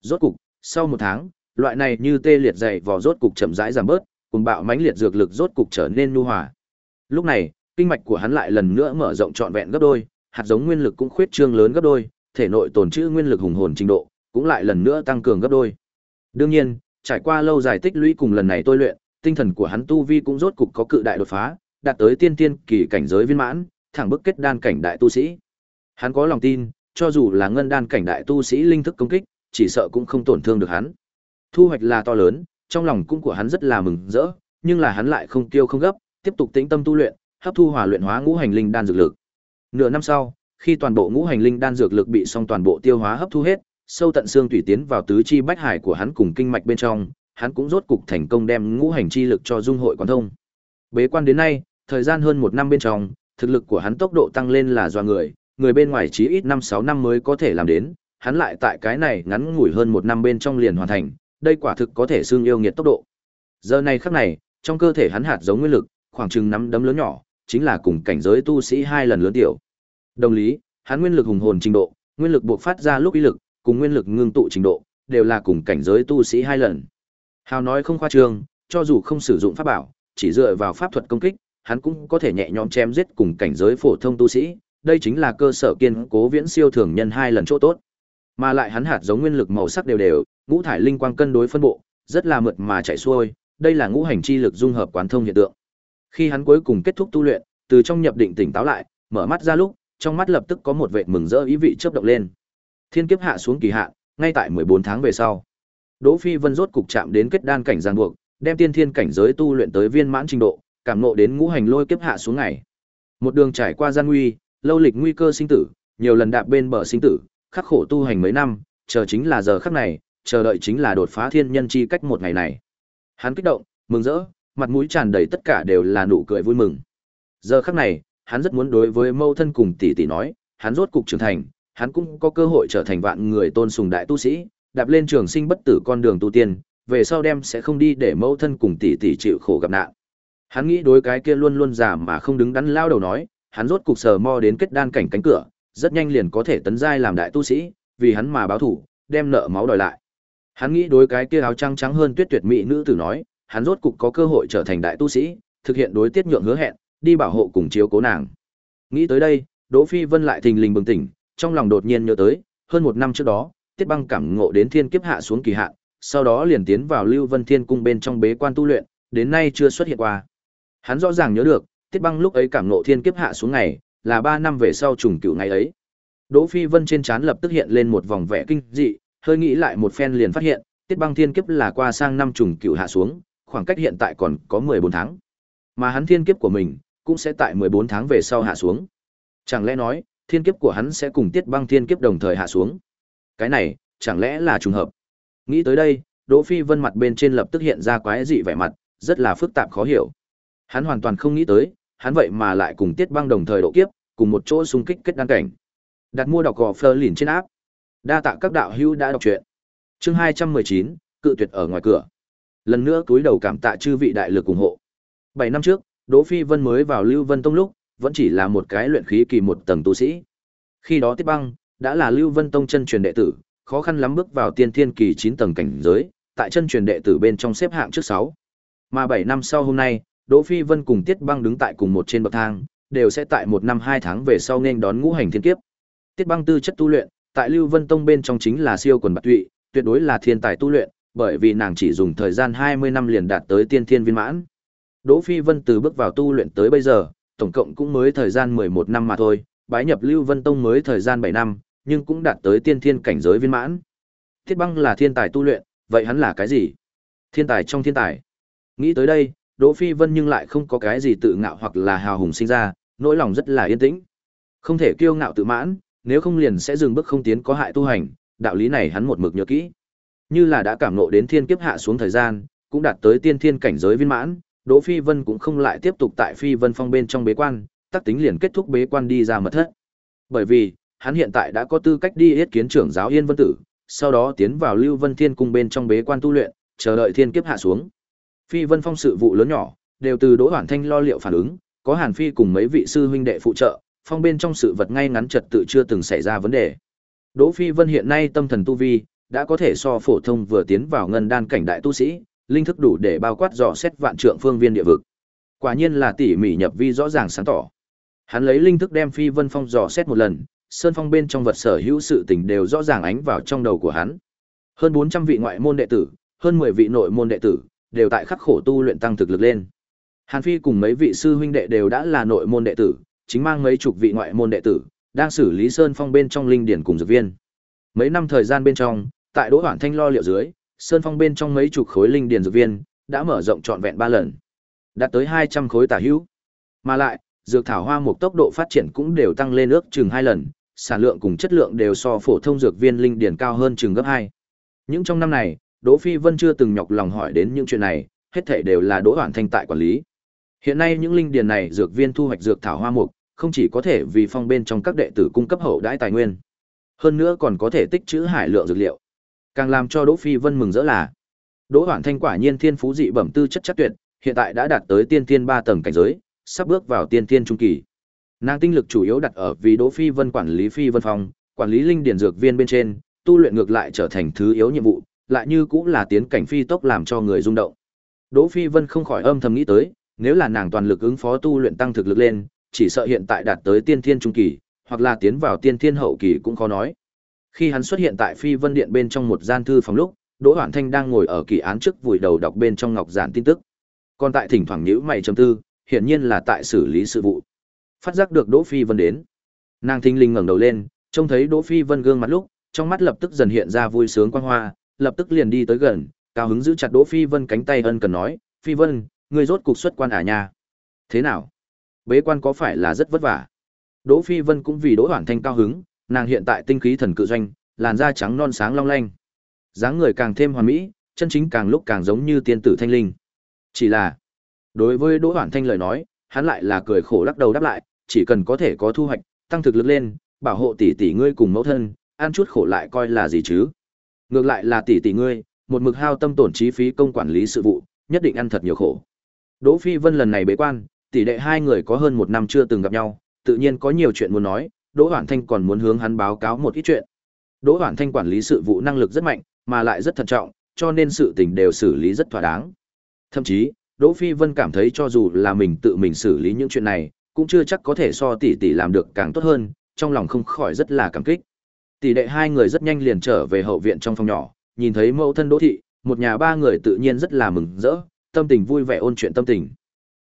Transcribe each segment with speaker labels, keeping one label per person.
Speaker 1: Rốt cục, sau một tháng, loại này như tê liệt dày vò rốt cục chậm rãi giảm bớt, cùng bạo mãnh liệt dược lực rốt cục trở nên nhu hòa. Lúc này, kinh mạch của hắn lại lần nữa mở rộng trọn vẹn gấp đôi, hạt giống nguyên lực cũng khuyết trương lớn gấp đôi, thể nội tồn trữ nguyên lực hùng hồn trình độ cũng lại lần nữa tăng cường gấp đôi. Đương nhiên, trải qua lâu dài tích lũy cùng lần này tôi luyện, tinh thần của hắn tu vi cũng rốt cục có cự đại đột phá, đạt tới tiên tiên kỳ cảnh giới viên mãn, thẳng bức kết đan cảnh đại tu sĩ. Hắn có lòng tin, cho dù là ngân đan cảnh đại tu sĩ linh thức công kích, chỉ sợ cũng không tổn thương được hắn. Thu hoạch là to lớn, trong lòng cũng của hắn rất là mừng rỡ, nhưng là hắn lại không tiêu không gấp, tiếp tục tĩnh tâm tu luyện, hấp thu hòa luyện hóa ngũ hành linh đan dược lực. Nửa năm sau, khi toàn bộ ngũ hành linh đan dược lực bị xong toàn bộ tiêu hóa hấp thu hết, sâu tận xương tủy tiến vào tứ chi bách hải của hắn cùng kinh mạch bên trong, hắn cũng rốt cục thành công đem ngũ hành chi lực cho dung hội quán thông. Bế quan đến nay, thời gian hơn một năm bên trong, thực lực của hắn tốc độ tăng lên là do người, người bên ngoài chí ít năm sáu năm mới có thể làm đến, hắn lại tại cái này ngắn ngủi hơn một năm bên trong liền hoàn thành, đây quả thực có thể xương yêu nghiệt tốc độ. Giờ này khắc này, trong cơ thể hắn hạt giống nguyên lực, khoảng chừng nắm đấm lớn nhỏ, chính là cùng cảnh giới tu sĩ hai lần lớn tiểu. Đồng lý, hắn nguyên lực hùng hồn trình độ, nguyên lực buộc phát ra lúc ý lực, cùng nguyên lực ngưng tụ trình độ, đều là cùng cảnh giới tu sĩ hai lần. Hào nói không khoa trương, cho dù không sử dụng pháp bảo, chỉ dựa vào pháp thuật công kích, hắn cũng có thể nhẹ nhõm chém giết cùng cảnh giới phổ thông tu sĩ, đây chính là cơ sở kiên cố viễn siêu thường nhân hai lần chỗ tốt. Mà lại hắn hạt giống nguyên lực màu sắc đều đều, ngũ thải linh quang cân đối phân bộ, rất là mượt mà chảy xuôi, đây là ngũ hành chi lực dung hợp quán thông hiện tượng. Khi hắn cuối cùng kết thúc tu luyện, từ trong nhập định tỉnh táo lại, mở mắt ra lúc, trong mắt lập tức có một vệt mừng rỡ ý vị chớp động lên. Thiên kiếp hạ xuống kỳ hạn, ngay tại 14 tháng về sau. Đỗ Phi Vân rốt cục chạm đến kết đan cảnh giang buộc, đem tiên thiên cảnh giới tu luyện tới viên mãn trình độ, cảm ngộ đến ngũ hành lôi kiếp hạ xuống ngày. Một đường trải qua gian nguy, lâu lịch nguy cơ sinh tử, nhiều lần đạp bên bờ sinh tử, khắc khổ tu hành mấy năm, chờ chính là giờ khắc này, chờ đợi chính là đột phá thiên nhân chi cách một ngày này. Hắn kích động, mừng rỡ, mặt mũi tràn đầy tất cả đều là nụ cười vui mừng. Giờ khắc này, hắn rất muốn đối với mâu thân cùng tỷ tỷ nói, hắn rốt cục trưởng thành, hắn cũng có cơ hội trở thành vạn người tôn sùng đại tu sĩ, đạp lên trường sinh bất tử con đường tu tiên, về sau đem sẽ không đi để mâu thân cùng tỷ tỷ chịu khổ gặp nạn. Hắn nghĩ đối cái kia luôn luôn giả mà không đứng đắn lao đầu nói, hắn rốt cục sờ mo đến kết đan cảnh cánh cửa, rất nhanh liền có thể tấn giai làm đại tu sĩ, vì hắn mà báo thủ, đem nợ máu đòi lại. Hắn nghĩ đối cái kia áo trắng trắng hơn tuyết tuyệt mỹ nữ tử nói, hắn rốt cục có cơ hội trở thành đại tu sĩ, thực hiện đối tiết nhượng hứa hẹn, đi bảo hộ cùng chiếu cố nàng. Nghĩ tới đây, Đỗ Phi Vân lại thình lình bừng tỉnh, trong lòng đột nhiên nhớ tới, hơn một năm trước đó, Tiết Băng cảm ngộ đến thiên kiếp hạ xuống kỳ hạn, sau đó liền tiến vào Lưu Vân Thiên cung bên trong bế quan tu luyện, đến nay chưa xuất hiện qua. Hắn rõ ràng nhớ được, Tiết Băng lúc ấy cảm ngộ thiên kiếp hạ xuống ngày, là 3 năm về sau trùng cửu ngày ấy. Đỗ Phi Vân trên trán lập tức hiện lên một vòng vẻ kinh dị, hơi nghĩ lại một phen liền phát hiện, Tiết Băng thiên kiếp là qua sang năm trùng cửu hạ xuống, khoảng cách hiện tại còn có 14 tháng. Mà hắn thiên kiếp của mình cũng sẽ tại 14 tháng về sau hạ xuống. Chẳng lẽ nói, thiên kiếp của hắn sẽ cùng Tiết Băng thiên kiếp đồng thời hạ xuống? Cái này, chẳng lẽ là trùng hợp? Nghĩ tới đây, Đỗ Phi Vân mặt bên trên lập tức hiện ra quái dị vẻ mặt, rất là phức tạp khó hiểu. Hắn hoàn toàn không nghĩ tới, hắn vậy mà lại cùng Tiết Băng đồng thời độ kiếp, cùng một chỗ xung kích kết đan cảnh. Đặt mua đọc gò Fleur lìn trên áp. Đa tạ các đạo hữu đã đọc truyện. Chương 219, cự tuyệt ở ngoài cửa. Lần nữa túi đầu cảm tạ chư vị đại lực ủng hộ. 7 năm trước, Đỗ Phi Vân mới vào Lưu Vân Tông lúc, vẫn chỉ là một cái luyện khí kỳ một tầng tu sĩ. Khi đó Tiết Băng đã là Lưu Vân Tông chân truyền đệ tử, khó khăn lắm bước vào tiên thiên kỳ 9 tầng cảnh giới, tại chân truyền đệ tử bên trong xếp hạng trước 6. Mà 7 năm sau hôm nay, Đỗ Phi Vân cùng Tiết Băng đứng tại cùng một trên bậc thang, đều sẽ tại một năm hai tháng về sau nên đón ngũ hành thiên kiếp. Tiết Băng tư chất tu luyện, tại Lưu Vân Tông bên trong chính là siêu quần bạc tụy, tuyệt đối là thiên tài tu luyện, bởi vì nàng chỉ dùng thời gian 20 năm liền đạt tới tiên thiên viên mãn. Đỗ Phi Vân từ bước vào tu luyện tới bây giờ, tổng cộng cũng mới thời gian 11 năm mà thôi, bái nhập Lưu Vân Tông mới thời gian 7 năm, nhưng cũng đạt tới tiên thiên cảnh giới viên mãn. Thiết Băng là thiên tài tu luyện, vậy hắn là cái gì? Thiên tài trong thiên tài. Nghĩ tới đây, Đỗ Phi Vân nhưng lại không có cái gì tự ngạo hoặc là hào hùng sinh ra, nỗi lòng rất là yên tĩnh. Không thể kiêu ngạo tự mãn, nếu không liền sẽ dừng bước không tiến có hại tu hành, đạo lý này hắn một mực nhớ kỹ. Như là đã cảm ngộ đến thiên kiếp hạ xuống thời gian, cũng đạt tới tiên thiên cảnh giới viên mãn, Đỗ Phi Vân cũng không lại tiếp tục tại Phi Vân Phong bên trong bế quan, tác tính liền kết thúc bế quan đi ra mật thất. Bởi vì, hắn hiện tại đã có tư cách đi yết kiến trưởng giáo Yên Vân Tử, sau đó tiến vào Lưu Vân Thiên cung bên trong bế quan tu luyện, chờ đợi thiên kiếp hạ xuống. Phi Vân Phong sự vụ lớn nhỏ, đều từ Đỗ Hoản Thanh lo liệu phản ứng, có Hàn Phi cùng mấy vị sư huynh đệ phụ trợ, phong bên trong sự vật ngay ngắn trật tự chưa từng xảy ra vấn đề. Đỗ Phi Vân hiện nay tâm thần tu vi đã có thể so phổ thông vừa tiến vào ngân đan cảnh đại tu sĩ, linh thức đủ để bao quát dò xét vạn trượng phương viên địa vực. Quả nhiên là tỉ mỉ nhập vi rõ ràng sáng tỏ. Hắn lấy linh thức đem Phi Vân Phong dò xét một lần, sơn phong bên trong vật sở hữu sự tình đều rõ ràng ánh vào trong đầu của hắn. Hơn 400 vị ngoại môn đệ tử, hơn 10 vị nội môn đệ tử, đều tại khắc khổ tu luyện tăng thực lực lên. Hàn Phi cùng mấy vị sư huynh đệ đều đã là nội môn đệ tử, chính mang mấy chục vị ngoại môn đệ tử, đang xử lý sơn phong bên trong linh điển cùng dược viên. Mấy năm thời gian bên trong, tại Đỗ Hoản Thanh lo liệu dưới, sơn phong bên trong mấy chục khối linh điển dược viên đã mở rộng trọn vẹn 3 lần, đạt tới 200 khối tả hữu. Mà lại, dược thảo hoa một tốc độ phát triển cũng đều tăng lên ước chừng 2 lần, sản lượng cùng chất lượng đều so phổ thông dược viên linh điển cao hơn chừng gấp 2. Những trong năm này, Đỗ Phi Vân chưa từng nhọc lòng hỏi đến những chuyện này, hết thảy đều là Đỗ Hoản Thanh tại quản lý. Hiện nay những linh điền này dược viên thu hoạch dược thảo hoa mục, không chỉ có thể vì phong bên trong các đệ tử cung cấp hậu đãi tài nguyên, hơn nữa còn có thể tích trữ hải lượng dược liệu. Càng làm cho Đỗ Phi Vân mừng rỡ là, Đỗ Hoản Thanh quả nhiên thiên phú dị bẩm tư chất chất tuyệt, hiện tại đã đạt tới tiên tiên 3 tầng cảnh giới, sắp bước vào tiên tiên trung kỳ. Nàng tinh lực chủ yếu đặt ở vì Đỗ Phi Vân quản lý Phi Vân Phong, quản lý linh điền dược viên bên trên, tu luyện ngược lại trở thành thứ yếu nhiệm vụ, lại như cũng là tiến cảnh phi tốc làm cho người rung động. Đỗ Phi Vân không khỏi âm thầm nghĩ tới, nếu là nàng toàn lực ứng phó tu luyện tăng thực lực lên, chỉ sợ hiện tại đạt tới tiên thiên trung kỳ, hoặc là tiến vào tiên thiên hậu kỳ cũng khó nói. Khi hắn xuất hiện tại Phi Vân Điện bên trong một gian thư phòng lúc, Đỗ Hoản Thanh đang ngồi ở kỳ án trước vùi đầu đọc bên trong ngọc giản tin tức. Còn tại thỉnh thoảng nhíu mày trầm tư, hiển nhiên là tại xử lý sự vụ. Phát giác được Đỗ Phi Vân đến, nàng thinh linh ngẩng đầu lên, trông thấy Đỗ Phi Vân gương mặt lúc, trong mắt lập tức dần hiện ra vui sướng quang hoa, lập tức liền đi tới gần, cao hứng giữ chặt Đỗ Phi Vân cánh tay ân cần nói, "Phi Vân, ngươi rốt cục xuất quan à nha?" "Thế nào? Bế quan có phải là rất vất vả?" Đỗ Phi Vân cũng vì Đỗ Hoản Thanh cao hứng, nàng hiện tại tinh khí thần cự doanh, làn da trắng non sáng long lanh, dáng người càng thêm hoàn mỹ, chân chính càng lúc càng giống như tiên tử thanh linh. Chỉ là, đối với Đỗ Hoản Thanh lời nói, hắn lại là cười khổ lắc đầu đáp lại, chỉ cần có thể có thu hoạch, tăng thực lực lên, bảo hộ tỷ tỷ ngươi cùng mẫu thân, ăn chút khổ lại coi là gì chứ? Ngược lại là tỷ tỷ ngươi, một mực hao tâm tổn trí phí công quản lý sự vụ, nhất định ăn thật nhiều khổ. Đỗ Phi Vân lần này bế quan, tỷ đệ hai người có hơn một năm chưa từng gặp nhau, tự nhiên có nhiều chuyện muốn nói, Đỗ Hoản Thanh còn muốn hướng hắn báo cáo một ít chuyện. Đỗ Hoản Thanh quản lý sự vụ năng lực rất mạnh, mà lại rất thận trọng, cho nên sự tình đều xử lý rất thỏa đáng. Thậm chí, Đỗ Phi Vân cảm thấy cho dù là mình tự mình xử lý những chuyện này, cũng chưa chắc có thể so tỷ tỷ làm được càng tốt hơn, trong lòng không khỏi rất là cảm kích. Tỷ đệ hai người rất nhanh liền trở về hậu viện trong phòng nhỏ, nhìn thấy mẫu thân Đỗ thị, một nhà ba người tự nhiên rất là mừng rỡ, tâm tình vui vẻ ôn chuyện tâm tình.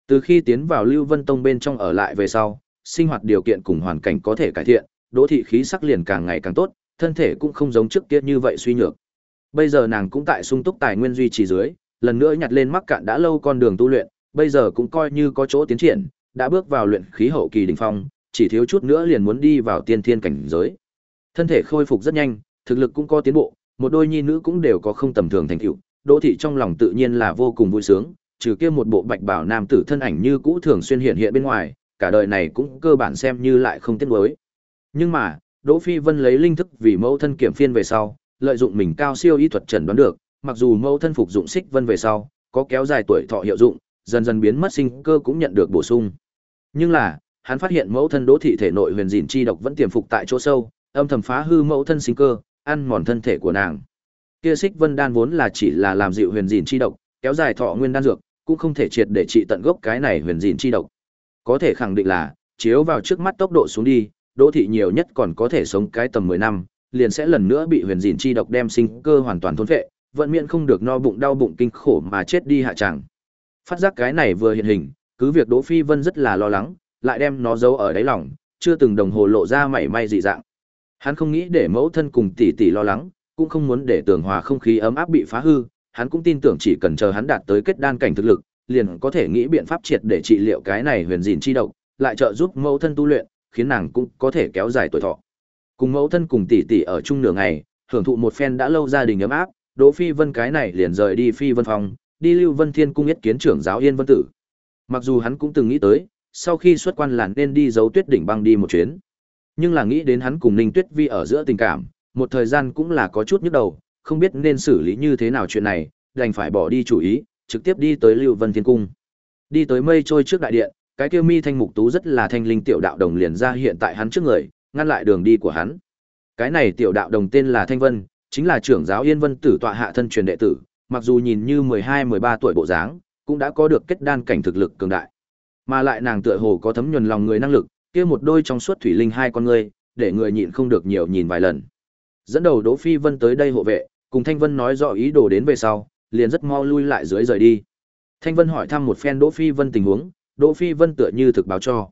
Speaker 1: Từ khi tiến vào Lưu Vân Tông bên trong ở lại về sau, sinh hoạt điều kiện cùng hoàn cảnh có thể cải thiện, Đỗ thị khí sắc liền càng ngày càng tốt, thân thể cũng không giống trước kia như vậy suy nhược. Bây giờ nàng cũng tại sung túc tài nguyên duy trì dưới, lần nữa nhặt lên mắc cạn đã lâu con đường tu luyện, bây giờ cũng coi như có chỗ tiến triển, đã bước vào luyện khí hậu kỳ đỉnh phong, chỉ thiếu chút nữa liền muốn đi vào tiên thiên cảnh giới. Thân thể khôi phục rất nhanh, thực lực cũng có tiến bộ, một đôi nhi nữ cũng đều có không tầm thường thành tựu, Đỗ thị trong lòng tự nhiên là vô cùng vui sướng, trừ kia một bộ bạch bảo nam tử thân ảnh như cũ thường xuyên hiện hiện bên ngoài, cả đời này cũng cơ bản xem như lại không tiếc nuối. Nhưng mà, Đỗ Phi Vân lấy linh thức vì mẫu thân kiểm phiên về sau, lợi dụng mình cao siêu y thuật trần đoán được, mặc dù mẫu thân phục dụng xích vân về sau, có kéo dài tuổi thọ hiệu dụng, dần dần biến mất sinh cơ cũng nhận được bổ sung. Nhưng là, hắn phát hiện mẫu thân Đỗ thị thể nội huyền dịn chi độc vẫn tiềm phục tại chỗ sâu, âm thầm phá hư mẫu thân sinh cơ, ăn mòn thân thể của nàng. Kia xích vân đan vốn là chỉ là làm dịu huyền dịn chi độc, kéo dài thọ nguyên đan dược, cũng không thể triệt để trị tận gốc cái này huyền dịn chi độc. Có thể khẳng định là, chiếu vào trước mắt tốc độ xuống đi, Đỗ thị nhiều nhất còn có thể sống cái tầm 10 năm, liền sẽ lần nữa bị huyền dịn chi độc đem sinh cơ hoàn toàn thôn phệ, vận miệng không được no bụng đau bụng kinh khổ mà chết đi hạ chẳng. Phát giác cái này vừa hiện hình, cứ việc Đỗ Phi Vân rất là lo lắng, lại đem nó giấu ở đáy lòng, chưa từng đồng hồ lộ ra mảy may dị dạng. Hắn không nghĩ để mẫu thân cùng tỷ tỷ lo lắng, cũng không muốn để tường hòa không khí ấm áp bị phá hư, hắn cũng tin tưởng chỉ cần chờ hắn đạt tới kết đan cảnh thực lực, liền có thể nghĩ biện pháp triệt để trị liệu cái này huyền dịn chi độc, lại trợ giúp mẫu thân tu luyện, khiến nàng cũng có thể kéo dài tuổi thọ. Cùng mẫu thân cùng tỷ tỷ ở chung nửa ngày, hưởng thụ một phen đã lâu gia đình ấm áp, Đỗ Phi Vân cái này liền rời đi Phi Vân phòng, đi Lưu Vân Thiên cung yết kiến trưởng giáo Yên Vân Tử. Mặc dù hắn cũng từng nghĩ tới, sau khi xuất quan là nên đi giấu tuyết đỉnh băng đi một chuyến. Nhưng là nghĩ đến hắn cùng Ninh Tuyết Vi ở giữa tình cảm, một thời gian cũng là có chút nhức đầu, không biết nên xử lý như thế nào chuyện này, đành phải bỏ đi chủ ý, trực tiếp đi tới Lưu Vân Thiên Cung. Đi tới mây trôi trước đại điện, cái kia mi thanh mục tú rất là thanh linh tiểu đạo đồng liền ra hiện tại hắn trước người, ngăn lại đường đi của hắn. Cái này tiểu đạo đồng tên là Thanh Vân, Chính là trưởng giáo Yên Vân Tử tọa hạ thân truyền đệ tử, mặc dù nhìn như 12-13 tuổi bộ dáng, cũng đã có được kết đan cảnh thực lực cường đại. Mà lại nàng tựa hồ có thấm nhuần lòng người năng lực, kia một đôi trong suốt thủy linh hai con ngươi để người nhịn không được nhiều nhìn vài lần. Dẫn đầu Đỗ Phi Vân tới đây hộ vệ, cùng Thanh Vân nói rõ ý đồ đến về sau, liền rất mau lui lại dưới rời đi. Thanh Vân hỏi thăm một phen Đỗ Phi Vân tình huống, Đỗ Phi Vân tựa như thực báo cho.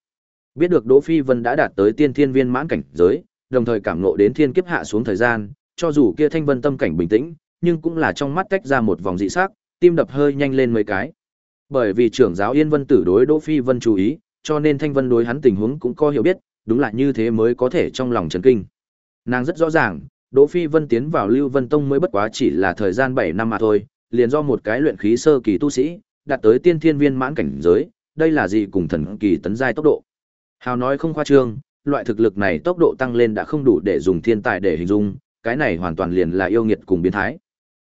Speaker 1: Biết được Đỗ Phi Vân đã đạt tới tiên thiên viên mãn cảnh giới, đồng thời cảm ngộ đến thiên kiếp hạ xuống thời gian, cho dù kia Thanh Vân tâm cảnh bình tĩnh, nhưng cũng là trong mắt tách ra một vòng dị sắc, tim đập hơi nhanh lên mấy cái. Bởi vì trưởng giáo Yên Vân tử đối Đỗ Phi Vân chú ý, cho nên Thanh Vân đối hắn tình huống cũng có hiểu biết, đúng là như thế mới có thể trong lòng chấn kinh. Nàng rất rõ ràng, Đỗ Phi Vân tiến vào Lưu Vân Tông mới bất quá chỉ là thời gian 7 năm mà thôi, liền do một cái luyện khí sơ kỳ tu sĩ, đạt tới tiên thiên viên mãn cảnh giới, đây là gì cùng thần kỳ tấn giai tốc độ. Hào nói không khoa trương, loại thực lực này tốc độ tăng lên đã không đủ để dùng thiên tài để hình dung, cái này hoàn toàn liền là yêu nghiệt cùng biến thái.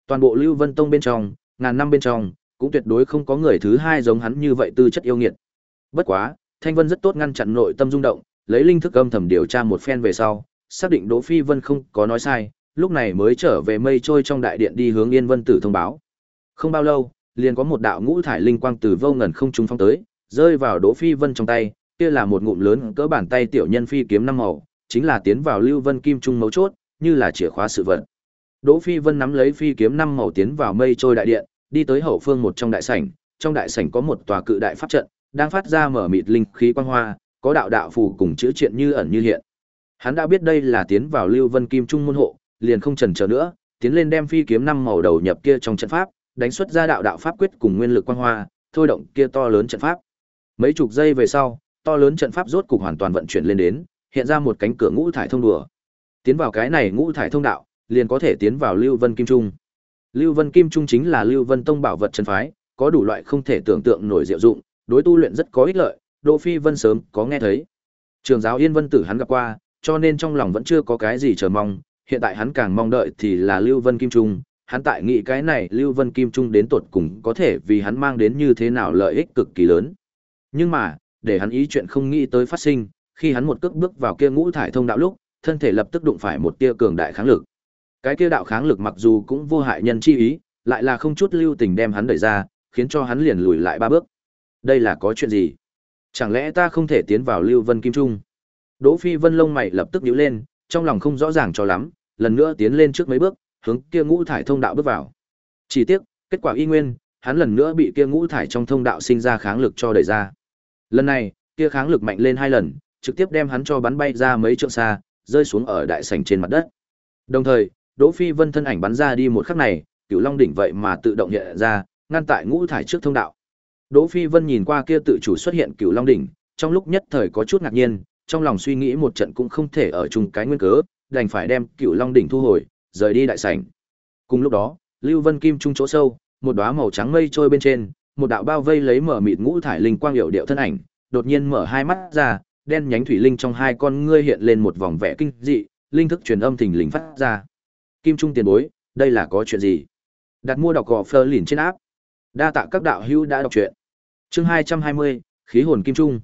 Speaker 1: Toàn bộ Lưu Vân Tông bên trong, ngàn năm bên trong, cũng tuyệt đối không có người thứ hai giống hắn như vậy tư chất yêu nghiệt. Bất quá, Thanh Vân rất tốt ngăn chặn nội tâm rung động, lấy linh thức âm thầm điều tra một phen về sau, xác định Đỗ Phi Vân không có nói sai, lúc này mới trở về mây trôi trong đại điện đi hướng Yên Vân Tử thông báo. Không bao lâu, liền có một đạo ngũ thải linh quang từ vô ngần không trung phong tới, rơi vào Đỗ Phi Vân trong tay, kia là một ngụm lớn cỡ bàn tay tiểu nhân phi kiếm năm màu, chính là tiến vào Lưu Vân Kim Trung mấu chốt, như là chìa khóa sự vận. Đỗ Phi Vân nắm lấy phi kiếm năm màu tiến vào mây trôi đại điện, đi tới hậu phương một trong đại sảnh, trong đại sảnh có một tòa cự đại pháp trận, đang phát ra mở mịt linh khí quang hoa, có đạo đạo phù cùng chữ truyện như ẩn như hiện. Hắn đã biết đây là tiến vào Lưu Vân Kim Trung môn hộ, liền không chần chờ nữa, tiến lên đem phi kiếm năm màu đầu nhập kia trong trận pháp, đánh xuất ra đạo đạo pháp quyết cùng nguyên lực quang hoa, thôi động kia to lớn trận pháp. Mấy chục giây về sau, to lớn trận pháp rốt cục hoàn toàn vận chuyển lên đến, hiện ra một cánh cửa ngũ thải thông đùa. Tiến vào cái này ngũ thải thông đạo, liền có thể tiến vào Lưu Vân Kim Trung. Lưu Vân Kim Trung chính là Lưu Vân Tông bảo vật chân phái, có đủ loại không thể tưởng tượng nổi diệu dụng, đối tu luyện rất có ích lợi, Đỗ Phi Vân sớm có nghe thấy. Trường giáo Yên Vân Tử hắn gặp qua, cho nên trong lòng vẫn chưa có cái gì chờ mong, hiện tại hắn càng mong đợi thì là Lưu Vân Kim Trung, hắn tại nghĩ cái này Lưu Vân Kim Trung đến tột cùng có thể vì hắn mang đến như thế nào lợi ích cực kỳ lớn. Nhưng mà, để hắn ý chuyện không nghĩ tới phát sinh, khi hắn một cước bước vào kia ngũ thải thông đạo lúc, thân thể lập tức đụng phải một tia cường đại kháng lực. Cái kia đạo kháng lực mặc dù cũng vô hại nhân chi ý, lại là không chút lưu tình đem hắn đẩy ra, khiến cho hắn liền lùi lại ba bước. Đây là có chuyện gì? Chẳng lẽ ta không thể tiến vào Lưu Vân Kim Trung? Đỗ Phi Vân lông mày lập tức nhíu lên, trong lòng không rõ ràng cho lắm, lần nữa tiến lên trước mấy bước, hướng kia ngũ thải thông đạo bước vào. Chỉ tiếc, kết quả y nguyên, hắn lần nữa bị kia ngũ thải trong thông đạo sinh ra kháng lực cho đẩy ra. Lần này, kia kháng lực mạnh lên hai lần, trực tiếp đem hắn cho bắn bay ra mấy trượng xa, rơi xuống ở đại sảnh trên mặt đất. Đồng thời, Đỗ Phi Vân thân ảnh bắn ra đi một khắc này, Cửu Long đỉnh vậy mà tự động hiện ra, ngăn tại ngũ thải trước thông đạo. Đỗ Phi Vân nhìn qua kia tự chủ xuất hiện Cửu Long đỉnh, trong lúc nhất thời có chút ngạc nhiên, trong lòng suy nghĩ một trận cũng không thể ở chung cái nguyên cớ, đành phải đem Cửu Long đỉnh thu hồi, rời đi đại sảnh. Cùng lúc đó, Lưu Vân Kim trung chỗ sâu, một đóa màu trắng mây trôi bên trên, một đạo bao vây lấy mở mịt ngũ thải linh quang hiểu điệu thân ảnh, đột nhiên mở hai mắt ra, đen nhánh thủy linh trong hai con ngươi hiện lên một vòng vẻ kinh dị, linh thức truyền âm thình lình phát ra. Kim trung tiền bối, đây là có chuyện gì? Đặt mua đọc gò Fleur lìn trên áp. Đa tạ các đạo hữu đã đọc truyện. Chương hai hai mươi khí hồn kim trung.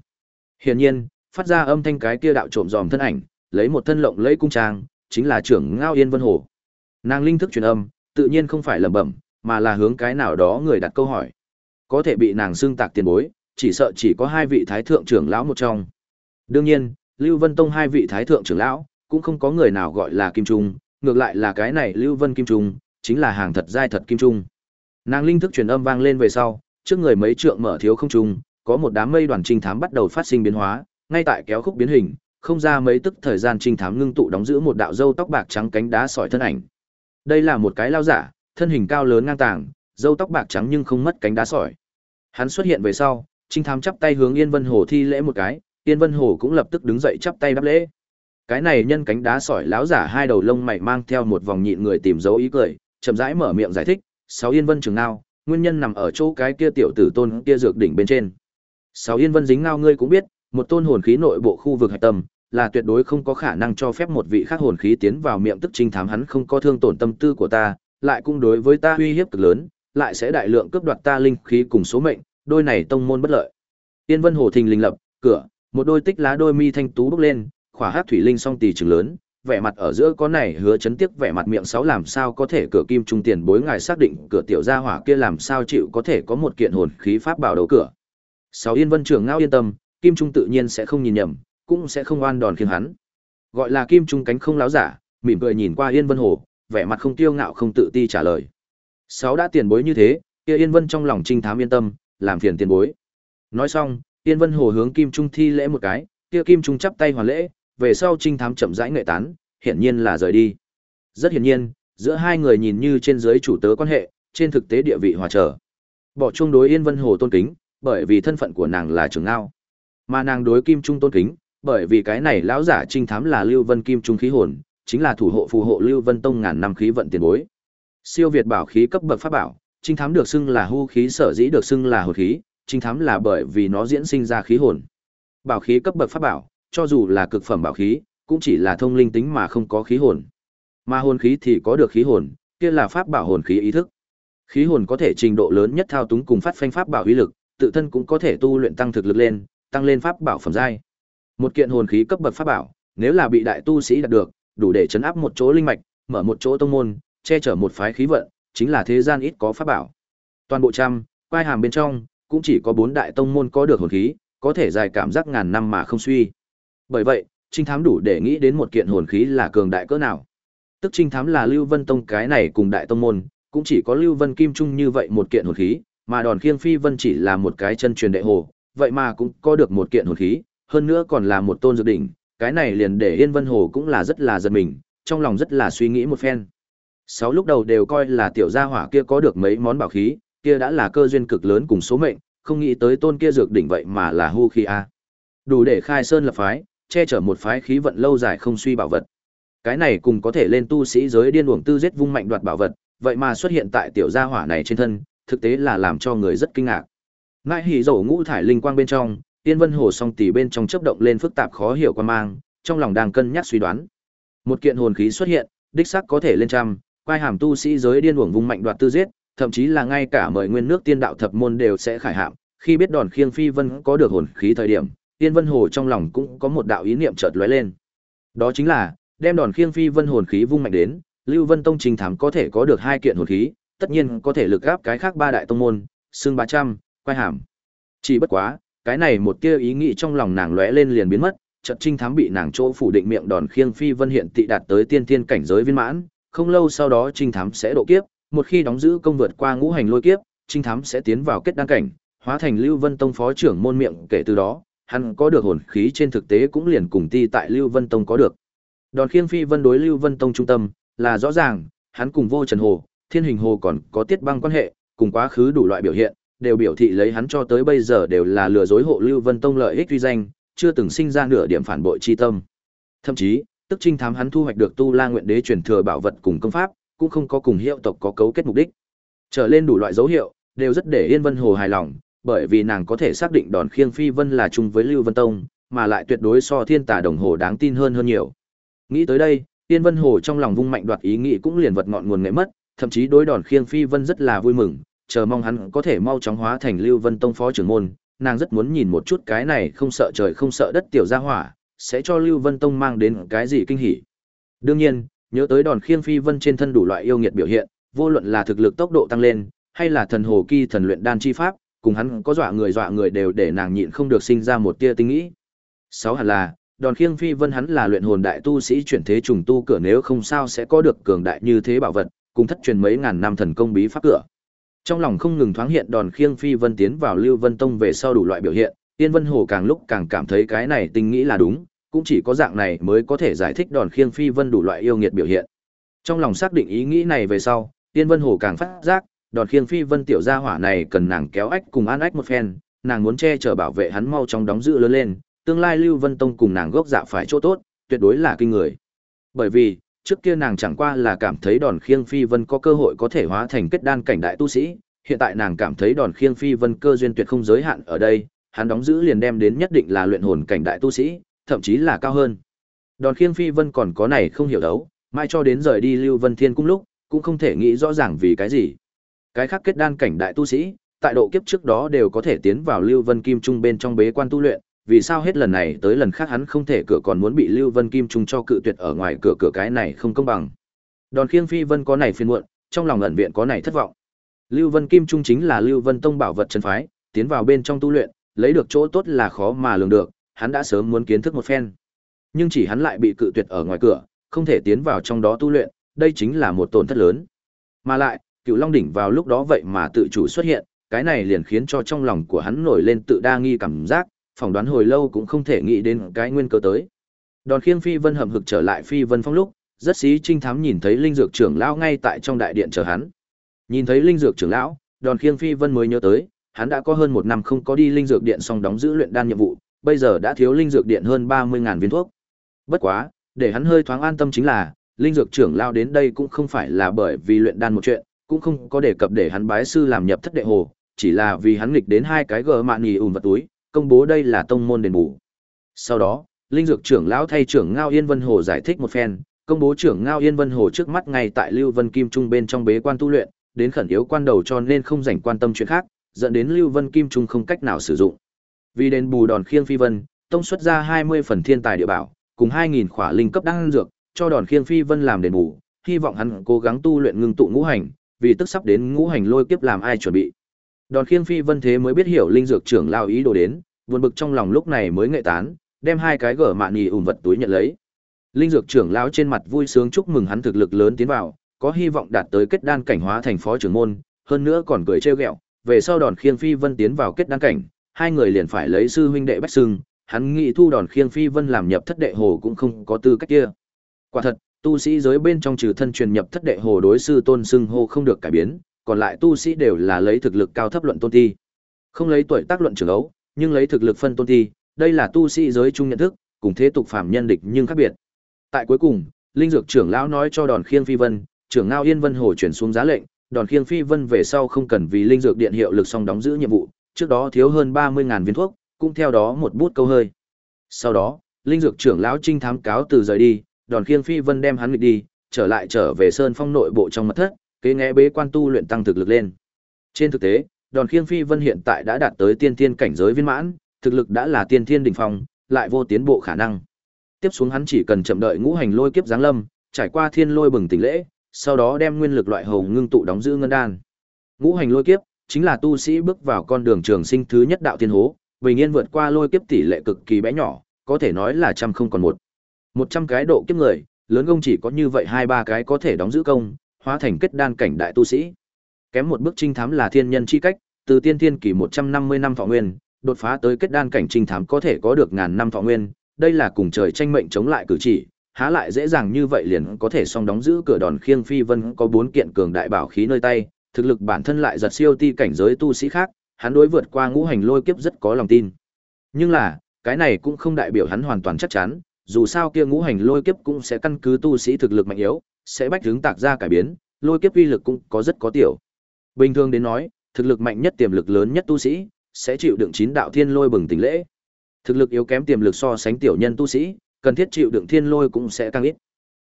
Speaker 1: Hiển nhiên, phát ra âm thanh cái kia đạo trộm dòm thân ảnh, lấy một thân lộng lấy cung trang, chính là trưởng Ngao Yên Vân Hồ. Nàng linh thức truyền âm, tự nhiên không phải lẩm bẩm, mà là hướng cái nào đó người đặt câu hỏi. Có thể bị nàng xưng tạc tiền bối, chỉ sợ chỉ có hai vị thái thượng trưởng lão một trong. Đương nhiên, Lưu Vân Tông hai vị thái thượng trưởng lão, cũng không có người nào gọi là Kim Trung, ngược lại là cái này Lưu Vân Kim Trung, chính là hàng thật giai thật Kim Trung. Nàng linh thức truyền âm vang lên về sau, trước người mấy trượng mở thiếu không trung, có một đám mây đoàn trinh thám bắt đầu phát sinh biến hóa, ngay tại kéo khúc biến hình, không ra mấy tức thời gian trinh thám ngưng tụ đóng giữ một đạo dâu tóc bạc trắng cánh đá sỏi thân ảnh. Đây là một cái lao giả, thân hình cao lớn ngang tàng, dâu tóc bạc trắng nhưng không mất cánh đá sỏi. Hắn xuất hiện về sau, Trinh Thám chắp tay hướng Yên Vân Hồ thi lễ một cái, Yên Vân Hồ cũng lập tức đứng dậy chắp tay đáp lễ. Cái này nhân cánh đá sỏi lão giả hai đầu lông mày mang theo một vòng nhịn người tìm dấu ý cười, chậm rãi mở miệng giải thích, sáu Yên Vân trường nào, nguyên nhân nằm ở chỗ cái kia tiểu tử tôn kia dược đỉnh bên trên. Sáu Yên Vân dính ngao ngươi cũng biết, một tôn hồn khí nội bộ khu vực hạch tâm, là tuyệt đối không có khả năng cho phép một vị khác hồn khí tiến vào miệng tức trinh thám hắn không có thương tổn tâm tư của ta, lại cũng đối với ta uy hiếp cực lớn, lại sẽ đại lượng cướp đoạt ta linh khí cùng số mệnh, đôi này tông môn bất lợi. Yên Vân Hồ thình linh lập, cửa, một đôi tích lá đôi mi thanh tú bốc lên, khỏa hát thủy linh song tỳ trường lớn, vẻ mặt ở giữa có này hứa chấn tiếc vẻ mặt miệng sáu làm sao có thể cửa kim trung tiền bối ngài xác định cửa tiểu gia hỏa kia làm sao chịu có thể có một kiện hồn khí pháp bảo đầu cửa. Sáu Yên Vân trưởng ngao yên tâm, kim trung tự nhiên sẽ không nhìn nhầm, cũng sẽ không oan đòn khiến hắn. Gọi là kim trung cánh không láo giả, mỉm cười nhìn qua Yên Vân Hồ, vẻ mặt không tiêu ngạo không tự ti trả lời. Sáu đã tiền bối như thế, kia Yên Vân trong lòng trinh thám yên tâm, làm phiền tiền bối. Nói xong, Yên Vân Hồ hướng Kim Trung thi lễ một cái, kia Kim Trung chắp tay hoàn lễ, về sau trinh thám chậm rãi nghệ tán, hiển nhiên là rời đi. Rất hiển nhiên, giữa hai người nhìn như trên dưới chủ tớ quan hệ, trên thực tế địa vị hòa trở. Bỏ chung đối Yên Vân Hồ tôn kính, bởi vì thân phận của nàng là trưởng ngao. Mà nàng đối Kim Trung tôn kính, bởi vì cái này lão giả trinh thám là Lưu Vân Kim Trung khí hồn, chính là thủ hộ phù hộ Lưu Vân Tông ngàn năm khí vận tiền bối. Siêu việt bảo khí cấp bậc pháp bảo, trinh thám được xưng là hư khí sở dĩ được xưng là hồn khí, trinh thám là bởi vì nó diễn sinh ra khí hồn. Bảo khí cấp bậc pháp bảo, cho dù là cực phẩm bảo khí, cũng chỉ là thông linh tính mà không có khí hồn. Mà hồn khí thì có được khí hồn, kia là pháp bảo hồn khí ý thức. Khí hồn có thể trình độ lớn nhất thao túng cùng phát phanh pháp bảo uy lực, tự thân cũng có thể tu luyện tăng thực lực lên, tăng lên pháp bảo phẩm giai. Một kiện hồn khí cấp bậc pháp bảo, nếu là bị đại tu sĩ đạt được, đủ để chấn áp một chỗ linh mạch, mở một chỗ tông môn, che chở một phái khí vận, chính là thế gian ít có pháp bảo. Toàn bộ trăm, quai hàm bên trong, cũng chỉ có bốn đại tông môn có được hồn khí, có thể dài cảm giác ngàn năm mà không suy. Bởi vậy, trinh thám đủ để nghĩ đến một kiện hồn khí là cường đại cỡ nào. Tức trinh thám là Lưu Vân Tông cái này cùng đại tông môn, cũng chỉ có Lưu Vân Kim Trung như vậy một kiện hồn khí, mà đòn khiêng phi vân chỉ là một cái chân truyền đệ hồ, vậy mà cũng có được một kiện hồn khí, hơn nữa còn là một tôn dược đỉnh, cái này liền để Yên Vân Hồ cũng là rất là giật mình, trong lòng rất là suy nghĩ một phen. Sáu lúc đầu đều coi là tiểu gia hỏa kia có được mấy món bảo khí, kia đã là cơ duyên cực lớn cùng số mệnh, không nghĩ tới tôn kia dược đỉnh vậy mà là hư khí a. Đủ để khai sơn lập phái, che chở một phái khí vận lâu dài không suy bảo vật. Cái này cùng có thể lên tu sĩ giới điên cuồng tư giết vung mạnh đoạt bảo vật, vậy mà xuất hiện tại tiểu gia hỏa này trên thân, thực tế là làm cho người rất kinh ngạc. Ngại hỉ dầu ngũ thải linh quang bên trong, Tiên Vân Hồ song tỷ bên trong chớp động lên phức tạp khó hiểu quan mang, trong lòng đang cân nhắc suy đoán. Một kiện hồn khí xuất hiện, đích xác có thể lên trăm, quai hàm tu sĩ giới điên cuồng vung mạnh đoạt tư giết, thậm chí là ngay cả mời nguyên nước tiên đạo thập môn đều sẽ khải hạm. Khi biết đòn khiêng phi vân có được hồn khí thời điểm, Tiên Vân Hồ trong lòng cũng có một đạo ý niệm chợt lóe lên. Đó chính là đem đòn khiêng phi vân hồn khí vung mạnh đến, Lưu Vân Tông trình thám có thể có được hai kiện hồn khí, tất nhiên có thể lực gáp cái khác ba đại tông môn, xương bá trăm, quay hàm. Chỉ bất quá, cái này một tia ý nghĩ trong lòng nàng lóe lên liền biến mất, trận trinh thám bị nàng chỗ phủ định miệng đòn khiêng phi vân hiện tị đạt tới tiên tiên cảnh giới viên mãn, không lâu sau đó trinh thám sẽ độ kiếp, một khi đóng giữ công vượt qua ngũ hành lôi kiếp, trinh thám sẽ tiến vào kết đăng cảnh, hóa thành Lưu Vân Tông phó trưởng môn miệng kể từ đó, hắn có được hồn khí trên thực tế cũng liền cùng ti tại Lưu Vân Tông có được. Đòn khiêng phi vân đối Lưu Vân Tông trung tâm, là rõ ràng, hắn cùng vô trần hồ, thiên hình hồ còn có tiết băng quan hệ, cùng quá khứ đủ loại biểu hiện, đều biểu thị lấy hắn cho tới bây giờ đều là lừa dối hộ Lưu Vân Tông lợi ích uy danh, chưa từng sinh ra nửa điểm phản bội chi tâm. Thậm chí, tức trinh thám hắn thu hoạch được tu la nguyện đế truyền thừa bảo vật cùng công pháp, cũng không có cùng hiệu tộc có cấu kết mục đích. Trở lên đủ loại dấu hiệu, đều rất để Yên Vân Hồ hài lòng, bởi vì nàng có thể xác định đòn khiêng phi vân là chung với Lưu Vân Tông, mà lại tuyệt đối so thiên tả đồng hồ đáng tin hơn hơn nhiều. Nghĩ tới đây, tiên Vân Hồ trong lòng vung mạnh đoạt ý nghĩ cũng liền vật ngọn nguồn nghệ mất, thậm chí đối đòn khiêng phi vân rất là vui mừng, chờ mong hắn có thể mau chóng hóa thành Lưu Vân Tông phó trưởng môn, nàng rất muốn nhìn một chút cái này không sợ trời không sợ đất tiểu gia hỏa, sẽ cho Lưu Vân Tông mang đến cái gì kinh hỉ. Đương nhiên, nhớ tới đòn khiêng phi vân trên thân đủ loại yêu nghiệt biểu hiện, vô luận là thực lực tốc độ tăng lên, hay là thần hồ kỳ thần luyện đan chi pháp, cùng hắn có dọa người dọa người đều để nàng nhịn không được sinh ra một tia tinh nghĩ. Sáu hẳn là, đòn khiêng phi vân hắn là luyện hồn đại tu sĩ chuyển thế trùng tu cửa nếu không sao sẽ có được cường đại như thế bảo vật, cùng thất truyền mấy ngàn năm thần công bí pháp cửa. Trong lòng không ngừng thoáng hiện đòn khiêng phi vân tiến vào Lưu Vân Tông về sau đủ loại biểu hiện, Tiên Vân Hồ càng lúc càng cảm thấy cái này tình nghĩ là đúng, cũng chỉ có dạng này mới có thể giải thích đòn khiêng phi vân đủ loại yêu nghiệt biểu hiện. Trong lòng xác định ý nghĩ này về sau, Tiên Vân Hồ càng phát giác, đòn khiêng phi vân tiểu gia hỏa này cần nàng kéo ách cùng an ách một phen, nàng muốn che chở bảo vệ hắn mau chóng đóng giữ lớn lên, tương lai Lưu Vân Tông cùng nàng gốc dạ phải chỗ tốt, tuyệt đối là kinh người. Bởi vì, trước kia nàng chẳng qua là cảm thấy đòn khiêng phi vân có cơ hội có thể hóa thành kết đan cảnh đại tu sĩ, hiện tại nàng cảm thấy đòn khiêng phi vân cơ duyên tuyệt không giới hạn ở đây, hắn đóng giữ liền đem đến nhất định là luyện hồn cảnh đại tu sĩ, thậm chí là cao hơn. Đòn khiêng phi vân còn có này không hiểu đấu, mai cho đến rời đi Lưu Vân Thiên cung lúc, cũng không thể nghĩ rõ ràng vì cái gì. Cái khác kết đan cảnh đại tu sĩ, tại độ kiếp trước đó đều có thể tiến vào Lưu Vân Kim Trung bên trong bế quan tu luyện, vì sao hết lần này tới lần khác hắn không thể cửa còn muốn bị Lưu Vân Kim Trung cho cự tuyệt ở ngoài cửa cửa cái này không công bằng. Đòn khiêng phi vân có này phiền muộn, trong lòng ẩn viện có này thất vọng. Lưu Vân Kim Trung chính là Lưu Vân Tông bảo vật chân phái, tiến vào bên trong tu luyện, lấy được chỗ tốt là khó mà lường được, hắn đã sớm muốn kiến thức một phen. Nhưng chỉ hắn lại bị cự tuyệt ở ngoài cửa, không thể tiến vào trong đó tu luyện, đây chính là một tổn thất lớn. Mà lại, Cựu Long đỉnh vào lúc đó vậy mà tự chủ xuất hiện, cái này liền khiến cho trong lòng của hắn nổi lên tự đa nghi cảm giác, phỏng đoán hồi lâu cũng không thể nghĩ đến cái nguyên cơ tới. Đòn khiêng Phi Vân hầm hực trở lại Phi Vân Phong lúc, rất xí trinh thám nhìn thấy linh dược trưởng lão ngay tại trong đại điện chờ hắn. Nhìn thấy linh dược trưởng lão, Đòn khiêng Phi Vân mới nhớ tới, hắn đã có hơn một năm không có đi linh dược điện song đóng giữ luyện đan nhiệm vụ, bây giờ đã thiếu linh dược điện hơn ba mươi ngàn viên thuốc. Bất quá, để hắn hơi thoáng an tâm chính là, linh dược trưởng lão đến đây cũng không phải là bởi vì luyện đan một chuyện, cũng không có đề cập để hắn bái sư làm nhập thất đệ hồ, chỉ là vì hắn nghịch đến hai cái gờ mạn nhì ùn vật túi, công bố đây là tông môn đền bù. Sau đó, linh dược trưởng lão thay trưởng Ngao Yên Vân Hồ giải thích một phen, công bố trưởng Ngao Yên Vân Hồ trước mắt ngay tại Lưu Vân Kim Trung bên trong bế quan tu luyện, đến khẩn yếu quan đầu cho nên không dành quan tâm chuyện khác, dẫn đến Lưu Vân Kim Trung không cách nào sử dụng. Vì đền bù đòn khiêng phi vân, tông xuất ra 20 phần thiên tài địa bảo, cùng 2000 khỏa linh cấp đan dược, cho đòn khiêng phi vân làm đền bù, hy vọng hắn cố gắng tu luyện ngưng tụ ngũ hành, vì tức sắp đến ngũ hành lôi kiếp làm ai chuẩn bị. Đòn khiêng phi vân thế mới biết hiểu linh dược trưởng lao ý đồ đến, buồn bực trong lòng lúc này mới nghệ tán, đem hai cái gở mạn nhì ủn vật túi nhận lấy. Linh dược trưởng lão trên mặt vui sướng chúc mừng hắn thực lực lớn tiến vào, có hy vọng đạt tới kết đan cảnh hóa thành phó trưởng môn, hơn nữa còn cười trêu ghẹo, về sau đòn khiêng phi vân tiến vào kết đan cảnh, hai người liền phải lấy sư huynh đệ bách sưng, hắn nghĩ thu đòn khiêng phi vân làm nhập thất đệ hồ cũng không có tư cách kia. Quả thật, tu sĩ giới bên trong trừ thân truyền nhập thất đệ hồ đối sư tôn xưng hô không được cải biến, còn lại tu sĩ đều là lấy thực lực cao thấp luận tôn thi. Không lấy tuổi tác luận trưởng ấu, nhưng lấy thực lực phân tôn thi, đây là tu sĩ giới chung nhận thức, cùng thế tục phạm nhân địch nhưng khác biệt. Tại cuối cùng, linh dược trưởng lão nói cho Đòn Khiêng Phi Vân, trưởng ngao Yên Vân Hồ chuyển xuống giá lệnh, Đòn Khiêng Phi Vân về sau không cần vì linh dược điện hiệu lực song đóng giữ nhiệm vụ, trước đó thiếu hơn 30000 viên thuốc, cũng theo đó một bút câu hơi. Sau đó, linh dược trưởng lão trinh thám cáo từ rời đi, Đòn Khiêng Phi Vân đem hắn nghịch đi, trở lại trở về Sơn Phong nội bộ trong mật thất, kế nghe bế quan tu luyện tăng thực lực lên. Trên thực tế, Đòn Khiêng Phi Vân hiện tại đã đạt tới tiên tiên cảnh giới viên mãn, thực lực đã là tiên thiên đỉnh phong, lại vô tiến bộ khả năng. Tiếp xuống hắn chỉ cần chậm đợi ngũ hành lôi kiếp giáng lâm, trải qua thiên lôi bừng tỉnh lễ, sau đó đem nguyên lực loại hầu ngưng tụ đóng giữ ngân đan. Ngũ hành lôi kiếp chính là tu sĩ bước vào con đường trường sinh thứ nhất đạo thiên hố, bình yên vượt qua lôi kiếp tỷ lệ cực kỳ bé nhỏ, có thể nói là trăm không còn một. Một trăm cái độ kiếp người, lớn công chỉ có như vậy hai ba cái có thể đóng giữ công, hóa thành kết đan cảnh đại tu sĩ. Kém một bước trinh thám là thiên nhân chi cách, từ tiên thiên kỳ 150 năm thọ nguyên, đột phá tới kết đan cảnh trinh thám có thể có được ngàn năm thọ nguyên, đây là cùng trời tranh mệnh chống lại cử chỉ, há lại dễ dàng như vậy liền có thể song đóng giữ cửa đòn khiêng phi vân có bốn kiện cường đại bảo khí nơi tay, thực lực bản thân lại giật siêu ti cảnh giới tu sĩ khác, hắn đối vượt qua ngũ hành lôi kiếp rất có lòng tin. Nhưng là, cái này cũng không đại biểu hắn hoàn toàn chắc chắn, dù sao kia ngũ hành lôi kiếp cũng sẽ căn cứ tu sĩ thực lực mạnh yếu, sẽ bách hướng tạc ra cải biến, lôi kiếp uy lực cũng có rất có tiểu. Bình thường đến nói, thực lực mạnh nhất tiềm lực lớn nhất tu sĩ sẽ chịu đựng chín đạo thiên lôi bừng tỉnh lễ. Thực lực yếu kém tiềm lực so sánh tiểu nhân tu sĩ, cần thiết chịu đựng thiên lôi cũng sẽ tăng ít.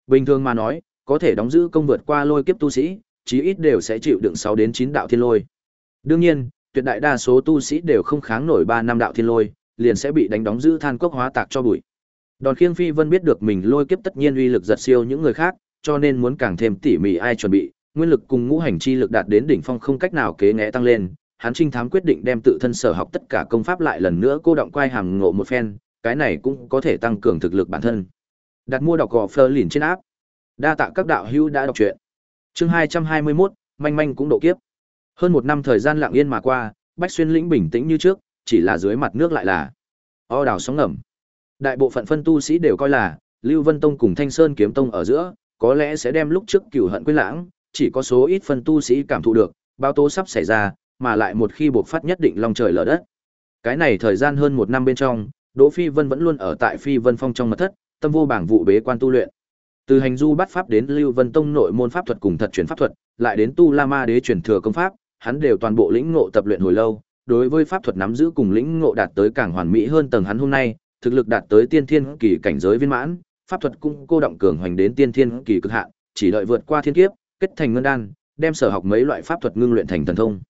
Speaker 1: Bình thường mà nói, có thể đóng giữ công vượt qua lôi kiếp tu sĩ, chí ít đều sẽ chịu đựng 6 đến 9 đạo thiên lôi. Đương nhiên, tuyệt đại đa số tu sĩ đều không kháng nổi 3 năm đạo thiên lôi, liền sẽ bị đánh đóng giữ than cốc hóa tạc cho bụi. Đòn Khiêng Phi Vân biết được mình lôi kiếp tất nhiên uy lực giật siêu những người khác, cho nên muốn càng thêm tỉ mỉ ai chuẩn bị, nguyên lực cùng ngũ hành chi lực đạt đến đỉnh phong không cách nào kế ngẽ tăng lên, hắn trinh thám quyết định đem tự thân sở học tất cả công pháp lại lần nữa cô động quay hàm ngộ một phen, cái này cũng có thể tăng cường thực lực bản thân. Đặt mua đọc gò Fleur lìn trên áp. Đa tạ các đạo hữu đã đọc truyện. Chương 221, manh manh cũng độ kiếp. Hơn một năm thời gian lặng yên mà qua, Bách Xuyên lĩnh bình tĩnh như trước, chỉ là dưới mặt nước lại là o đào sóng ngầm. Đại bộ phận phân tu sĩ đều coi là Lưu Vân Tông cùng Thanh Sơn Kiếm Tông ở giữa, có lẽ sẽ đem lúc trước cửu hận quên lãng, chỉ có số ít phân tu sĩ cảm thụ được, bao tố sắp xảy ra, mà lại một khi buộc phát nhất định lòng trời lở đất. Cái này thời gian hơn một năm bên trong, Đỗ Phi Vân vẫn luôn ở tại Phi Vân Phong trong mật thất, tâm vô bảng vụ bế quan tu luyện. Từ hành du bắt pháp đến Lưu Vân Tông nội môn pháp thuật cùng thật chuyển pháp thuật, lại đến Tu La Ma Đế truyền thừa công pháp, hắn đều toàn bộ lĩnh ngộ tập luyện hồi lâu, đối với pháp thuật nắm giữ cùng lĩnh ngộ đạt tới càng hoàn mỹ hơn tầng hắn hôm nay, thực lực đạt tới tiên thiên kỳ cảnh giới viên mãn, pháp thuật cũng cô động cường hoành đến tiên thiên kỳ cực hạn, chỉ đợi vượt qua thiên kiếp, kết thành ngân đan, đem sở học mấy loại pháp thuật ngưng luyện thành thần thông.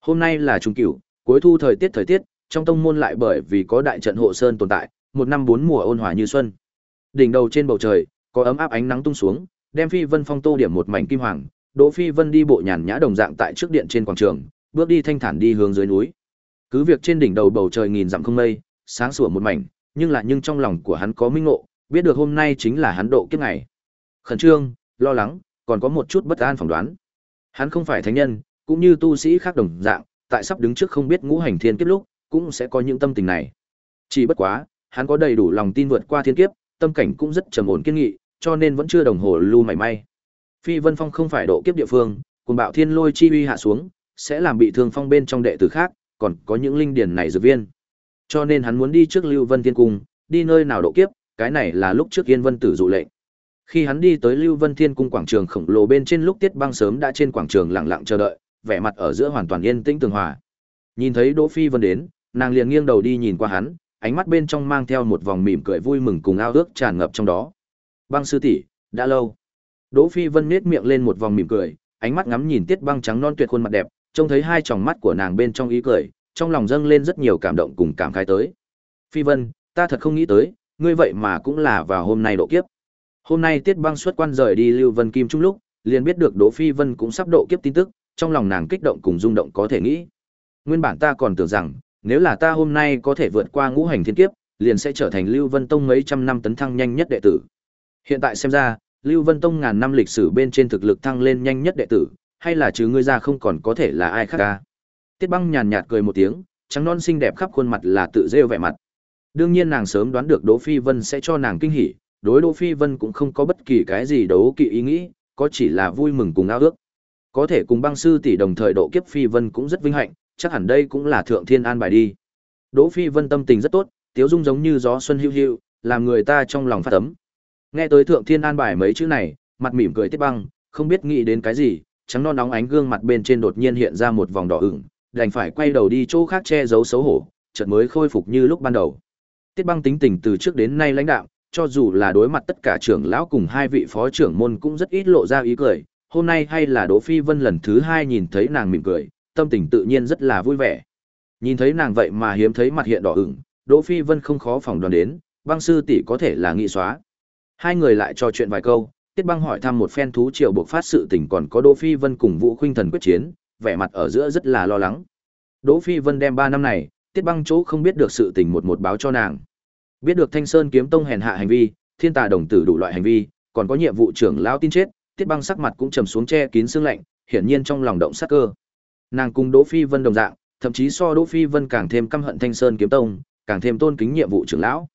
Speaker 1: Hôm nay là trung cửu, cuối thu thời tiết thời tiết, trong tông môn lại bởi vì có đại trận hộ sơn tồn tại, một năm bốn mùa ôn hòa như xuân. Đỉnh đầu trên bầu trời, có ấm áp ánh nắng tung xuống, đem Phi Vân Phong tô điểm một mảnh kim hoàng, Đỗ Phi Vân đi bộ nhàn nhã đồng dạng tại trước điện trên quảng trường, bước đi thanh thản đi hướng dưới núi. Cứ việc trên đỉnh đầu bầu trời nghìn dặm không mây, sáng sủa một mảnh, nhưng là nhưng trong lòng của hắn có minh ngộ, biết được hôm nay chính là hắn độ kiếp ngày. Khẩn trương, lo lắng, còn có một chút bất an phỏng đoán. Hắn không phải thánh nhân, cũng như tu sĩ khác đồng dạng, tại sắp đứng trước không biết ngũ hành thiên kiếp lúc, cũng sẽ có những tâm tình này. Chỉ bất quá, hắn có đầy đủ lòng tin vượt qua thiên kiếp, tâm cảnh cũng rất trầm ổn kiên nghị, cho nên vẫn chưa đồng hồ lưu mảy may. Phi Vân Phong không phải độ kiếp địa phương, cùng bạo thiên lôi chi uy hạ xuống, sẽ làm bị thương phong bên trong đệ tử khác, còn có những linh điển này dược viên. Cho nên hắn muốn đi trước Lưu Vân Thiên Cung, đi nơi nào độ kiếp, cái này là lúc trước Yên Vân Tử dụ lệnh. Khi hắn đi tới Lưu Vân Thiên Cung quảng trường khổng lồ bên trên lúc Tiết Băng sớm đã trên quảng trường lặng lặng chờ đợi, vẻ mặt ở giữa hoàn toàn yên tĩnh tường hòa. Nhìn thấy Đỗ Phi Vân đến, nàng liền nghiêng đầu đi nhìn qua hắn, ánh mắt bên trong mang theo một vòng mỉm cười vui mừng cùng ao ước tràn ngập trong đó. Băng sư tỷ, đã lâu. Đỗ Phi Vân nhếch miệng lên một vòng mỉm cười, ánh mắt ngắm nhìn Tiết Băng trắng non tuyệt khuôn mặt đẹp, trông thấy hai tròng mắt của nàng bên trong ý cười, trong lòng dâng lên rất nhiều cảm động cùng cảm khái tới. Phi Vân, ta thật không nghĩ tới, ngươi vậy mà cũng là vào hôm nay độ kiếp. Hôm nay Tiết Băng xuất quan rời đi Lưu Vân Kim Trung lúc, liền biết được Đỗ Phi Vân cũng sắp độ kiếp tin tức, trong lòng nàng kích động cùng rung động có thể nghĩ. Nguyên bản ta còn tưởng rằng, nếu là ta hôm nay có thể vượt qua ngũ hành thiên kiếp, liền sẽ trở thành Lưu Vân Tông mấy trăm năm tấn thăng nhanh nhất đệ tử. Hiện tại xem ra, Lưu Vân Tông ngàn năm lịch sử bên trên thực lực thăng lên nhanh nhất đệ tử, hay là trừ ngươi ra không còn có thể là ai khác ca. Tiết Băng nhàn nhạt cười một tiếng, trắng non xinh đẹp khắp khuôn mặt là tự rêu vẻ mặt. Đương nhiên nàng sớm đoán được Đỗ Phi Vân sẽ cho nàng kinh hỉ, đối Đỗ Phi Vân cũng không có bất kỳ cái gì đấu kỵ ý nghĩ, có chỉ là vui mừng cùng ao ước. Có thể cùng băng sư tỷ đồng thời độ kiếp Phi Vân cũng rất vinh hạnh, chắc hẳn đây cũng là thượng thiên an bài đi. Đỗ Phi Vân tâm tình rất tốt, tiếu dung giống như gió xuân hữu hữu, làm người ta trong lòng phát ấm. Nghe tới thượng thiên an bài mấy chữ này, mặt mỉm cười Tiết Băng, không biết nghĩ đến cái gì, trắng non nóng ánh gương mặt bên trên đột nhiên hiện ra một vòng đỏ ửng, đành phải quay đầu đi chỗ khác che giấu xấu hổ, chợt mới khôi phục như lúc ban đầu. Tiết Băng tính tình từ trước đến nay lãnh đạm, cho dù là đối mặt tất cả trưởng lão cùng hai vị phó trưởng môn cũng rất ít lộ ra ý cười, hôm nay hay là Đỗ Phi Vân lần thứ hai nhìn thấy nàng mỉm cười, tâm tình tự nhiên rất là vui vẻ. Nhìn thấy nàng vậy mà hiếm thấy mặt hiện đỏ ửng, Đỗ Phi Vân không khó phỏng đoán đến, băng sư tỷ có thể là nghị xóa. Hai người lại trò chuyện vài câu, Tiết Băng hỏi thăm một phen thú triều buộc phát sự tình còn có Đỗ Phi Vân cùng Vũ Khuynh Thần quyết chiến, vẻ mặt ở giữa rất là lo lắng. Đỗ Phi Vân đem 3 năm này, Tiết Băng chỗ không biết được sự tình một một báo cho nàng. Biết được Thanh Sơn kiếm tông hèn hạ hành vi, thiên tà đồng tử đủ loại hành vi, còn có nhiệm vụ trưởng lão tin chết, Tiết Băng sắc mặt cũng trầm xuống che kín sương lạnh, hiển nhiên trong lòng động sát cơ. Nàng cùng Đỗ Phi Vân đồng dạng, thậm chí so Đỗ Phi Vân càng thêm căm hận Thanh Sơn kiếm tông, càng thêm tôn kính nhiệm vụ trưởng lão.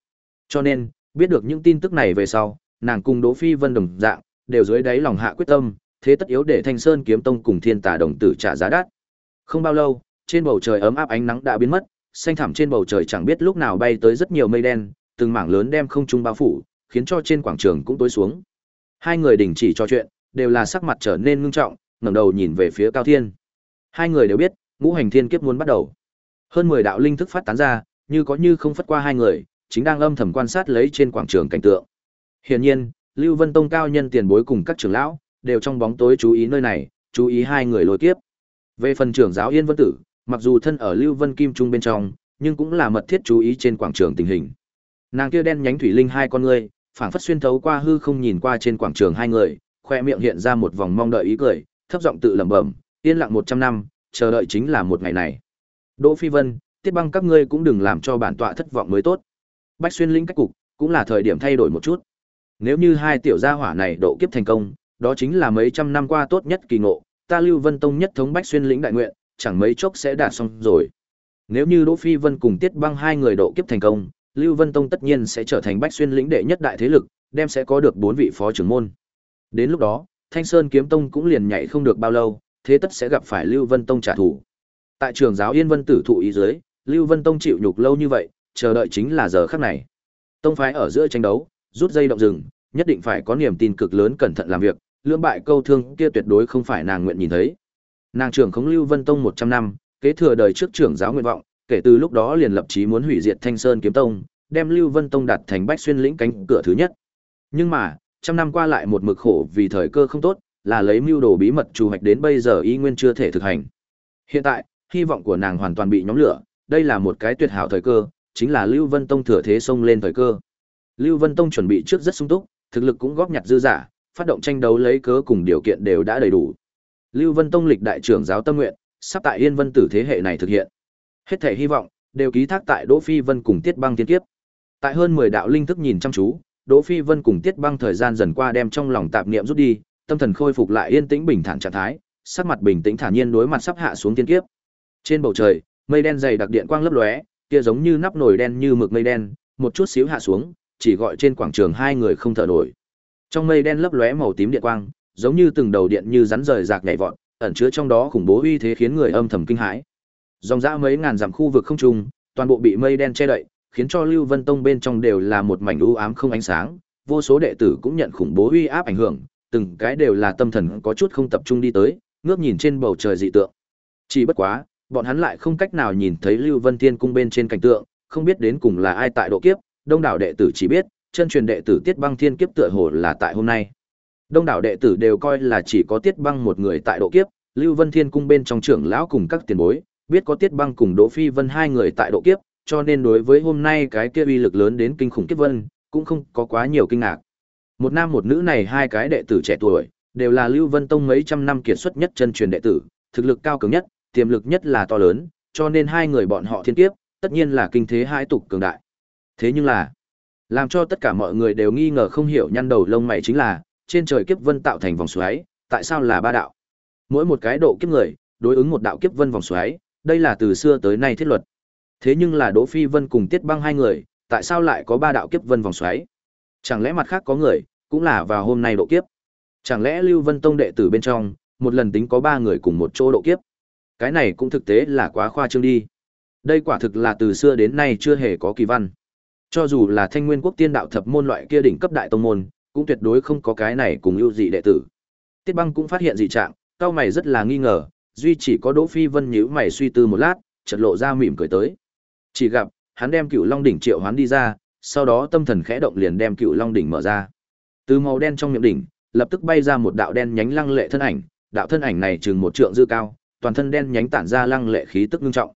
Speaker 1: Cho nên, biết được những tin tức này về sau, nàng cùng Đỗ Phi Vân đồng dạng, đều dưới đáy lòng hạ quyết tâm, thế tất yếu để Thanh Sơn kiếm tông cùng Thiên Tà đồng tử trả giá đắt. Không bao lâu, trên bầu trời ấm áp ánh nắng đã biến mất, xanh thẳm trên bầu trời chẳng biết lúc nào bay tới rất nhiều mây đen, từng mảng lớn đem không trung bao phủ, khiến cho trên quảng trường cũng tối xuống. Hai người đình chỉ trò chuyện, đều là sắc mặt trở nên ngưng trọng, ngẩng đầu nhìn về phía Cao Thiên. Hai người đều biết, ngũ hành thiên kiếp muốn bắt đầu. Hơn 10 đạo linh thức phát tán ra, như có như không phất qua hai người, chính đang âm thầm quan sát lấy trên quảng trường cảnh tượng. Hiển nhiên, Lưu Vân Tông cao nhân tiền bối cùng các trưởng lão đều trong bóng tối chú ý nơi này, chú ý hai người lôi kiếp. Về phần trưởng giáo Yên Vân Tử, mặc dù thân ở Lưu Vân Kim Trung bên trong, nhưng cũng là mật thiết chú ý trên quảng trường tình hình. Nàng kia đen nhánh thủy linh hai con ngươi, phảng phất xuyên thấu qua hư không nhìn qua trên quảng trường hai người, khoe miệng hiện ra một vòng mong đợi ý cười, thấp giọng tự lẩm bẩm, yên lặng 100 năm, chờ đợi chính là một ngày này. Đỗ Phi Vân, Tiết Băng các ngươi cũng đừng làm cho bản tọa thất vọng mới tốt. Bách xuyên linh cách cục, cũng là thời điểm thay đổi một chút. Nếu như hai tiểu gia hỏa này độ kiếp thành công, đó chính là mấy trăm năm qua tốt nhất kỳ ngộ, ta Lưu Vân Tông nhất thống Bách xuyên lĩnh đại nguyện, chẳng mấy chốc sẽ đạt xong rồi. Nếu như Đỗ Phi Vân cùng Tiết Băng hai người độ kiếp thành công, Lưu Vân Tông tất nhiên sẽ trở thành Bách xuyên lĩnh đệ nhất đại thế lực, đem sẽ có được bốn vị phó trưởng môn. Đến lúc đó, Thanh Sơn Kiếm Tông cũng liền nhảy không được bao lâu, thế tất sẽ gặp phải Lưu Vân Tông trả thù. Tại trường giáo Yên Vân tử thụ ý dưới, Lưu Vân Tông chịu nhục lâu như vậy, chờ đợi chính là giờ khắc này. Tông phái ở giữa tranh đấu, rút dây động rừng, nhất định phải có niềm tin cực lớn cẩn thận làm việc, lưỡng bại câu thương kia tuyệt đối không phải nàng nguyện nhìn thấy. Nàng trưởng khống Lưu Vân Tông 100 năm, kế thừa đời trước trưởng giáo nguyện vọng, kể từ lúc đó liền lập chí muốn hủy diệt Thanh Sơn Kiếm Tông, đem Lưu Vân Tông đặt thành Bách Xuyên lĩnh cánh cửa thứ nhất. Nhưng mà, trăm năm qua lại một mực khổ vì thời cơ không tốt, là lấy mưu đồ bí mật trù hoạch đến bây giờ y nguyên chưa thể thực hành. Hiện tại, hy vọng của nàng hoàn toàn bị nhóm lửa, đây là một cái tuyệt hảo thời cơ, chính là Lưu Vân Tông thừa thế xông lên thời cơ. Lưu Vân Tông chuẩn bị trước rất sung túc, thực lực cũng góp nhặt dư giả, phát động tranh đấu lấy cớ cùng điều kiện đều đã đầy đủ. Lưu Vân Tông lịch đại trưởng giáo tâm nguyện, sắp tại Yên Vân Tử thế hệ này thực hiện. Hết thể hy vọng đều ký thác tại Đỗ Phi Vân cùng Tiết Băng tiên kiếp. Tại hơn 10 đạo linh thức nhìn chăm chú, Đỗ Phi Vân cùng Tiết Băng thời gian dần qua đem trong lòng tạp niệm rút đi, tâm thần khôi phục lại yên tĩnh bình thản trạng thái, sắc mặt bình tĩnh thản nhiên đối mặt sắp hạ xuống tiên kiếp. Trên bầu trời, mây đen dày đặc điện quang lấp lóe, kia giống như nắp nồi đen như mực mây đen, một chút xíu hạ xuống, chỉ gọi trên quảng trường hai người không thở nổi. Trong mây đen lấp lóe màu tím điện quang, giống như từng đầu điện như rắn rời rạc nhảy vọt, ẩn chứa trong đó khủng bố uy thế khiến người âm thầm kinh hãi. Dòng dã mấy ngàn dặm khu vực không trung, toàn bộ bị mây đen che đậy, khiến cho Lưu Vân Tông bên trong đều là một mảnh u ám không ánh sáng, vô số đệ tử cũng nhận khủng bố uy áp ảnh hưởng, từng cái đều là tâm thần có chút không tập trung đi tới, ngước nhìn trên bầu trời dị tượng. Chỉ bất quá, bọn hắn lại không cách nào nhìn thấy Lưu Vân Thiên cung bên trên cảnh tượng, không biết đến cùng là ai tại độ kiếp, đông đảo đệ tử chỉ biết, chân truyền đệ tử Tiết Băng Thiên kiếp tựa hồ là tại hôm nay. Đông đảo đệ tử đều coi là chỉ có Tiết Băng một người tại độ kiếp, Lưu Vân Thiên cung bên trong trưởng lão cùng các tiền bối, biết có Tiết Băng cùng Đỗ Phi Vân hai người tại độ kiếp, cho nên đối với hôm nay cái kia uy lực lớn đến kinh khủng kiếp vân, cũng không có quá nhiều kinh ngạc. Một nam một nữ này hai cái đệ tử trẻ tuổi, đều là Lưu Vân Tông mấy trăm năm kiệt xuất nhất chân truyền đệ tử, thực lực cao cường nhất, tiềm lực nhất là to lớn, cho nên hai người bọn họ thiên kiếp, tất nhiên là kinh thế hai tục cường đại. Thế nhưng là, làm cho tất cả mọi người đều nghi ngờ không hiểu nhăn đầu lông mày chính là, trên trời kiếp vân tạo thành vòng xoáy, tại sao là ba đạo? Mỗi một cái độ kiếp người, đối ứng một đạo kiếp vân vòng xoáy, đây là từ xưa tới nay thiết luật. Thế nhưng là Đỗ Phi Vân cùng Tiết Băng hai người, tại sao lại có ba đạo kiếp vân vòng xoáy? Chẳng lẽ mặt khác có người, cũng là vào hôm nay độ kiếp? Chẳng lẽ Lưu Vân Tông đệ tử bên trong, một lần tính có ba người cùng một chỗ độ kiếp? Cái này cũng thực tế là quá khoa trương đi. Đây quả thực là từ xưa đến nay chưa hề có kỳ văn. Cho dù là Thanh Nguyên Quốc Tiên Đạo thập môn loại kia đỉnh cấp đại tông môn, cũng tuyệt đối không có cái này cùng ưu dị đệ tử. Tiết Băng cũng phát hiện dị trạng, cao mày rất là nghi ngờ, duy chỉ có Đỗ Phi Vân nhíu mày suy tư một lát, chợt lộ ra mỉm cười tới. Chỉ gặp, hắn đem Cựu Long đỉnh triệu hoán đi ra, sau đó tâm thần khẽ động liền đem Cựu Long đỉnh mở ra. Từ màu đen trong miệng đỉnh, lập tức bay ra một đạo đen nhánh lăng lệ thân ảnh, đạo thân ảnh này chừng một trượng dư cao, toàn thân đen nhánh tản ra lăng lệ khí tức nghiêm trọng.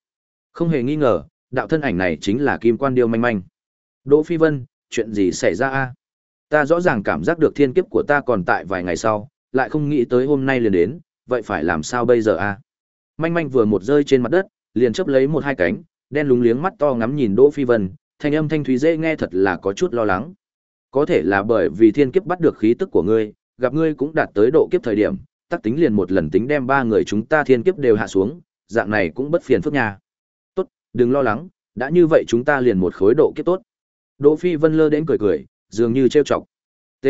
Speaker 1: Không hề nghi ngờ, đạo thân ảnh này chính là Kim Quan Điêu manh manh. Đỗ Phi Vân, chuyện gì xảy ra a? Ta rõ ràng cảm giác được thiên kiếp của ta còn tại vài ngày sau, lại không nghĩ tới hôm nay liền đến, vậy phải làm sao bây giờ a? Manh manh vừa một rơi trên mặt đất, liền chớp lấy một hai cánh, đen lúng liếng mắt to ngắm nhìn Đỗ Phi Vân, thanh âm thanh thúy dễ nghe thật là có chút lo lắng. Có thể là bởi vì thiên kiếp bắt được khí tức của ngươi, gặp ngươi cũng đạt tới độ kiếp thời điểm, tắc tính liền một lần tính đem ba người chúng ta thiên kiếp đều hạ xuống, dạng này cũng bất phiền phức nhà. Tốt, đừng lo lắng, đã như vậy chúng ta liền một khối độ kiếp tốt. Đỗ Phi Vân lơ đến cười cười, dường như trêu chọc. T.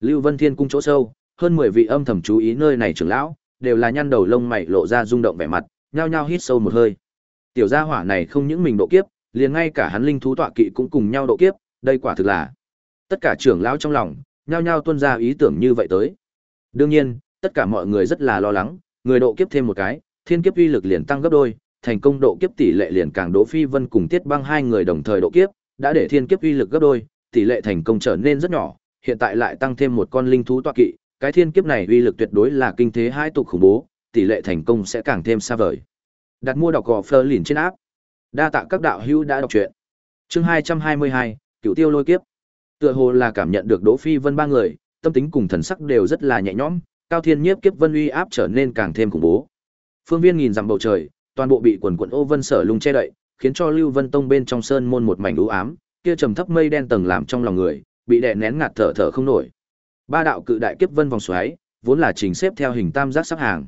Speaker 1: Lưu Vân Thiên cung chỗ sâu, hơn 10 vị âm thầm chú ý nơi này trưởng lão, đều là nhăn đầu lông mày lộ ra rung động vẻ mặt, nhao nhao hít sâu một hơi. Tiểu gia hỏa này không những mình độ kiếp, liền ngay cả hắn linh thú tọa kỵ cũng cùng nhau độ kiếp, đây quả thực là. Tất cả trưởng lão trong lòng, nhao nhao tuôn ra ý tưởng như vậy tới. Đương nhiên, tất cả mọi người rất là lo lắng, người độ kiếp thêm một cái, thiên kiếp uy lực liền tăng gấp đôi, thành công độ kiếp tỷ lệ liền càng Đỗ Phi Vân cùng Tiết Băng hai người đồng thời độ kiếp, đã để thiên kiếp uy lực gấp đôi, tỷ lệ thành công trở nên rất nhỏ, hiện tại lại tăng thêm một con linh thú tọa kỵ, cái thiên kiếp này uy lực tuyệt đối là kinh thế hai tục khủng bố, tỷ lệ thành công sẽ càng thêm xa vời. Đặt mua đọc gò Fleur liền trên áp. Đa tạ các đạo hữu đã đọc truyện. Chương 222, Cửu Tiêu Lôi Kiếp. Tựa hồ là cảm nhận được Đỗ Phi Vân ba người, tâm tính cùng thần sắc đều rất là nhẹ nhõm, Cao Thiên Nhiếp kiếp vân uy áp trở nên càng thêm khủng bố. Phương Viên nhìn dặm bầu trời, toàn bộ bị quần quần ô vân sở lung che đậy, khiến cho Lưu Vân Tông bên trong sơn môn một mảnh u ám, kia trầm thấp mây đen tầng làm trong lòng người, bị đè nén ngạt thở thở không nổi. Ba đạo cự đại kiếp vân vòng xoáy, vốn là trình xếp theo hình tam giác sắp hàng.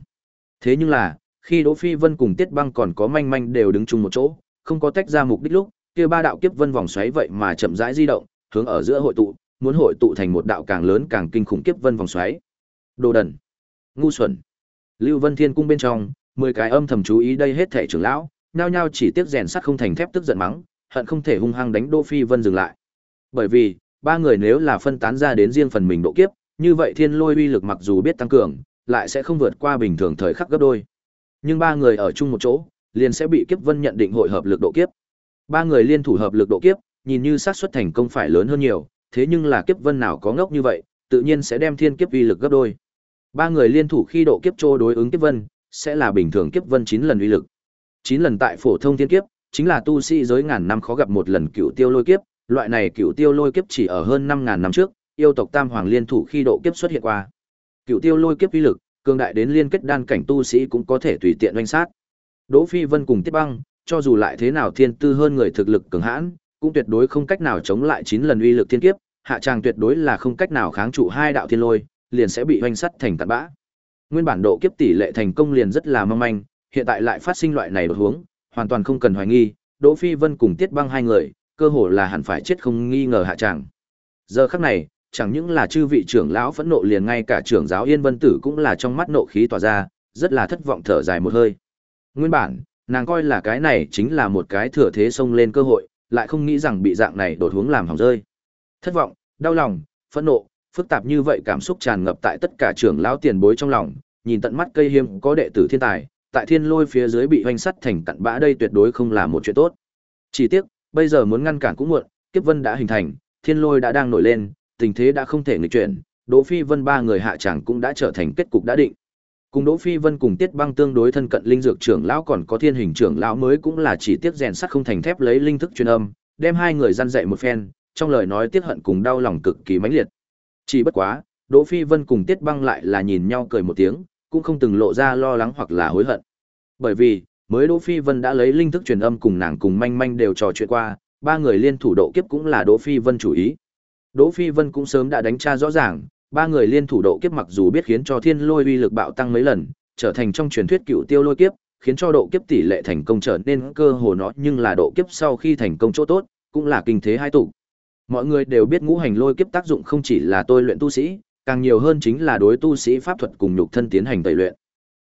Speaker 1: Thế nhưng là, khi Đỗ Phi Vân cùng Tiết Băng còn có manh manh đều đứng chung một chỗ, không có tách ra mục đích lúc, kia ba đạo kiếp vân vòng xoáy vậy mà chậm rãi di động, hướng ở giữa hội tụ, muốn hội tụ thành một đạo càng lớn càng kinh khủng kiếp vân vòng xoáy. Đồ đần, ngu xuẩn. Lưu Vân Thiên cung bên trong, mười cái âm thầm chú ý đây hết thảy trưởng lão, nhao nhao chỉ tiếc rèn sắt không thành thép tức giận mắng, hận không thể hung hăng đánh Đỗ Phi Vân dừng lại. Bởi vì, ba người nếu là phân tán ra đến riêng phần mình độ kiếp, như vậy thiên lôi uy lực mặc dù biết tăng cường, lại sẽ không vượt qua bình thường thời khắc gấp đôi. Nhưng ba người ở chung một chỗ, liền sẽ bị kiếp vân nhận định hội hợp lực độ kiếp. Ba người liên thủ hợp lực độ kiếp, nhìn như xác suất thành công phải lớn hơn nhiều, thế nhưng là kiếp vân nào có ngốc như vậy, tự nhiên sẽ đem thiên kiếp uy lực gấp đôi. Ba người liên thủ khi độ kiếp trô đối ứng kiếp vân, sẽ là bình thường kiếp vân 9 lần uy lực. 9 lần tại phổ thông thiên kiếp, chính là tu sĩ giới ngàn năm khó gặp một lần cựu tiêu lôi kiếp, loại này cựu tiêu lôi kiếp chỉ ở hơn năm ngàn năm trước, yêu tộc Tam Hoàng liên thủ khi độ kiếp xuất hiện qua. Cựu tiêu lôi kiếp uy lực, cường đại đến liên kết đan cảnh tu sĩ cũng có thể tùy tiện oanh sát. Đỗ Phi Vân cùng Tiết Băng, cho dù lại thế nào thiên tư hơn người thực lực cường hãn, cũng tuyệt đối không cách nào chống lại 9 lần uy lực thiên kiếp, hạ tràng tuyệt đối là không cách nào kháng trụ hai đạo thiên lôi, liền sẽ bị hoành sắt thành tạt bã. Nguyên bản độ kiếp tỷ lệ thành công liền rất là mong manh, hiện tại lại phát sinh loại này đột huống, hoàn toàn không cần hoài nghi, Đỗ Phi Vân cùng Tiết Băng hai người, cơ hồ là hẳn phải chết không nghi ngờ hạ chẳng. Giờ khắc này, chẳng những là chư vị trưởng lão phẫn nộ liền ngay cả trưởng giáo Yên Vân Tử cũng là trong mắt nộ khí tỏa ra, rất là thất vọng thở dài một hơi. Nguyên bản, nàng coi là cái này chính là một cái thừa thế xông lên cơ hội, lại không nghĩ rằng bị dạng này đột hướng làm hỏng rơi. Thất vọng, đau lòng, phẫn nộ, phức tạp như vậy cảm xúc tràn ngập tại tất cả trưởng lão tiền bối trong lòng, nhìn tận mắt cây hiếm có đệ tử thiên tài, tại thiên lôi phía dưới bị hoành sắt thành cặn bã đây tuyệt đối không là một chuyện tốt. Chỉ tiếc, bây giờ muốn ngăn cản cũng muộn, kiếp vân đã hình thành, thiên lôi đã đang nổi lên, tình thế đã không thể nghịch chuyển, Đỗ Phi Vân ba người hạ tràng cũng đã trở thành kết cục đã định. Cùng Đỗ Phi Vân cùng Tiết Băng tương đối thân cận linh dược trưởng lão còn có thiên hình trưởng lão mới cũng là chỉ tiếc rèn sắt không thành thép lấy linh thức truyền âm, đem hai người gian dạy một phen, trong lời nói tiếc hận cùng đau lòng cực kỳ mãnh liệt. Chỉ bất quá, Đỗ Phi Vân cùng Tiết Băng lại là nhìn nhau cười một tiếng, cũng không từng lộ ra lo lắng hoặc là hối hận. Bởi vì, mới Đỗ Phi Vân đã lấy linh thức truyền âm cùng nàng cùng manh manh đều trò chuyện qua, ba người liên thủ độ kiếp cũng là Đỗ Phi Vân chủ ý. Đỗ Phi Vân cũng sớm đã đánh tra rõ ràng, ba người liên thủ độ kiếp mặc dù biết khiến cho thiên lôi uy lực bạo tăng mấy lần, trở thành trong truyền thuyết cựu tiêu lôi kiếp, khiến cho độ kiếp tỷ lệ thành công trở nên cơ hồ nó nhưng là độ kiếp sau khi thành công chỗ tốt, cũng là kinh thế hai tụ. Mọi người đều biết ngũ hành lôi kiếp tác dụng không chỉ là tôi luyện tu sĩ, càng nhiều hơn chính là đối tu sĩ pháp thuật cùng nhục thân tiến hành tẩy luyện.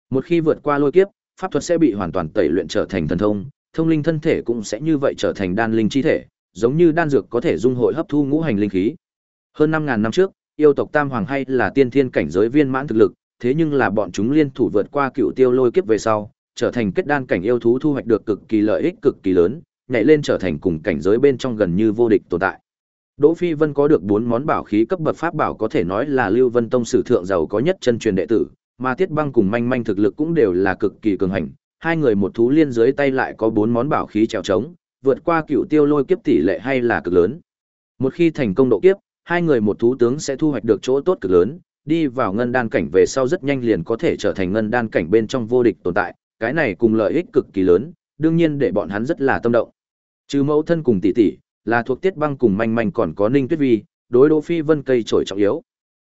Speaker 1: Một khi vượt qua lôi kiếp, pháp thuật sẽ bị hoàn toàn tẩy luyện trở thành thần thông, thông linh thân thể cũng sẽ như vậy trở thành đan linh chi thể, giống như đan dược có thể dung hội hấp thu ngũ hành linh khí. Hơn 5000 năm trước, yêu tộc Tam Hoàng hay là tiên thiên cảnh giới viên mãn thực lực, thế nhưng là bọn chúng liên thủ vượt qua cựu tiêu lôi kiếp về sau, trở thành kết đan cảnh yêu thú thu hoạch được cực kỳ lợi ích cực kỳ lớn, nhảy lên trở thành cùng cảnh giới bên trong gần như vô địch tồn tại. Đỗ Phi Vân có được bốn món bảo khí cấp bậc pháp bảo có thể nói là Lưu Vân Tông sử thượng giàu có nhất chân truyền đệ tử, mà Tiết Băng cùng Manh Manh thực lực cũng đều là cực kỳ cường hành, hai người một thú liên dưới tay lại có bốn món bảo khí trèo trống, vượt qua cựu tiêu lôi kiếp tỷ lệ hay là cực lớn. Một khi thành công độ kiếp, hai người một thú tướng sẽ thu hoạch được chỗ tốt cực lớn, đi vào ngân đan cảnh về sau rất nhanh liền có thể trở thành ngân đan cảnh bên trong vô địch tồn tại, cái này cùng lợi ích cực kỳ lớn, đương nhiên để bọn hắn rất là tâm động. Trừ mẫu thân cùng tỷ tỷ, là thuộc tiết băng cùng manh manh còn có ninh tuyết vi, đối Đỗ Phi Vân cây trổi trọng yếu.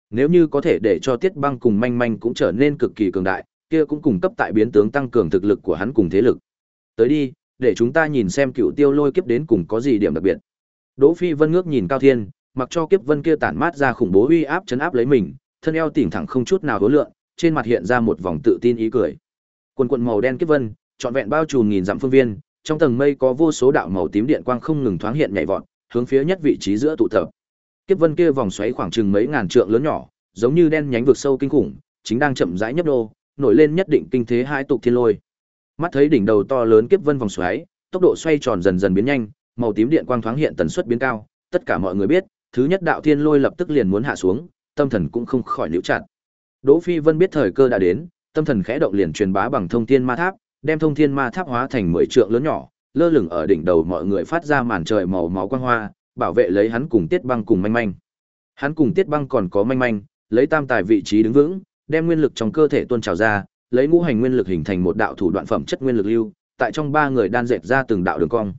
Speaker 1: Nếu như có thể để cho tiết băng cùng manh manh cũng trở nên cực kỳ cường đại, kia cũng cung cấp tại biến tướng tăng cường thực lực của hắn cùng thế lực. Tới đi, để chúng ta nhìn xem cựu tiêu lôi kiếp đến cùng có gì điểm đặc biệt. Đỗ Phi Vân ngước nhìn Cao Thiên, mặc cho kiếp vân kia tản mát ra khủng bố uy áp chấn áp lấy mình, thân eo tỉnh thẳng không chút nào hối lượng, trên mặt hiện ra một vòng tự tin ý cười. Quần quần màu đen kiếp vân, trọn vẹn bao trùm nghìn dặm phương viên, trong tầng mây có vô số đạo màu tím điện quang không ngừng thoáng hiện nhảy vọt, hướng phía nhất vị trí giữa tụ tập. Kiếp vân kia vòng xoáy khoảng chừng mấy ngàn trượng lớn nhỏ, giống như đen nhánh vực sâu kinh khủng, chính đang chậm rãi nhấp đô, nổi lên nhất định kinh thế hai tục thiên lôi. Mắt thấy đỉnh đầu to lớn kiếp vân vòng xoáy, tốc độ xoay tròn dần dần biến nhanh, màu tím điện quang thoáng hiện tần suất biến cao, tất cả mọi người biết, thứ nhất đạo thiên lôi lập tức liền muốn hạ xuống, tâm thần cũng không khỏi níu chặt. Đỗ Phi Vân biết thời cơ đã đến, tâm thần khẽ động liền truyền bá bằng thông thiên ma tháp, đem thông thiên ma tháp hóa thành mười trượng lớn nhỏ, lơ lửng ở đỉnh đầu mọi người phát ra màn trời màu máu quang hoa, bảo vệ lấy hắn cùng Tiết Băng cùng manh manh. Hắn cùng Tiết Băng còn có manh manh, lấy tam tài vị trí đứng vững, đem nguyên lực trong cơ thể tuôn trào ra, lấy ngũ hành nguyên lực hình thành một đạo thủ đoạn phẩm chất nguyên lực lưu, tại trong ba người đan dệt ra từng đạo đường cong.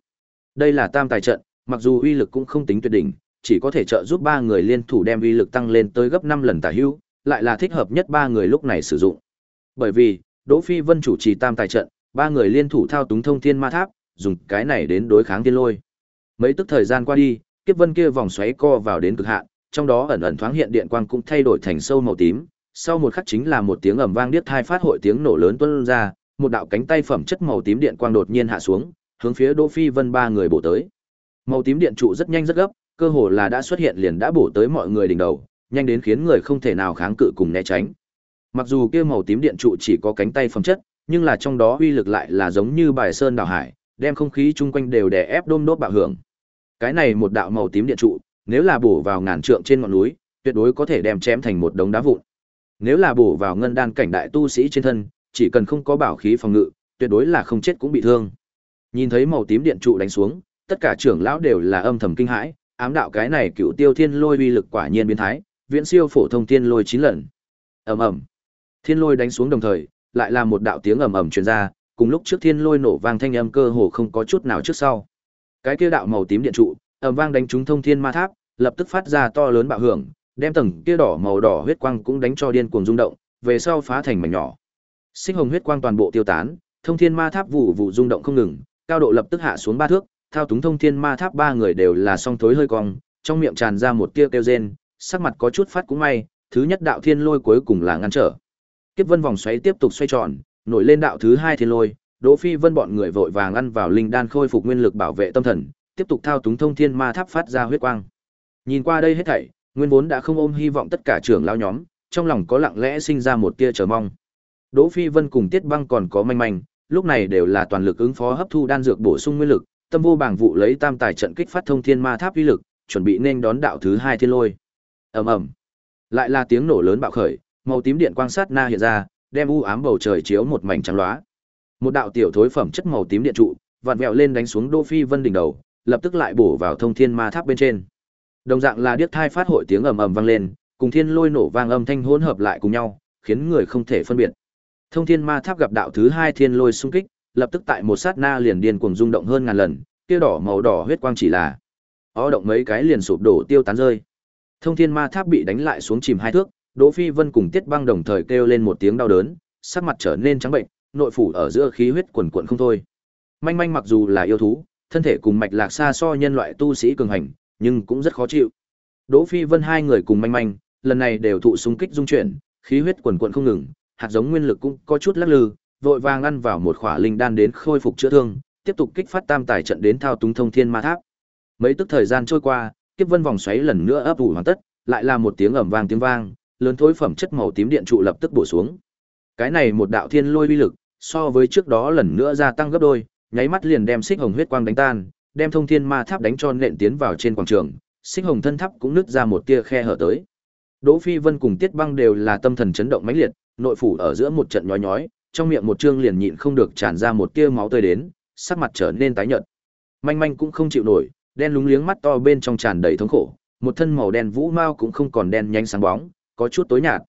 Speaker 1: Đây là tam tài trận, mặc dù uy lực cũng không tính tuyệt đỉnh, chỉ có thể trợ giúp ba người liên thủ đem uy lực tăng lên tới gấp 5 lần tả hữu, lại là thích hợp nhất ba người lúc này sử dụng. Bởi vì, Đỗ Phi Vân chủ trì tam tài trận, ba người liên thủ thao túng thông thiên ma tháp, dùng cái này đến đối kháng tiên lôi. Mấy tức thời gian qua đi, kiếp vân kia vòng xoáy co vào đến cực hạn, trong đó ẩn ẩn thoáng hiện điện quang cũng thay đổi thành sâu màu tím, sau một khắc chính là một tiếng ầm vang điếc tai phát hội tiếng nổ lớn tuôn ra, một đạo cánh tay phẩm chất màu tím điện quang đột nhiên hạ xuống, hướng phía Đỗ Phi Vân ba người bổ tới. Màu tím điện trụ rất nhanh rất gấp, cơ hồ là đã xuất hiện liền đã bổ tới mọi người đỉnh đầu, nhanh đến khiến người không thể nào kháng cự cùng né tránh. Mặc dù kia màu tím điện trụ chỉ có cánh tay phẩm chất, nhưng là trong đó uy lực lại là giống như bài sơn đảo hải, đem không khí chung quanh đều đè ép đôm đốt bạo hưởng. Cái này một đạo màu tím điện trụ, nếu là bổ vào ngàn trượng trên ngọn núi, tuyệt đối có thể đem chém thành một đống đá vụn. Nếu là bổ vào ngân đan cảnh đại tu sĩ trên thân, chỉ cần không có bảo khí phòng ngự, tuyệt đối là không chết cũng bị thương. Nhìn thấy màu tím điện trụ đánh xuống, tất cả trưởng lão đều là âm thầm kinh hãi, ám đạo cái này cựu tiêu thiên lôi uy lực quả nhiên biến thái, viễn siêu phổ thông thiên lôi chín lần. Ầm ầm. Thiên lôi đánh xuống đồng thời, lại là một đạo tiếng ầm ầm truyền ra, cùng lúc trước thiên lôi nổ vang thanh âm cơ hồ không có chút nào trước sau. Cái kia đạo màu tím điện trụ, ầm vang đánh trúng thông thiên ma tháp, lập tức phát ra to lớn bạo hưởng, đem tầng kia đỏ màu đỏ huyết quang cũng đánh cho điên cuồng rung động, về sau phá thành mảnh nhỏ. Sinh hồng huyết quang toàn bộ tiêu tán, thông thiên ma tháp vụ vụ rung động không ngừng, cao độ lập tức hạ xuống ba thước, thao túng thông thiên ma tháp ba người đều là song thối hơi cong, trong miệng tràn ra một tia kêu rên, sắc mặt có chút phát cũng may, thứ nhất đạo thiên lôi cuối cùng là ngăn trở. Kiếp vân vòng xoáy tiếp tục xoay tròn, nổi lên đạo thứ hai thiên lôi, Đỗ Phi Vân bọn người vội vàng ăn vào linh đan khôi phục nguyên lực bảo vệ tâm thần, tiếp tục thao túng thông thiên ma tháp phát ra huyết quang. Nhìn qua đây hết thảy, nguyên vốn đã không ôm hy vọng tất cả trưởng lão nhóm, trong lòng có lặng lẽ sinh ra một tia chờ mong. Đỗ Phi Vân cùng Tiết Băng còn có manh manh, lúc này đều là toàn lực ứng phó hấp thu đan dược bổ sung nguyên lực, tâm vô bảng vụ lấy tam tài trận kích phát thông thiên ma tháp uy lực, chuẩn bị nên đón đạo thứ hai thiên lôi. Ầm ầm. Lại là tiếng nổ lớn bạo khởi, màu tím điện quang sát na hiện ra, đem u ám bầu trời chiếu một mảnh trắng loá. Một đạo tiểu thối phẩm chất màu tím điện trụ, vặn vẹo lên đánh xuống đô Phi Vân đỉnh đầu, lập tức lại bổ vào thông thiên ma tháp bên trên. Đồng dạng là điếc thai phát hội tiếng ầm ầm vang lên, cùng thiên lôi nổ vang âm thanh hỗn hợp lại cùng nhau, khiến người không thể phân biệt. Thông thiên ma tháp gặp đạo thứ hai thiên lôi xung kích, lập tức tại một sát na liền điên cuồng rung động hơn ngàn lần, kia đỏ màu đỏ huyết quang chỉ là ó động mấy cái liền sụp đổ tiêu tán rơi. Thông thiên ma tháp bị đánh lại xuống chìm hai thước, Đỗ Phi Vân cùng Tiết Băng đồng thời kêu lên một tiếng đau đớn, sắc mặt trở nên trắng bệnh, nội phủ ở giữa khí huyết quần quần không thôi. Manh manh mặc dù là yêu thú, thân thể cùng mạch lạc xa so nhân loại tu sĩ cường hành, nhưng cũng rất khó chịu. Đỗ Phi Vân hai người cùng manh manh, lần này đều thụ xung kích dung chuyển, khí huyết quần quần không ngừng, hạt giống nguyên lực cũng có chút lắc lư, vội vàng ăn vào một khỏa linh đan đến khôi phục chữa thương, tiếp tục kích phát tam tài trận đến thao túng thông thiên ma tháp. Mấy tức thời gian trôi qua, kiếp vân vòng xoáy lần nữa ấp ủ hoàn tất, lại là một tiếng ầm vang tiếng vang, lớn thối phẩm chất màu tím điện trụ lập tức bổ xuống. Cái này một đạo thiên lôi uy lực, so với trước đó lần nữa gia tăng gấp đôi, nháy mắt liền đem xích hồng huyết quang đánh tan, đem thông thiên ma tháp đánh cho nện tiến vào trên quảng trường, xích hồng thân tháp cũng nứt ra một tia khe hở tới. Đỗ Phi Vân cùng Tiết Băng đều là tâm thần chấn động mãnh liệt, nội phủ ở giữa một trận nhói nhói, trong miệng một trương liền nhịn không được tràn ra một tia máu tươi đến, sắc mặt trở nên tái nhợt. Manh manh cũng không chịu nổi, đen lúng liếng mắt to bên trong tràn đầy thống khổ, một thân màu đen vũ mao cũng không còn đen nhanh sáng bóng, có chút tối nhạt.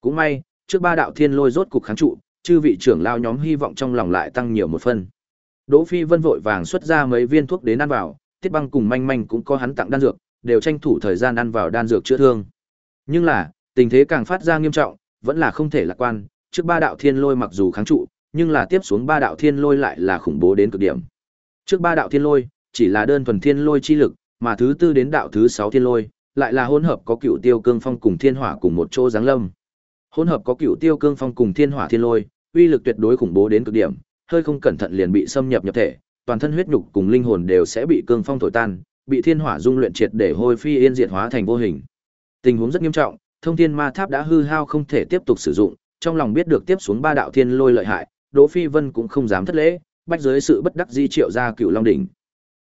Speaker 1: Cũng may, trước ba đạo thiên lôi rốt cục kháng trụ, chư vị trưởng lao nhóm hy vọng trong lòng lại tăng nhiều một phần. Đỗ Phi Vân vội vàng xuất ra mấy viên thuốc đến ăn vào, Tiết Băng cùng manh manh cũng có hắn tặng đan dược, đều tranh thủ thời gian ăn vào đan dược chữa thương. Nhưng là, tình thế càng phát ra nghiêm trọng, vẫn là không thể lạc quan, trước ba đạo thiên lôi mặc dù kháng trụ, nhưng là tiếp xuống ba đạo thiên lôi lại là khủng bố đến cực điểm. Trước ba đạo thiên lôi, chỉ là đơn thuần thiên lôi chi lực, mà thứ tư đến đạo thứ sáu thiên lôi, lại là hỗn hợp có cựu tiêu cương phong cùng thiên hỏa cùng một chỗ giáng lâm. Hỗn hợp có cựu tiêu cương phong cùng thiên hỏa thiên lôi, uy lực tuyệt đối khủng bố đến cực điểm, hơi không cẩn thận liền bị xâm nhập nhập thể, toàn thân huyết nhục cùng linh hồn đều sẽ bị cương phong thổi tan, bị thiên hỏa dung luyện triệt để hôi phi yên diệt hóa thành vô hình. Tình huống rất nghiêm trọng, thông thiên ma tháp đã hư hao không thể tiếp tục sử dụng, trong lòng biết được tiếp xuống ba đạo thiên lôi lợi hại, Đỗ Phi Vân cũng không dám thất lễ, bách dưới sự bất đắc di triệu ra cựu long đỉnh.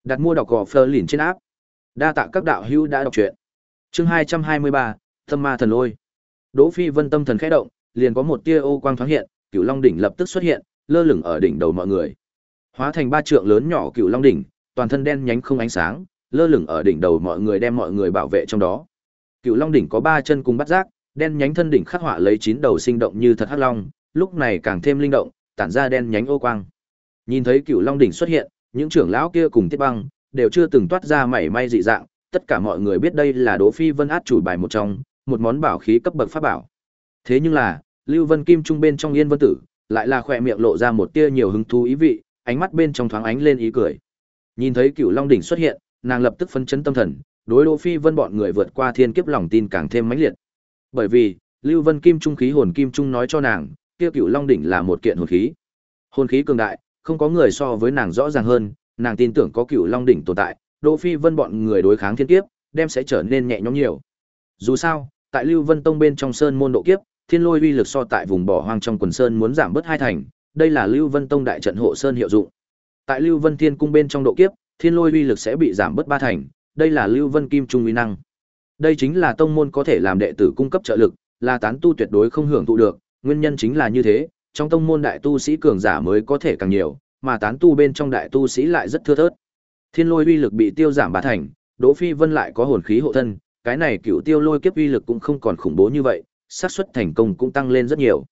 Speaker 1: Đặt mua đọc cỏ phơ lìn trên áp. Đa tạ các đạo hữu đã đọc truyện. Chương 223, Tâm ma thần lôi. Đỗ Phi Vân tâm thần khẽ động, liền có một tia ô quang thoáng hiện, cựu long đỉnh lập tức xuất hiện, lơ lửng ở đỉnh đầu mọi người. Hóa thành ba trượng lớn nhỏ cựu long đỉnh, toàn thân đen nhánh không ánh sáng, lơ lửng ở đỉnh đầu mọi người đem mọi người bảo vệ trong đó. Cựu long đỉnh có ba chân cùng bắt giác, đen nhánh thân đỉnh khắc họa lấy chín đầu sinh động như thật hắc long, lúc này càng thêm linh động, tản ra đen nhánh ô quang. Nhìn thấy cựu long đỉnh xuất hiện, những trưởng lão kia cùng Tiết Băng đều chưa từng toát ra mảy may dị dạng, tất cả mọi người biết đây là Đỗ Phi Vân át chủ bài một trong, một món bảo khí cấp bậc pháp bảo. Thế nhưng là, Lưu Vân Kim trung bên trong Yên Vân Tử, lại là khỏe miệng lộ ra một tia nhiều hứng thú ý vị, ánh mắt bên trong thoáng ánh lên ý cười. Nhìn thấy Cựu Long đỉnh xuất hiện, nàng lập tức phấn chấn tâm thần, đối Đỗ Phi Vân bọn người vượt qua thiên kiếp lòng tin càng thêm mãnh liệt. Bởi vì, Lưu Vân Kim trung khí hồn kim trung nói cho nàng, kia Cựu Long đỉnh là một kiện hồn khí. Hồn khí cường đại, không có người so với nàng rõ ràng hơn, nàng tin tưởng có Cựu Long đỉnh tồn tại, Đỗ Phi Vân bọn người đối kháng thiên kiếp, đem sẽ trở nên nhẹ nhõm nhiều. Dù sao, tại Lưu Vân Tông bên trong sơn môn độ kiếp, thiên lôi uy lực so tại vùng bỏ hoang trong quần sơn muốn giảm bớt hai thành, đây là Lưu Vân Tông đại trận hộ sơn hiệu dụng. Tại Lưu Vân Thiên cung bên trong độ kiếp, thiên lôi uy lực sẽ bị giảm bớt ba thành, đây là Lưu Vân Kim trung uy năng. Đây chính là tông môn có thể làm đệ tử cung cấp trợ lực, là tán tu tuyệt đối không hưởng thụ được, nguyên nhân chính là như thế, trong tông môn đại tu sĩ cường giả mới có thể càng nhiều, mà tán tu bên trong đại tu sĩ lại rất thưa thớt. Thiên lôi uy lực bị tiêu giảm bá thành, Đỗ Phi Vân lại có hồn khí hộ thân, cái này cựu tiêu lôi kiếp uy lực cũng không còn khủng bố như vậy, xác suất thành công cũng tăng lên rất nhiều.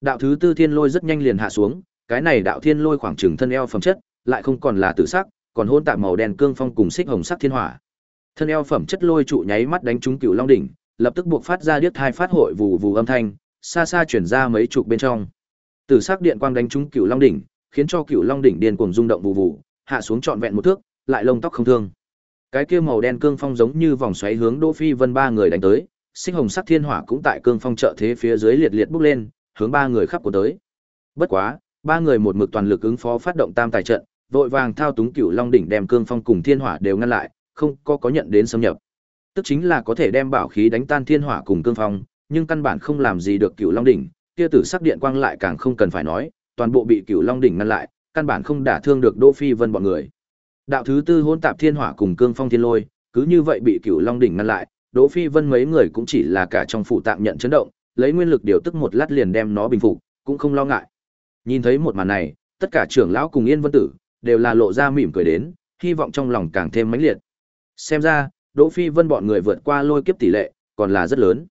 Speaker 1: Đạo thứ tư thiên lôi rất nhanh liền hạ xuống, cái này đạo thiên lôi khoảng chừng thân eo phẩm chất, lại không còn là tử sắc, còn hôn tạm màu đen cương phong cùng xích hồng sắc thiên hỏa. Thân eo phẩm chất lôi trụ nháy mắt đánh trúng cựu long đỉnh, lập tức buộc phát ra điếc hai phát hội vù vù âm thanh, xa xa chuyển ra mấy chục bên trong. Tử sắc điện quang đánh trúng cựu long đỉnh, khiến cho cựu long đỉnh điên cuồng rung động vù vù, hạ xuống trọn vẹn một thước, lại lông tóc không thương. Cái kia màu đen cương phong giống như vòng xoáy hướng Đỗ Phi Vân ba người đánh tới, sinh hồng sắc thiên hỏa cũng tại cương phong trợ thế phía dưới liệt liệt bốc lên, hướng ba người khắp của tới. Bất quá, ba người một mực toàn lực ứng phó phát động tam tài trận, vội vàng thao túng cựu long đỉnh đem cương phong cùng thiên hỏa đều ngăn lại, không có có nhận đến xâm nhập. Tức chính là có thể đem bảo khí đánh tan thiên hỏa cùng cương phong, nhưng căn bản không làm gì được cựu long đỉnh, kia tử sắc điện quang lại càng không cần phải nói, toàn bộ bị cựu long đỉnh ngăn lại, căn bản không đả thương được Đỗ Phi Vân bọn người. Đạo thứ tư hỗn tạp thiên hỏa cùng cương phong thiên lôi, cứ như vậy bị cựu long đỉnh ngăn lại, Đỗ Phi Vân mấy người cũng chỉ là cả trong phủ tạm nhận chấn động, lấy nguyên lực điều tức một lát liền đem nó bình phục, cũng không lo ngại. Nhìn thấy một màn này, tất cả trưởng lão cùng Yên Vân Tử đều là lộ ra mỉm cười đến, hy vọng trong lòng càng thêm mãnh liệt. Xem ra, Đỗ Phi Vân bọn người vượt qua lôi kiếp tỷ lệ, còn là rất lớn.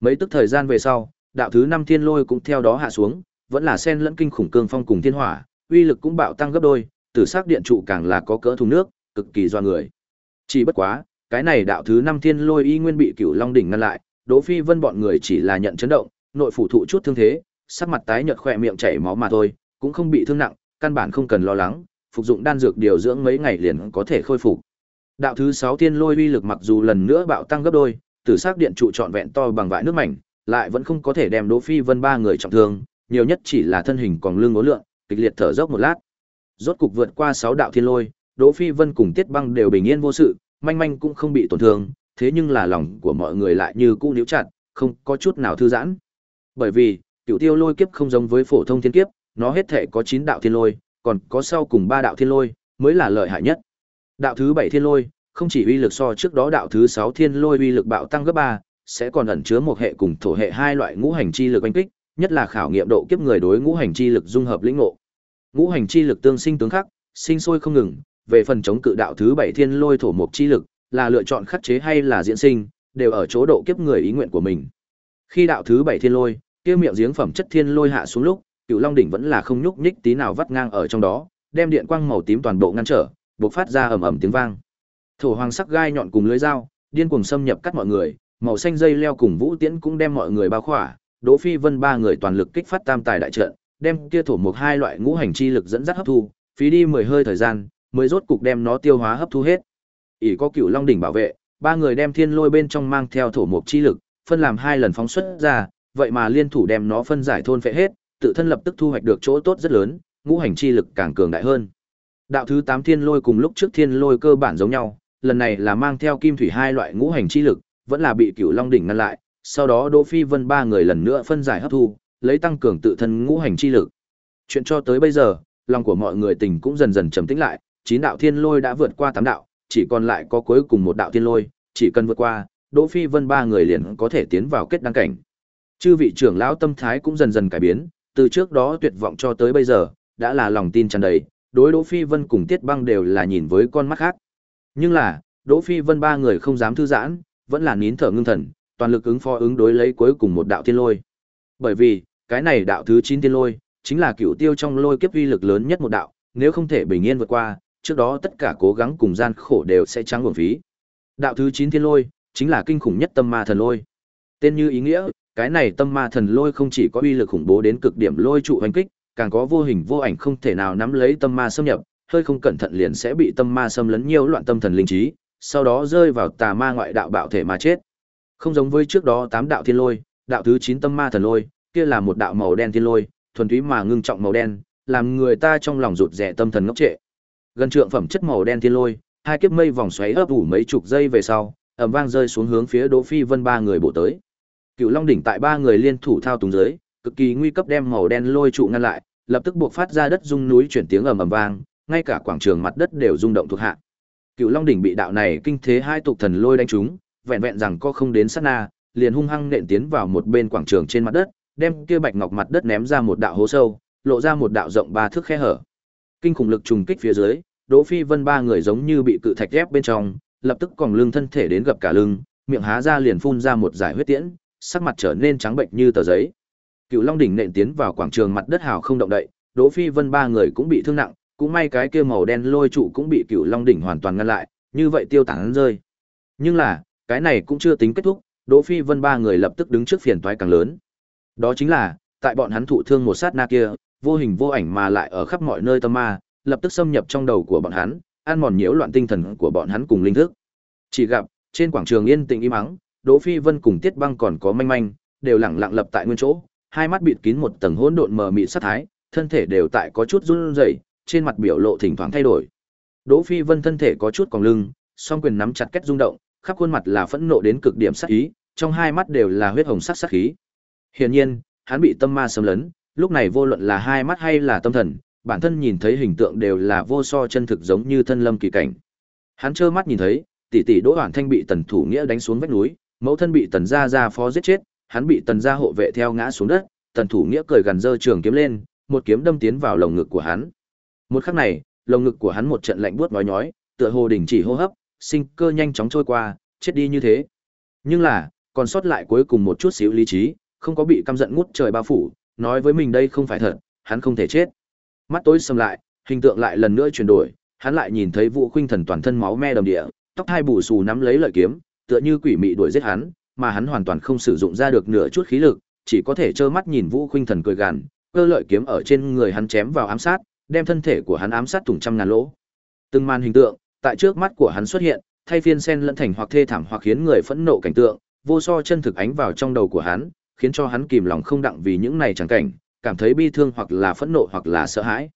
Speaker 1: Mấy tức thời gian về sau, đạo thứ năm thiên lôi cũng theo đó hạ xuống, vẫn là sen lẫn kinh khủng cương phong cùng thiên hỏa, uy lực cũng bạo tăng gấp đôi, tử sắc điện trụ càng là có cỡ thùng nước, cực kỳ doa người. Chỉ bất quá, cái này đạo thứ năm thiên lôi y nguyên bị Cửu Long đỉnh ngăn lại, Đỗ Phi Vân bọn người chỉ là nhận chấn động, nội phủ thụ chút thương thế, sắc mặt tái nhợt khỏe miệng chảy máu mà thôi, cũng không bị thương nặng, căn bản không cần lo lắng, phục dụng đan dược điều dưỡng mấy ngày liền có thể khôi phục. Đạo thứ 6 thiên lôi uy lực mặc dù lần nữa bạo tăng gấp đôi, tử sắc điện trụ trọn vẹn to bằng vại nước mảnh, lại vẫn không có thể đem Đỗ Phi Vân ba người trọng thương, nhiều nhất chỉ là thân hình còn lưng ngố lượng, kịch liệt thở dốc một lát. Rốt cục vượt qua 6 đạo thiên lôi, Đỗ Phi Vân cùng Tiết Băng đều bình yên vô sự, manh manh cũng không bị tổn thương, thế nhưng là lòng của mọi người lại như cũ níu chặt, không có chút nào thư giãn. Bởi vì, cửu tiêu lôi kiếp không giống với phổ thông thiên kiếp, nó hết thể có 9 đạo thiên lôi, còn có sau cùng 3 đạo thiên lôi, mới là lợi hại nhất. Đạo thứ 7 thiên lôi, không chỉ uy lực so trước đó đạo thứ 6 thiên lôi uy lực bạo tăng gấp 3, sẽ còn ẩn chứa một hệ cùng thổ hệ hai loại ngũ hành chi lực đánh kích, nhất là khảo nghiệm độ kiếp người đối ngũ hành chi lực dung hợp lĩnh ngộ. Ngũ hành chi lực tương sinh tướng khắc, sinh sôi không ngừng, về phần chống cự đạo thứ 7 thiên lôi thổ mục chi lực, là lựa chọn khắc chế hay là diễn sinh, đều ở chỗ độ kiếp người ý nguyện của mình. Khi đạo thứ 7 thiên lôi, kia miệng giếng phẩm chất thiên lôi hạ xuống lúc, Cửu Long đỉnh vẫn là không nhúc nhích tí nào vắt ngang ở trong đó, đem điện quang màu tím toàn bộ ngăn trở, bộc phát ra ầm ầm tiếng vang. Thổ hoàng sắc gai nhọn cùng lưới dao, điên cuồng xâm nhập cắt mọi người, màu xanh dây leo cùng vũ tiễn cũng đem mọi người bao khỏa, Đỗ Phi Vân ba người toàn lực kích phát tam tài đại trận, đem kia thổ mục hai loại ngũ hành chi lực dẫn dắt hấp thu, phí đi 10 hơi thời gian, mới rốt cục đem nó tiêu hóa hấp thu hết. ỷ có Cửu Long đỉnh bảo vệ, ba người đem thiên lôi bên trong mang theo thổ mục chi lực, phân làm hai lần phóng xuất ra, vậy mà liên thủ đem nó phân giải thôn phệ hết, tự thân lập tức thu hoạch được chỗ tốt rất lớn, ngũ hành chi lực càng cường đại hơn. Đạo thứ 8 thiên lôi cùng lúc trước thiên lôi cơ bản giống nhau, lần này là mang theo kim thủy hai loại ngũ hành chi lực, vẫn là bị Cửu Long đỉnh ngăn lại, sau đó Đỗ Phi Vân ba người lần nữa phân giải hấp thu, lấy tăng cường tự thân ngũ hành chi lực. Chuyện cho tới bây giờ, lòng của mọi người tình cũng dần dần trầm tĩnh lại, chín đạo thiên lôi đã vượt qua tám đạo, chỉ còn lại có cuối cùng một đạo thiên lôi, chỉ cần vượt qua, Đỗ Phi Vân ba người liền có thể tiến vào kết đăng cảnh. Chư vị trưởng lão tâm thái cũng dần dần cải biến, từ trước đó tuyệt vọng cho tới bây giờ, đã là lòng tin tràn đầy, đối Đỗ Phi Vân cùng Tiết Băng đều là nhìn với con mắt khác. Nhưng là, Đỗ Phi Vân ba người không dám thư giãn, vẫn là nín thở ngưng thần, toàn lực ứng phó ứng đối lấy cuối cùng một đạo thiên lôi. Bởi vì, cái này đạo thứ 9 thiên lôi, chính là cựu tiêu trong lôi kiếp uy lực lớn nhất một đạo, nếu không thể bình yên vượt qua, trước đó tất cả cố gắng cùng gian khổ đều sẽ trắng uổng phí. Đạo thứ 9 thiên lôi, chính là kinh khủng nhất tâm ma thần lôi. Tên như ý nghĩa, cái này tâm ma thần lôi không chỉ có uy lực khủng bố đến cực điểm lôi trụ hành kích, càng có vô hình vô ảnh không thể nào nắm lấy tâm ma xâm nhập, hơi không cẩn thận liền sẽ bị tâm ma xâm lấn nhiều loạn tâm thần linh trí, sau đó rơi vào tà ma ngoại đạo bạo thể mà chết. Không giống với trước đó tám đạo thiên lôi, đạo thứ 9 tâm ma thần lôi, kia là một đạo màu đen thiên lôi, thuần túy mà ngưng trọng màu đen, làm người ta trong lòng rụt rè tâm thần ngốc trệ. Gần trượng phẩm chất màu đen thiên lôi, hai kiếp mây vòng xoáy ấp ủ mấy chục giây về sau, ầm vang rơi xuống hướng phía Đỗ Phi Vân ba người bộ tới. Cựu Long đỉnh tại ba người liên thủ thao túng dưới, cực kỳ nguy cấp đem màu đen lôi trụ ngăn lại, lập tức buộc phát ra đất rung núi chuyển tiếng ầm ầm vang, ngay cả quảng trường mặt đất đều rung động thuộc hạ. Cựu Long đỉnh bị đạo này kinh thế hai tục thần lôi đánh trúng, vẹn vẹn rằng có không đến sát na, liền hung hăng nện tiến vào một bên quảng trường trên mặt đất, đem kia bạch ngọc mặt đất ném ra một đạo hố sâu, lộ ra một đạo rộng ba thước khe hở. Kinh khủng lực trùng kích phía dưới, Đỗ Phi Vân ba người giống như bị cự thạch ép bên trong, lập tức còng lưng thân thể đến gập cả lưng, miệng há ra liền phun ra một giải huyết tiễn, sắc mặt trở nên trắng bệnh như tờ giấy. Cựu Long đỉnh nện tiến vào quảng trường mặt đất hào không động đậy, Đỗ Phi Vân ba người cũng bị thương nặng, cũng may cái kia màu đen lôi trụ cũng bị Cựu Long đỉnh hoàn toàn ngăn lại, như vậy tiêu tán rơi. Nhưng là, cái này cũng chưa tính kết thúc, Đỗ Phi Vân ba người lập tức đứng trước phiền toái càng lớn. Đó chính là, tại bọn hắn thụ thương một sát na kia, vô hình vô ảnh mà lại ở khắp mọi nơi tâm ma, lập tức xâm nhập trong đầu của bọn hắn, ăn mòn nhiễu loạn tinh thần của bọn hắn cùng linh thức. Chỉ gặp, trên quảng trường yên tĩnh im mắng, Đỗ Phi Vân cùng Tiết Băng còn có manh manh, đều lặng lặng lập tại nguyên chỗ, hai mắt bịt kín một tầng hỗn độn mờ mịt sát thái, thân thể đều tại có chút run rẩy, trên mặt biểu lộ thỉnh thoảng thay đổi. Đỗ Phi Vân thân thể có chút còng lưng, song quyền nắm chặt kết rung động, khắp khuôn mặt là phẫn nộ đến cực điểm sát ý, trong hai mắt đều là huyết hồng sắc sát khí. Hiển nhiên, hắn bị tâm ma xâm lấn, lúc này vô luận là hai mắt hay là tâm thần, bản thân nhìn thấy hình tượng đều là vô so chân thực giống như thân lâm kỳ cảnh. Hắn trơ mắt nhìn thấy, tỷ tỷ Đỗ Hoản Thanh bị Tần Thủ Nghĩa đánh xuống vách núi, mẫu thân bị Tần gia gia phó giết chết, hắn bị Tần gia hộ vệ theo ngã xuống đất, Tần Thủ Nghĩa cười gần giơ trường kiếm lên, một kiếm đâm tiến vào lồng ngực của hắn. Một khắc này, lồng ngực của hắn một trận lạnh buốt nói nhói, tựa hồ đình chỉ hô hấp, sinh cơ nhanh chóng trôi qua, chết đi như thế. Nhưng là, còn sót lại cuối cùng một chút xíu lý trí, không có bị căm giận ngút trời bao phủ, nói với mình đây không phải thật, hắn không thể chết. Mắt tối sầm lại, hình tượng lại lần nữa chuyển đổi, hắn lại nhìn thấy Vũ Khuynh Thần toàn thân máu me đầm địa, tóc hai bù xù nắm lấy lợi kiếm, tựa như quỷ mị đuổi giết hắn, mà hắn hoàn toàn không sử dụng ra được nửa chút khí lực, chỉ có thể trơ mắt nhìn Vũ Khuynh Thần cười gằn, cơ lợi kiếm ở trên người hắn chém vào ám sát, đem thân thể của hắn ám sát thủng trăm ngàn lỗ. Từng màn hình tượng tại trước mắt của hắn xuất hiện, thay phiên sen lẫn thành hoặc thê thảm hoặc khiến người phẫn nộ cảnh tượng, vô so chân thực ánh vào trong đầu của hắn, khiến cho hắn kìm lòng không đặng vì những này chẳng cảnh, cảm thấy bi thương hoặc là phẫn nộ hoặc là sợ hãi.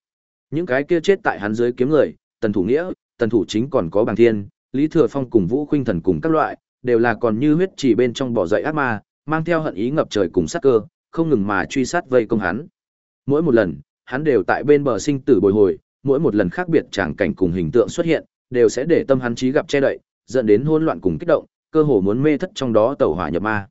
Speaker 1: Những cái kia chết tại hắn dưới kiếm người, Tần Thủ Nghĩa, Tần Thủ Chính còn có Bàng Thiên, Lý Thừa Phong cùng Vũ Khuynh Thần cùng các loại, đều là còn như huyết chỉ bên trong bỏ dậy ác ma, mang theo hận ý ngập trời cùng sát cơ, không ngừng mà truy sát vây công hắn. Mỗi một lần, hắn đều tại bên bờ sinh tử bồi hồi, mỗi một lần khác biệt tràng cảnh cùng hình tượng xuất hiện, đều sẽ để tâm hắn trí gặp che đậy, dẫn đến hỗn loạn cùng kích động, cơ hồ muốn mê thất trong đó tẩu hỏa nhập ma.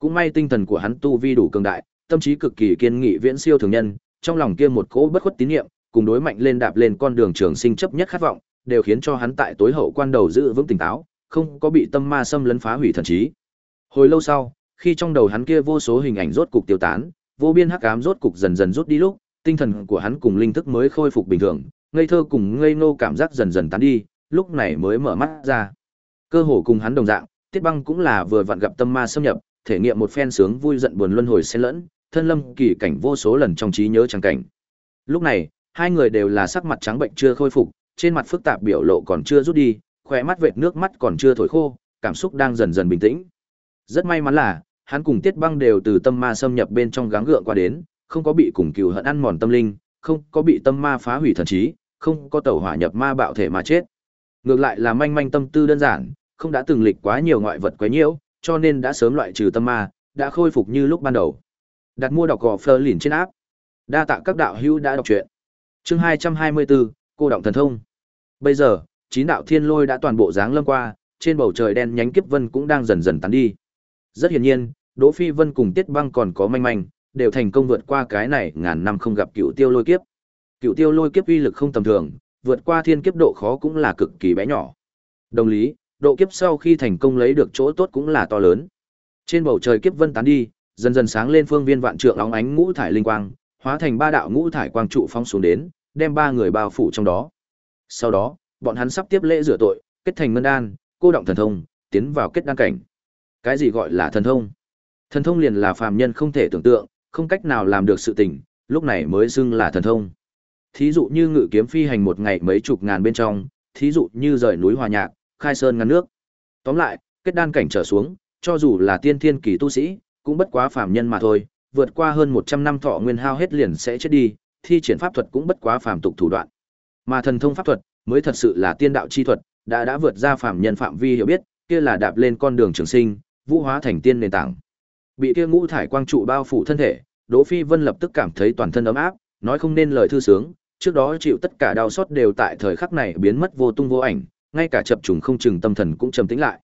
Speaker 1: Cũng may tinh thần của hắn tu vi đủ cường đại, tâm trí cực kỳ kiên nghị viễn siêu thường nhân, trong lòng kia một cỗ bất khuất tín niệm, cùng đối mạnh lên đạp lên con đường trường sinh chấp nhất khát vọng, đều khiến cho hắn tại tối hậu quan đầu giữ vững tỉnh táo, không có bị tâm ma xâm lấn phá hủy thần trí. Hồi lâu sau, khi trong đầu hắn kia vô số hình ảnh rốt cục tiêu tán, vô biên hắc ám rốt cục dần dần rút đi lúc, tinh thần của hắn cùng linh thức mới khôi phục bình thường, ngây thơ cùng ngây ngô cảm giác dần dần tán đi, lúc này mới mở mắt ra. Cơ hồ cùng hắn đồng dạng, Tiết Băng cũng là vừa vặn gặp tâm ma xâm nhập, thể nghiệm một phen sướng vui giận buồn luân hồi xen lẫn, thân lâm kỳ cảnh vô số lần trong trí nhớ chẳng cảnh. Lúc này, hai người đều là sắc mặt trắng bệnh chưa khôi phục, trên mặt phức tạp biểu lộ còn chưa rút đi, khóe mắt vệt nước mắt còn chưa thổi khô, cảm xúc đang dần dần bình tĩnh. Rất may mắn là, hắn cùng Tiết Băng đều từ tâm ma xâm nhập bên trong gắng gượng qua đến, không có bị cùng cừu hận ăn mòn tâm linh, không có bị tâm ma phá hủy thần trí, không có tẩu hỏa nhập ma bạo thể mà chết. Ngược lại là manh manh tâm tư đơn giản, không đã từng lịch quá nhiều ngoại vật quấy nhiễu, cho nên đã sớm loại trừ tâm ma, đã khôi phục như lúc ban đầu. Đặt mua đọc gò Fleur lìn trên áp. Đa tạ các đạo hữu đã đọc truyện. Chương 224, cô động thần thông. Bây giờ, chín đạo thiên lôi đã toàn bộ dáng lâm qua, trên bầu trời đen nhánh kiếp vân cũng đang dần dần tán đi. Rất hiển nhiên, Đỗ Phi Vân cùng Tiết Băng còn có manh manh, đều thành công vượt qua cái này ngàn năm không gặp cựu tiêu lôi kiếp. Cựu tiêu lôi kiếp uy lực không tầm thường, vượt qua thiên kiếp độ khó cũng là cực kỳ bé nhỏ. Đồng lý, độ kiếp sau khi thành công lấy được chỗ tốt cũng là to lớn. Trên bầu trời kiếp vân tán đi, dần dần sáng lên phương viên vạn trượng óng ánh ngũ thải linh quang, hóa thành ba đạo ngũ thải quang trụ phóng xuống đến, đem ba người bao phủ trong đó. Sau đó, bọn hắn sắp tiếp lễ rửa tội, kết thành ngân đan, cô động thần thông, tiến vào kết đan cảnh. Cái gì gọi là thần thông? Thần thông liền là phàm nhân không thể tưởng tượng, không cách nào làm được sự tình, lúc này mới xưng là thần thông. Thí dụ như ngự kiếm phi hành một ngày mấy chục ngàn bên trong, thí dụ như rời núi hòa nhạc, khai sơn ngăn nước. Tóm lại, kết đan cảnh trở xuống, cho dù là tiên thiên kỳ tu sĩ, cũng bất quá phàm nhân mà thôi, vượt qua hơn 100 năm thọ nguyên hao hết liền sẽ chết đi, thi triển pháp thuật cũng bất quá phàm tục thủ đoạn. Mà thần thông pháp thuật mới thật sự là tiên đạo chi thuật, đã đã vượt ra phàm nhân phạm vi hiểu biết, kia là đạp lên con đường trường sinh, vũ hóa thành tiên nền tảng. Bị kia ngũ thải quang trụ bao phủ thân thể, Đỗ Phi Vân lập tức cảm thấy toàn thân ấm áp, nói không nên lời thư sướng, trước đó chịu tất cả đau sót đều tại thời khắc này biến mất vô tung vô ảnh, ngay cả chập trùng không chừng tâm thần cũng trầm tĩnh lại.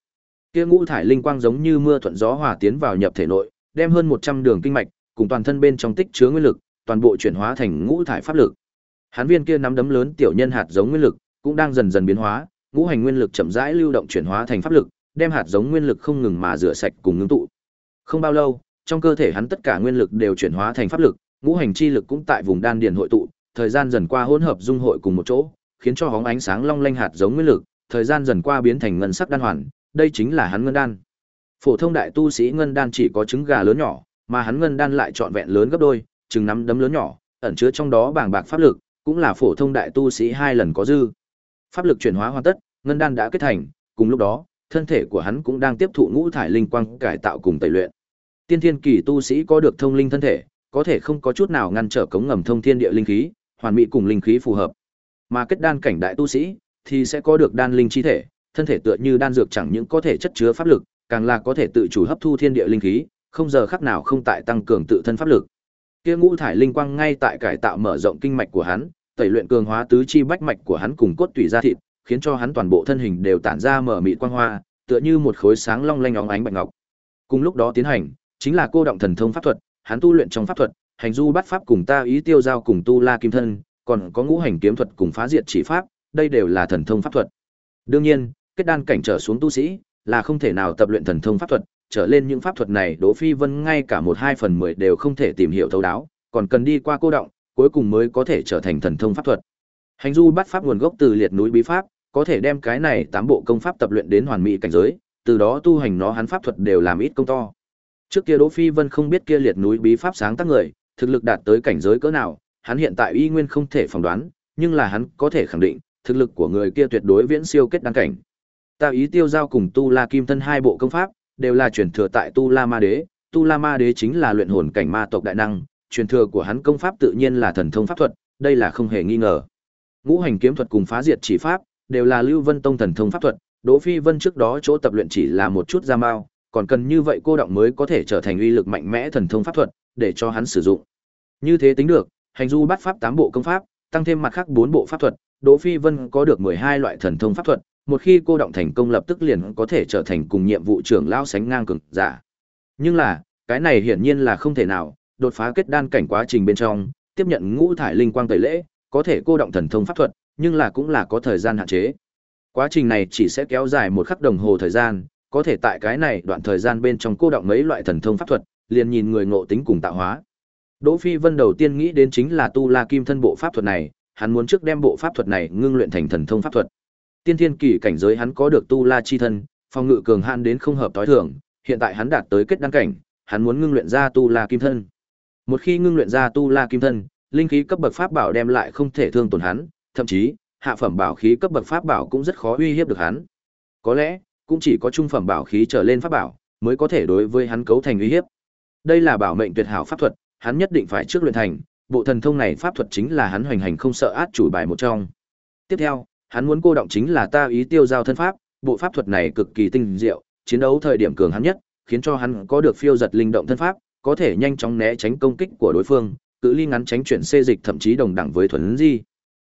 Speaker 1: Kia ngũ thải linh quang giống như mưa thuận gió hòa tiến vào nhập thể nội, đem hơn 100 đường kinh mạch cùng toàn thân bên trong tích chứa nguyên lực, toàn bộ chuyển hóa thành ngũ thải pháp lực. Hán viên kia nắm đấm lớn tiểu nhân hạt giống nguyên lực cũng đang dần dần biến hóa, ngũ hành nguyên lực chậm rãi lưu động chuyển hóa thành pháp lực, đem hạt giống nguyên lực không ngừng mà rửa sạch cùng ngưng tụ. Không bao lâu, trong cơ thể hắn tất cả nguyên lực đều chuyển hóa thành pháp lực, ngũ hành chi lực cũng tại vùng đan điền hội tụ, thời gian dần qua hỗn hợp dung hội cùng một chỗ, khiến cho hóng ánh sáng long lanh hạt giống nguyên lực, thời gian dần qua biến thành ngân sắc đan hoàn, đây chính là hắn ngân đan. Phổ thông đại tu sĩ ngân đan chỉ có trứng gà lớn nhỏ, mà hắn ngân đan lại trọn vẹn lớn gấp đôi, chừng nắm đấm lớn nhỏ, ẩn chứa trong đó bảng bạc pháp lực, cũng là phổ thông đại tu sĩ hai lần có dư. Pháp lực chuyển hóa hoàn tất, ngân đan đã kết thành, cùng lúc đó, thân thể của hắn cũng đang tiếp thụ ngũ thải linh quang cải tạo cùng tẩy luyện. Tiên thiên kỳ tu sĩ có được thông linh thân thể, có thể không có chút nào ngăn trở cống ngầm thông thiên địa linh khí, hoàn mỹ cùng linh khí phù hợp. Mà kết đan cảnh đại tu sĩ thì sẽ có được đan linh chi thể, thân thể tựa như đan dược chẳng những có thể chất chứa pháp lực, càng là có thể tự chủ hấp thu thiên địa linh khí, không giờ khắc nào không tại tăng cường tự thân pháp lực. Kia ngũ thải linh quang ngay tại cải tạo mở rộng kinh mạch của hắn, tẩy luyện cường hóa tứ chi bách mạch của hắn cùng cốt tủy da thịt, khiến cho hắn toàn bộ thân hình đều tản ra mở mịt quang hoa, tựa như một khối sáng long lanh óng ánh bạch ngọc. Cùng lúc đó tiến hành, chính là cô động thần thông pháp thuật, hắn tu luyện trong pháp thuật, hành du bắt pháp cùng ta ý tiêu giao cùng tu la kim thân, còn có ngũ hành kiếm thuật cùng phá diệt chỉ pháp, đây đều là thần thông pháp thuật. Đương nhiên, kết đan cảnh trở xuống tu sĩ là không thể nào tập luyện thần thông pháp thuật, trở lên những pháp thuật này Đỗ Phi Vân ngay cả một hai phần mười đều không thể tìm hiểu thấu đáo, còn cần đi qua cô động, cuối cùng mới có thể trở thành thần thông pháp thuật. Hành du bắt pháp nguồn gốc từ liệt núi bí pháp, có thể đem cái này tám bộ công pháp tập luyện đến hoàn mỹ cảnh giới, từ đó tu hành nó hắn pháp thuật đều làm ít công to. Trước kia Đỗ Phi Vân không biết kia liệt núi bí pháp sáng tác người, thực lực đạt tới cảnh giới cỡ nào, hắn hiện tại y nguyên không thể phỏng đoán, nhưng là hắn có thể khẳng định, thực lực của người kia tuyệt đối viễn siêu kết đăng cảnh. Ta ý tiêu giao cùng Tu La Kim Thân hai bộ công pháp, đều là truyền thừa tại Tu La Ma Đế, Tu La Ma Đế chính là luyện hồn cảnh ma tộc đại năng, truyền thừa của hắn công pháp tự nhiên là thần thông pháp thuật, đây là không hề nghi ngờ. Ngũ hành kiếm thuật cùng phá diệt chỉ pháp, đều là Lưu Vân Tông thần thông pháp thuật, Đỗ Phi Vân trước đó chỗ tập luyện chỉ là một chút gia mao, còn cần như vậy cô động mới có thể trở thành uy lực mạnh mẽ thần thông pháp thuật, để cho hắn sử dụng. Như thế tính được, hành du bắt pháp tám bộ công pháp, tăng thêm mặt khác bốn bộ pháp thuật, Đỗ Phi Vân có được 12 loại thần thông pháp thuật, một khi cô động thành công lập tức liền có thể trở thành cùng nhiệm vụ trưởng lao sánh ngang cường giả. Nhưng là, cái này hiển nhiên là không thể nào, đột phá kết đan cảnh quá trình bên trong, tiếp nhận ngũ thải linh quang tẩy lễ, có thể cô động thần thông pháp thuật, nhưng là cũng là có thời gian hạn chế. Quá trình này chỉ sẽ kéo dài một khắc đồng hồ thời gian, có thể tại cái này đoạn thời gian bên trong cô động mấy loại thần thông pháp thuật, liền nhìn người ngộ tính cùng tạo hóa. Đỗ Phi Vân đầu tiên nghĩ đến chính là tu La Kim thân bộ pháp thuật này, hắn muốn trước đem bộ pháp thuật này ngưng luyện thành thần thông pháp thuật. Tiên thiên kỳ cảnh giới hắn có được tu La chi thân, phòng ngự cường hạn đến không hợp tối thường, hiện tại hắn đạt tới kết đăng cảnh, hắn muốn ngưng luyện ra tu La Kim thân. Một khi ngưng luyện ra tu La Kim thân, linh khí cấp bậc pháp bảo đem lại không thể thương tổn hắn, thậm chí, hạ phẩm bảo khí cấp bậc pháp bảo cũng rất khó uy hiếp được hắn. Có lẽ, cũng chỉ có trung phẩm bảo khí trở lên pháp bảo mới có thể đối với hắn cấu thành uy hiếp. Đây là bảo mệnh tuyệt hảo pháp thuật, hắn nhất định phải trước luyện thành, bộ thần thông này pháp thuật chính là hắn hoành hành không sợ át chủ bài một trong. Tiếp theo, hắn muốn cô động chính là ta ý tiêu giao thân pháp, bộ pháp thuật này cực kỳ tinh diệu, chiến đấu thời điểm cường hắn nhất, khiến cho hắn có được phiêu giật linh động thân pháp, có thể nhanh chóng né tránh công kích của đối phương, cự ly ngắn tránh chuyển xê dịch thậm chí đồng đẳng với thuần di.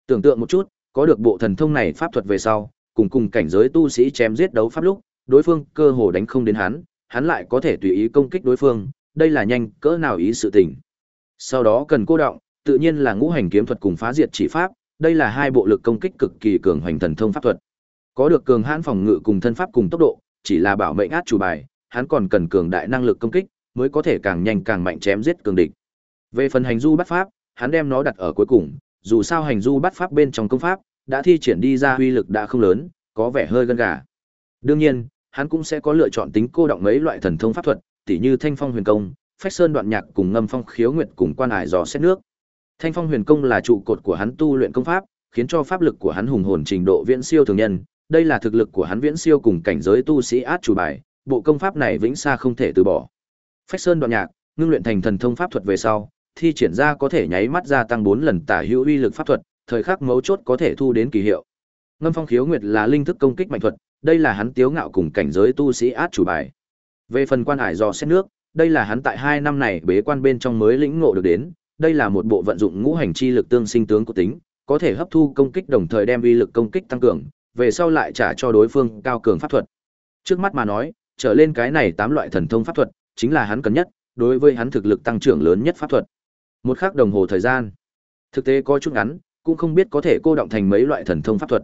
Speaker 1: Tưởng tượng một chút, có được bộ thần thông này pháp thuật về sau, cùng cùng cảnh giới tu sĩ chém giết đấu pháp lúc, đối phương cơ hồ đánh không đến hắn, hắn lại có thể tùy ý công kích đối phương, đây là nhanh cỡ nào ý sự tình. Sau đó cần cô động, tự nhiên là ngũ hành kiếm thuật cùng phá diệt chỉ pháp, đây là hai bộ lực công kích cực kỳ cường hoành thần thông pháp thuật. Có được cường hãn phòng ngự cùng thân pháp cùng tốc độ, chỉ là bảo mệnh át chủ bài, hắn còn cần cường đại năng lực công kích, mới có thể càng nhanh càng mạnh chém giết cường địch. Về phần hành du bắt pháp, hắn đem nó đặt ở cuối cùng, dù sao hành du bắt pháp bên trong công pháp đã thi triển đi ra uy lực đã không lớn, có vẻ hơi gân gà. Đương nhiên, hắn cũng sẽ có lựa chọn tính cô động mấy loại thần thông pháp thuật, tỉ như Thanh Phong Huyền Công, Phách Sơn Đoạn Nhạc cùng Ngâm Phong Khiếu Nguyệt cùng Quan Ải dò xét nước. Thanh Phong Huyền Công là trụ cột của hắn tu luyện công pháp, khiến cho pháp lực của hắn hùng hồn trình độ viễn siêu thường nhân, đây là thực lực của hắn viễn siêu cùng cảnh giới tu sĩ át chủ bài, bộ công pháp này vĩnh xa không thể từ bỏ. Phách Sơn Đoạn Nhạc, ngưng luyện thành thần thông pháp thuật về sau, thi triển ra có thể nháy mắt gia tăng bốn lần tả hữu uy lực pháp thuật, thời khắc mấu chốt có thể thu đến kỳ hiệu. Ngâm Phong Khiếu Nguyệt là linh thức công kích mạnh thuật, đây là hắn tiếu ngạo cùng cảnh giới tu sĩ át chủ bài. Về phần quan hải dò xét nước, đây là hắn tại hai năm này bế quan bên trong mới lĩnh ngộ được đến, đây là một bộ vận dụng ngũ hành chi lực tương sinh tướng của tính, có thể hấp thu công kích đồng thời đem uy lực công kích tăng cường, về sau lại trả cho đối phương cao cường pháp thuật. Trước mắt mà nói, trở lên cái này tám loại thần thông pháp thuật, chính là hắn cần nhất, đối với hắn thực lực tăng trưởng lớn nhất pháp thuật. Một khắc đồng hồ thời gian. Thực tế có chút ngắn, cũng không biết có thể cô động thành mấy loại thần thông pháp thuật.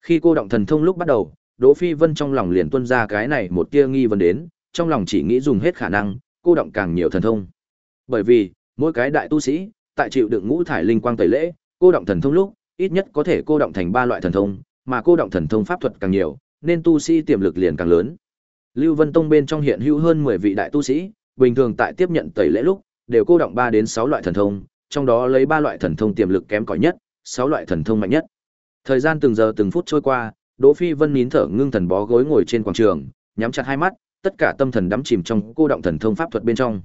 Speaker 1: Khi cô động thần thông lúc bắt đầu, Đỗ Phi Vân trong lòng liền tuôn ra cái này một tia nghi vấn đến, trong lòng chỉ nghĩ dùng hết khả năng, cô động càng nhiều thần thông. Bởi vì, mỗi cái đại tu sĩ, tại chịu đựng ngũ thải linh quang tẩy lễ, cô động thần thông lúc, ít nhất có thể cô động thành ba loại thần thông, mà cô động thần thông pháp thuật càng nhiều, nên tu sĩ tiềm lực liền càng lớn. Lưu Vân Tông bên trong hiện hữu hơn 10 vị đại tu sĩ, bình thường tại tiếp nhận tẩy lễ lúc, đều cô động 3 đến 6 loại thần thông, trong đó lấy 3 loại thần thông tiềm lực kém cỏi nhất, 6 loại thần thông mạnh nhất. Thời gian từng giờ từng phút trôi qua, Đỗ Phi Vân nín thở ngưng thần bó gối ngồi trên quảng trường, nhắm chặt hai mắt, tất cả tâm thần đắm chìm trong cô động thần thông pháp thuật bên trong.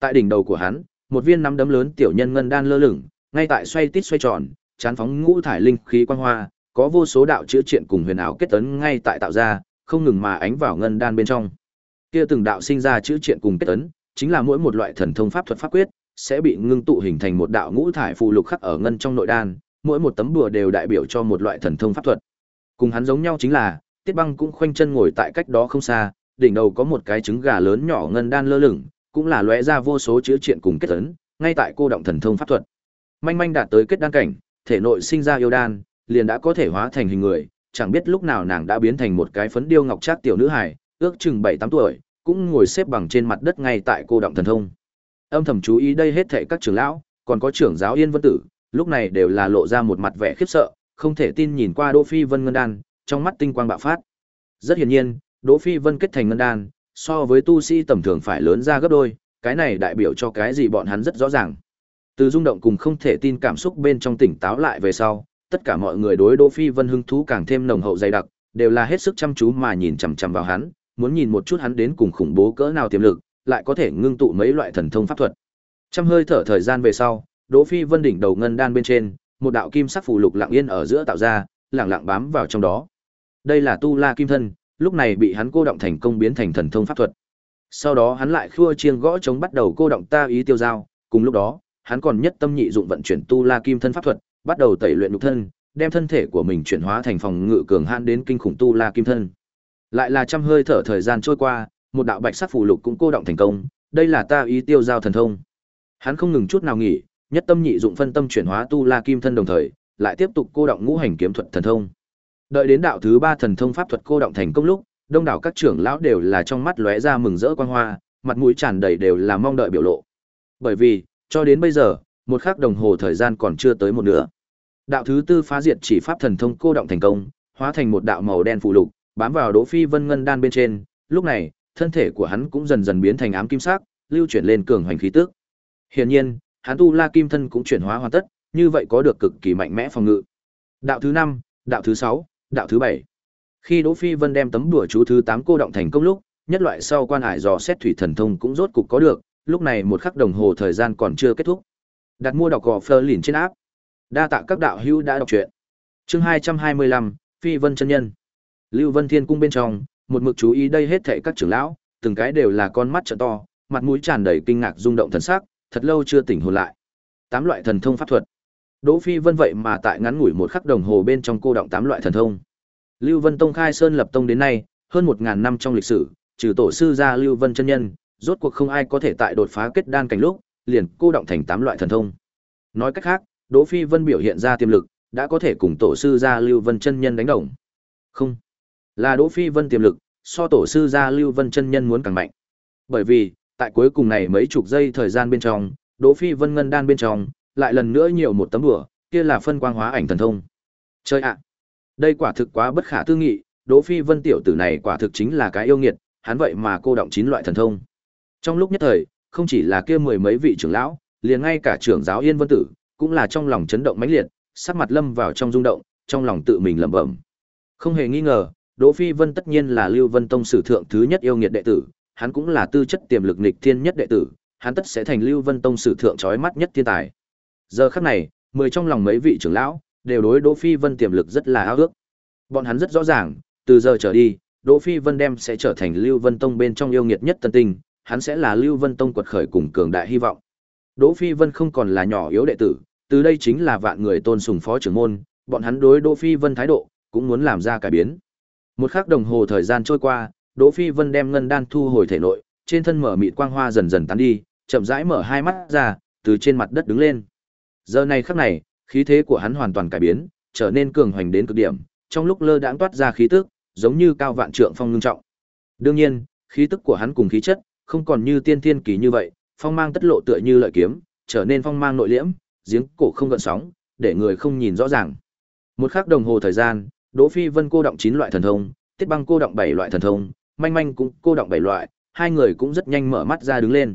Speaker 1: Tại đỉnh đầu của hắn, một viên nắm đấm lớn tiểu nhân ngân đan lơ lửng, ngay tại xoay tít xoay tròn, chán phóng ngũ thải linh khí quang hoa, có vô số đạo chữa triện cùng huyền ảo kết ấn ngay tại tạo ra, không ngừng mà ánh vào ngân đan bên trong. Kia từng đạo sinh ra chữa triện cùng kết ấn, chính là mỗi một loại thần thông pháp thuật pháp quyết sẽ bị ngưng tụ hình thành một đạo ngũ thải phù lục khắc ở ngân trong nội đan, mỗi một tấm bùa đều đại biểu cho một loại thần thông pháp thuật. Cùng hắn giống nhau chính là, Tiết Băng cũng khoanh chân ngồi tại cách đó không xa, đỉnh đầu có một cái trứng gà lớn nhỏ ngân đan lơ lửng, cũng là lóe ra vô số chữ triện cùng kết ấn, ngay tại cô động thần thông pháp thuật. Manh manh đạt tới kết đan cảnh, thể nội sinh ra yêu đan, liền đã có thể hóa thành hình người, chẳng biết lúc nào nàng đã biến thành một cái phấn điêu ngọc trác tiểu nữ hài, ước chừng 7-8 tuổi, cũng ngồi xếp bằng trên mặt đất ngay tại cô động thần thông. Âm thầm chú ý đây hết thảy các trưởng lão, còn có trưởng giáo Yên Vân Tử, lúc này đều là lộ ra một mặt vẻ khiếp sợ, không thể tin nhìn qua Đỗ Phi Vân ngân đan, trong mắt tinh quang bạo phát. Rất hiển nhiên, Đỗ Phi Vân kết thành ngân đan, so với tu sĩ tầm thường phải lớn ra gấp đôi, cái này đại biểu cho cái gì bọn hắn rất rõ ràng. Từ rung động cùng không thể tin cảm xúc bên trong tỉnh táo lại về sau, tất cả mọi người đối Đỗ Phi Vân hứng thú càng thêm nồng hậu dày đặc, đều là hết sức chăm chú mà nhìn chằm chằm vào hắn, muốn nhìn một chút hắn đến cùng khủng bố cỡ nào tiềm lực, lại có thể ngưng tụ mấy loại thần thông pháp thuật. Trăm hơi thở thời gian về sau, Đỗ Phi Vân đỉnh đầu ngân đan bên trên, một đạo kim sắc phù lục lặng yên ở giữa tạo ra, lặng lặng bám vào trong đó. Đây là tu la kim thân, lúc này bị hắn cô động thành công biến thành thần thông pháp thuật. Sau đó hắn lại khua chiêng gõ chống bắt đầu cô động ta ý tiêu giao, cùng lúc đó, hắn còn nhất tâm nhị dụng vận chuyển tu la kim thân pháp thuật, bắt đầu tẩy luyện nhục thân, đem thân thể của mình chuyển hóa thành phòng ngự cường hãn đến kinh khủng tu la kim thân. Lại là trăm hơi thở thời gian trôi qua, một đạo bạch sắc phù lục cũng cô động thành công, đây là ta ý tiêu giao thần thông. Hắn không ngừng chút nào nghỉ, nhất tâm nhị dụng phân tâm chuyển hóa tu la kim thân đồng thời, lại tiếp tục cô động ngũ hành kiếm thuật thần thông. Đợi đến đạo thứ ba thần thông pháp thuật cô động thành công lúc, đông đảo các trưởng lão đều là trong mắt lóe ra mừng rỡ quang hoa, mặt mũi tràn đầy đều là mong đợi biểu lộ. Bởi vì, cho đến bây giờ, một khắc đồng hồ thời gian còn chưa tới một nửa. Đạo thứ tư phá diệt chỉ pháp thần thông cô động thành công, hóa thành một đạo màu đen phụ lục, bám vào Đỗ Phi Vân ngân đan bên trên, lúc này, thân thể của hắn cũng dần dần biến thành ám kim sắc, lưu chuyển lên cường hoành khí tức. Hiển nhiên, hắn tu La Kim thân cũng chuyển hóa hoàn tất, như vậy có được cực kỳ mạnh mẽ phòng ngự. Đạo thứ năm, đạo thứ sáu, đạo thứ bảy. Khi Đỗ Phi Vân đem tấm đùa chú thứ tám cô động thành công lúc, nhất loại sau quan hải dò xét thủy thần thông cũng rốt cục có được, lúc này một khắc đồng hồ thời gian còn chưa kết thúc. Đặt mua đọc gò phơ lìn trên áp. Đa tạ các đạo hữu đã đọc truyện. Chương hai hai mươi lăm Phi Vân chân nhân. Lưu Vân Thiên cung bên trong, một mực chú ý đây hết thảy các trưởng lão, từng cái đều là con mắt trợ to, mặt mũi tràn đầy kinh ngạc rung động thần sắc, thật lâu chưa tỉnh hồn lại. Tám loại thần thông pháp thuật. Đỗ Phi Vân vậy mà tại ngắn ngủi một khắc đồng hồ bên trong cô động tám loại thần thông. Lưu Vân Tông khai sơn lập tông đến nay, hơn một ngàn năm trong lịch sử, trừ tổ sư gia Lưu Vân chân nhân, rốt cuộc không ai có thể tại đột phá kết đan cảnh lúc, liền cô động thành tám loại thần thông. Nói cách khác, Đỗ Phi Vân biểu hiện ra tiềm lực, đã có thể cùng tổ sư gia Lưu Vân chân nhân đánh đồng. Không, là Đỗ Phi Vân tiềm lực, so tổ sư gia Lưu Vân chân nhân muốn càng mạnh. Bởi vì, tại cuối cùng này mấy chục giây thời gian bên trong, Đỗ Phi Vân ngân đan bên trong, lại lần nữa nhiều một tấm đùa, kia là phân quang hóa ảnh thần thông. Chơi ạ. À, đây quả thực quá bất khả tư nghị, Đỗ Phi Vân tiểu tử này quả thực chính là cái yêu nghiệt, hắn vậy mà cô động chín loại thần thông. Trong lúc nhất thời, không chỉ là kia mười mấy vị trưởng lão, liền ngay cả trưởng giáo Yên Vân Tử, cũng là trong lòng chấn động mãnh liệt, sắc mặt lâm vào trong rung động, trong lòng tự mình lẩm bẩm. Không hề nghi ngờ, Đỗ Phi Vân tất nhiên là Lưu Vân Tông sử thượng thứ nhất yêu nghiệt đệ tử, hắn cũng là tư chất tiềm lực nghịch thiên nhất đệ tử, hắn tất sẽ thành Lưu Vân Tông sử thượng chói mắt nhất thiên tài. Giờ khắc này, mười trong lòng mấy vị trưởng lão đều đối Đỗ Phi Vân tiềm lực rất là ao ước. Bọn hắn rất rõ ràng, từ giờ trở đi, Đỗ Phi Vân đem sẽ trở thành Lưu Vân Tông bên trong yêu nghiệt nhất tân tinh, hắn sẽ là Lưu Vân Tông quật khởi cùng cường đại hy vọng. Đỗ Phi Vân không còn là nhỏ yếu đệ tử, từ đây chính là vạn người tôn sùng phó trưởng môn, bọn hắn đối Đỗ Phi Vân thái độ cũng muốn làm ra cải biến. Một khắc đồng hồ thời gian trôi qua, Đỗ Phi Vân đem ngân đan thu hồi thể nội, trên thân mở mịt quang hoa dần dần tán đi, chậm rãi mở hai mắt ra, từ trên mặt đất đứng lên. Giờ này khắc này, khí thế của hắn hoàn toàn cải biến, trở nên cường hoành đến cực điểm, trong lúc lơ đãng toát ra khí tức, giống như cao vạn trượng phong ngưng trọng. Đương nhiên, khí tức của hắn cùng khí chất, không còn như tiên thiên kỳ như vậy, phong mang tất lộ tựa như lợi kiếm, trở nên phong mang nội liễm, giếng cổ không gợn sóng, để người không nhìn rõ ràng. Một khắc đồng hồ thời gian, Đỗ Phi Vân cô động 9 loại thần thông, Tiết Băng cô động 7 loại thần thông, Manh Manh cũng cô động 7 loại, hai người cũng rất nhanh mở mắt ra đứng lên.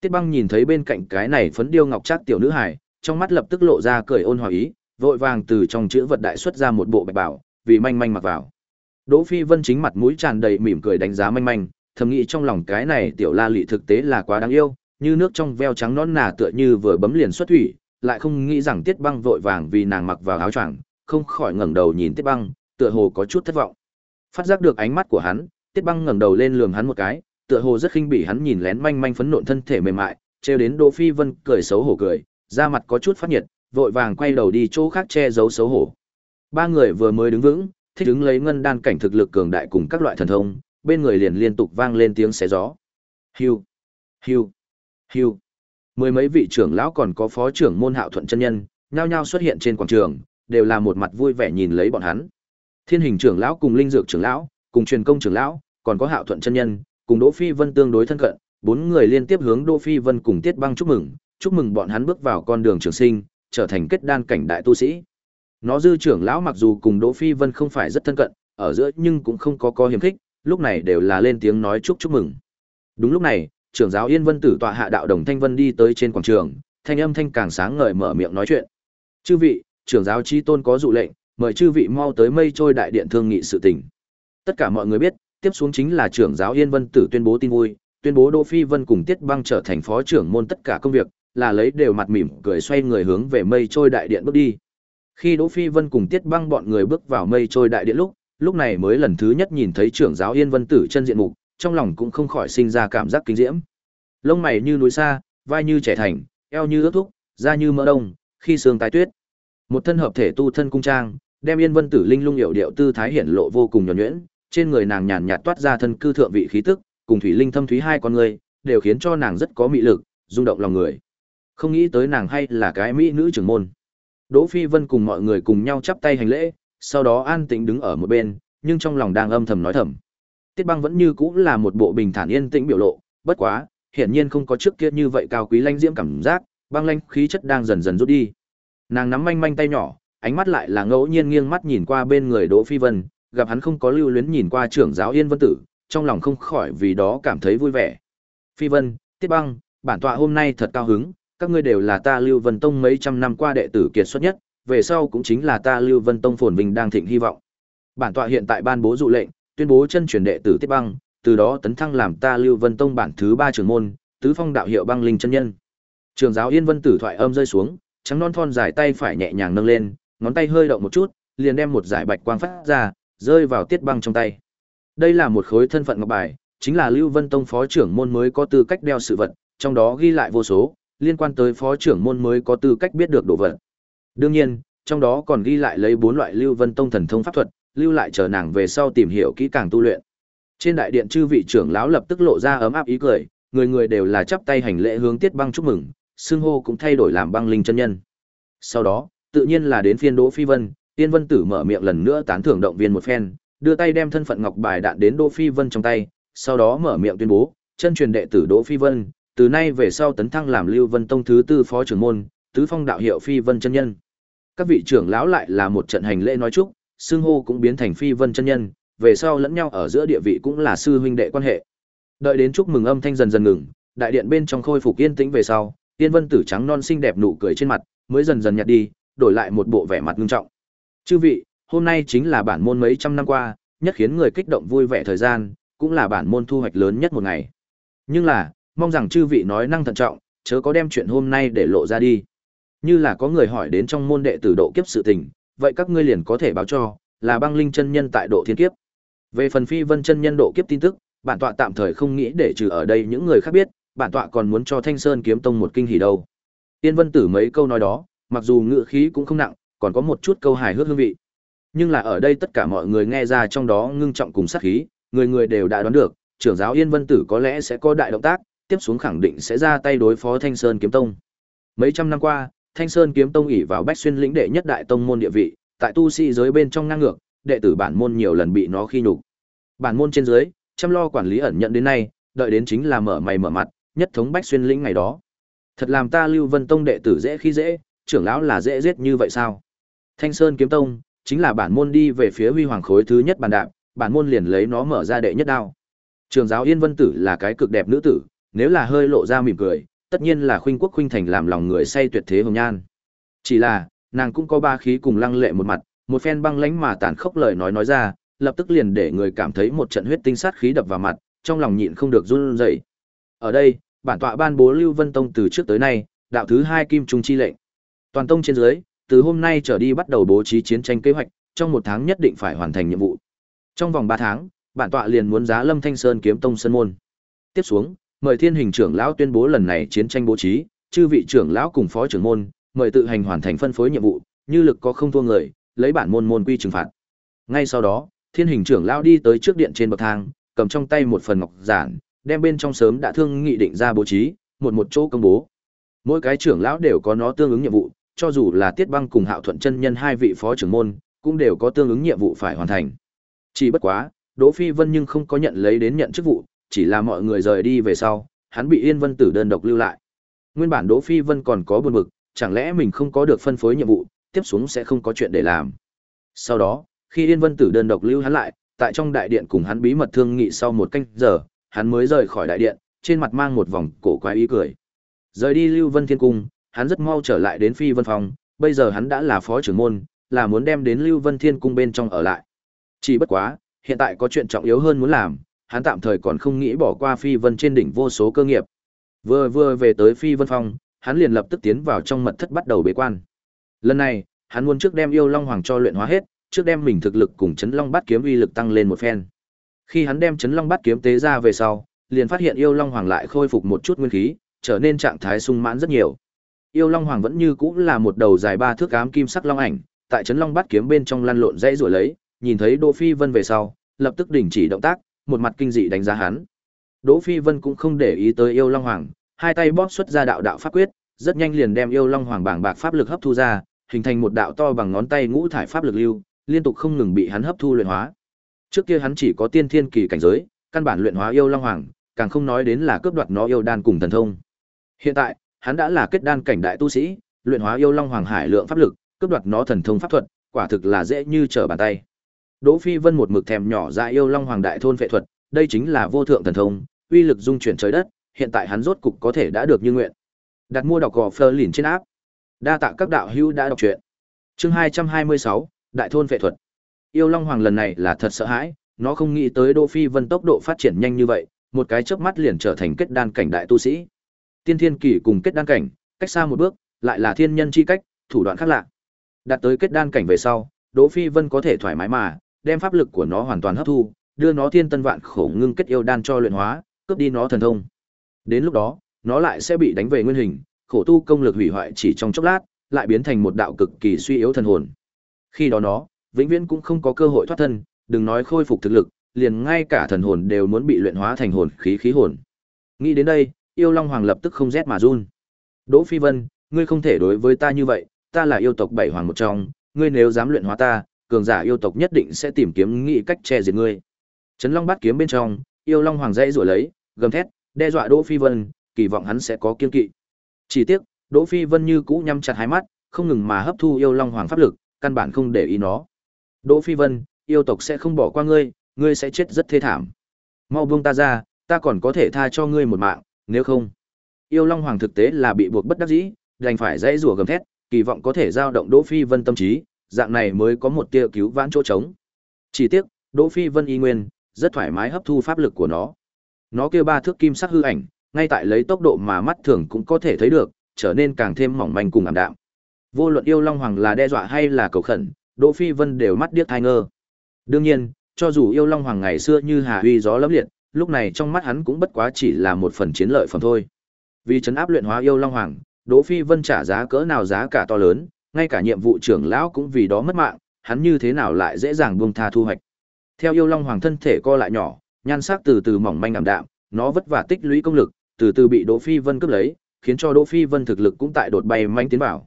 Speaker 1: Tiết Băng nhìn thấy bên cạnh cái này phấn điêu ngọc trác tiểu nữ hài, trong mắt lập tức lộ ra cười ôn hòa ý, vội vàng từ trong chữ vật đại xuất ra một bộ bạch bảo, vì Manh Manh mặc vào. Đỗ Phi Vân chính mặt mũi tràn đầy mỉm cười đánh giá Manh Manh, thầm nghĩ trong lòng cái này tiểu La Lệ thực tế là quá đáng yêu, như nước trong veo trắng nõn nà tựa như vừa bấm liền xuất thủy, lại không nghĩ rằng Tiết Băng vội vàng vì nàng mặc vào áo choàng, không khỏi ngẩng đầu nhìn Tiết Băng, tựa hồ có chút thất vọng. Phát giác được ánh mắt của hắn, Tiết Băng ngẩng đầu lên lườm hắn một cái, tựa hồ rất khinh bỉ hắn nhìn lén manh manh phấn nộn thân thể mềm mại, trêu đến Đỗ Phi Vân cười xấu hổ cười, da mặt có chút phát nhiệt, vội vàng quay đầu đi chỗ khác che giấu xấu hổ. Ba người vừa mới đứng vững, thích đứng lấy ngân đan cảnh thực lực cường đại cùng các loại thần thông, bên người liền liên tục vang lên tiếng xé gió. Hưu, hưu, hưu. Mười mấy vị trưởng lão còn có phó trưởng môn Hạo Thuận chân nhân, nhao nhao xuất hiện trên quảng trường, đều là một mặt vui vẻ nhìn lấy bọn hắn. Thiên hình trưởng lão cùng linh dược trưởng lão, cùng truyền công trưởng lão, còn có Hạo Thuận chân nhân, cùng Đỗ Phi Vân tương đối thân cận, bốn người liên tiếp hướng Đỗ Phi Vân cùng Tiết Băng chúc mừng, chúc mừng bọn hắn bước vào con đường trường sinh, trở thành kết đan cảnh đại tu sĩ. Nó dư trưởng lão mặc dù cùng Đỗ Phi Vân không phải rất thân cận, ở giữa nhưng cũng không có có hiềm khích, lúc này đều là lên tiếng nói chúc chúc mừng. Đúng lúc này, trưởng giáo Yên Vân Tử tọa hạ đạo đồng Thanh Vân đi tới trên quảng trường, thanh âm thanh càng sáng ngời mở miệng nói chuyện. "Chư vị, trưởng giáo chi tôn có dụ lệnh, mời chư vị mau tới mây trôi đại điện thương nghị sự tình." Tất cả mọi người biết, tiếp xuống chính là trưởng giáo Yên Vân Tử tuyên bố tin vui, tuyên bố Đỗ Phi Vân cùng Tiết Băng trở thành phó trưởng môn tất cả công việc, là lấy đều mặt mỉm cười xoay người hướng về mây trôi đại điện bước đi. Khi Đỗ Phi Vân cùng Tiết Băng bọn người bước vào mây trôi đại điện lúc, lúc này mới lần thứ nhất nhìn thấy trưởng giáo Yên Vân Tử chân diện mục, trong lòng cũng không khỏi sinh ra cảm giác kinh diễm. Lông mày như núi xa, vai như trẻ thành, eo như ước thúc, da như mỡ đông, khi sương tái tuyết. Một thân hợp thể tu thân cung trang, đem Yên Vân Tử linh lung hiểu điệu tư thái hiển lộ vô cùng nhuần nhuyễn, trên người nàng nhàn nhạt toát ra thân cư thượng vị khí tức, cùng thủy linh thâm thúy hai con người, đều khiến cho nàng rất có mị lực, rung động lòng người. Không nghĩ tới nàng hay là cái mỹ nữ trưởng môn. Đỗ Phi Vân cùng mọi người cùng nhau chắp tay hành lễ, sau đó an tĩnh đứng ở một bên, nhưng trong lòng đang âm thầm nói thầm. Tiết Băng vẫn như cũ là một bộ bình thản yên tĩnh biểu lộ, bất quá, hiển nhiên không có trước kia như vậy cao quý lãnh diễm cảm giác, băng lãnh khí chất đang dần dần rút đi. Nàng nắm manh manh tay nhỏ, ánh mắt lại là ngẫu nhiên nghiêng mắt nhìn qua bên người Đỗ Phi Vân, gặp hắn không có lưu luyến nhìn qua trưởng giáo Yên Vân Tử, trong lòng không khỏi vì đó cảm thấy vui vẻ. Phi Vân, Tiết Băng, bản tọa hôm nay thật cao hứng, các ngươi đều là ta Lưu Vân Tông mấy trăm năm qua đệ tử kiệt xuất nhất, về sau cũng chính là ta Lưu Vân Tông phồn vinh đang thịnh hy vọng. Bản tọa hiện tại ban bố dụ lệnh, tuyên bố chân truyền đệ tử Tiết Băng, từ đó tấn thăng làm ta Lưu Vân Tông bản thứ ba trưởng môn, tứ phong đạo hiệu băng linh chân nhân. Trường giáo Yên Vân Tử thoại âm rơi xuống, trắng non thon dài tay phải nhẹ nhàng nâng lên, ngón tay hơi động một chút, liền đem một giải bạch quang phát ra, rơi vào Tiết Băng trong tay. Đây là một khối thân phận ngọc bài, chính là Lưu Vân Tông phó trưởng môn mới có tư cách đeo sự vật, trong đó ghi lại vô số, liên quan tới phó trưởng môn mới có tư cách biết được đồ vật. Đương nhiên, trong đó còn ghi lại lấy bốn loại Lưu Vân Tông thần thông pháp thuật, lưu lại chờ nàng về sau tìm hiểu kỹ càng tu luyện. Trên đại điện chư vị trưởng lão lập tức lộ ra ấm áp ý cười, người người đều là chắp tay hành lễ hướng Tiết Băng chúc mừng, xưng hô cũng thay đổi làm băng linh chân nhân. Sau đó, tự nhiên là đến phiên Đỗ Phi Vân, Tiên Vân Tử mở miệng lần nữa tán thưởng động viên một phen, đưa tay đem thân phận ngọc bài đạn đến Đỗ Phi Vân trong tay, sau đó mở miệng tuyên bố, chân truyền đệ tử Đỗ Phi Vân, từ nay về sau tấn thăng làm Lưu Vân Tông thứ tư phó trưởng môn, tứ phong đạo hiệu Phi Vân chân nhân. Các vị trưởng lão lại là một trận hành lễ nói chúc, xưng hô cũng biến thành Phi Vân chân nhân, về sau lẫn nhau ở giữa địa vị cũng là sư huynh đệ quan hệ. Đợi đến chúc mừng âm thanh dần dần ngừng, đại điện bên trong khôi phục yên tĩnh về sau, Tiên Vân Tử trắng non xinh đẹp nụ cười trên mặt, mới dần dần nhạt đi, đổi lại một bộ vẻ mặt nghiêm trọng. Chư vị, hôm nay chính là bản môn mấy trăm năm qua, nhất khiến người kích động vui vẻ thời gian, cũng là bản môn thu hoạch lớn nhất một ngày. Nhưng là, mong rằng chư vị nói năng thận trọng, chớ có đem chuyện hôm nay để lộ ra đi. Như là có người hỏi đến trong môn đệ tử độ kiếp sự tình, vậy các ngươi liền có thể báo cho, là băng linh chân nhân tại độ thiên kiếp. Về phần phi vân chân nhân độ kiếp tin tức, bản tọa tạm thời không nghĩ để trừ ở đây những người khác biết, bản tọa còn muốn cho Thanh Sơn kiếm tông một kinh hỉ đâu. Tiên Vân Tử mấy câu nói đó, mặc dù ngữ khí cũng không nặng, còn có một chút câu hài hước hương vị. Nhưng là ở đây tất cả mọi người nghe ra trong đó ngưng trọng cùng sát khí, người người đều đã đoán được, trưởng giáo Yên Vân Tử có lẽ sẽ có đại động tác, tiếp xuống khẳng định sẽ ra tay đối phó Thanh Sơn kiếm tông. Mấy trăm năm qua, Thanh Sơn kiếm tông ỷ vào Bách Xuyên lĩnh đệ nhất đại tông môn địa vị, tại tu sĩ giới bên trong ngang ngược, đệ tử bản môn nhiều lần bị nó khi nhục. Bản môn trên dưới, chăm lo quản lý ẩn nhận đến nay, đợi đến chính là mở mày mở mặt, nhất thống Bách Xuyên lĩnh ngày đó. Thật làm ta Lưu Vân Tông đệ tử dễ khi dễ, trưởng lão là dễ giết như vậy sao? Thanh Sơn kiếm tông chính là bản môn đi về phía huy hoàng khối thứ nhất bàn đạp, bản môn liền lấy nó mở ra đệ nhất đao. Trường giáo Yên Vân Tử là cái cực đẹp nữ tử, nếu là hơi lộ ra mỉm cười, tất nhiên là khuynh quốc khuynh thành làm lòng người say tuyệt thế hồng nhan. Chỉ là, nàng cũng có ba khí cùng lăng lệ một mặt, một phen băng lãnh mà tàn khốc lời nói nói ra, lập tức liền để người cảm thấy một trận huyết tinh sát khí đập vào mặt, trong lòng nhịn không được run rẩy. Ở đây, bản tọa ban bố Lưu Vân Tông từ trước tới nay, đạo thứ hai kim trung chi lệnh. Toàn tông trên dưới, từ hôm nay trở đi bắt đầu bố trí chiến tranh kế hoạch, trong một tháng nhất định phải hoàn thành nhiệm vụ. Trong vòng ba tháng, bản tọa liền muốn giá Lâm Thanh Sơn kiếm tông sơn môn. Tiếp xuống, mời Thiên Hình trưởng lão tuyên bố lần này chiến tranh bố trí, chư vị trưởng lão cùng phó trưởng môn, mời tự hành hoàn thành phân phối nhiệm vụ, như lực có không thua người, lấy bản môn môn quy trừng phạt. Ngay sau đó, Thiên Hình trưởng lão đi tới trước điện trên bậc thang, cầm trong tay một phần ngọc giản, đem bên trong sớm đã thương nghị định ra bố trí, một một chỗ công bố. Mỗi cái trưởng lão đều có nó tương ứng nhiệm vụ, cho dù là Tiết Băng cùng Hạo Thuận chân nhân hai vị phó trưởng môn, cũng đều có tương ứng nhiệm vụ phải hoàn thành. Chỉ bất quá, Đỗ Phi Vân nhưng không có nhận lấy đến nhận chức vụ, chỉ là mọi người rời đi về sau, hắn bị Yên Vân Tử đơn độc lưu lại. Nguyên bản Đỗ Phi Vân còn có buồn bực, chẳng lẽ mình không có được phân phối nhiệm vụ, tiếp xuống sẽ không có chuyện để làm. Sau đó, khi Yên Vân Tử đơn độc lưu hắn lại, tại trong đại điện cùng hắn bí mật thương nghị sau một canh giờ, hắn mới rời khỏi đại điện, trên mặt mang một vòng cổ quái ý cười. Rời đi Lưu Vân Thiên Cung, hắn rất mau trở lại đến Phi Vân Phòng, bây giờ hắn đã là phó trưởng môn, là muốn đem đến Lưu Vân Thiên Cung bên trong ở lại. Chỉ bất quá, hiện tại có chuyện trọng yếu hơn muốn làm, hắn tạm thời còn không nghĩ bỏ qua Phi Vân trên đỉnh vô số cơ nghiệp. Vừa vừa về tới Phi Vân Phong, hắn liền lập tức tiến vào trong mật thất bắt đầu bế quan. Lần này, hắn muốn trước đem yêu long hoàng cho luyện hóa hết, trước đem mình thực lực cùng chấn long bát kiếm uy lực tăng lên một phen. Khi hắn đem chấn long bát kiếm tế ra về sau, liền phát hiện yêu long hoàng lại khôi phục một chút nguyên khí, trở nên trạng thái sung mãn rất nhiều. Yêu long hoàng vẫn như cũ là một đầu dài ba thước ám kim sắc long ảnh, tại chấn long bát kiếm bên trong lăn lộn dãy rủa lấy, nhìn thấy Đỗ Phi Vân về sau, lập tức đình chỉ động tác, một mặt kinh dị đánh giá hắn. Đỗ Phi Vân cũng không để ý tới yêu long hoàng, hai tay bóp xuất ra đạo đạo pháp quyết, rất nhanh liền đem yêu long hoàng bảng bạc pháp lực hấp thu ra, hình thành một đạo to bằng ngón tay ngũ thải pháp lực lưu, liên tục không ngừng bị hắn hấp thu luyện hóa. Trước kia hắn chỉ có tiên thiên kỳ cảnh giới, căn bản luyện hóa yêu long hoàng, càng không nói đến là cướp đoạt nó yêu đan cùng thần thông. Hiện tại, hắn đã là kết đan cảnh đại tu sĩ, luyện hóa yêu long hoàng hải lượng pháp lực, cướp đoạt nó thần thông pháp thuật, quả thực là dễ như trở bàn tay. Đỗ Phi Vân một mực thèm nhỏ dại yêu long hoàng đại thôn phệ thuật, đây chính là vô thượng thần thông, uy lực dung chuyển trời đất, hiện tại hắn rốt cục có thể đã được như nguyện. Đặt mua đọc gò Fleur lìn trên áp. Đa tạ các đạo hữu đã đọc truyện. Chương 226, Đại thôn phệ thuật. Yêu Long Hoàng lần này là thật sợ hãi, nó không nghĩ tới Đỗ Phi Vân tốc độ phát triển nhanh như vậy, một cái chớp mắt liền trở thành kết đan cảnh đại tu sĩ. Tiên Thiên Kỳ cùng kết đan cảnh, cách xa một bước, lại là thiên nhân chi cách, thủ đoạn khác lạ. Đạt tới kết đan cảnh về sau, Đỗ Phi Vân có thể thoải mái mà đem pháp lực của nó hoàn toàn hấp thu, đưa nó thiên tân vạn khổ ngưng kết yêu đan cho luyện hóa, cướp đi nó thần thông. Đến lúc đó, nó lại sẽ bị đánh về nguyên hình, khổ tu công lực hủy hoại chỉ trong chốc lát, lại biến thành một đạo cực kỳ suy yếu thần hồn. Khi đó nó, vĩnh viễn cũng không có cơ hội thoát thân, đừng nói khôi phục thực lực, liền ngay cả thần hồn đều muốn bị luyện hóa thành hồn khí khí hồn. Nghĩ đến đây, Yêu Long Hoàng lập tức không rét mà run. Đỗ Phi Vân, ngươi không thể đối với ta như vậy, ta là yêu tộc bảy hoàng một trong, ngươi nếu dám luyện hóa ta, cường giả yêu tộc nhất định sẽ tìm kiếm nghị cách che diệt ngươi. Trấn Long bắt kiếm bên trong, yêu long hoàng dãy rủa lấy, gầm thét, đe dọa Đỗ Phi Vân, kỳ vọng hắn sẽ có kiên kỵ. Chỉ tiếc, Đỗ Phi Vân như cũ nhắm chặt hai mắt, không ngừng mà hấp thu yêu long hoàng pháp lực, căn bản không để ý nó. Đỗ Phi Vân, yêu tộc sẽ không bỏ qua ngươi, ngươi sẽ chết rất thê thảm. Mau buông ta ra, ta còn có thể tha cho ngươi một mạng, nếu không. Yêu long hoàng thực tế là bị buộc bất đắc dĩ, đành phải dãy rủa gầm thét, kỳ vọng có thể giao động Đỗ Phi Vân tâm trí, dạng này mới có một tia cứu vãn chỗ trống. Chỉ tiếc, Đỗ Phi Vân y nguyên rất thoải mái hấp thu pháp lực của nó. Nó kia ba thước kim sắc hư ảnh, ngay tại lấy tốc độ mà mắt thường cũng có thể thấy được, trở nên càng thêm mỏng manh cùng ảm đạm. Vô luận yêu long hoàng là đe dọa hay là cầu khẩn, Đỗ Phi Vân đều mắt điếc tai ngơ. Đương nhiên, cho dù yêu long hoàng ngày xưa như hà uy gió lẫm liệt, lúc này trong mắt hắn cũng bất quá chỉ là một phần chiến lợi phẩm thôi. Vì chấn áp luyện hóa yêu long hoàng, Đỗ Phi Vân trả giá cỡ nào giá cả to lớn, ngay cả nhiệm vụ trưởng lão cũng vì đó mất mạng, hắn như thế nào lại dễ dàng buông tha thu hoạch. Theo yêu long hoàng thân thể co lại nhỏ, nhan sắc từ từ mỏng manh ảm đạm, nó vất vả tích lũy công lực, từ từ bị Đỗ Phi Vân cướp lấy, khiến cho Đỗ Phi Vân thực lực cũng tại đột bay manh tiến vào.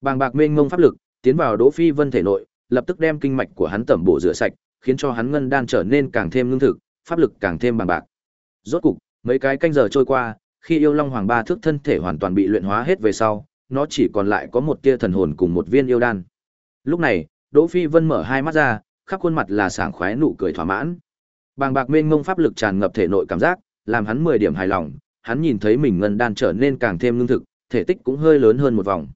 Speaker 1: Bàng bạc mênh mông pháp lực tiến vào Đỗ Phi Vân thể nội, lập tức đem kinh mạch của hắn tẩm bổ rửa sạch, khiến cho hắn ngân đan trở nên càng thêm ngưng thực, pháp lực càng thêm bằng bạc. Rốt cục, mấy cái canh giờ trôi qua, khi yêu long hoàng ba thước thân thể hoàn toàn bị luyện hóa hết về sau, nó chỉ còn lại có một tia thần hồn cùng một viên yêu đan. Lúc này, Đỗ Phi Vân mở hai mắt ra, khắp khuôn mặt là sảng khoái nụ cười thỏa mãn. Bàng bạc mênh mông pháp lực tràn ngập thể nội cảm giác, làm hắn 10 điểm hài lòng, hắn nhìn thấy mình ngân đan trở nên càng thêm ngưng thực, thể tích cũng hơi lớn hơn một vòng.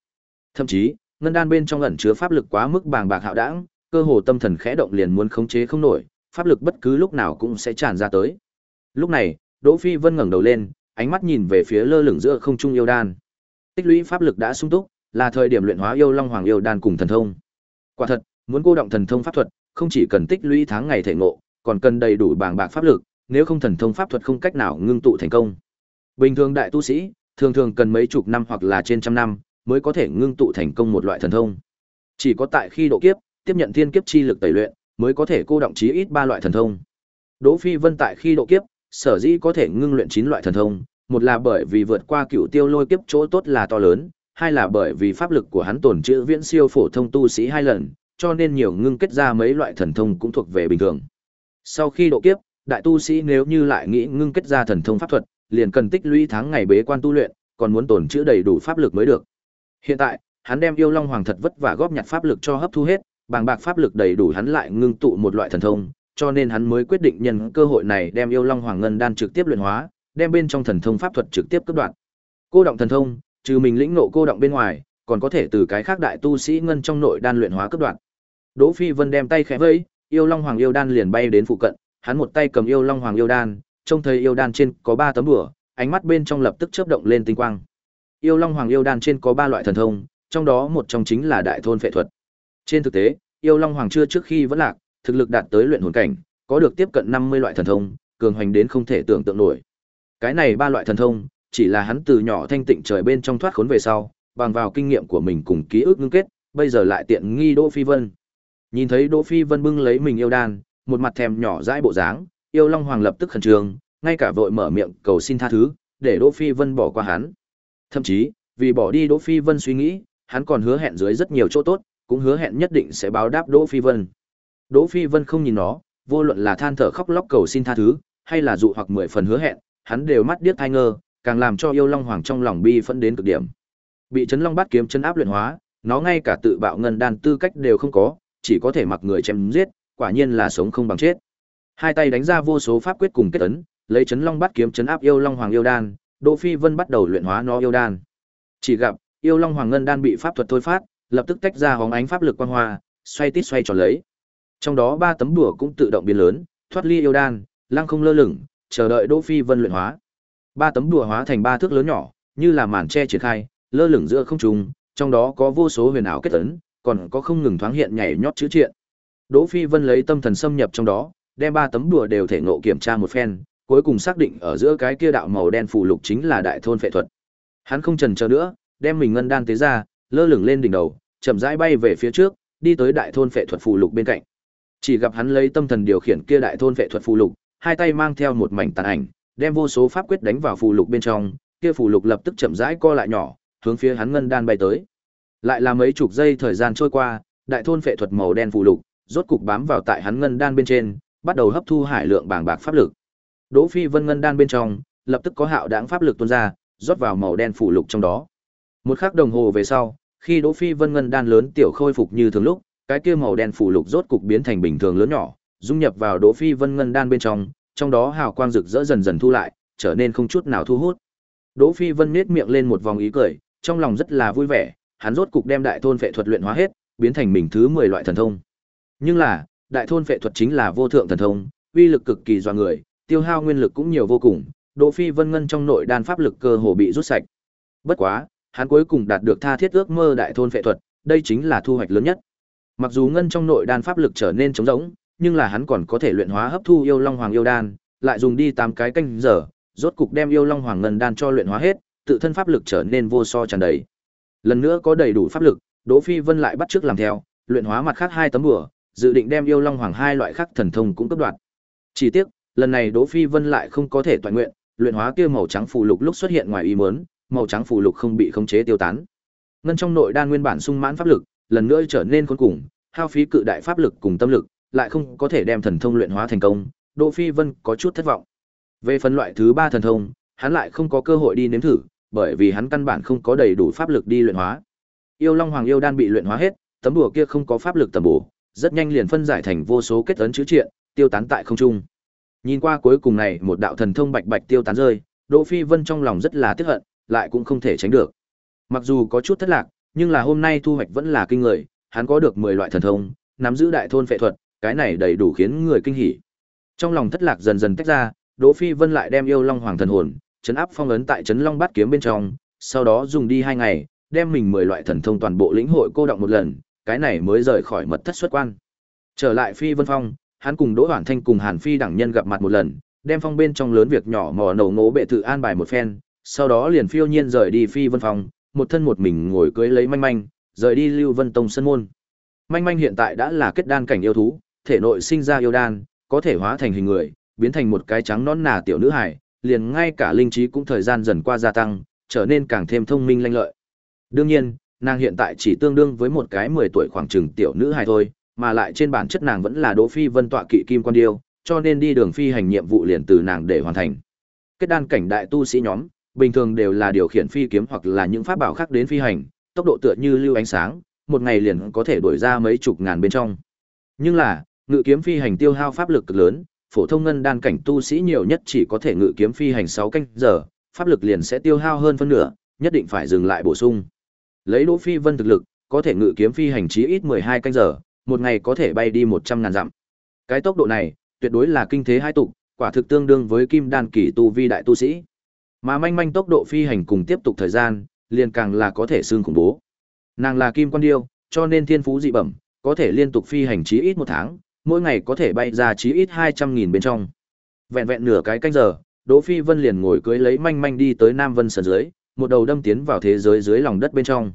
Speaker 1: Thậm chí, ngân đan bên trong ẩn chứa pháp lực quá mức bàng bạc hạo đãng, cơ hồ tâm thần khẽ động liền muốn khống chế không nổi, pháp lực bất cứ lúc nào cũng sẽ tràn ra tới. Lúc này, Đỗ Phi Vân ngẩng đầu lên, ánh mắt nhìn về phía lơ lửng giữa không trung yêu đan. Tích lũy pháp lực đã sung túc, là thời điểm luyện hóa yêu long hoàng yêu đan cùng thần thông. Quả thật, muốn cô động thần thông pháp thuật, không chỉ cần tích lũy tháng ngày thể ngộ, còn cần đầy đủ bảng bạc pháp lực, nếu không thần thông pháp thuật không cách nào ngưng tụ thành công. Bình thường đại tu sĩ, thường thường cần mấy chục năm hoặc là trên trăm năm mới có thể ngưng tụ thành công một loại thần thông. Chỉ có tại khi độ kiếp, tiếp nhận thiên kiếp chi lực tẩy luyện, mới có thể cô động chí ít ba loại thần thông. Đỗ Phi Vân tại khi độ kiếp, sở dĩ có thể ngưng luyện chín loại thần thông, một là bởi vì vượt qua cựu tiêu lôi kiếp chỗ tốt là to lớn, hai là bởi vì pháp lực của hắn tổn trữ viễn siêu phổ thông tu sĩ hai lần, cho nên nhiều ngưng kết ra mấy loại thần thông cũng thuộc về bình thường. Sau khi độ kiếp, đại tu sĩ nếu như lại nghĩ ngưng kết ra thần thông pháp thuật, liền cần tích lũy tháng ngày bế quan tu luyện, còn muốn tổn trữ đầy đủ pháp lực mới được. Hiện tại, hắn đem yêu long hoàng thật vất vả góp nhặt pháp lực cho hấp thu hết, bàng bạc pháp lực đầy đủ hắn lại ngưng tụ một loại thần thông, cho nên hắn mới quyết định nhân cơ hội này đem yêu long hoàng ngân đan trực tiếp luyện hóa, đem bên trong thần thông pháp thuật trực tiếp cắt đoạn. Cô động thần thông, trừ mình lĩnh ngộ cô động bên ngoài, còn có thể từ cái khác đại tu sĩ ngân trong nội đan luyện hóa cướp đoạn. Đỗ Phi Vân đem tay khẽ vẫy, yêu long hoàng yêu đan liền bay đến phụ cận, hắn một tay cầm yêu long hoàng yêu đan, trông thấy yêu đan trên có ba tấm bùa, ánh mắt bên trong lập tức chớp động lên tinh quang. Yêu long hoàng yêu đan trên có ba loại thần thông, trong đó một trong chính là đại thôn phệ thuật. Trên thực tế, yêu long hoàng chưa trước khi vẫn lạc, thực lực đạt tới luyện hồn cảnh, có được tiếp cận 50 loại thần thông, cường hoành đến không thể tưởng tượng nổi. Cái này ba loại thần thông, chỉ là hắn từ nhỏ thanh tịnh trời bên trong thoát khốn về sau, bằng vào kinh nghiệm của mình cùng ký ức ngưng kết, bây giờ lại tiện nghi Đỗ Phi Vân. Nhìn thấy Đỗ Phi Vân bưng lấy mình yêu đan, một mặt thèm nhỏ dãi bộ dáng, yêu long hoàng lập tức khẩn trương, ngay cả vội mở miệng cầu xin tha thứ, để Đỗ Phi Vân bỏ qua hắn. Thậm chí, vì bỏ đi Đỗ Phi Vân suy nghĩ, hắn còn hứa hẹn dưới rất nhiều chỗ tốt, cũng hứa hẹn nhất định sẽ báo đáp Đỗ Phi Vân. Đỗ Phi Vân không nhìn nó, vô luận là than thở khóc lóc cầu xin tha thứ, hay là dụ hoặc mười phần hứa hẹn, hắn đều mắt điếc thai ngơ, càng làm cho yêu long hoàng trong lòng bi phẫn đến cực điểm. Bị chấn long bát kiếm chân áp luyện hóa, nó ngay cả tự bạo ngân đan tư cách đều không có, chỉ có thể mặc người chém giết, quả nhiên là sống không bằng chết. Hai tay đánh ra vô số pháp quyết cùng kết ấn, lấy chấn long bát kiếm chấn áp yêu long hoàng yêu đan, Đỗ Phi Vân bắt đầu luyện hóa nó yêu đan. Chỉ gặp, yêu long hoàng ngân đan bị pháp thuật thôi phát, lập tức tách ra hóng ánh pháp lực quang hoa, xoay tít xoay tròn lấy. Trong đó ba tấm đùa cũng tự động biến lớn, thoát ly yêu đan, lăng không lơ lửng, chờ đợi Đỗ Phi Vân luyện hóa. Ba tấm đùa hóa thành ba thước lớn nhỏ, như là màn che triển khai, lơ lửng giữa không trung, trong đó có vô số huyền ảo kết ấn, còn có không ngừng thoáng hiện nhảy nhót chữ triện. Đỗ Phi Vân lấy tâm thần xâm nhập trong đó, đem ba tấm đùa đều thể ngộ kiểm tra một phen, cuối cùng xác định ở giữa cái kia đạo màu đen phù lục chính là đại thôn phệ thuật. Hắn không chần chờ nữa, đem mình ngân đan tế ra, lơ lửng lên đỉnh đầu, chậm rãi bay về phía trước, đi tới đại thôn phệ thuật phù lục bên cạnh. Chỉ gặp hắn lấy tâm thần điều khiển kia đại thôn phệ thuật phù lục, hai tay mang theo một mảnh tàn ảnh, đem vô số pháp quyết đánh vào phù lục bên trong, kia phù lục lập tức chậm rãi co lại nhỏ, hướng phía hắn ngân đan bay tới. Lại là mấy chục giây thời gian trôi qua, đại thôn phệ thuật màu đen phù lục, rốt cục bám vào tại hắn ngân đan bên trên, bắt đầu hấp thu hải lượng bảng bạc pháp lực. Đỗ Phi Vân ngân đan bên trong, lập tức có hạo đãng pháp lực tuôn ra, rót vào màu đen phù lục trong đó. Một khắc đồng hồ về sau, khi Đỗ Phi Vân ngân đan lớn tiểu khôi phục như thường lúc, cái kia màu đen phù lục rốt cục biến thành bình thường lớn nhỏ, dung nhập vào Đỗ Phi Vân ngân đan bên trong, trong đó hào quang rực rỡ dần dần thu lại, trở nên không chút nào thu hút. Đỗ Phi Vân nhếch miệng lên một vòng ý cười, trong lòng rất là vui vẻ, hắn rốt cục đem đại thôn phệ thuật luyện hóa hết, biến thành mình thứ 10 loại thần thông. Nhưng là, đại thôn phệ thuật chính là vô thượng thần thông, uy lực cực kỳ dọa người, tiêu hao nguyên lực cũng nhiều vô cùng, Đỗ Phi Vân ngân trong nội đan pháp lực cơ hồ bị rút sạch. Bất quá, hắn cuối cùng đạt được tha thiết ước mơ đại thôn phệ thuật, đây chính là thu hoạch lớn nhất. Mặc dù ngân trong nội đan pháp lực trở nên trống rỗng, nhưng là hắn còn có thể luyện hóa hấp thu yêu long hoàng yêu đan, lại dùng đi tám cái canh giờ, rốt cục đem yêu long hoàng ngân đan cho luyện hóa hết, tự thân pháp lực trở nên vô so tràn đầy. Lần nữa có đầy đủ pháp lực, Đỗ Phi Vân lại bắt chước làm theo, luyện hóa mặt khác hai tấm bùa, dự định đem yêu long hoàng hai loại khác thần thông cũng cấp đoạt. Chỉ tiếc, lần này Đỗ Phi Vân lại không có thể toàn nguyện, luyện hóa kia màu trắng phù lục lúc xuất hiện ngoài ý muốn, màu trắng phù lục không bị khống chế tiêu tán. Ngân trong nội đan nguyên bản sung mãn pháp lực, lần nữa trở nên cuối cùng, hao phí cự đại pháp lực cùng tâm lực, lại không có thể đem thần thông luyện hóa thành công, Đỗ Phi Vân có chút thất vọng. Về phần loại thứ ba thần thông, hắn lại không có cơ hội đi nếm thử, bởi vì hắn căn bản không có đầy đủ pháp lực đi luyện hóa. Yêu Long Hoàng yêu đan bị luyện hóa hết, tấm đùa kia không có pháp lực tầm bổ, rất nhanh liền phân giải thành vô số kết ấn chữ triện, tiêu tán tại không trung. Nhìn qua cuối cùng này, một đạo thần thông bạch bạch tiêu tán rơi, Đỗ Phi Vân trong lòng rất là tiếc hận, lại cũng không thể tránh được. Mặc dù có chút thất lạc, nhưng là hôm nay thu hoạch vẫn là kinh người, hắn có được 10 loại thần thông, nắm giữ đại thôn phệ thuật, cái này đầy đủ khiến người kinh hỉ. Trong lòng thất lạc dần dần tách ra, Đỗ Phi Vân lại đem yêu long hoàng thần hồn, chấn áp phong ấn tại chấn long bát kiếm bên trong, sau đó dùng đi hai ngày, đem mình 10 loại thần thông toàn bộ lĩnh hội cô động một lần, cái này mới rời khỏi mật thất xuất quan. Trở lại Phi Vân Phong, hắn cùng Đỗ Hoản Thanh cùng Hàn Phi đẳng nhân gặp mặt một lần, đem phong bên trong lớn việc nhỏ mò nổ ngố bệ tự an bài một phen, sau đó liền phiêu nhiên rời đi Phi Vân Phong, một thân một mình ngồi cưới lấy manh manh, rời đi Lưu Vân Tông sân môn. Manh manh hiện tại đã là kết đan cảnh yêu thú, thể nội sinh ra yêu đan, có thể hóa thành hình người, biến thành một cái trắng nón nà tiểu nữ hài, liền ngay cả linh trí cũng thời gian dần qua gia tăng, trở nên càng thêm thông minh lanh lợi. Đương nhiên, nàng hiện tại chỉ tương đương với một cái 10 tuổi khoảng chừng tiểu nữ hài thôi, mà lại trên bản chất nàng vẫn là Đỗ Phi Vân tọa kỵ kim quan điêu, cho nên đi đường phi hành nhiệm vụ liền từ nàng để hoàn thành. Kết đan cảnh đại tu sĩ nhóm, bình thường đều là điều khiển phi kiếm hoặc là những pháp bảo khác đến phi hành, tốc độ tựa như lưu ánh sáng, một ngày liền có thể đuổi ra mấy chục ngàn bên trong. Nhưng là, ngự kiếm phi hành tiêu hao pháp lực cực lớn, phổ thông ngân đan cảnh tu sĩ nhiều nhất chỉ có thể ngự kiếm phi hành 6 canh giờ, pháp lực liền sẽ tiêu hao hơn phân nửa, nhất định phải dừng lại bổ sung. Lấy Đỗ Phi Vân thực lực, có thể ngự kiếm phi hành chí ít 12 canh giờ, một ngày có thể bay đi 100 ngàn dặm. Cái tốc độ này, tuyệt đối là kinh thế hai tục, quả thực tương đương với kim đan kỳ tu vi đại tu sĩ. Mà manh manh tốc độ phi hành cùng tiếp tục thời gian, liền càng là có thể xương khủng bố. Nàng là kim quan điêu, cho nên thiên phú dị bẩm, có thể liên tục phi hành chí ít một tháng, mỗi ngày có thể bay ra chí ít 200.000 bên trong. Vẹn vẹn nửa cái canh giờ, Đỗ Phi Vân liền ngồi cưới lấy manh manh đi tới Nam Vân Sơn dưới, một đầu đâm tiến vào thế giới dưới lòng đất bên trong.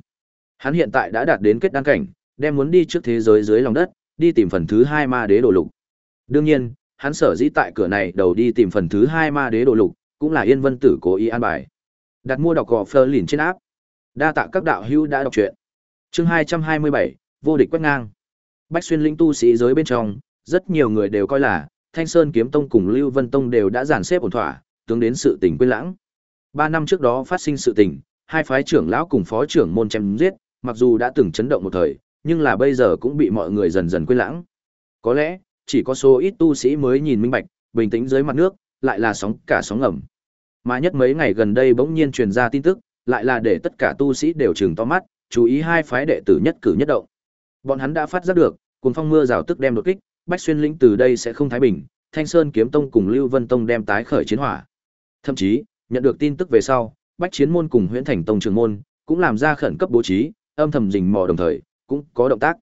Speaker 1: Hắn hiện tại đã đạt đến kết đăng cảnh, đem muốn đi trước thế giới dưới lòng đất, đi tìm phần thứ hai ma đế đồ lục. Đương nhiên, hắn sở dĩ tại cửa này đầu đi tìm phần thứ hai ma đế đồ lục, cũng là Yên Vân Tử cố ý an bài. Đặt mua đọc gò Fleur lìn trên áp. Đa tạ các đạo hữu đã đọc truyện. Chương 227, vô địch quét ngang. Bách xuyên linh tu sĩ giới bên trong, rất nhiều người đều coi là Thanh Sơn Kiếm Tông cùng Lưu Vân Tông đều đã giàn xếp ổn thỏa, tướng đến sự tình quên lãng. Ba năm trước đó phát sinh sự tình, hai phái trưởng lão cùng phó trưởng môn chém giết, mặc dù đã từng chấn động một thời, nhưng là bây giờ cũng bị mọi người dần dần quên lãng. Có lẽ, chỉ có số ít tu sĩ mới nhìn minh bạch, bình tĩnh dưới mặt nước, lại là sóng cả sóng ngầm. Mà nhất mấy ngày gần đây bỗng nhiên truyền ra tin tức, lại là để tất cả tu sĩ đều trừng to mắt, chú ý hai phái đệ tử nhất cử nhất động. Bọn hắn đã phát giác được, cuồng phong mưa rào tức đem đột kích, Bách Xuyên lĩnh từ đây sẽ không thái bình, Thanh Sơn Kiếm Tông cùng Lưu Vân Tông đem tái khởi chiến hỏa. Thậm chí, nhận được tin tức về sau, Bách Chiến môn cùng Huyễn Thành Tông trường môn cũng làm ra khẩn cấp bố trí, âm thầm rình mò đồng thời, cũng có động tác.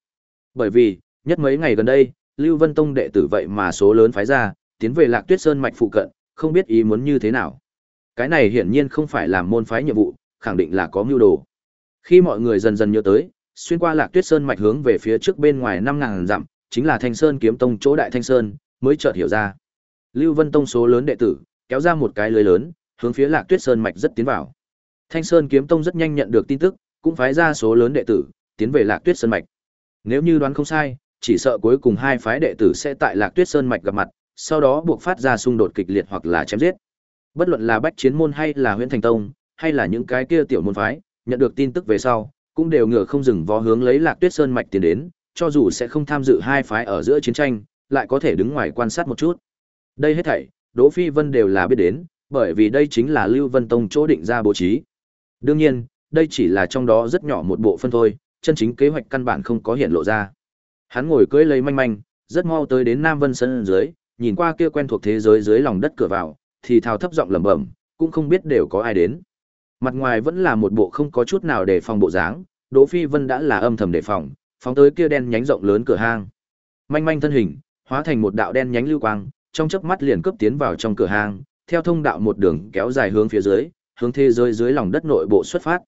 Speaker 1: Bởi vì, nhất mấy ngày gần đây, Lưu Vân Tông đệ tử vậy mà số lớn phái ra, tiến về Lạc Tuyết Sơn mạch phụ cận, không biết ý muốn như thế nào. Cái này hiển nhiên không phải làm môn phái nhiệm vụ, khẳng định là có mưu đồ. Khi mọi người dần dần nhớ tới, xuyên qua Lạc Tuyết Sơn mạch hướng về phía trước bên ngoài năm ngàn dặm, chính là Thanh Sơn Kiếm Tông chỗ Đại Thanh Sơn, mới chợt hiểu ra. Lưu Vân Tông số lớn đệ tử, kéo ra một cái lưới lớn, hướng phía Lạc Tuyết Sơn mạch rất tiến vào. Thanh Sơn Kiếm Tông rất nhanh nhận được tin tức, cũng phái ra số lớn đệ tử, tiến về Lạc Tuyết Sơn mạch. Nếu như đoán không sai, chỉ sợ cuối cùng hai phái đệ tử sẽ tại Lạc Tuyết Sơn mạch gặp mặt, sau đó buộc phát ra xung đột kịch liệt hoặc là chém giết. Bất luận là Bách Chiến môn hay là Huyền Thành Tông, hay là những cái kia tiểu môn phái, nhận được tin tức về sau, cũng đều ngựa không dừng vó hướng lấy Lạc Tuyết Sơn mạch tiến đến, cho dù sẽ không tham dự hai phái ở giữa chiến tranh, lại có thể đứng ngoài quan sát một chút. Đây hết thảy, Đỗ Phi Vân đều là biết đến, bởi vì đây chính là Lưu Vân Tông chỗ định ra bố trí. Đương nhiên, đây chỉ là trong đó rất nhỏ một bộ phân thôi, chân chính kế hoạch căn bản không có hiện lộ ra. Hắn ngồi cưỡi lấy manh manh, rất mau tới đến Nam Vân Sơn dưới, nhìn qua kia quen thuộc thế giới dưới lòng đất cửa vào, thì thào thấp giọng lẩm bẩm, cũng không biết đều có ai đến. Mặt ngoài vẫn là một bộ không có chút nào để phòng bộ dáng, Đỗ Phi Vân đã là âm thầm đề phòng, phóng tới kia đen nhánh rộng lớn cửa hang. Manh manh thân hình, hóa thành một đạo đen nhánh lưu quang, trong chớp mắt liền cấp tiến vào trong cửa hang, theo thông đạo một đường kéo dài hướng phía dưới, hướng thế giới dưới lòng đất nội bộ xuất phát.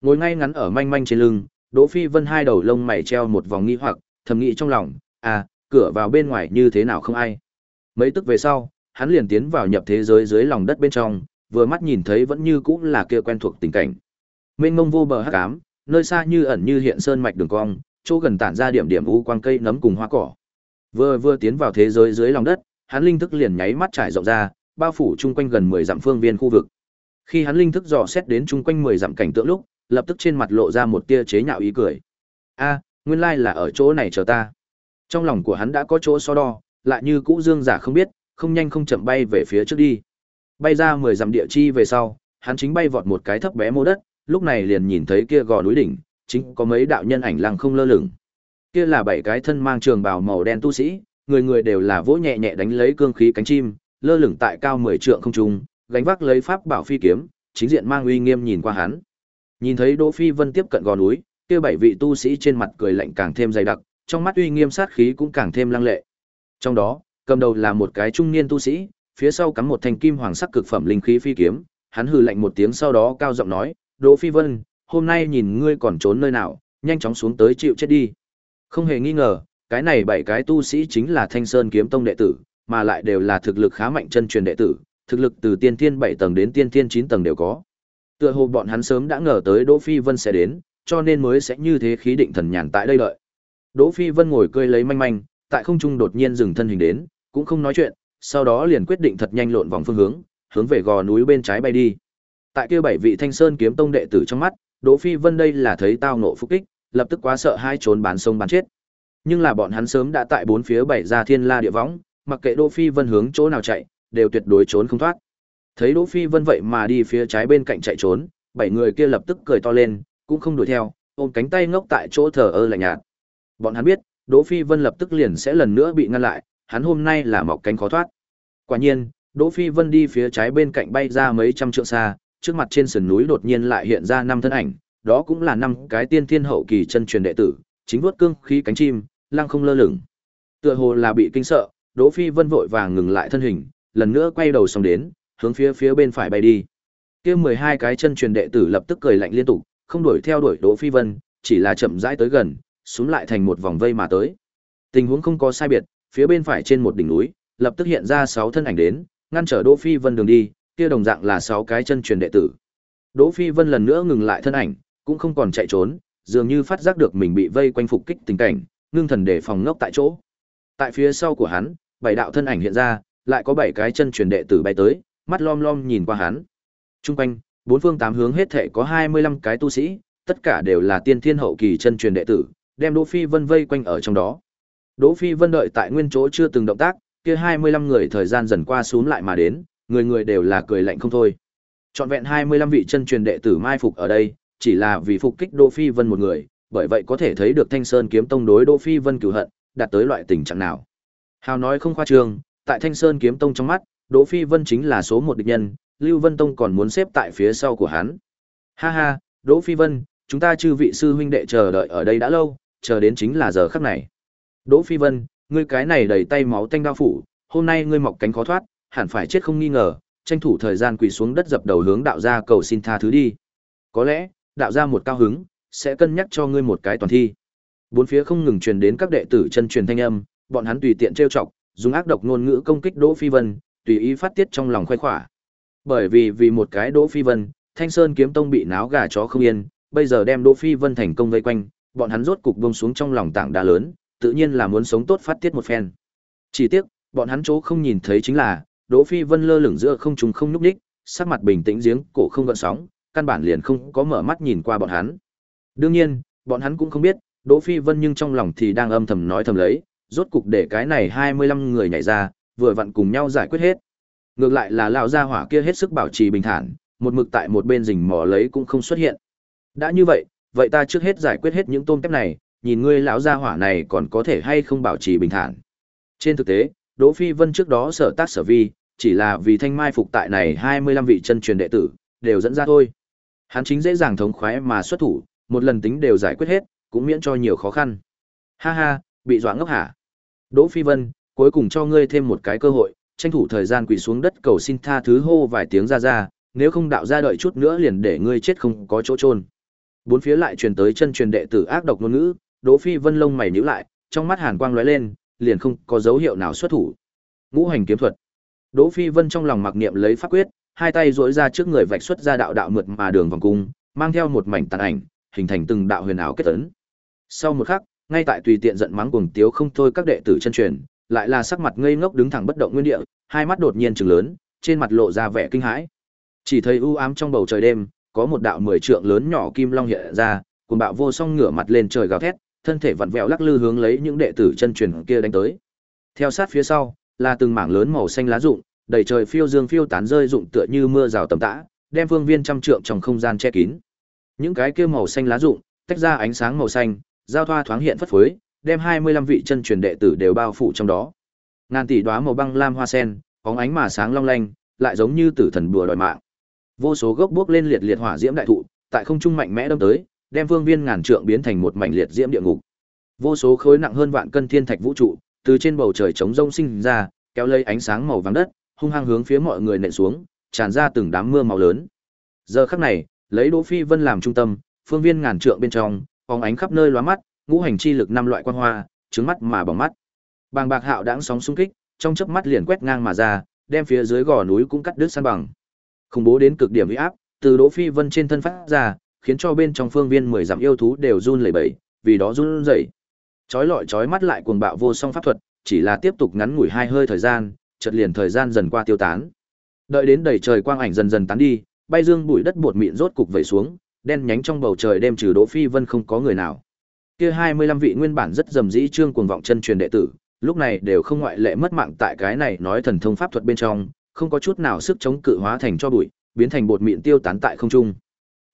Speaker 1: Ngồi ngay ngắn ở manh manh trên lưng, Đỗ Phi Vân hai đầu lông mày treo một vòng nghi hoặc, thầm nghĩ trong lòng, à, cửa vào bên ngoài như thế nào không ai. Mấy tức về sau, hắn liền tiến vào nhập thế giới dưới lòng đất bên trong, vừa mắt nhìn thấy vẫn như cũng là kia quen thuộc tình cảnh. Mênh mông vô bờ hắc ám, nơi xa như ẩn như hiện sơn mạch đường cong, chỗ gần tản ra điểm điểm u quang cây nấm cùng hoa cỏ. Vừa vừa tiến vào thế giới dưới lòng đất, hắn linh thức liền nháy mắt trải rộng ra, bao phủ chung quanh gần 10 dặm phương viên khu vực. Khi hắn linh thức dò xét đến chung quanh 10 dặm cảnh tượng lúc, lập tức trên mặt lộ ra một tia chế nhạo ý cười. A, nguyên lai là ở chỗ này chờ ta. Trong lòng của hắn đã có chỗ so đo, lại như cũ dương giả không biết, không nhanh không chậm bay về phía trước đi. Bay ra 10 dặm địa chi về sau, hắn chính bay vọt một cái thấp bé mô đất, lúc này liền nhìn thấy kia gò núi đỉnh, chính có mấy đạo nhân ảnh lăng không lơ lửng. Kia là bảy cái thân mang trường bào màu đen tu sĩ, người người đều là vỗ nhẹ nhẹ đánh lấy cương khí cánh chim, lơ lửng tại cao 10 trượng không trung, gánh vác lấy pháp bảo phi kiếm, chính diện mang uy nghiêm nhìn qua hắn. Nhìn thấy Đỗ Phi Vân tiếp cận gò núi, kia bảy vị tu sĩ trên mặt cười lạnh càng thêm dày đặc, trong mắt uy nghiêm sát khí cũng càng thêm lăng lệ. Trong đó, cầm đầu là một cái trung niên tu sĩ, phía sau cắm một thanh kim hoàng sắc cực phẩm linh khí phi kiếm, hắn hừ lạnh một tiếng sau đó cao giọng nói, "Đỗ Phi Vân, hôm nay nhìn ngươi còn trốn nơi nào, nhanh chóng xuống tới chịu chết đi." Không hề nghi ngờ, cái này bảy cái tu sĩ chính là Thanh Sơn Kiếm Tông đệ tử, mà lại đều là thực lực khá mạnh chân truyền đệ tử, thực lực từ tiên thiên 7 tầng đến tiên thiên 9 tầng đều có. Tựa hồ bọn hắn sớm đã ngờ tới Đỗ Phi Vân sẽ đến, cho nên mới sẽ như thế khí định thần nhàn tại đây đợi. Đỗ Phi Vân ngồi cười lấy manh manh, tại không trung đột nhiên dừng thân hình đến, cũng không nói chuyện, sau đó liền quyết định thật nhanh lộn vòng phương hướng, hướng về gò núi bên trái bay đi. Tại kia bảy vị Thanh Sơn kiếm tông đệ tử trong mắt, Đỗ Phi Vân đây là thấy tao nộ phục kích, lập tức quá sợ hai trốn bán sông bán chết. Nhưng là bọn hắn sớm đã tại bốn phía bảy ra thiên la địa võng, mặc kệ Đỗ Phi Vân hướng chỗ nào chạy, đều tuyệt đối trốn không thoát. Thấy Đỗ Phi Vân vậy mà đi phía trái bên cạnh chạy trốn, bảy người kia lập tức cười to lên, cũng không đuổi theo, ôm cánh tay ngốc tại chỗ thờ ơ lạnh nhạt. Bọn hắn biết, Đỗ Phi Vân lập tức liền sẽ lần nữa bị ngăn lại, hắn hôm nay là mọc cánh khó thoát. Quả nhiên, Đỗ Phi Vân đi phía trái bên cạnh bay ra mấy trăm trượng xa, trước mặt trên sườn núi đột nhiên lại hiện ra năm thân ảnh, đó cũng là năm cái tiên thiên hậu kỳ chân truyền đệ tử, chính vuốt cương khí cánh chim, lăng không lơ lửng. Tựa hồ là bị kinh sợ, Đỗ Phi Vân vội vàng ngừng lại thân hình, lần nữa quay đầu xong đến, hướng phía phía bên phải bay đi. Kia 12 cái chân truyền đệ tử lập tức cười lạnh liên tục, không đuổi theo đuổi Đỗ Phi Vân, chỉ là chậm rãi tới gần, xuống lại thành một vòng vây mà tới. Tình huống không có sai biệt, phía bên phải trên một đỉnh núi, lập tức hiện ra 6 thân ảnh đến, ngăn trở Đỗ Phi Vân đường đi, kia đồng dạng là sáu cái chân truyền đệ tử. Đỗ Phi Vân lần nữa ngừng lại thân ảnh, cũng không còn chạy trốn, dường như phát giác được mình bị vây quanh phục kích tình cảnh, ngưng thần để phòng ngốc tại chỗ. Tại phía sau của hắn, bảy đạo thân ảnh hiện ra, lại có bảy cái chân truyền đệ tử bay tới, mắt lom lom nhìn qua hắn. Trung quanh, bốn phương tám hướng hết thảy có 25 cái tu sĩ, tất cả đều là tiên thiên hậu kỳ chân truyền đệ tử, đem Đỗ Phi Vân vây quanh ở trong đó. Đỗ Phi Vân đợi tại nguyên chỗ chưa từng động tác, kia 25 người thời gian dần qua xuống lại mà đến, người người đều là cười lạnh không thôi. Trọn vẹn 25 vị chân truyền đệ tử mai phục ở đây, chỉ là vì phục kích Đỗ Phi Vân một người, bởi vậy có thể thấy được Thanh Sơn kiếm tông đối Đỗ Phi Vân cửu hận, đạt tới loại tình trạng nào. Hào nói không khoa trương, tại Thanh Sơn kiếm tông trong mắt, Đỗ Phi Vân chính là số một địch nhân, Lưu Vân Tông còn muốn xếp tại phía sau của hắn. Ha ha, Đỗ Phi Vân, chúng ta chư vị sư huynh đệ chờ đợi ở đây đã lâu, chờ đến chính là giờ khắc này. Đỗ Phi Vân, ngươi cái này đầy tay máu tanh đao phủ, hôm nay ngươi mọc cánh khó thoát, hẳn phải chết không nghi ngờ, tranh thủ thời gian quỳ xuống đất dập đầu hướng đạo gia cầu xin tha thứ đi. Có lẽ, đạo gia một cao hứng, sẽ cân nhắc cho ngươi một cái toàn thi. Bốn phía không ngừng truyền đến các đệ tử chân truyền thanh âm, bọn hắn tùy tiện trêu chọc, dùng ác độc ngôn ngữ công kích Đỗ Phi Vân, tùy ý phát tiết trong lòng khoái khỏa. Bởi vì vì một cái Đỗ Phi Vân, Thanh Sơn kiếm tông bị náo gà chó không yên, bây giờ đem Đỗ Phi Vân thành công vây quanh, bọn hắn rốt cục buông xuống trong lòng tảng đá lớn, tự nhiên là muốn sống tốt phát tiết một phen. Chỉ tiếc, bọn hắn chỗ không nhìn thấy chính là, Đỗ Phi Vân lơ lửng giữa không trung không nhúc nhích, sắc mặt bình tĩnh giếng, cổ không gợn sóng, căn bản liền không có mở mắt nhìn qua bọn hắn. Đương nhiên, bọn hắn cũng không biết, Đỗ Phi Vân nhưng trong lòng thì đang âm thầm nói thầm lấy, rốt cục để cái này 25 người nhảy ra, vừa vặn cùng nhau giải quyết hết. Ngược lại là lão gia hỏa kia hết sức bảo trì bình thản, một mực tại một bên rình mò lấy cũng không xuất hiện. Đã như vậy, vậy ta trước hết giải quyết hết những tôm tép này, nhìn ngươi lão gia hỏa này còn có thể hay không bảo trì bình thản. Trên thực tế, Đỗ Phi Vân trước đó sở tác sở vi, chỉ là vì thanh mai phục tại này 25 vị chân truyền đệ tử, đều dẫn ra thôi. Hắn chính dễ dàng thống khoái mà xuất thủ, một lần tính đều giải quyết hết, cũng miễn cho nhiều khó khăn. Ha ha, bị dọa ngốc hả? Đỗ Phi Vân, cuối cùng cho ngươi thêm một cái cơ hội, tranh thủ thời gian quỳ xuống đất cầu xin tha thứ hô vài tiếng ra ra, nếu không đạo ra đợi chút nữa liền để ngươi chết không có chỗ trôn. Bốn phía lại truyền tới chân truyền đệ tử ác độc ngôn ngữ, Đỗ Phi Vân lông mày nhíu lại, trong mắt hàn quang lóe lên, liền không có dấu hiệu nào xuất thủ. Ngũ hành kiếm thuật. Đỗ Phi Vân trong lòng mặc niệm lấy pháp quyết, hai tay duỗi ra trước người vạch xuất ra đạo đạo mượt mà đường vòng cung, mang theo một mảnh tàn ảnh, hình thành từng đạo huyền ảo kết tấn. Sau một khắc, ngay tại tùy tiện giận mắng cuồng tiếu không thôi các đệ tử chân truyền, lại là sắc mặt ngây ngốc đứng thẳng bất động nguyên địa, hai mắt đột nhiên trừng lớn, trên mặt lộ ra vẻ kinh hãi. Chỉ thấy u ám trong bầu trời đêm, có một đạo mười trượng lớn nhỏ kim long hiện ra, cuồng bạo vô song ngửa mặt lên trời gào thét, thân thể vặn vẹo lắc lư hướng lấy những đệ tử chân truyền kia đánh tới. Theo sát phía sau, là từng mảng lớn màu xanh lá rụng, đầy trời phiêu dương phiêu tán rơi rụng tựa như mưa rào tầm tã, đem phương viên trăm trượng trong không gian che kín. Những cái kia màu xanh lá rụng, tách ra ánh sáng màu xanh, giao thoa thoáng hiện phất phới, đem 25 vị chân truyền đệ tử đều bao phủ trong đó. Ngàn tỷ đóa màu băng lam hoa sen, bóng ánh mà sáng long lanh, lại giống như tử thần bùa đòi mạng. Vô số gốc bước lên liệt liệt hỏa diễm đại thụ, tại không trung mạnh mẽ đâm tới, đem phương viên ngàn trượng biến thành một mảnh liệt diễm địa ngục. Vô số khối nặng hơn vạn cân thiên thạch vũ trụ, từ trên bầu trời trống rông sinh ra, kéo lấy ánh sáng màu vàng đất, hung hăng hướng phía mọi người nện xuống, tràn ra từng đám mưa màu lớn. Giờ khắc này, lấy Đỗ Phi Vân làm trung tâm, phương viên ngàn trượng bên trong, phóng ánh khắp nơi lóa mắt, ngũ hành chi lực năm loại quan hoa, trứng mắt mà bỏng mắt. Bàng bạc hạo đãng sóng xung kích, trong chớp mắt liền quét ngang mà ra, đem phía dưới gò núi cũng cắt đứt san bằng. Khủng bố đến cực điểm uy áp, từ Đỗ Phi Vân trên thân phát ra, khiến cho bên trong phương viên mười dặm yêu thú đều run lẩy bẩy, vì đó run rẩy. Chói lọi chói mắt lại cuồng bạo vô song pháp thuật, chỉ là tiếp tục ngắn ngủi hai hơi thời gian, chợt liền thời gian dần qua tiêu tán. Đợi đến đầy trời quang ảnh dần dần tán đi, bay dương bụi đất bột mịn rốt cục vẩy xuống, đen nhánh trong bầu trời đêm trừ Đỗ Phi Vân không có người nào. Kia 25 vị nguyên bản rất dầm dĩ trương cuồng vọng chân truyền đệ tử, lúc này đều không ngoại lệ mất mạng tại cái này nói thần thông pháp thuật bên trong, không có chút nào sức chống cự hóa thành cho bụi, biến thành bột mịn tiêu tán tại không trung.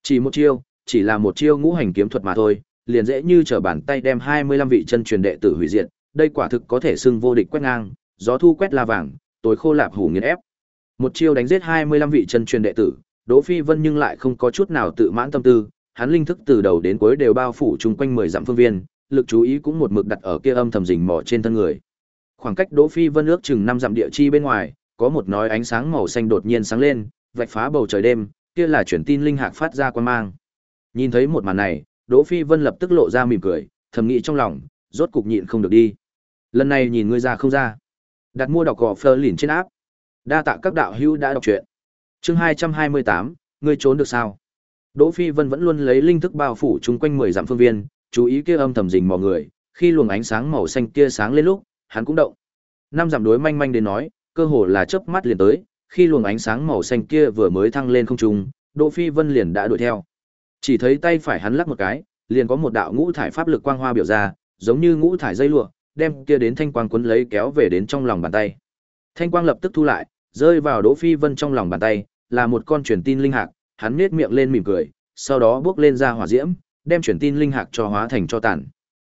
Speaker 1: Chỉ một chiêu, chỉ là một chiêu ngũ hành kiếm thuật mà thôi, liền dễ như trở bàn tay đem 25 vị chân truyền đệ tử hủy diệt, đây quả thực có thể xưng vô địch quét ngang, gió thu quét la vàng, tối khô lạp hủ nghiền ép. Một chiêu đánh giết 25 vị chân truyền đệ tử, Đỗ Phi Vân nhưng lại không có chút nào tự mãn tâm tư, hắn linh thức từ đầu đến cuối đều bao phủ chung quanh 10 dặm phương viên, lực chú ý cũng một mực đặt ở kia âm thầm rình mò trên thân người. Khoảng cách Đỗ Phi Vân ước chừng 5 dặm địa chi bên ngoài, có một nói ánh sáng màu xanh đột nhiên sáng lên, vạch phá bầu trời đêm, kia là truyền tin linh hạc phát ra quan mang. Nhìn thấy một màn này, Đỗ Phi Vân lập tức lộ ra mỉm cười, thầm nghĩ trong lòng, rốt cục nhịn không được đi. Lần này nhìn ngươi ra không ra. Đặt mua đọc gò phơ lìn trên áp. Đa tạ các đạo hữu đã đọc truyện. Chương 228, ngươi trốn được sao? Đỗ Phi Vân vẫn luôn lấy linh thức bao phủ chung quanh 10 dặm phương viên, chú ý kia âm thầm rình mò người, khi luồng ánh sáng màu xanh kia sáng lên lúc, hắn cũng động. Năm dặm đối manh manh đến nói, cơ hồ là chớp mắt liền tới, khi luồng ánh sáng màu xanh kia vừa mới thăng lên không trung, Đỗ Phi Vân liền đã đuổi theo. Chỉ thấy tay phải hắn lắc một cái, liền có một đạo ngũ thải pháp lực quang hoa biểu ra, giống như ngũ thải dây lụa, đem kia đến thanh quang cuốn lấy kéo về đến trong lòng bàn tay. Thanh quang lập tức thu lại, rơi vào Đỗ Phi Vân trong lòng bàn tay, là một con truyền tin linh hạc, hắn nhếch miệng lên mỉm cười, sau đó bước lên ra hỏa diễm, đem truyền tin linh hạc cho hóa thành cho tàn.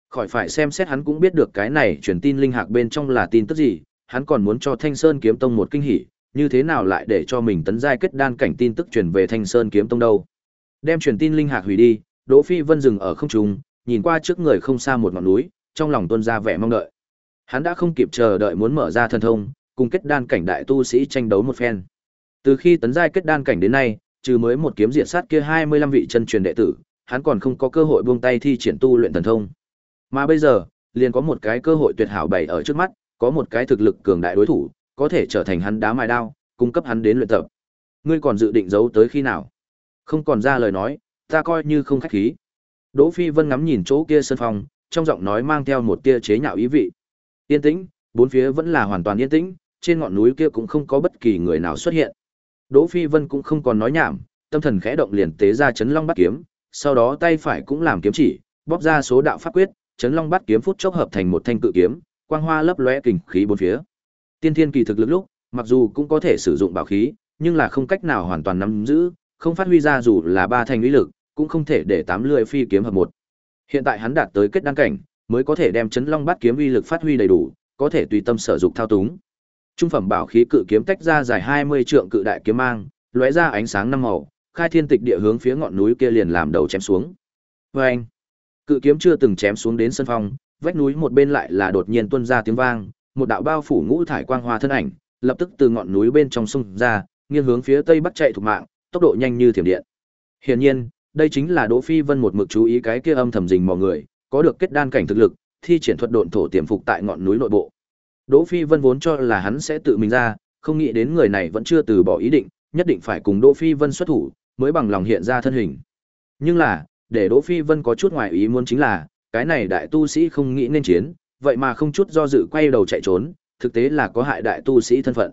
Speaker 1: Khỏi phải xem xét hắn cũng biết được cái này truyền tin linh hạc bên trong là tin tức gì, hắn còn muốn cho Thanh Sơn kiếm tông một kinh hỉ, như thế nào lại để cho mình tấn giai kết đan cảnh tin tức truyền về Thanh Sơn kiếm tông đâu. Đem truyền tin linh hạc hủy đi, Đỗ Phi Vân dừng ở không trung, nhìn qua trước người không xa một ngọn núi, trong lòng tuôn ra vẻ mong đợi. Hắn đã không kịp chờ đợi muốn mở ra thần thông, cùng kết đan cảnh đại tu sĩ tranh đấu một phen. Từ khi tấn giai kết đan cảnh đến nay, trừ mới một kiếm diệt sát kia 25 vị chân truyền đệ tử, hắn còn không có cơ hội buông tay thi triển tu luyện thần thông. Mà bây giờ, liền có một cái cơ hội tuyệt hảo bày ở trước mắt, có một cái thực lực cường đại đối thủ, có thể trở thành hắn đá mài đao, cung cấp hắn đến luyện tập. Ngươi còn dự định giấu tới khi nào? Không còn ra lời nói, ta coi như không khách khí. Đỗ Phi Vân ngắm nhìn chỗ kia sân phòng, trong giọng nói mang theo một tia chế nhạo ý vị. Yên tĩnh, bốn phía vẫn là hoàn toàn yên tĩnh, trên ngọn núi kia cũng không có bất kỳ người nào xuất hiện. Đỗ Phi Vân cũng không còn nói nhảm, tâm thần khẽ động liền tế ra chấn long bắt kiếm, sau đó tay phải cũng làm kiếm chỉ, bóp ra số đạo pháp quyết, chấn long bắt kiếm phút chốc hợp thành một thanh cự kiếm, quang hoa lấp lóe kình khí bốn phía. Tiên thiên kỳ thực lực lúc, mặc dù cũng có thể sử dụng bảo khí, nhưng là không cách nào hoàn toàn nắm giữ, không phát huy ra dù là ba thành uy lực, cũng không thể để tám lưỡi phi kiếm hợp một. Hiện tại hắn đạt tới kết đăng cảnh, mới có thể đem chấn long bát kiếm uy lực phát huy đầy đủ, có thể tùy tâm sở dụng thao túng. Trung phẩm bảo khí cự kiếm tách ra dài 20 trượng cự đại kiếm mang, lóe ra ánh sáng năm màu, khai thiên tịch địa hướng phía ngọn núi kia liền làm đầu chém xuống. Oeng! Cự kiếm chưa từng chém xuống đến sân phong, vách núi một bên lại là đột nhiên tuôn ra tiếng vang, một đạo bao phủ ngũ thải quang hoa thân ảnh, lập tức từ ngọn núi bên trong sông ra, nghiêng hướng phía tây bắc chạy thục mạng, tốc độ nhanh như thiểm điện. Hiển nhiên, đây chính là Đỗ Phi Vân một mực chú ý cái kia âm thầm rình mò người, có được kết đan cảnh thực lực, thi triển thuật độn thổ tiềm phục tại ngọn núi nội bộ. Đỗ Phi Vân vốn cho là hắn sẽ tự mình ra, không nghĩ đến người này vẫn chưa từ bỏ ý định, nhất định phải cùng Đỗ Phi Vân xuất thủ, mới bằng lòng hiện ra thân hình. Nhưng là, để Đỗ Phi Vân có chút ngoài ý muốn chính là, cái này đại tu sĩ không nghĩ nên chiến, vậy mà không chút do dự quay đầu chạy trốn, thực tế là có hại đại tu sĩ thân phận.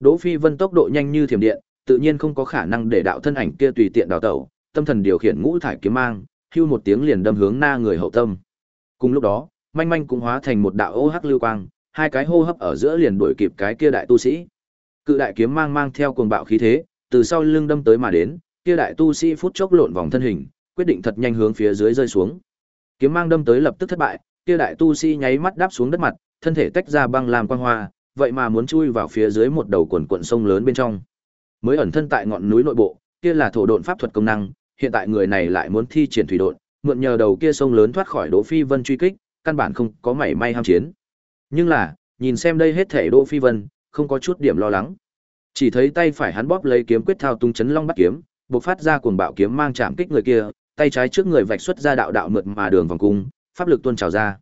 Speaker 1: Đỗ Phi Vân tốc độ nhanh như thiểm điện, tự nhiên không có khả năng để đạo thân ảnh kia tùy tiện đào tẩu, tâm thần điều khiển ngũ thải kiếm mang, hưu một tiếng liền đâm hướng na người hậu tâm. Cùng lúc đó, manh manh cũng hóa thành một đạo ô hắc lưu quang, hai cái hô hấp ở giữa liền đuổi kịp cái kia đại tu sĩ. Cự đại kiếm mang mang theo cuồng bạo khí thế, từ sau lưng đâm tới mà đến, kia đại tu sĩ phút chốc lộn vòng thân hình, quyết định thật nhanh hướng phía dưới rơi xuống. Kiếm mang đâm tới lập tức thất bại, kia đại tu sĩ nháy mắt đáp xuống đất mặt, thân thể tách ra băng làm quang hoa, vậy mà muốn chui vào phía dưới một đầu quần quần sông lớn bên trong. Mới ẩn thân tại ngọn núi nội bộ, kia là thổ độn pháp thuật công năng, hiện tại người này lại muốn thi triển thủy độn, mượn nhờ đầu kia sông lớn thoát khỏi Đỗ Phi Vân truy kích, căn bản không có mảy may ham chiến. Nhưng là, nhìn xem đây hết thể Đỗ Phi Vân, không có chút điểm lo lắng. Chỉ thấy tay phải hắn bóp lấy kiếm quyết thao tung chấn long bắt kiếm, bộc phát ra cuồng bạo kiếm mang chạm kích người kia, tay trái trước người vạch xuất ra đạo đạo mượt mà đường vòng cung, pháp lực tuôn trào ra.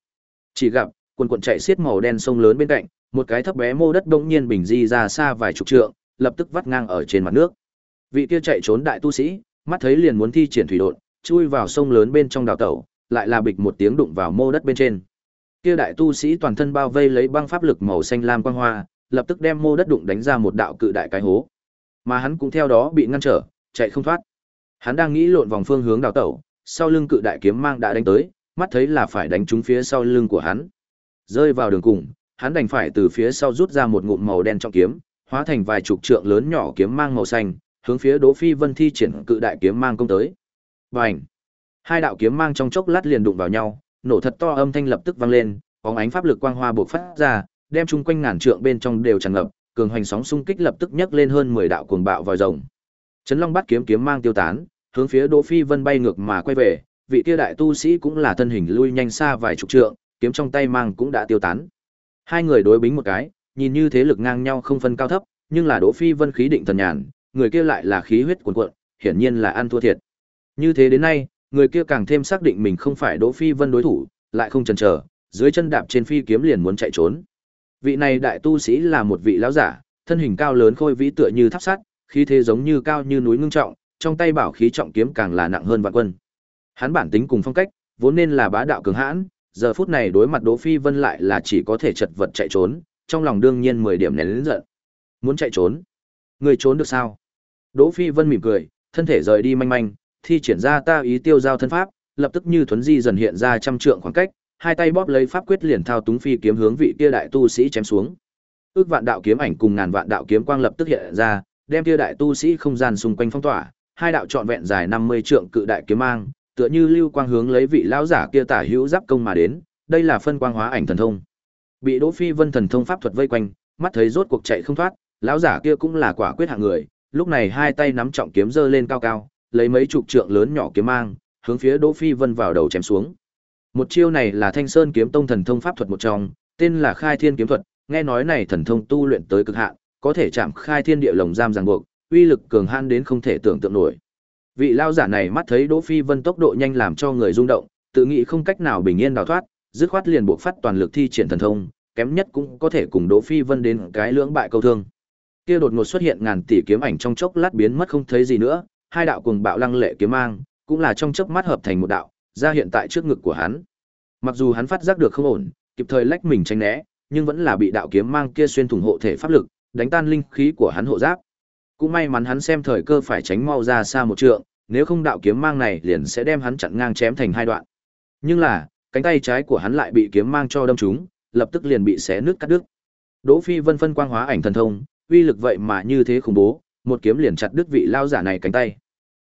Speaker 1: Chỉ gặp, quần quần chạy xiết màu đen sông lớn bên cạnh, một cái thấp bé mô đất bỗng nhiên bình di ra xa vài chục trượng, lập tức vắt ngang ở trên mặt nước. Vị kia chạy trốn đại tu sĩ, mắt thấy liền muốn thi triển thủy độn, chui vào sông lớn bên trong đào tẩu, lại là bịch một tiếng đụng vào mô đất bên trên. Kia đại tu sĩ toàn thân bao vây lấy băng pháp lực màu xanh lam quang hoa, lập tức đem mô đất đụng đánh ra một đạo cự đại cái hố. Mà hắn cũng theo đó bị ngăn trở, chạy không thoát. Hắn đang nghĩ lộn vòng phương hướng đào tẩu, sau lưng cự đại kiếm mang đã đánh tới, mắt thấy là phải đánh trúng phía sau lưng của hắn. Rơi vào đường cùng, hắn đành phải từ phía sau rút ra một ngụm màu đen trong kiếm, hóa thành vài chục trượng lớn nhỏ kiếm mang màu xanh, hướng phía Đỗ Phi Vân thi triển cự đại kiếm mang công tới. Bành! Hai đạo kiếm mang trong chốc lát liền đụng vào nhau, nổ thật to âm thanh lập tức vang lên, bóng ánh pháp lực quang hoa bộc phát ra, đem chung quanh ngàn trượng bên trong đều tràn ngập, cường hoành sóng xung kích lập tức nhấc lên hơn 10 đạo cuồng bạo vòi rồng. Trấn Long bắt kiếm kiếm mang tiêu tán, hướng phía Đỗ Phi Vân bay ngược mà quay về, vị kia đại tu sĩ cũng là thân hình lui nhanh xa vài chục trượng, kiếm trong tay mang cũng đã tiêu tán. Hai người đối bính một cái, nhìn như thế lực ngang nhau không phân cao thấp, nhưng là Đỗ Phi Vân khí định thần nhàn, người kia lại là khí huyết cuồn cuộn, hiển nhiên là ăn thua thiệt. Như thế đến nay, người kia càng thêm xác định mình không phải Đỗ Phi Vân đối thủ, lại không chần chờ, dưới chân đạp trên phi kiếm liền muốn chạy trốn. Vị này đại tu sĩ là một vị lão giả, thân hình cao lớn khôi vĩ tựa như tháp sắt, khí thế giống như cao như núi ngưng trọng, trong tay bảo khí trọng kiếm càng là nặng hơn vạn quân. Hắn bản tính cùng phong cách, vốn nên là bá đạo cường hãn, giờ phút này đối mặt Đỗ Phi Vân lại là chỉ có thể chật vật chạy trốn, trong lòng đương nhiên 10 điểm nén lớn giận. Muốn chạy trốn? Người trốn được sao? Đỗ Phi Vân mỉm cười, thân thể rời đi manh manh, thi triển ra ta ý tiêu giao thân pháp, lập tức như thuấn di dần hiện ra trăm trượng khoảng cách, hai tay bóp lấy pháp quyết liền thao túng phi kiếm hướng vị kia đại tu sĩ chém xuống. Ước vạn đạo kiếm ảnh cùng ngàn vạn đạo kiếm quang lập tức hiện ra, đem kia đại tu sĩ không gian xung quanh phong tỏa, hai đạo trọn vẹn dài 50 trượng cự đại kiếm mang, tựa như lưu quang hướng lấy vị lão giả kia tả hữu giáp công mà đến, đây là phân quang hóa ảnh thần thông. Bị Đỗ Phi Vân thần thông pháp thuật vây quanh, mắt thấy rốt cuộc chạy không thoát, lão giả kia cũng là quả quyết hạng người, lúc này hai tay nắm trọng kiếm giơ lên cao cao, lấy mấy chục trượng lớn nhỏ kiếm mang, hướng phía Đỗ Phi Vân vào đầu chém xuống. Một chiêu này là Thanh Sơn kiếm tông thần thông pháp thuật một trong, tên là Khai Thiên kiếm thuật, nghe nói này thần thông tu luyện tới cực hạn, có thể chạm khai thiên địa lồng giam ràng buộc, uy lực cường hãn đến không thể tưởng tượng nổi. Vị lao giả này mắt thấy Đỗ Phi Vân tốc độ nhanh làm cho người rung động, tự nghĩ không cách nào bình yên đào thoát, dứt khoát liền buộc phát toàn lực thi triển thần thông, kém nhất cũng có thể cùng Đỗ Phi Vân đến cái lưỡng bại câu thương. Kia đột ngột xuất hiện ngàn tỷ kiếm ảnh trong chốc lát biến mất không thấy gì nữa, hai đạo cuồng bạo lăng lệ kiếm mang, cũng là trong chớp mắt hợp thành một đạo, ra hiện tại trước ngực của hắn. Mặc dù hắn phát giác được không ổn, kịp thời lách mình tránh né, nhưng vẫn là bị đạo kiếm mang kia xuyên thủng hộ thể pháp lực, đánh tan linh khí của hắn hộ giáp. Cũng may mắn hắn xem thời cơ phải tránh mau ra xa một trượng, nếu không đạo kiếm mang này liền sẽ đem hắn chặn ngang chém thành hai đoạn. Nhưng là, cánh tay trái của hắn lại bị kiếm mang cho đâm trúng, lập tức liền bị xé nứt cắt đứt. Đỗ Phi Vân phân quang hóa ảnh thần thông, uy lực vậy mà như thế khủng bố, một kiếm liền chặt đứt vị lao giả này cánh tay.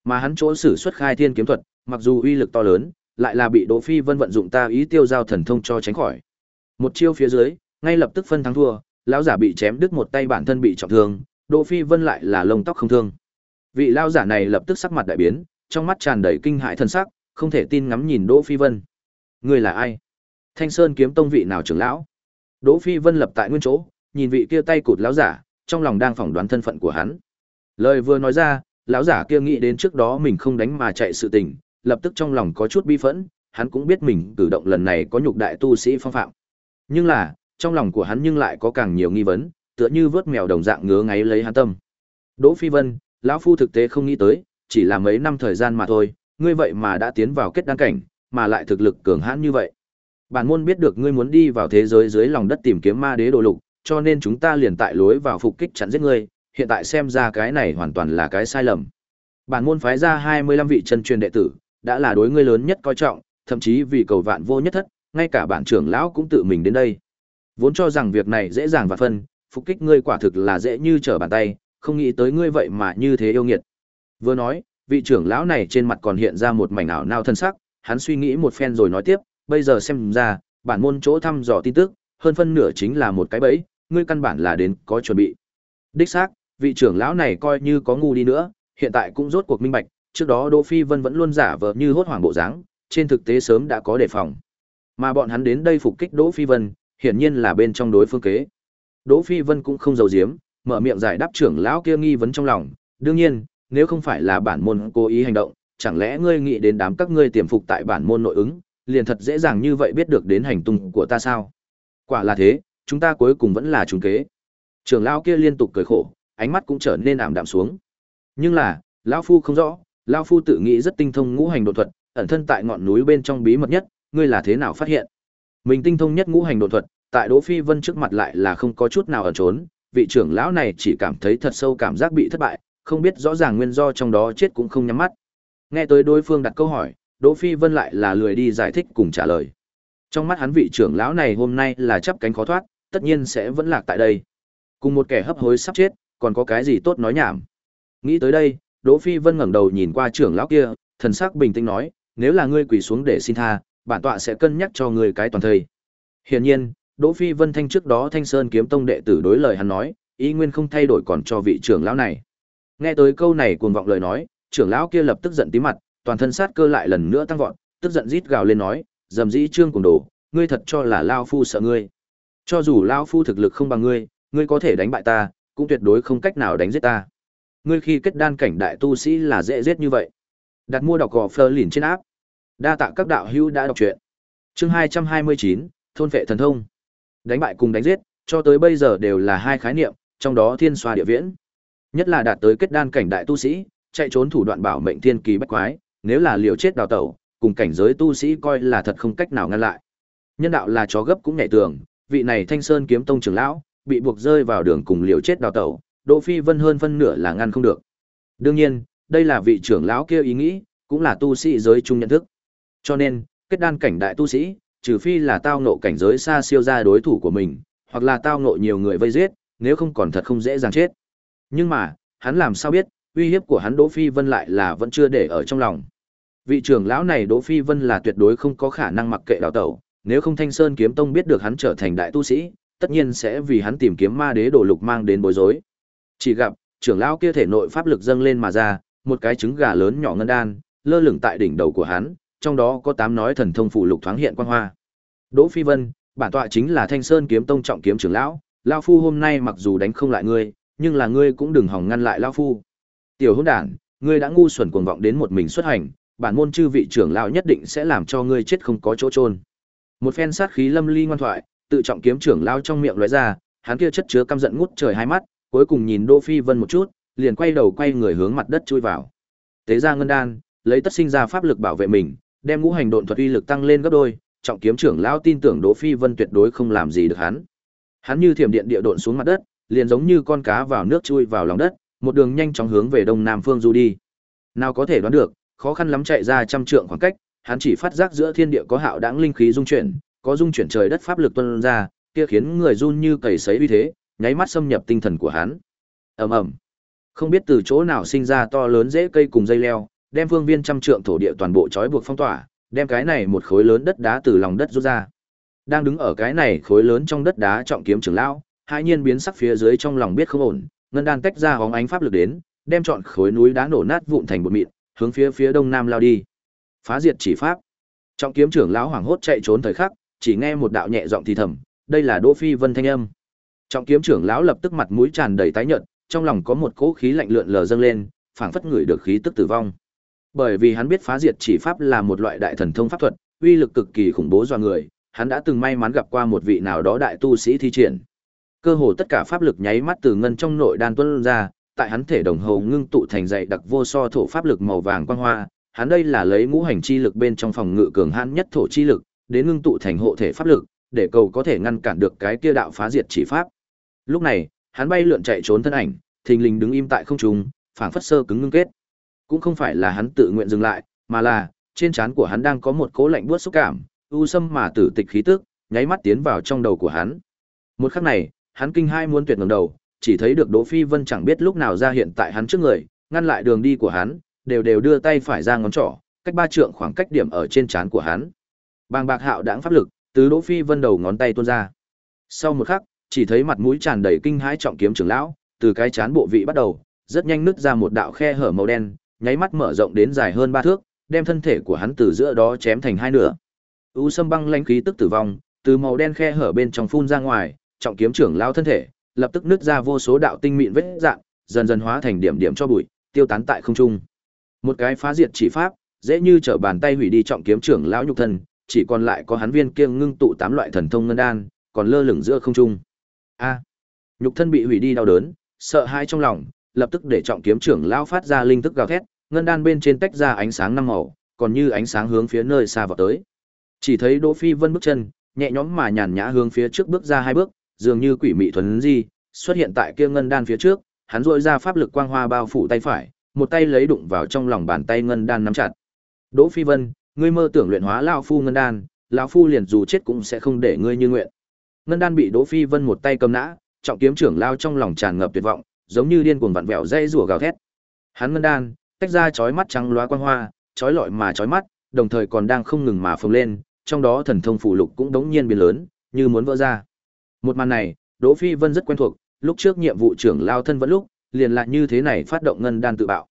Speaker 1: Mà hắn chỗ sử xuất khai thiên kiếm thuật, mặc dù uy lực to lớn, lại là bị Đỗ Phi Vân vận dụng ta ý tiêu giao thần thông cho tránh khỏi. Một chiêu phía dưới, ngay lập tức phân thắng thua, lão giả bị chém đứt một tay bản thân bị trọng thương, Đỗ Phi Vân lại là lông tóc không thương. Vị lão giả này lập tức sắc mặt đại biến, trong mắt tràn đầy kinh hãi thần sắc, không thể tin ngắm nhìn Đỗ Phi Vân ngươi là ai? Thanh Sơn kiếm tông vị nào trưởng lão? Đỗ Phi Vân lập tại nguyên chỗ, nhìn vị kia tay cụt lão giả, trong lòng đang phỏng đoán thân phận của hắn. Lời vừa nói ra, lão giả kia nghĩ đến trước đó mình không đánh mà chạy sự tình, lập tức trong lòng có chút bi phẫn, hắn cũng biết mình cử động lần này có nhục đại tu sĩ phong phạm. Nhưng là, trong lòng của hắn nhưng lại có càng nhiều nghi vấn, tựa như vớt mèo đồng dạng ngứa ngáy lấy hắn tâm. Đỗ Phi Vân, lão phu thực tế không nghĩ tới, chỉ là mấy năm thời gian mà thôi, ngươi vậy mà đã tiến vào kết đăng cảnh, mà lại thực lực cường hãn như vậy. Bản môn biết được ngươi muốn đi vào thế giới dưới lòng đất tìm kiếm ma đế đồ lục, cho nên chúng ta liền tại lối vào phục kích chặn giết ngươi, hiện tại xem ra cái này hoàn toàn là cái sai lầm. Bản môn phái ra 25 vị chân truyền đệ tử, đã là đối ngươi lớn nhất coi trọng, thậm chí vì cầu vạn vô nhất thất, ngay cả bản trưởng lão cũng tự mình đến đây. Vốn cho rằng việc này dễ dàng và phân, phục kích ngươi quả thực là dễ như trở bàn tay, không nghĩ tới ngươi vậy mà như thế yêu nghiệt. Vừa nói, vị trưởng lão này trên mặt còn hiện ra một mảnh ảo nao thân sắc, hắn suy nghĩ một phen rồi nói tiếp, bây giờ xem ra, bản môn chỗ thăm dò tin tức, hơn phân nửa chính là một cái bẫy, ngươi căn bản là đến có chuẩn bị. Đích xác, vị trưởng lão này coi như có ngu đi nữa, hiện tại cũng rốt cuộc minh bạch, trước đó Đỗ Phi Vân vẫn luôn giả vờ như hốt hoảng bộ dáng, trên thực tế sớm đã có đề phòng. Mà bọn hắn đến đây phục kích Đỗ Phi Vân, hiển nhiên là bên trong đối phương kế. Đỗ Phi Vân cũng không giấu giếm, mở miệng giải đáp trưởng lão kia nghi vấn trong lòng, đương nhiên, nếu không phải là bản môn cố ý hành động, chẳng lẽ ngươi nghĩ đến đám các ngươi tiềm phục tại bản môn nội ứng, liền thật dễ dàng như vậy biết được đến hành tung của ta sao? Quả là thế, chúng ta cuối cùng vẫn là trùng kế. Trưởng lão kia liên tục cười khổ, ánh mắt cũng trở nên ảm đạm xuống. Nhưng là, lão phu không rõ, lão phu tự nghĩ rất tinh thông ngũ hành độ thuật, ẩn thân tại ngọn núi bên trong bí mật nhất, ngươi là thế nào phát hiện? Mình tinh thông nhất ngũ hành độ thuật, tại Đỗ Phi Vân trước mặt lại là không có chút nào ẩn trốn, vị trưởng lão này chỉ cảm thấy thật sâu cảm giác bị thất bại, không biết rõ ràng nguyên do trong đó chết cũng không nhắm mắt. Nghe tới đối phương đặt câu hỏi, Đỗ Phi Vân lại là lười đi giải thích cùng trả lời. Trong mắt hắn vị trưởng lão này hôm nay là chấp cánh khó thoát, tất nhiên sẽ vẫn lạc tại đây. Cùng một kẻ hấp hối sắp chết, còn có cái gì tốt nói nhảm. Nghĩ tới đây, Đỗ Phi Vân ngẩng đầu nhìn qua trưởng lão kia, thần sắc bình tĩnh nói, nếu là ngươi quỳ xuống để xin tha, bản tọa sẽ cân nhắc cho ngươi cái toàn thời. Hiển nhiên, Đỗ Phi Vân thanh trước đó Thanh Sơn kiếm tông đệ tử đối lời hắn nói, ý nguyên không thay đổi còn cho vị trưởng lão này. Nghe tới câu này cuồng vọng lời nói, trưởng lão kia lập tức giận tí mặt, toàn thân sát cơ lại lần nữa tăng vọt, tức giận rít gào lên nói, dầm dĩ trương cùng đồ, ngươi thật cho là lão phu sợ ngươi. Cho dù lão phu thực lực không bằng ngươi, ngươi có thể đánh bại ta, cũng tuyệt đối không cách nào đánh giết ta. Ngươi khi kết đan cảnh đại tu sĩ là dễ giết như vậy. Đặt mua đọc gò Fleur lìn trên áp. Đa tạ các đạo hữu đã đọc truyện. Chương 229, thôn vệ thần thông. Đánh bại cùng đánh giết, cho tới bây giờ đều là hai khái niệm, trong đó thiên xoa địa viễn. Nhất là đạt tới kết đan cảnh đại tu sĩ, chạy trốn thủ đoạn bảo mệnh thiên kỳ bách quái, nếu là liều chết đào tẩu, cùng cảnh giới tu sĩ coi là thật không cách nào ngăn lại. Nhân đạo là chó gấp cũng nhảy tường, vị này Thanh Sơn kiếm tông trưởng lão, bị buộc rơi vào đường cùng liều chết đào tẩu, Đỗ Phi Vân hơn phân nửa là ngăn không được. Đương nhiên, đây là vị trưởng lão kia ý nghĩ, cũng là tu sĩ giới chung nhận thức. Cho nên, kết đan cảnh đại tu sĩ, trừ phi là tao ngộ cảnh giới xa siêu ra đối thủ của mình, hoặc là tao ngộ nhiều người vây giết, nếu không còn thật không dễ dàng chết. Nhưng mà, hắn làm sao biết, uy hiếp của hắn Đỗ Phi Vân lại là vẫn chưa để ở trong lòng. Vị trưởng lão này Đỗ Phi Vân là tuyệt đối không có khả năng mặc kệ đào tẩu, nếu không Thanh Sơn kiếm tông biết được hắn trở thành đại tu sĩ, tất nhiên sẽ vì hắn tìm kiếm ma đế đồ lục mang đến bối rối. Chỉ gặp, trưởng lão kia thể nội pháp lực dâng lên mà ra, một cái trứng gà lớn nhỏ ngân đan, lơ lửng tại đỉnh đầu của hắn, trong đó có tám nói thần thông phụ lục thoáng hiện quang hoa. Đỗ Phi Vân, bản tọa chính là Thanh Sơn kiếm tông trọng kiếm trưởng lão, lão phu hôm nay mặc dù đánh không lại ngươi, nhưng là ngươi cũng đừng hòng ngăn lại lão phu. Tiểu hỗn đản, ngươi đã ngu xuẩn cuồng vọng đến một mình xuất hành, bản môn chư vị trưởng lão nhất định sẽ làm cho ngươi chết không có chỗ trôn. Một phen sát khí lâm ly ngoan thoại, tự trọng kiếm trưởng lão trong miệng lóe ra, hắn kia chất chứa căm giận ngút trời hai mắt, cuối cùng nhìn Đỗ Phi Vân một chút, liền quay đầu quay người hướng mặt đất chui vào. Tế ra ngân đan, lấy tất sinh ra pháp lực bảo vệ mình, đem ngũ hành độn thuật uy lực tăng lên gấp đôi, trọng kiếm trưởng lão tin tưởng Đỗ Phi Vân tuyệt đối không làm gì được hắn. Hắn như thiểm điện địa độn xuống mặt đất, liền giống như con cá vào nước chui vào lòng đất, một đường nhanh chóng hướng về đông nam phương du đi. Nào có thể đoán được, khó khăn lắm chạy ra trăm trượng khoảng cách, hắn chỉ phát giác giữa thiên địa có hạo đãng linh khí dung chuyển, có dung chuyển trời đất pháp lực tuôn ra, kia khiến người run như cầy sấy uy thế, nháy mắt xâm nhập tinh thần của hắn. Ầm ầm. Không biết từ chỗ nào sinh ra to lớn rễ cây cùng dây leo, đem phương viên trăm trượng thổ địa toàn bộ trói buộc phong tỏa, đem cái này một khối lớn đất đá từ lòng đất rút ra. Đang đứng ở cái này khối lớn trong đất đá trọng kiếm trưởng lão, hai nhiên biến sắc phía dưới trong lòng biết không ổn, ngân đan tách ra hóng ánh pháp lực đến, đem trọn khối núi đá nổ nát vụn thành bột mịn, hướng phía phía đông nam lao đi. Phá diệt chỉ pháp. Trọng kiếm trưởng lão hoảng hốt chạy trốn thời khắc, chỉ nghe một đạo nhẹ giọng thì thầm, đây là Đỗ Phi Vân thanh âm. Trọng kiếm trưởng lão lập tức mặt mũi tràn đầy tái nhợt, trong lòng có một cỗ khí lạnh lượn lờ dâng lên, phảng phất ngửi được khí tức tử vong. Bởi vì hắn biết phá diệt chỉ pháp là một loại đại thần thông pháp thuật, uy lực cực kỳ khủng bố do người, hắn đã từng may mắn gặp qua một vị nào đó đại tu sĩ thi triển. Cơ hồ tất cả pháp lực nháy mắt từ ngân trong nội đan tuôn ra, tại hắn thể đồng hồ ngưng tụ thành dày đặc vô so thổ pháp lực màu vàng quang hoa, hắn đây là lấy ngũ hành chi lực bên trong phòng ngự cường hãn nhất thổ chi lực, đến ngưng tụ thành hộ thể pháp lực, để cầu có thể ngăn cản được cái kia đạo phá diệt chỉ pháp. Lúc này, hắn bay lượn chạy trốn thân ảnh, thình lình đứng im tại không trung, phảng phất sơ cứng ngưng kết. Cũng không phải là hắn tự nguyện dừng lại, mà là trên trán của hắn đang có một cố lạnh buốt xúc cảm, u sâm mà tử tịch khí tức, nháy mắt tiến vào trong đầu của hắn. Một khắc này, hắn kinh hai muốn tuyệt ngẩng đầu, chỉ thấy được Đỗ Phi Vân chẳng biết lúc nào ra hiện tại hắn trước người, ngăn lại đường đi của hắn, đều đều đưa tay phải ra ngón trỏ, cách ba trượng khoảng cách điểm ở trên trán của hắn. Bàng bạc hạo đãng pháp lực, từ Đỗ Phi Vân đầu ngón tay tuôn ra. Sau một khắc, chỉ thấy mặt mũi tràn đầy kinh hãi trọng kiếm trưởng lão, từ cái chán bộ vị bắt đầu, rất nhanh nứt ra một đạo khe hở màu đen, nháy mắt mở rộng đến dài hơn ba thước, đem thân thể của hắn từ giữa đó chém thành hai nửa. U sâm băng lãnh khí tức tử vong, từ màu đen khe hở bên trong phun ra ngoài, trọng kiếm trưởng lão thân thể, lập tức nứt ra vô số đạo tinh mịn vết dạng, dần dần hóa thành điểm điểm cho bụi, tiêu tán tại không trung. Một cái phá diệt chỉ pháp, dễ như trở bàn tay hủy đi trọng kiếm trưởng lão nhục thân, chỉ còn lại có hắn viên kiêng ngưng tụ tám loại thần thông ngân đan, còn lơ lửng giữa không trung. A. nhục thân bị hủy đi đau đớn, sợ hãi trong lòng, lập tức để trọng kiếm trưởng lão phát ra linh thức gào thét, ngân đan bên trên tách ra ánh sáng năm màu, còn như ánh sáng hướng phía nơi xa vào tới. Chỉ thấy Đỗ Phi Vân bước chân, nhẹ nhõm mà nhàn nhã hướng phía trước bước ra hai bước, dường như quỷ mị thuần di, xuất hiện tại kia ngân đan phía trước, hắn rỗi ra pháp lực quang hoa bao phủ tay phải, một tay lấy đụng vào trong lòng bàn tay ngân đan nắm chặt. Đỗ Phi Vân, ngươi mơ tưởng luyện hóa lão phu ngân đan, lão phu liền dù chết cũng sẽ không để ngươi như nguyện. Ngân đan bị Đỗ Phi Vân một tay cầm nã, trọng kiếm trưởng lao trong lòng tràn ngập tuyệt vọng, giống như điên cuồng vặn vẹo dây rủa gào thét. Hắn ngân đan, tách ra chói mắt trắng loá quang hoa, chói lọi mà chói mắt, đồng thời còn đang không ngừng mà phồng lên, trong đó thần thông phụ lục cũng đống nhiên biến lớn, như muốn vỡ ra. Một màn này, Đỗ Phi Vân rất quen thuộc, lúc trước nhiệm vụ trưởng lao thân vẫn lúc, liền lại như thế này phát động ngân đan tự bạo.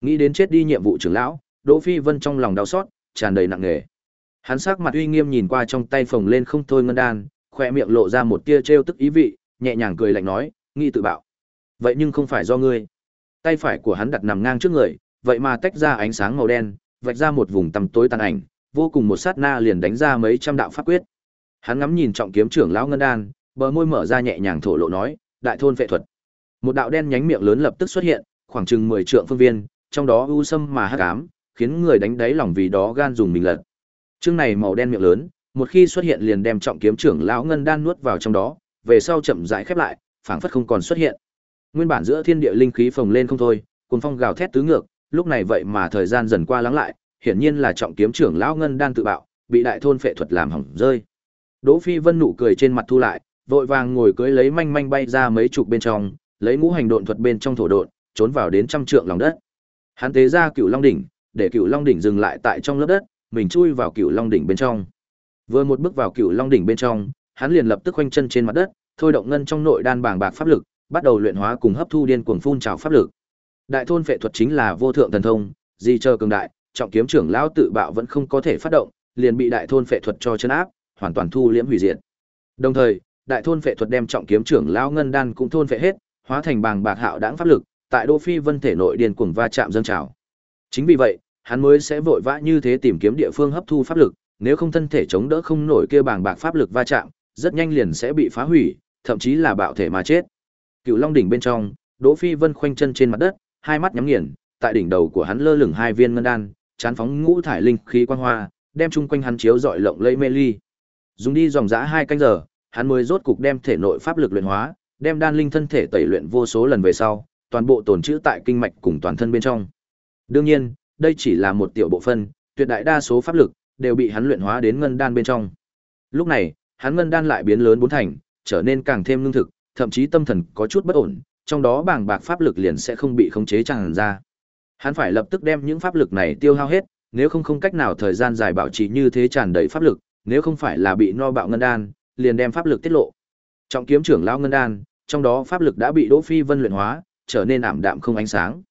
Speaker 1: Nghĩ đến chết đi nhiệm vụ trưởng lão, Đỗ Phi Vân trong lòng đau xót, tràn đầy nặng nề. Hắn sắc mặt uy nghiêm nhìn qua trong tay phồng lên không thôi ngân đan, khỏe miệng lộ ra một tia trêu tức ý vị, nhẹ nhàng cười lạnh nói, "Nghĩ tự bạo. Vậy nhưng không phải do ngươi." Tay phải của hắn đặt nằm ngang trước người, vậy mà tách ra ánh sáng màu đen, vạch ra một vùng tăm tối tàn ảnh, vô cùng một sát na liền đánh ra mấy trăm đạo pháp quyết. Hắn ngắm nhìn trọng kiếm trưởng lão ngân đan, bờ môi mở ra nhẹ nhàng thổ lộ nói, "Đại thôn vệ thuật." Một đạo đen nhánh miệng lớn lập tức xuất hiện, khoảng chừng 10 trượng phương viên, trong đó u sâm mà hắc ám, khiến người đánh đáy lòng vì đó gan dùng mình lật. Chương này màu đen miệng lớn, một khi xuất hiện liền đem trọng kiếm trưởng lão ngân đan nuốt vào trong đó, về sau chậm rãi khép lại, phảng phất không còn xuất hiện. Nguyên bản giữa thiên địa linh khí phồng lên không thôi, cuồng phong gào thét tứ ngược, lúc này vậy mà thời gian dần qua lắng lại, hiển nhiên là trọng kiếm trưởng lão ngân đan tự bạo, bị đại thôn phệ thuật làm hỏng rơi. Đỗ Phi Vân nụ cười trên mặt thu lại, vội vàng ngồi cưới lấy manh manh bay ra mấy chục bên trong, lấy ngũ hành độn thuật bên trong thổ độn, trốn vào đến trăm trượng lòng đất. Hắn tế ra Cửu Long đỉnh, để Cửu Long đỉnh dừng lại tại trong lớp đất, mình chui vào Cửu Long đỉnh bên trong. Vừa một bước vào Cửu Long đỉnh bên trong, hắn liền lập tức khoanh chân trên mặt đất, thôi động ngân trong nội đan bảng bạc pháp lực, bắt đầu luyện hóa cùng hấp thu điên cuồng phun trào pháp lực. Đại thôn phệ thuật chính là vô thượng thần thông, di chờ cường đại, trọng kiếm trưởng lão tự bạo vẫn không có thể phát động, liền bị đại thôn phệ thuật cho chân áp, hoàn toàn thu liễm hủy diệt. Đồng thời, đại thôn phệ thuật đem trọng kiếm trưởng lão ngân đan cũng thôn phệ hết, hóa thành bàng bạc hạo đãng pháp lực, tại Đỗ Phi Vân thể nội điên cuồng va chạm dâng trào. Chính vì vậy, hắn mới sẽ vội vã như thế tìm kiếm địa phương hấp thu pháp lực, nếu không thân thể chống đỡ không nổi kia bàng bạc pháp lực va chạm, rất nhanh liền sẽ bị phá hủy, thậm chí là bạo thể mà chết. Cựu Long đỉnh bên trong, Đỗ Phi Vân khoanh chân trên mặt đất, hai mắt nhắm nghiền, tại đỉnh đầu của hắn lơ lửng hai viên ngân đan, chán phóng ngũ thải linh khí quang hoa, đem chung quanh hắn chiếu rọi lộng lẫy mê ly. Dùng đi dòng dã hai canh giờ, hắn mới rốt cục đem thể nội pháp lực luyện hóa, đem đan linh thân thể tẩy luyện vô số lần về sau, toàn bộ tồn trữ tại kinh mạch cùng toàn thân bên trong. Đương nhiên, đây chỉ là một tiểu bộ phân, tuyệt đại đa số pháp lực đều bị hắn luyện hóa đến ngân đan bên trong. Lúc này, hắn ngân đan lại biến lớn bốn thành, trở nên càng thêm lương thực, thậm chí tâm thần có chút bất ổn, trong đó bảng bạc pháp lực liền sẽ không bị khống chế tràn ra. Hắn phải lập tức đem những pháp lực này tiêu hao hết, nếu không không cách nào thời gian dài bảo trì như thế tràn đầy pháp lực, nếu không phải là bị no bạo ngân đan, liền đem pháp lực tiết lộ. Trọng kiếm trưởng lão ngân đan, trong đó pháp lực đã bị Đỗ Phi Vân luyện hóa, trở nên ảm đạm không ánh sáng.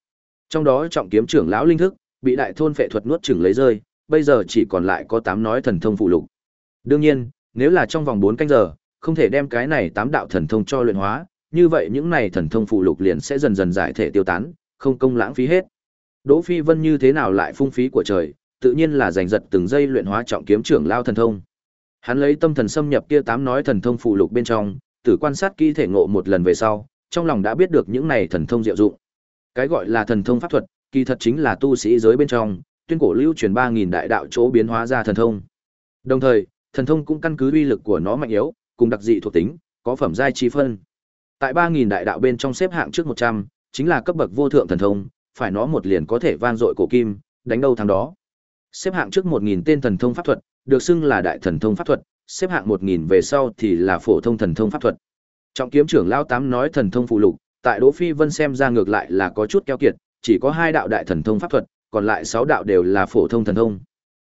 Speaker 1: Trong đó trọng kiếm trưởng lão linh thức bị đại thôn phệ thuật nuốt chửng lấy rơi, bây giờ chỉ còn lại có 8 nói thần thông phụ lục. Đương nhiên, nếu là trong vòng 4 canh giờ, không thể đem cái này 8 đạo thần thông cho luyện hóa, như vậy những này thần thông phụ lục liền sẽ dần dần giải thể tiêu tán, không công lãng phí hết. Đỗ Phi Vân như thế nào lại phung phí của trời, tự nhiên là giành giật từng giây luyện hóa trọng kiếm trưởng lao thần thông. Hắn lấy tâm thần xâm nhập kia tám nói thần thông phụ lục bên trong, tử quan sát kỹ thể ngộ một lần về sau, trong lòng đã biết được những này thần thông diệu dụng. Cái gọi là thần thông pháp thuật, kỳ thật chính là tu sĩ giới bên trong, tuyên cổ lưu truyền 3000 đại đạo chỗ biến hóa ra thần thông. Đồng thời, thần thông cũng căn cứ uy lực của nó mạnh yếu, cùng đặc dị thuộc tính, có phẩm giai chi phân. Tại 3000 đại đạo bên trong xếp hạng trước 100, chính là cấp bậc vô thượng thần thông, phải nó một liền có thể vang dội cổ kim, đánh đâu thắng đó. Xếp hạng trước 1000 tên thần thông pháp thuật, được xưng là đại thần thông pháp thuật, xếp hạng 1000 về sau thì là phổ thông thần thông pháp thuật. Trọng kiếm trưởng lão tám nói thần thông phụ lục, tại Đỗ Phi Vân xem ra ngược lại là có chút keo kiệt, chỉ có hai đạo đại thần thông pháp thuật, còn lại sáu đạo đều là phổ thông thần thông.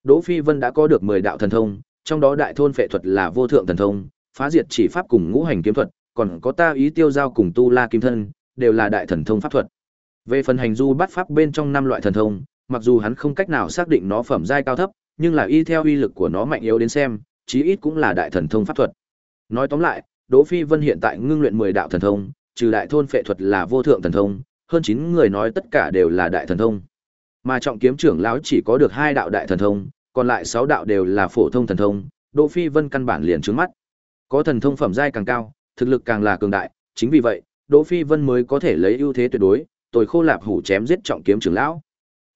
Speaker 1: Đỗ Phi Vân đã có được 10 đạo thần thông, trong đó đại thôn phệ thuật là vô thượng thần thông, phá diệt chỉ pháp cùng ngũ hành kiếm thuật, còn có ta ý tiêu giao cùng tu la kim thân, đều là đại thần thông pháp thuật. Về phần hành du bắt pháp bên trong năm loại thần thông, mặc dù hắn không cách nào xác định nó phẩm giai cao thấp, nhưng là y theo uy lực của nó mạnh yếu đến xem, chí ít cũng là đại thần thông pháp thuật. Nói tóm lại, Đỗ Phi Vân hiện tại ngưng luyện 10 đạo thần thông, trừ đại thôn phệ thuật là vô thượng thần thông, hơn 9 người nói tất cả đều là đại thần thông. Mà trọng kiếm trưởng lão chỉ có được hai đạo đại thần thông, còn lại 6 đạo đều là phổ thông thần thông, Đỗ Phi Vân căn bản liền trướng mắt. Có thần thông phẩm giai càng cao, thực lực càng là cường đại, chính vì vậy, Đỗ Phi Vân mới có thể lấy ưu thế tuyệt đối, tồi khô lạp hủ chém giết trọng kiếm trưởng lão.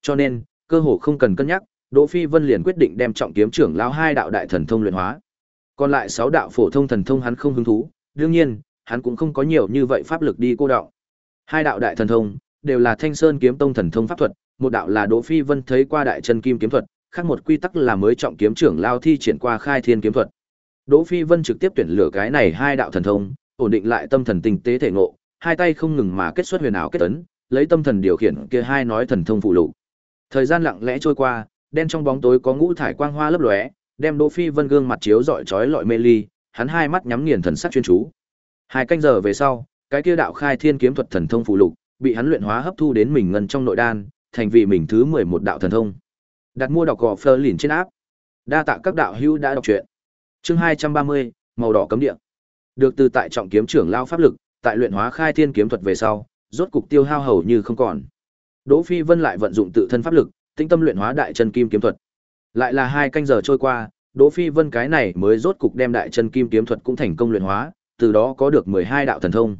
Speaker 1: Cho nên, cơ hồ không cần cân nhắc, Đỗ Phi Vân liền quyết định đem trọng kiếm trưởng lão hai đạo đại thần thông luyện hóa. Còn lại sáu đạo phổ thông thần thông hắn không hứng thú, đương nhiên, hắn cũng không có nhiều như vậy pháp lực đi cô đọng. Hai đạo đại thần thông đều là Thanh Sơn kiếm tông thần thông pháp thuật, một đạo là Đỗ Phi Vân thấy qua đại chân kim kiếm thuật, khác một quy tắc là mới trọng kiếm trưởng lao thi triển qua khai thiên kiếm thuật. Đỗ Phi Vân trực tiếp tuyển lựa cái này hai đạo thần thông, ổn định lại tâm thần tinh tế thể ngộ, hai tay không ngừng mà kết xuất huyền ảo kết tấn, lấy tâm thần điều khiển kia hai nói thần thông phụ lục. Thời gian lặng lẽ trôi qua, đen trong bóng tối có ngũ thải quang hoa lấp lóe, đem Đỗ Phi Vân gương mặt chiếu rọi chói lọi mê ly, hắn hai mắt nhắm nghiền thần sắc chuyên chú. Hai canh giờ về sau, cái kia đạo khai thiên kiếm thuật thần thông phụ lục, bị hắn luyện hóa hấp thu đến mình ngân trong nội đan, thành vị mình thứ 11 đạo thần thông. Đặt mua đọc gò Fleur lìn trên áp. Đa tạ các đạo hữu đã đọc truyện. Chương 230, màu đỏ cấm địa. Được từ tại trọng kiếm trưởng lao pháp lực, tại luyện hóa khai thiên kiếm thuật về sau, rốt cục tiêu hao hầu như không còn. Đỗ Phi Vân lại vận dụng tự thân pháp lực, tinh tâm luyện hóa đại chân kim kiếm thuật. Lại là hai canh giờ trôi qua, Đỗ Phi Vân cái này mới rốt cục đem đại chân kim kiếm thuật cũng thành công luyện hóa, từ đó có được 12 đạo thần thông.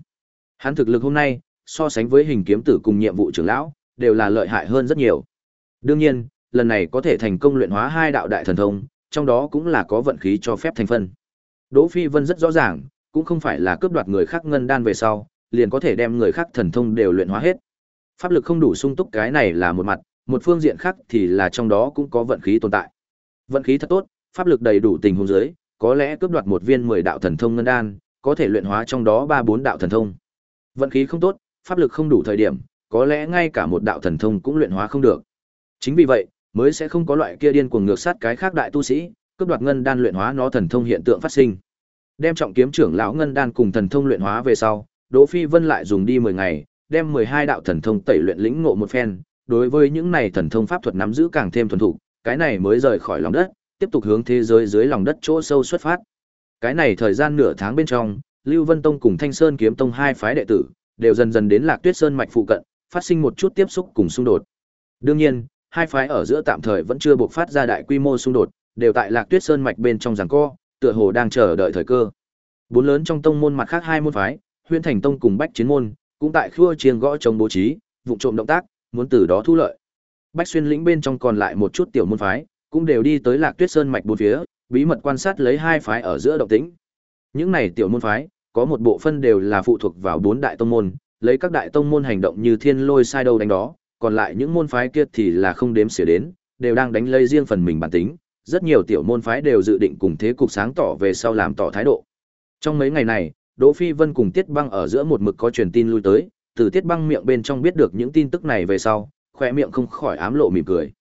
Speaker 1: Hắn thực lực hôm nay, so sánh với hình kiếm tử cùng nhiệm vụ trưởng lão, đều là lợi hại hơn rất nhiều. Đương nhiên, lần này có thể thành công luyện hóa hai đạo đại thần thông, trong đó cũng là có vận khí cho phép thành phân. Đỗ Phi Vân rất rõ ràng, cũng không phải là cướp đoạt người khác ngân đan về sau, liền có thể đem người khác thần thông đều luyện hóa hết. Pháp lực không đủ sung túc cái này là một mặt, một phương diện khác thì là trong đó cũng có vận khí tồn tại. Vận khí thật tốt, pháp lực đầy đủ tình huống dưới, có lẽ cướp đoạt một viên 10 đạo thần thông ngân đan, có thể luyện hóa trong đó 3 4 đạo thần thông. Vận khí không tốt, pháp lực không đủ thời điểm, có lẽ ngay cả một đạo thần thông cũng luyện hóa không được. Chính vì vậy, mới sẽ không có loại kia điên cuồng ngược sát cái khác đại tu sĩ, cướp đoạt ngân đan luyện hóa nó thần thông hiện tượng phát sinh. Đem trọng kiếm trưởng lão ngân đan cùng thần thông luyện hóa về sau, Đỗ Phi Vân lại dùng đi 10 ngày, đem 12 đạo thần thông tẩy luyện lĩnh ngộ một phen, đối với những này thần thông pháp thuật nắm giữ càng thêm thuần thục, cái này mới rời khỏi lòng đất, tiếp tục hướng thế giới dưới lòng đất chỗ sâu xuất phát. Cái này thời gian nửa tháng bên trong, Lưu Vân Tông cùng Thanh Sơn Kiếm Tông hai phái đệ tử đều dần dần đến Lạc Tuyết Sơn mạch phụ cận, phát sinh một chút tiếp xúc cùng xung đột. Đương nhiên, hai phái ở giữa tạm thời vẫn chưa bộc phát ra đại quy mô xung đột, đều tại Lạc Tuyết Sơn mạch bên trong giằng co, tựa hồ đang chờ đợi thời cơ. Bốn lớn trong tông môn mặt khác hai môn phái, Huyền Thành Tông cùng Bách Chiến môn, cũng tại khua chiêng gõ chống bố trí, vụ trộm động tác, muốn từ đó thu lợi. Bách Xuyên lĩnh bên trong còn lại một chút tiểu môn phái, cũng đều đi tới Lạc Tuyết Sơn mạch bốn phía, bí mật quan sát lấy hai phái ở giữa động tĩnh. Những này tiểu môn phái, có một bộ phân đều là phụ thuộc vào bốn đại tông môn, lấy các đại tông môn hành động như thiên lôi sai đâu đánh đó, còn lại những môn phái kia thì là không đếm xỉa đến, đều đang đánh lây riêng phần mình bản tính, rất nhiều tiểu môn phái đều dự định cùng thế cục sáng tỏ về sau làm tỏ thái độ. Trong mấy ngày này, Đỗ Phi Vân cùng Tiết Băng ở giữa một mực có truyền tin lui tới, từ Tiết Băng miệng bên trong biết được những tin tức này về sau, khỏe miệng không khỏi ám lộ mỉm cười.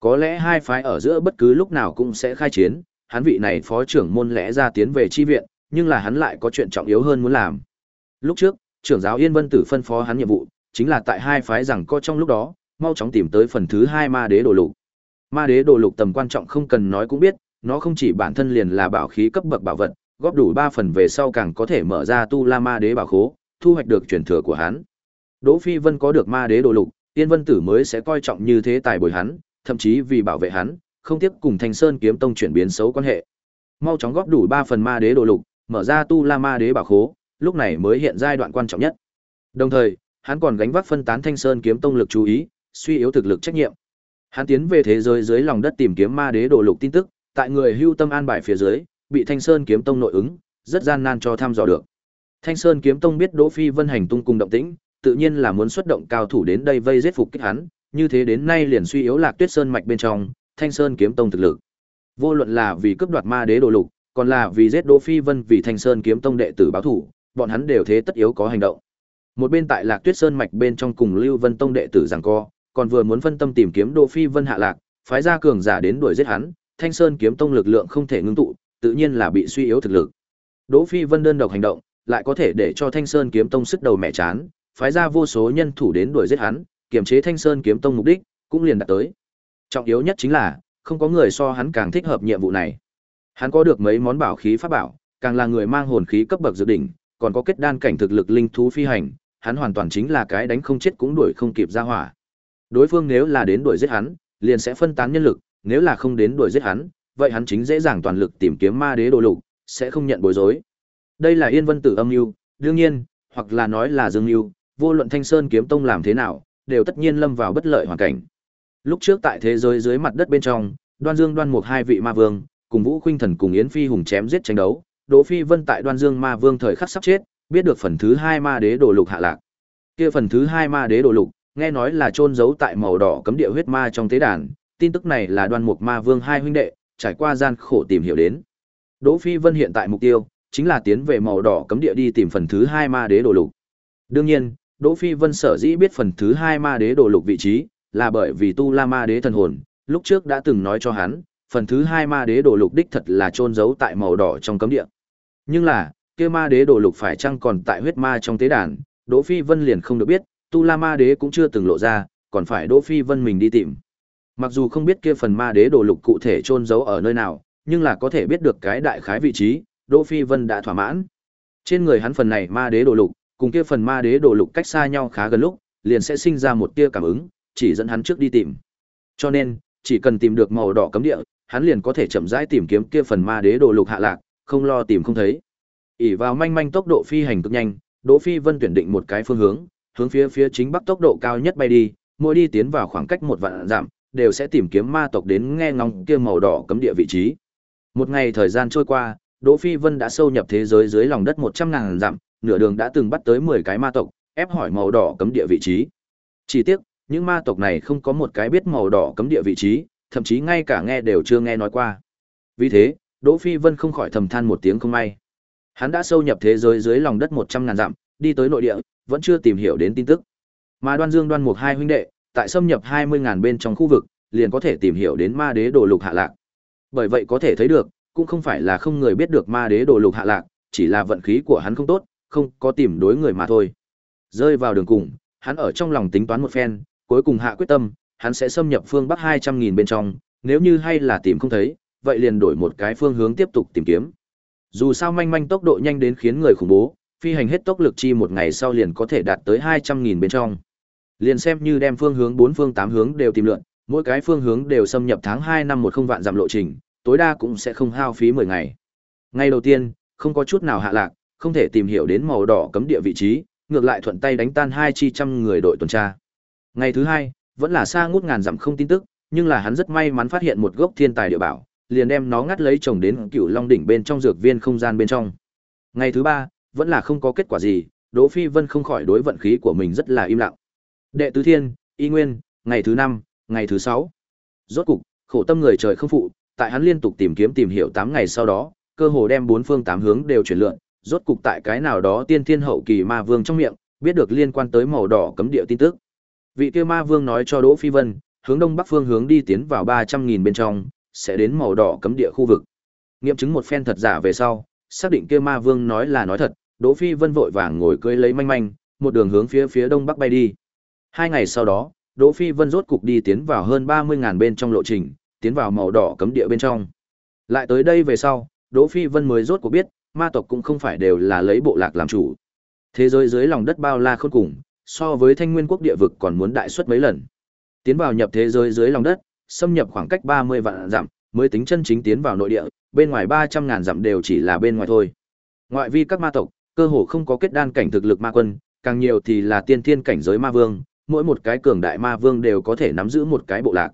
Speaker 1: Có lẽ hai phái ở giữa bất cứ lúc nào cũng sẽ khai chiến, hắn vị này phó trưởng môn lẽ ra tiến về chi viện, nhưng là hắn lại có chuyện trọng yếu hơn muốn làm. Lúc trước, trưởng giáo Yên Vân Tử phân phó hắn nhiệm vụ, chính là tại hai phái rằng co trong lúc đó, mau chóng tìm tới phần thứ hai ma đế đồ lục. Ma đế đồ lục tầm quan trọng không cần nói cũng biết, nó không chỉ bản thân liền là bảo khí cấp bậc bảo vật, góp đủ ba phần về sau càng có thể mở ra tu la ma đế bảo khố, thu hoạch được truyền thừa của hắn. Đỗ Phi Vân có được ma đế đồ lục, Tiên Vân Tử mới sẽ coi trọng như thế tài bồi hắn, thậm chí vì bảo vệ hắn, không tiếc cùng Thanh Sơn kiếm tông chuyển biến xấu quan hệ. Mau chóng góp đủ ba phần ma đế đồ lục, mở ra tu la ma đế bảo khố, lúc này mới hiện giai đoạn quan trọng nhất. Đồng thời, hắn còn gánh vác phân tán Thanh Sơn kiếm tông lực chú ý, suy yếu thực lực trách nhiệm. Hắn tiến về thế giới dưới lòng đất tìm kiếm ma đế đồ lục tin tức, tại người hưu tâm an bài phía dưới, bị Thanh Sơn kiếm tông nội ứng, rất gian nan cho thăm dò được. Thanh Sơn kiếm tông biết Đỗ Phi Vân hành tung cùng động tĩnh, tự nhiên là muốn xuất động cao thủ đến đây vây giết phục kích hắn, như thế đến nay liền suy yếu Lạc Tuyết Sơn mạch bên trong, Thanh Sơn kiếm tông thực lực. Vô luận là vì cướp đoạt ma đế đồ lục, còn là vì giết Đỗ Phi Vân vì Thanh Sơn kiếm tông đệ tử báo thủ, bọn hắn đều thế tất yếu có hành động. Một bên tại Lạc Tuyết Sơn mạch bên trong cùng Lưu Vân tông đệ tử giằng co, còn vừa muốn phân tâm tìm kiếm Đỗ Phi Vân hạ lạc, phái ra cường giả đến đuổi giết hắn, Thanh Sơn kiếm tông lực lượng không thể ngưng tụ, tự nhiên là bị suy yếu thực lực. Đỗ Phi Vân đơn độc hành động, lại có thể để cho Thanh Sơn kiếm tông sức đầu mẹ chán, phái ra vô số nhân thủ đến đuổi giết hắn, kiềm chế Thanh Sơn kiếm tông mục đích, cũng liền đạt tới. Trọng yếu nhất chính là, không có người so hắn càng thích hợp nhiệm vụ này. Hắn có được mấy món bảo khí pháp bảo, càng là người mang hồn khí cấp bậc dự đỉnh, còn có kết đan cảnh thực lực linh thú phi hành, hắn hoàn toàn chính là cái đánh không chết cũng đuổi không kịp ra hỏa. Đối phương nếu là đến đuổi giết hắn, liền sẽ phân tán nhân lực, nếu là không đến đuổi giết hắn, vậy hắn chính dễ dàng toàn lực tìm kiếm ma đế đồ lục, sẽ không nhận bối rối. Đây là Yên Vân Tử âm mưu, đương nhiên, hoặc là nói là Dương mưu, vô luận Thanh Sơn kiếm tông làm thế nào, đều tất nhiên lâm vào bất lợi hoàn cảnh. Lúc trước tại thế giới dưới mặt đất bên trong, Đoan Dương Đoan Mục hai vị ma vương, cùng Vũ Khuynh Thần cùng Yến Phi hùng chém giết tranh đấu, Đỗ Phi Vân tại Đoan Dương Ma Vương thời khắc sắp chết, biết được phần thứ hai ma đế đồ lục hạ lạc. Kia phần thứ hai ma đế đồ lục, nghe nói là chôn giấu tại màu đỏ cấm địa huyết ma trong tế đàn, tin tức này là Đoan Mục Ma Vương hai huynh đệ, trải qua gian khổ tìm hiểu đến. Đỗ Phi Vân hiện tại mục tiêu chính là tiến về màu đỏ cấm địa đi tìm phần thứ hai ma đế đồ lục. Đương nhiên, Đỗ Phi Vân sở dĩ biết phần thứ hai ma đế đồ lục vị trí, là bởi vì Tu La Ma đế thần hồn, lúc trước đã từng nói cho hắn, phần thứ hai ma đế đồ lục đích thật là chôn giấu tại màu đỏ trong cấm địa. Nhưng là, kia ma đế đồ lục phải chăng còn tại huyết ma trong tế đàn, Đỗ Phi Vân liền không được biết, Tu La Ma đế cũng chưa từng lộ ra, còn phải Đỗ Phi Vân mình đi tìm. Mặc dù không biết kia phần ma đế đồ lục cụ thể chôn giấu ở nơi nào, nhưng là có thể biết được cái đại khái vị trí, Đỗ Phi Vân đã thỏa mãn. Trên người hắn phần này ma đế đồ lục, cùng kia phần ma đế đồ lục cách xa nhau khá gần lúc, liền sẽ sinh ra một tia cảm ứng, chỉ dẫn hắn trước đi tìm. Cho nên, chỉ cần tìm được màu đỏ cấm địa, hắn liền có thể chậm rãi tìm kiếm kia phần ma đế đồ lục hạ lạc, không lo tìm không thấy. ỉ vào manh manh tốc độ phi hành cực nhanh, Đỗ Phi Vân tuyển định một cái phương hướng, hướng phía phía chính bắc tốc độ cao nhất bay đi, mỗi đi tiến vào khoảng cách một vạn dặm, đều sẽ tìm kiếm ma tộc đến nghe ngóng kia màu đỏ cấm địa vị trí. Một ngày thời gian trôi qua, Đỗ Phi Vân đã sâu nhập thế giới dưới lòng đất 100 ngàn dặm, nửa đường đã từng bắt tới 10 cái ma tộc, ép hỏi màu đỏ cấm địa vị trí. Chỉ tiếc, những ma tộc này không có một cái biết màu đỏ cấm địa vị trí, thậm chí ngay cả nghe đều chưa nghe nói qua. Vì thế, Đỗ Phi Vân không khỏi thầm than một tiếng không may. Hắn đã sâu nhập thế giới dưới lòng đất 100 ngàn dặm, đi tới nội địa, vẫn chưa tìm hiểu đến tin tức. Mà Đoan Dương Đoan Mục hai huynh đệ, tại xâm nhập 20 ngàn bên trong khu vực, liền có thể tìm hiểu đến ma đế đồ lục hạ lạc. Bởi vậy có thể thấy được, cũng không phải là không người biết được ma đế đồ lục hạ lạc, chỉ là vận khí của hắn không tốt, không có tìm đối người mà thôi. Rơi vào đường cùng, hắn ở trong lòng tính toán một phen, cuối cùng hạ quyết tâm, hắn sẽ xâm nhập phương Bắc 200.000 bên trong, nếu như hay là tìm không thấy, vậy liền đổi một cái phương hướng tiếp tục tìm kiếm. Dù sao manh manh tốc độ nhanh đến khiến người khủng bố, phi hành hết tốc lực chi một ngày sau liền có thể đạt tới 200.000 bên trong. Liền xem như đem phương hướng bốn phương tám hướng đều tìm lượn, mỗi cái phương hướng đều xâm nhập tháng 2 năm một không vạn dặm lộ trình, tối đa cũng sẽ không hao phí 10 ngày. Ngày đầu tiên, không có chút nào hạ lạc, không thể tìm hiểu đến màu đỏ cấm địa vị trí, ngược lại thuận tay đánh tan hai chi trăm người đội tuần tra. Ngày thứ hai, vẫn là xa ngút ngàn dặm không tin tức, nhưng là hắn rất may mắn phát hiện một gốc thiên tài địa bảo, liền đem nó ngắt lấy trồng đến Cửu Long đỉnh bên trong dược viên không gian bên trong. Ngày thứ ba, vẫn là không có kết quả gì, Đỗ Phi Vân không khỏi đối vận khí của mình rất là im lặng. Đệ tứ thiên, Y Nguyên, ngày thứ năm, ngày thứ sáu. Rốt cục, khổ tâm người trời không phụ, tại hắn liên tục tìm kiếm tìm hiểu 8 ngày sau đó, cơ hồ đem bốn phương tám hướng đều chuyển lượn, rốt cục tại cái nào đó tiên thiên hậu kỳ ma vương trong miệng, biết được liên quan tới màu đỏ cấm địa tin tức. Vị kia ma vương nói cho Đỗ Phi Vân, hướng đông bắc phương hướng đi tiến vào 300.000 bên trong, sẽ đến màu đỏ cấm địa khu vực. Nghiệm chứng một phen thật giả về sau, xác định kia ma vương nói là nói thật, Đỗ Phi Vân vội vàng ngồi cưỡi lấy manh manh, một đường hướng phía phía đông bắc bay đi. Hai ngày sau đó, Đỗ Phi Vân rốt cục đi tiến vào hơn 30.000 bên trong lộ trình, tiến vào màu đỏ cấm địa bên trong. Lại tới đây về sau, Đỗ Phi Vân mới rốt cuộc biết, ma tộc cũng không phải đều là lấy bộ lạc làm chủ. Thế giới dưới lòng đất bao la khôn cùng, so với thanh nguyên quốc địa vực còn muốn đại suất mấy lần. Tiến vào nhập thế giới dưới lòng đất, xâm nhập khoảng cách 30 vạn dặm, mới tính chân chính tiến vào nội địa, bên ngoài 300 ngàn dặm đều chỉ là bên ngoài thôi. Ngoại vi các ma tộc, cơ hồ không có kết đan cảnh thực lực ma quân, càng nhiều thì là tiên thiên cảnh giới ma vương, mỗi một cái cường đại ma vương đều có thể nắm giữ một cái bộ lạc.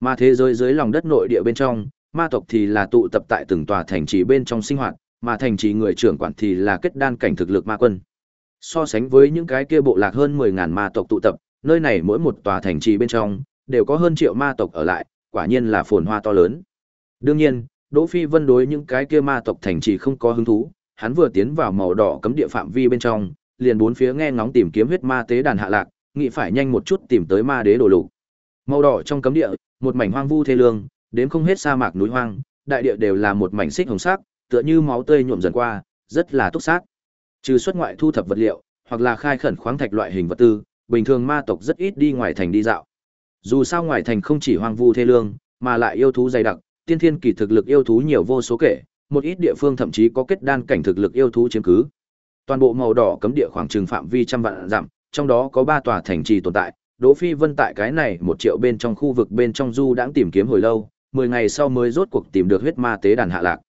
Speaker 1: Mà thế giới dưới lòng đất nội địa bên trong, ma tộc thì là tụ tập tại từng tòa thành trì bên trong sinh hoạt, mà thành trì người trưởng quản thì là kết đan cảnh thực lực ma quân. So sánh với những cái kia bộ lạc hơn 10.000 ma tộc tụ tập, nơi này mỗi một tòa thành trì bên trong đều có hơn triệu ma tộc ở lại, quả nhiên là phồn hoa to lớn. Đương nhiên, Đỗ Phi Vân đối những cái kia ma tộc thành trì không có hứng thú, hắn vừa tiến vào màu đỏ cấm địa phạm vi bên trong, liền bốn phía nghe ngóng tìm kiếm huyết ma tế đàn hạ lạc, nghĩ phải nhanh một chút tìm tới ma đế đồ lục. Màu đỏ trong cấm địa, một mảnh hoang vu thê lương, đến không hết sa mạc núi hoang, đại địa đều là một mảnh xích hồng sắc, tựa như máu tươi nhuộm dần qua, rất là túc sát. Trừ xuất ngoại thu thập vật liệu, hoặc là khai khẩn khoáng thạch loại hình vật tư, bình thường ma tộc rất ít đi ngoài thành đi dạo. Dù sao ngoài thành không chỉ hoang vu thê lương, mà lại yêu thú dày đặc, tiên thiên kỳ thực lực yêu thú nhiều vô số kể, một ít địa phương thậm chí có kết đan cảnh thực lực yêu thú chiếm cứ. Toàn bộ màu đỏ cấm địa khoảng trừng phạm vi trăm vạn dặm, trong đó có ba tòa thành trì tồn tại. Đỗ Phi Vân tại cái này một triệu bên trong khu vực bên trong du đã tìm kiếm hồi lâu, 10 ngày sau mới rốt cuộc tìm được huyết ma tế đàn hạ lạc.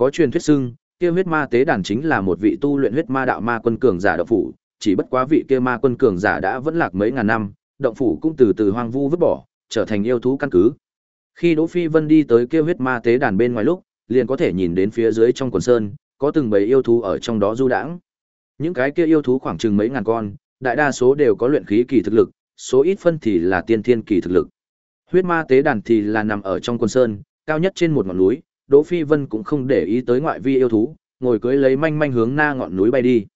Speaker 1: Có truyền thuyết xưng, kia huyết ma tế đàn chính là một vị tu luyện huyết ma đạo ma quân cường giả đạo phủ, chỉ bất quá vị kia ma quân cường giả đã vẫn lạc mấy ngàn năm, động phủ cũng từ từ hoang vu vứt bỏ, trở thành yêu thú căn cứ. Khi Đỗ Phi Vân đi tới kia huyết ma tế đàn bên ngoài lúc, liền có thể nhìn đến phía dưới trong quần sơn, có từng bầy yêu thú ở trong đó du đãng. Những cái kia yêu thú khoảng chừng mấy ngàn con, đại đa số đều có luyện khí kỳ thực lực, số ít phân thì là tiên thiên kỳ thực lực. Huyết ma tế đàn thì là nằm ở trong quần sơn, cao nhất trên một ngọn núi, Đỗ Phi Vân cũng không để ý tới ngoại vi yêu thú, ngồi cưỡi lấy manh manh hướng na ngọn núi bay đi.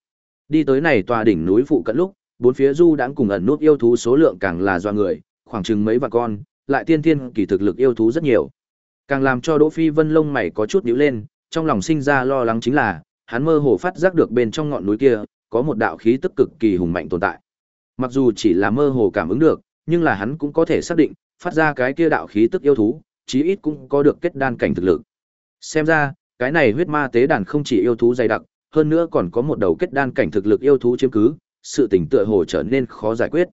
Speaker 1: Đi tới này tòa đỉnh núi phụ cận lúc, bốn phía du đãng cùng ẩn nút yêu thú số lượng càng là do người, khoảng chừng mấy vạn con, lại tiên thiên kỳ thực lực yêu thú rất nhiều. Càng làm cho Đỗ Phi Vân lông mày có chút nhíu lên, trong lòng sinh ra lo lắng chính là, hắn mơ hồ phát giác được bên trong ngọn núi kia, có một đạo khí tức cực kỳ hùng mạnh tồn tại. Mặc dù chỉ là mơ hồ cảm ứng được, nhưng là hắn cũng có thể xác định, phát ra cái kia đạo khí tức yêu thú, chí ít cũng có được kết đan cảnh thực lực. Xem ra, cái này huyết ma tế đàn không chỉ yêu thú dày đặc, hơn nữa còn có một đầu kết đan cảnh thực lực yêu thú chiếm cứ, sự tình tựa hồ trở nên khó giải quyết.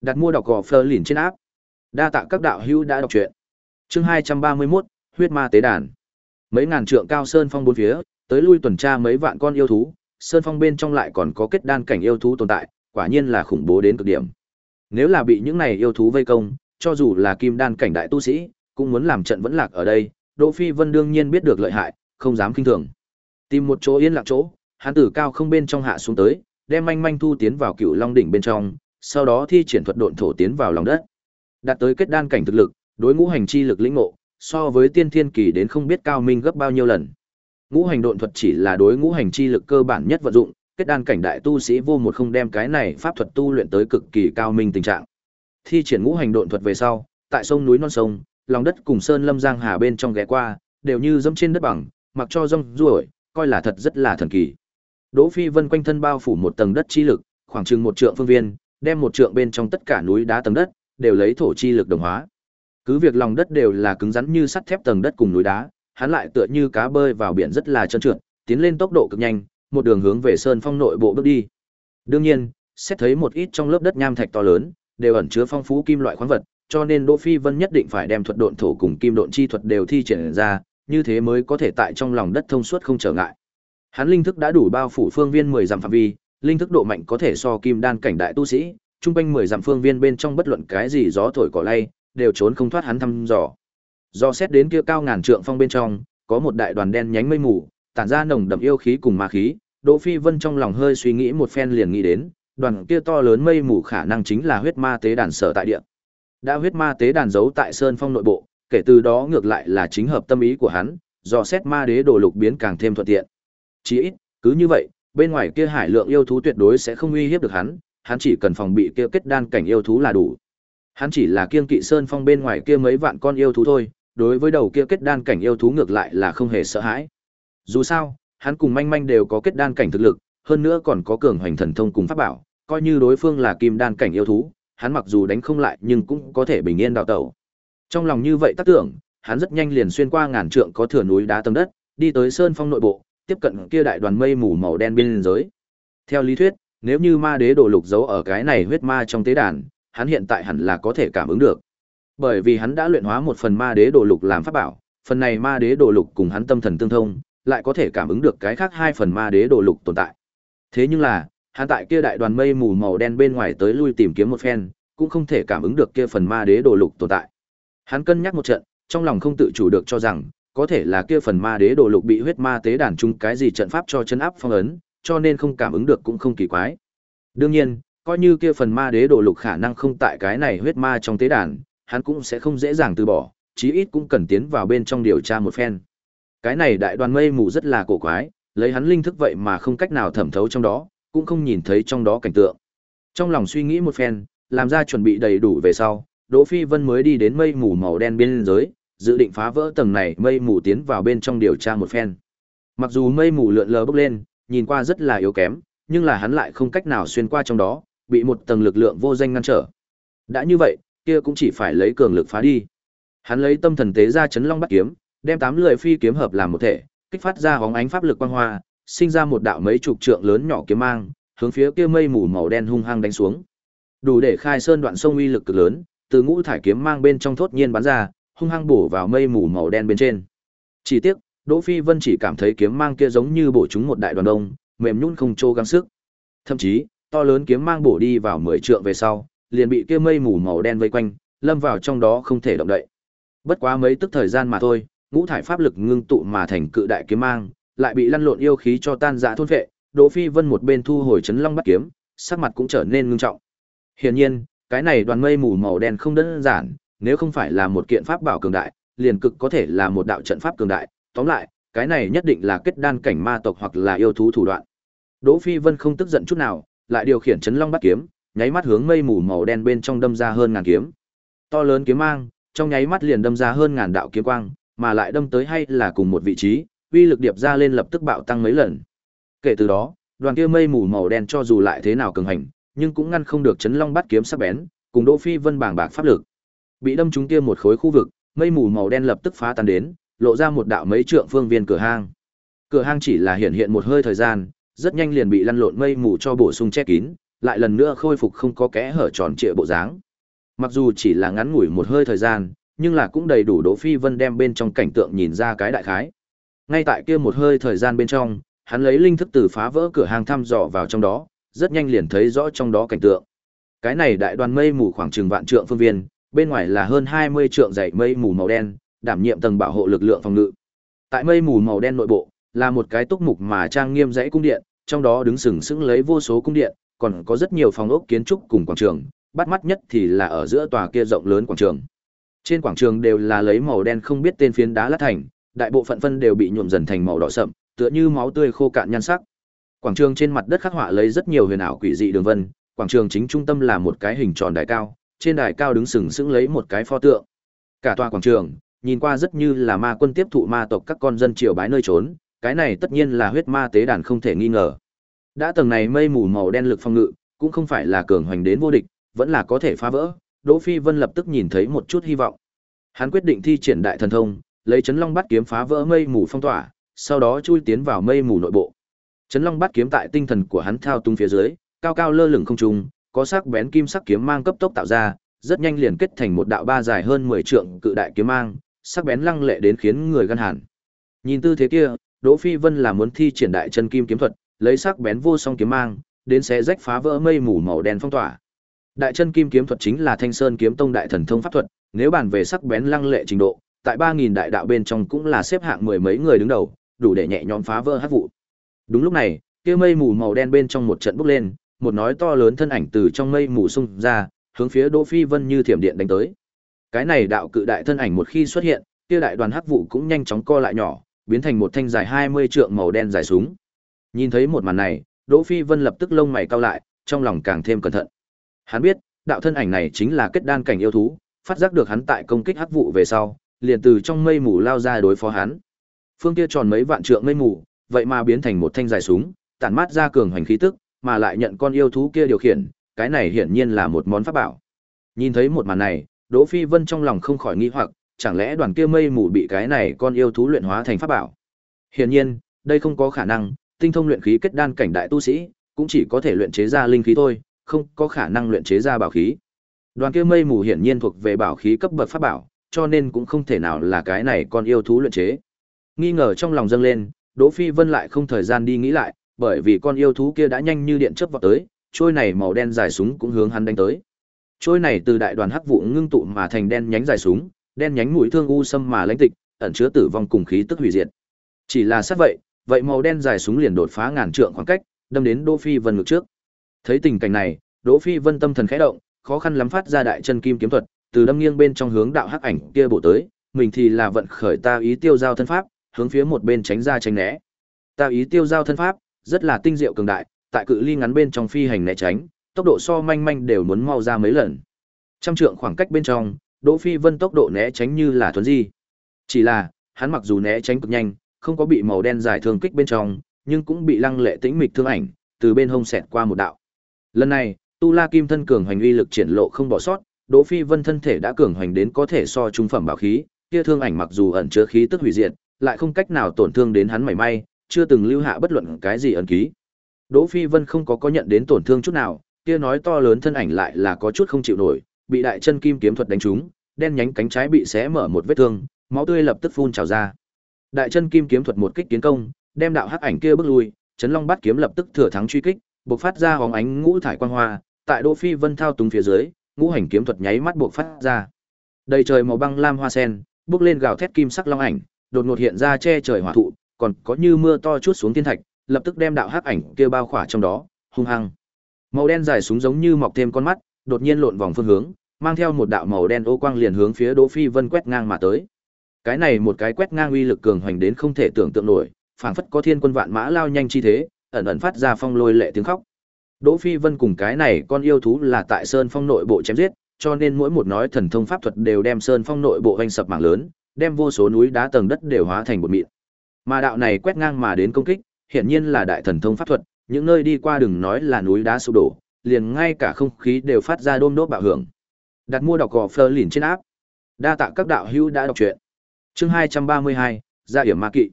Speaker 1: Đặt mua đọc gò Fleur lìn trên áp. Đa tạ các đạo hữu đã đọc truyện. Chương 231, huyết ma tế đàn. Mấy ngàn trượng cao sơn phong bốn phía, tới lui tuần tra mấy vạn con yêu thú, sơn phong bên trong lại còn có kết đan cảnh yêu thú tồn tại, quả nhiên là khủng bố đến cực điểm. Nếu là bị những này yêu thú vây công, cho dù là kim đan cảnh đại tu sĩ, cũng muốn làm trận vẫn lạc ở đây, Đỗ Phi Vân đương nhiên biết được lợi hại, không dám kinh thường. Tìm một chỗ yên lặng chỗ, hắn từ cao không bên trong hạ xuống tới, đem manh manh thu tiến vào cựu long đỉnh bên trong, sau đó thi triển thuật độn thổ tiến vào lòng đất. Đạt tới kết đan cảnh thực lực, đối ngũ hành chi lực lĩnh ngộ, so với tiên thiên kỳ đến không biết cao minh gấp bao nhiêu lần. Ngũ hành độn thuật chỉ là đối ngũ hành chi lực cơ bản nhất vận dụng, kết đan cảnh đại tu sĩ vô một không đem cái này pháp thuật tu luyện tới cực kỳ cao minh tình trạng. Thi triển ngũ hành độn thuật về sau, tại sông núi non sông, lòng đất cùng sơn lâm giang hà bên trong ghé qua, đều như dẫm trên đất bằng, mặc cho rong ruổi, coi là thật rất là thần kỳ. Đỗ Phi Vân quanh thân bao phủ một tầng đất chi lực, khoảng chừng một trượng phương viên, đem một trượng bên trong tất cả núi đá tầng đất đều lấy thổ chi lực đồng hóa. Cứ việc lòng đất đều là cứng rắn như sắt thép tầng đất cùng núi đá, hắn lại tựa như cá bơi vào biển rất là trơn trượt, tiến lên tốc độ cực nhanh, một đường hướng về sơn phong nội bộ bước đi. Đương nhiên, xét thấy một ít trong lớp đất nham thạch to lớn, đều ẩn chứa phong phú kim loại khoáng vật, cho nên Đỗ Phi Vân nhất định phải đem thuật độn thổ cùng kim độn chi thuật đều thi triển ra, như thế mới có thể tại trong lòng đất thông suốt không trở ngại. Hắn linh thức đã đủ bao phủ phương viên 10 dặm phạm vi, linh thức độ mạnh có thể so kim đan cảnh đại tu sĩ, trung quanh 10 dặm phương viên bên trong bất luận cái gì gió thổi cỏ lay, đều trốn không thoát hắn thăm dò. Do xét đến kia cao ngàn trượng phong bên trong, có một đại đoàn đen nhánh mây mù, tản ra nồng đậm yêu khí cùng ma khí, Đỗ Phi Vân trong lòng hơi suy nghĩ một phen liền nghĩ đến, đoàn kia to lớn mây mù khả năng chính là huyết ma tế đàn sở tại địa. Đã huyết ma tế đàn giấu tại sơn phong nội bộ, kể từ đó ngược lại là chính hợp tâm ý của hắn, do xét ma đế đồ lục biến càng thêm thuận tiện. Chỉ ít, cứ như vậy, bên ngoài kia hải lượng yêu thú tuyệt đối sẽ không uy hiếp được hắn, hắn chỉ cần phòng bị kia kết đan cảnh yêu thú là đủ. Hắn chỉ là kiên kỵ sơn phong bên ngoài kia mấy vạn con yêu thú thôi, đối với đầu kia kết đan cảnh yêu thú ngược lại là không hề sợ hãi. Dù sao, hắn cùng manh manh đều có kết đan cảnh thực lực, hơn nữa còn có cường hoành thần thông cùng pháp bảo, coi như đối phương là kim đan cảnh yêu thú, hắn mặc dù đánh không lại nhưng cũng có thể bình yên đào tẩu. Trong lòng như vậy tác tưởng, hắn rất nhanh liền xuyên qua ngàn trượng có thừa núi đá tầng đất, đi tới sơn phong nội bộ, tiếp cận kia đại đoàn mây mù màu đen bên giới. Theo lý thuyết, nếu như ma đế đồ lục giấu ở cái này huyết ma trong tế đàn, hắn hiện tại hẳn là có thể cảm ứng được. Bởi vì hắn đã luyện hóa một phần ma đế đồ lục làm pháp bảo, phần này ma đế đồ lục cùng hắn tâm thần tương thông, lại có thể cảm ứng được cái khác hai phần ma đế đồ lục tồn tại. Thế nhưng là, hắn tại kia đại đoàn mây mù màu đen bên ngoài tới lui tìm kiếm một phen, cũng không thể cảm ứng được kia phần ma đế đồ lục tồn tại. Hắn cân nhắc một trận, trong lòng không tự chủ được cho rằng, có thể là kia phần ma đế đồ lục bị huyết ma tế đàn chung cái gì trận pháp cho chấn áp phong ấn, cho nên không cảm ứng được cũng không kỳ quái. Đương nhiên, coi như kia phần ma đế đồ lục khả năng không tại cái này huyết ma trong tế đàn, hắn cũng sẽ không dễ dàng từ bỏ, chí ít cũng cần tiến vào bên trong điều tra một phen. Cái này đại đoàn mây mù rất là cổ quái, lấy hắn linh thức vậy mà không cách nào thẩm thấu trong đó, cũng không nhìn thấy trong đó cảnh tượng. Trong lòng suy nghĩ một phen, làm ra chuẩn bị đầy đủ về sau, Đỗ Phi Vân mới đi đến mây mù màu đen biên giới dự định phá vỡ tầng này mây mù tiến vào bên trong điều tra một phen. Mặc dù mây mù lượn lờ bốc lên, nhìn qua rất là yếu kém, nhưng là hắn lại không cách nào xuyên qua trong đó, bị một tầng lực lượng vô danh ngăn trở. Đã như vậy, kia cũng chỉ phải lấy cường lực phá đi. Hắn lấy tâm thần tế ra chấn long bắt kiếm, đem tám lưỡi phi kiếm hợp làm một thể, kích phát ra hóng ánh pháp lực quang hoa, sinh ra một đạo mấy chục trượng lớn nhỏ kiếm mang, hướng phía kia mây mù màu đen hung hăng đánh xuống. Đủ để khai sơn đoạn sông uy lực cực lớn, từ ngũ thải kiếm mang bên trong thốt nhiên bắn ra, hung hăng bổ vào mây mù màu đen bên trên. Chỉ tiếc, Đỗ Phi Vân chỉ cảm thấy kiếm mang kia giống như bổ chúng một đại đoàn đông, mềm nhũn không trô gắng sức. Thậm chí, to lớn kiếm mang bổ đi vào 10 trượng về sau, liền bị kia mây mù màu đen vây quanh, lâm vào trong đó không thể động đậy. Bất quá mấy tức thời gian mà thôi, ngũ thải pháp lực ngưng tụ mà thành cự đại kiếm mang, lại bị lăn lộn yêu khí cho tan rã thôn phệ, Đỗ Phi Vân một bên thu hồi chấn long bắt kiếm, sắc mặt cũng trở nên ngưng trọng. Hiển nhiên, cái này đoàn mây mù màu đen không đơn giản, nếu không phải là một kiện pháp bảo cường đại, liền cực có thể là một đạo trận pháp cường đại, tóm lại, cái này nhất định là kết đan cảnh ma tộc hoặc là yêu thú thủ đoạn. Đỗ Phi Vân không tức giận chút nào, lại điều khiển chấn long bắt kiếm, nháy mắt hướng mây mù màu đen bên trong đâm ra hơn ngàn kiếm. To lớn kiếm mang, trong nháy mắt liền đâm ra hơn ngàn đạo kiếm quang, mà lại đâm tới hay là cùng một vị trí, uy lực điệp ra lên lập tức bạo tăng mấy lần. Kể từ đó, đoàn kia mây mù màu đen cho dù lại thế nào cường hành, nhưng cũng ngăn không được chấn long bắt kiếm sắc bén, cùng Đỗ Phi Vân bảng bạc pháp lực. Bị đâm trúng kia một khối khu vực, mây mù màu đen lập tức phá tan đến, lộ ra một đạo mấy trượng phương viên cửa hang. Cửa hang chỉ là hiện hiện một hơi thời gian, rất nhanh liền bị lăn lộn mây mù cho bổ sung che kín, lại lần nữa khôi phục không có kẽ hở tròn trịa bộ dáng. Mặc dù chỉ là ngắn ngủi một hơi thời gian, nhưng là cũng đầy đủ Đỗ Phi Vân đem bên trong cảnh tượng nhìn ra cái đại khái. Ngay tại kia một hơi thời gian bên trong, hắn lấy linh thức từ phá vỡ cửa hàng thăm dò vào trong đó, rất nhanh liền thấy rõ trong đó cảnh tượng. Cái này đại đoàn mây mù khoảng chừng vạn trượng phương viên, bên ngoài là hơn 20 trượng dày mây mù màu đen, đảm nhiệm tầng bảo hộ lực lượng phòng ngự. Tại mây mù màu đen nội bộ, là một cái túc mục mà trang nghiêm dãy cung điện, trong đó đứng sừng sững lấy vô số cung điện, còn có rất nhiều phòng ốc kiến trúc cùng quảng trường, bắt mắt nhất thì là ở giữa tòa kia rộng lớn quảng trường. Trên quảng trường đều là lấy màu đen không biết tên phiến đá lát thành, đại bộ phận phân đều bị nhuộm dần thành màu đỏ sậm, tựa như máu tươi khô cạn nhan sắc. Quảng trường trên mặt đất khắc họa lấy rất nhiều huyền ảo quỷ dị đường vân, quảng trường chính trung tâm là một cái hình tròn đài cao, trên đài cao đứng sừng sững lấy một cái pho tượng. Cả tòa quảng trường, nhìn qua rất như là ma quân tiếp thụ ma tộc các con dân triều bái nơi trốn, cái này tất nhiên là huyết ma tế đàn không thể nghi ngờ. Đã tầng này mây mù màu đen lực phong ngự, cũng không phải là cường hoành đến vô địch, vẫn là có thể phá vỡ. Đỗ Phi Vân lập tức nhìn thấy một chút hy vọng. Hắn quyết định thi triển đại thần thông, lấy chấn long bắt kiếm phá vỡ mây mù phong tỏa, sau đó chui tiến vào mây mù nội bộ. Chấn long bắt kiếm tại tinh thần của hắn thao tung phía dưới, cao cao lơ lửng không trung, có sắc bén kim sắc kiếm mang cấp tốc tạo ra, rất nhanh liền kết thành một đạo ba dài hơn 10 trượng cự đại kiếm mang, sắc bén lăng lệ đến khiến người gan hẳn. Nhìn tư thế kia, Đỗ Phi Vân là muốn thi triển đại chân kim kiếm thuật, lấy sắc bén vô song kiếm mang, đến xé rách phá vỡ mây mù màu đen phong tỏa. Đại chân kim kiếm thuật chính là Thanh Sơn kiếm tông đại thần thông pháp thuật, nếu bàn về sắc bén lăng lệ trình độ, tại 3000 đại đạo bên trong cũng là xếp hạng mười mấy người đứng đầu, đủ để nhẹ nhõm phá vỡ hắc vụ. Đúng lúc này, kia mây mù màu đen bên trong một trận bốc lên, một nói to lớn thân ảnh từ trong mây mù xung ra, hướng phía Đỗ Phi Vân như thiểm điện đánh tới. Cái này đạo cự đại thân ảnh một khi xuất hiện, kia đại đoàn hắc vụ cũng nhanh chóng co lại nhỏ, biến thành một thanh dài 20 trượng màu đen dài súng. Nhìn thấy một màn này, Đỗ Phi Vân lập tức lông mày cau lại, trong lòng càng thêm cẩn thận. Hắn biết, đạo thân ảnh này chính là kết đan cảnh yêu thú, phát giác được hắn tại công kích hắc vụ về sau, liền từ trong mây mù lao ra đối phó hắn. Phương kia tròn mấy vạn trượng mây mù, vậy mà biến thành một thanh dài súng, tản mát ra cường hành khí tức, mà lại nhận con yêu thú kia điều khiển, cái này hiển nhiên là một món pháp bảo. Nhìn thấy một màn này, Đỗ Phi Vân trong lòng không khỏi nghi hoặc, chẳng lẽ đoàn kia mây mù bị cái này con yêu thú luyện hóa thành pháp bảo? Hiển nhiên, đây không có khả năng, tinh thông luyện khí kết đan cảnh đại tu sĩ, cũng chỉ có thể luyện chế ra linh khí thôi, không có khả năng luyện chế ra bảo khí. Đoàn kia mây mù hiển nhiên thuộc về bảo khí cấp bậc pháp bảo, cho nên cũng không thể nào là cái này con yêu thú luyện chế. Nghi ngờ trong lòng dâng lên, Đỗ Phi Vân lại không thời gian đi nghĩ lại, bởi vì con yêu thú kia đã nhanh như điện chớp vọt tới, trôi này màu đen dài súng cũng hướng hắn đánh tới. Trôi này từ đại đoàn hắc vụ ngưng tụ mà thành đen nhánh dài súng, đen nhánh mũi thương u sâm mà lãnh tịch, ẩn chứa tử vong cùng khí tức hủy diệt. Chỉ là sát vậy, vậy màu đen dài súng liền đột phá ngàn trượng khoảng cách, đâm đến Đỗ Phi Vân ngược trước. Thấy tình cảnh này, Đỗ Phi Vân tâm thần khẽ động, khó khăn lắm phát ra đại chân kim kiếm thuật, từ đâm nghiêng bên trong hướng đạo hắc ảnh kia bổ tới, mình thì là vận khởi ta ý tiêu giao thân pháp, hướng phía một bên tránh ra tránh né. Ta ý tiêu giao thân pháp, rất là tinh diệu cường đại, tại cự ly ngắn bên trong phi hành né tránh, tốc độ so manh manh đều muốn mau ra mấy lần. Trăm trượng khoảng cách bên trong, Đỗ Phi Vân tốc độ né tránh như là thuần di. Chỉ là, hắn mặc dù né tránh cực nhanh, không có bị màu đen dài thương kích bên trong, nhưng cũng bị lăng lệ tĩnh mịch thương ảnh từ bên hông xẹt qua một đạo. Lần này, Tu La Kim thân cường hành uy lực triển lộ không bỏ sót, Đỗ Phi Vân thân thể đã cường hoành đến có thể so trung phẩm bảo khí, kia thương ảnh mặc dù ẩn chứa khí tức hủy diệt, lại không cách nào tổn thương đến hắn mảy may, chưa từng lưu hạ bất luận cái gì ẩn ký. Đỗ Phi Vân không có có nhận đến tổn thương chút nào, kia nói to lớn thân ảnh lại là có chút không chịu nổi, bị đại chân kim kiếm thuật đánh trúng, đen nhánh cánh trái bị xé mở một vết thương, máu tươi lập tức phun trào ra. Đại chân kim kiếm thuật một kích kiến công, đem đạo hắc ảnh kia bước lui, Chấn Long Bát kiếm lập tức thừa thắng truy kích, bộc phát ra hóng ánh ngũ thải quang hoa, tại Đỗ Phi Vân thao túng phía dưới, ngũ hành kiếm thuật nháy mắt bộc phát ra. Đầy trời màu băng lam hoa sen, bước lên gào thét kim sắc long ảnh, đột ngột hiện ra che trời hỏa thụ, còn có như mưa to chút xuống thiên thạch, lập tức đem đạo hắc ảnh kia bao khỏa trong đó, hung hăng. Màu đen dài súng giống như mọc thêm con mắt, đột nhiên lộn vòng phương hướng, mang theo một đạo màu đen ô quang liền hướng phía Đỗ Phi Vân quét ngang mà tới. Cái này một cái quét ngang uy lực cường hoành đến không thể tưởng tượng nổi, phảng phất có thiên quân vạn mã lao nhanh chi thế, ẩn ẩn phát ra phong lôi lệ tiếng khóc. Đỗ Phi Vân cùng cái này con yêu thú là tại Sơn Phong nội bộ chém giết, cho nên mỗi một nói thần thông pháp thuật đều đem Sơn Phong nội bộ hoành sập mảng lớn, đem vô số núi đá tầng đất đều hóa thành bột mịn. Mà đạo này quét ngang mà đến công kích, hiển nhiên là đại thần thông pháp thuật, những nơi đi qua đừng nói là núi đá sụp đổ, liền ngay cả không khí đều phát ra đôm đốt bạo hưởng. Đặt mua đọc gò Fleur lìn trên áp. Đa tạ các đạo hữu đã đọc truyện. Chương 232, Gia điểm ma kỵ.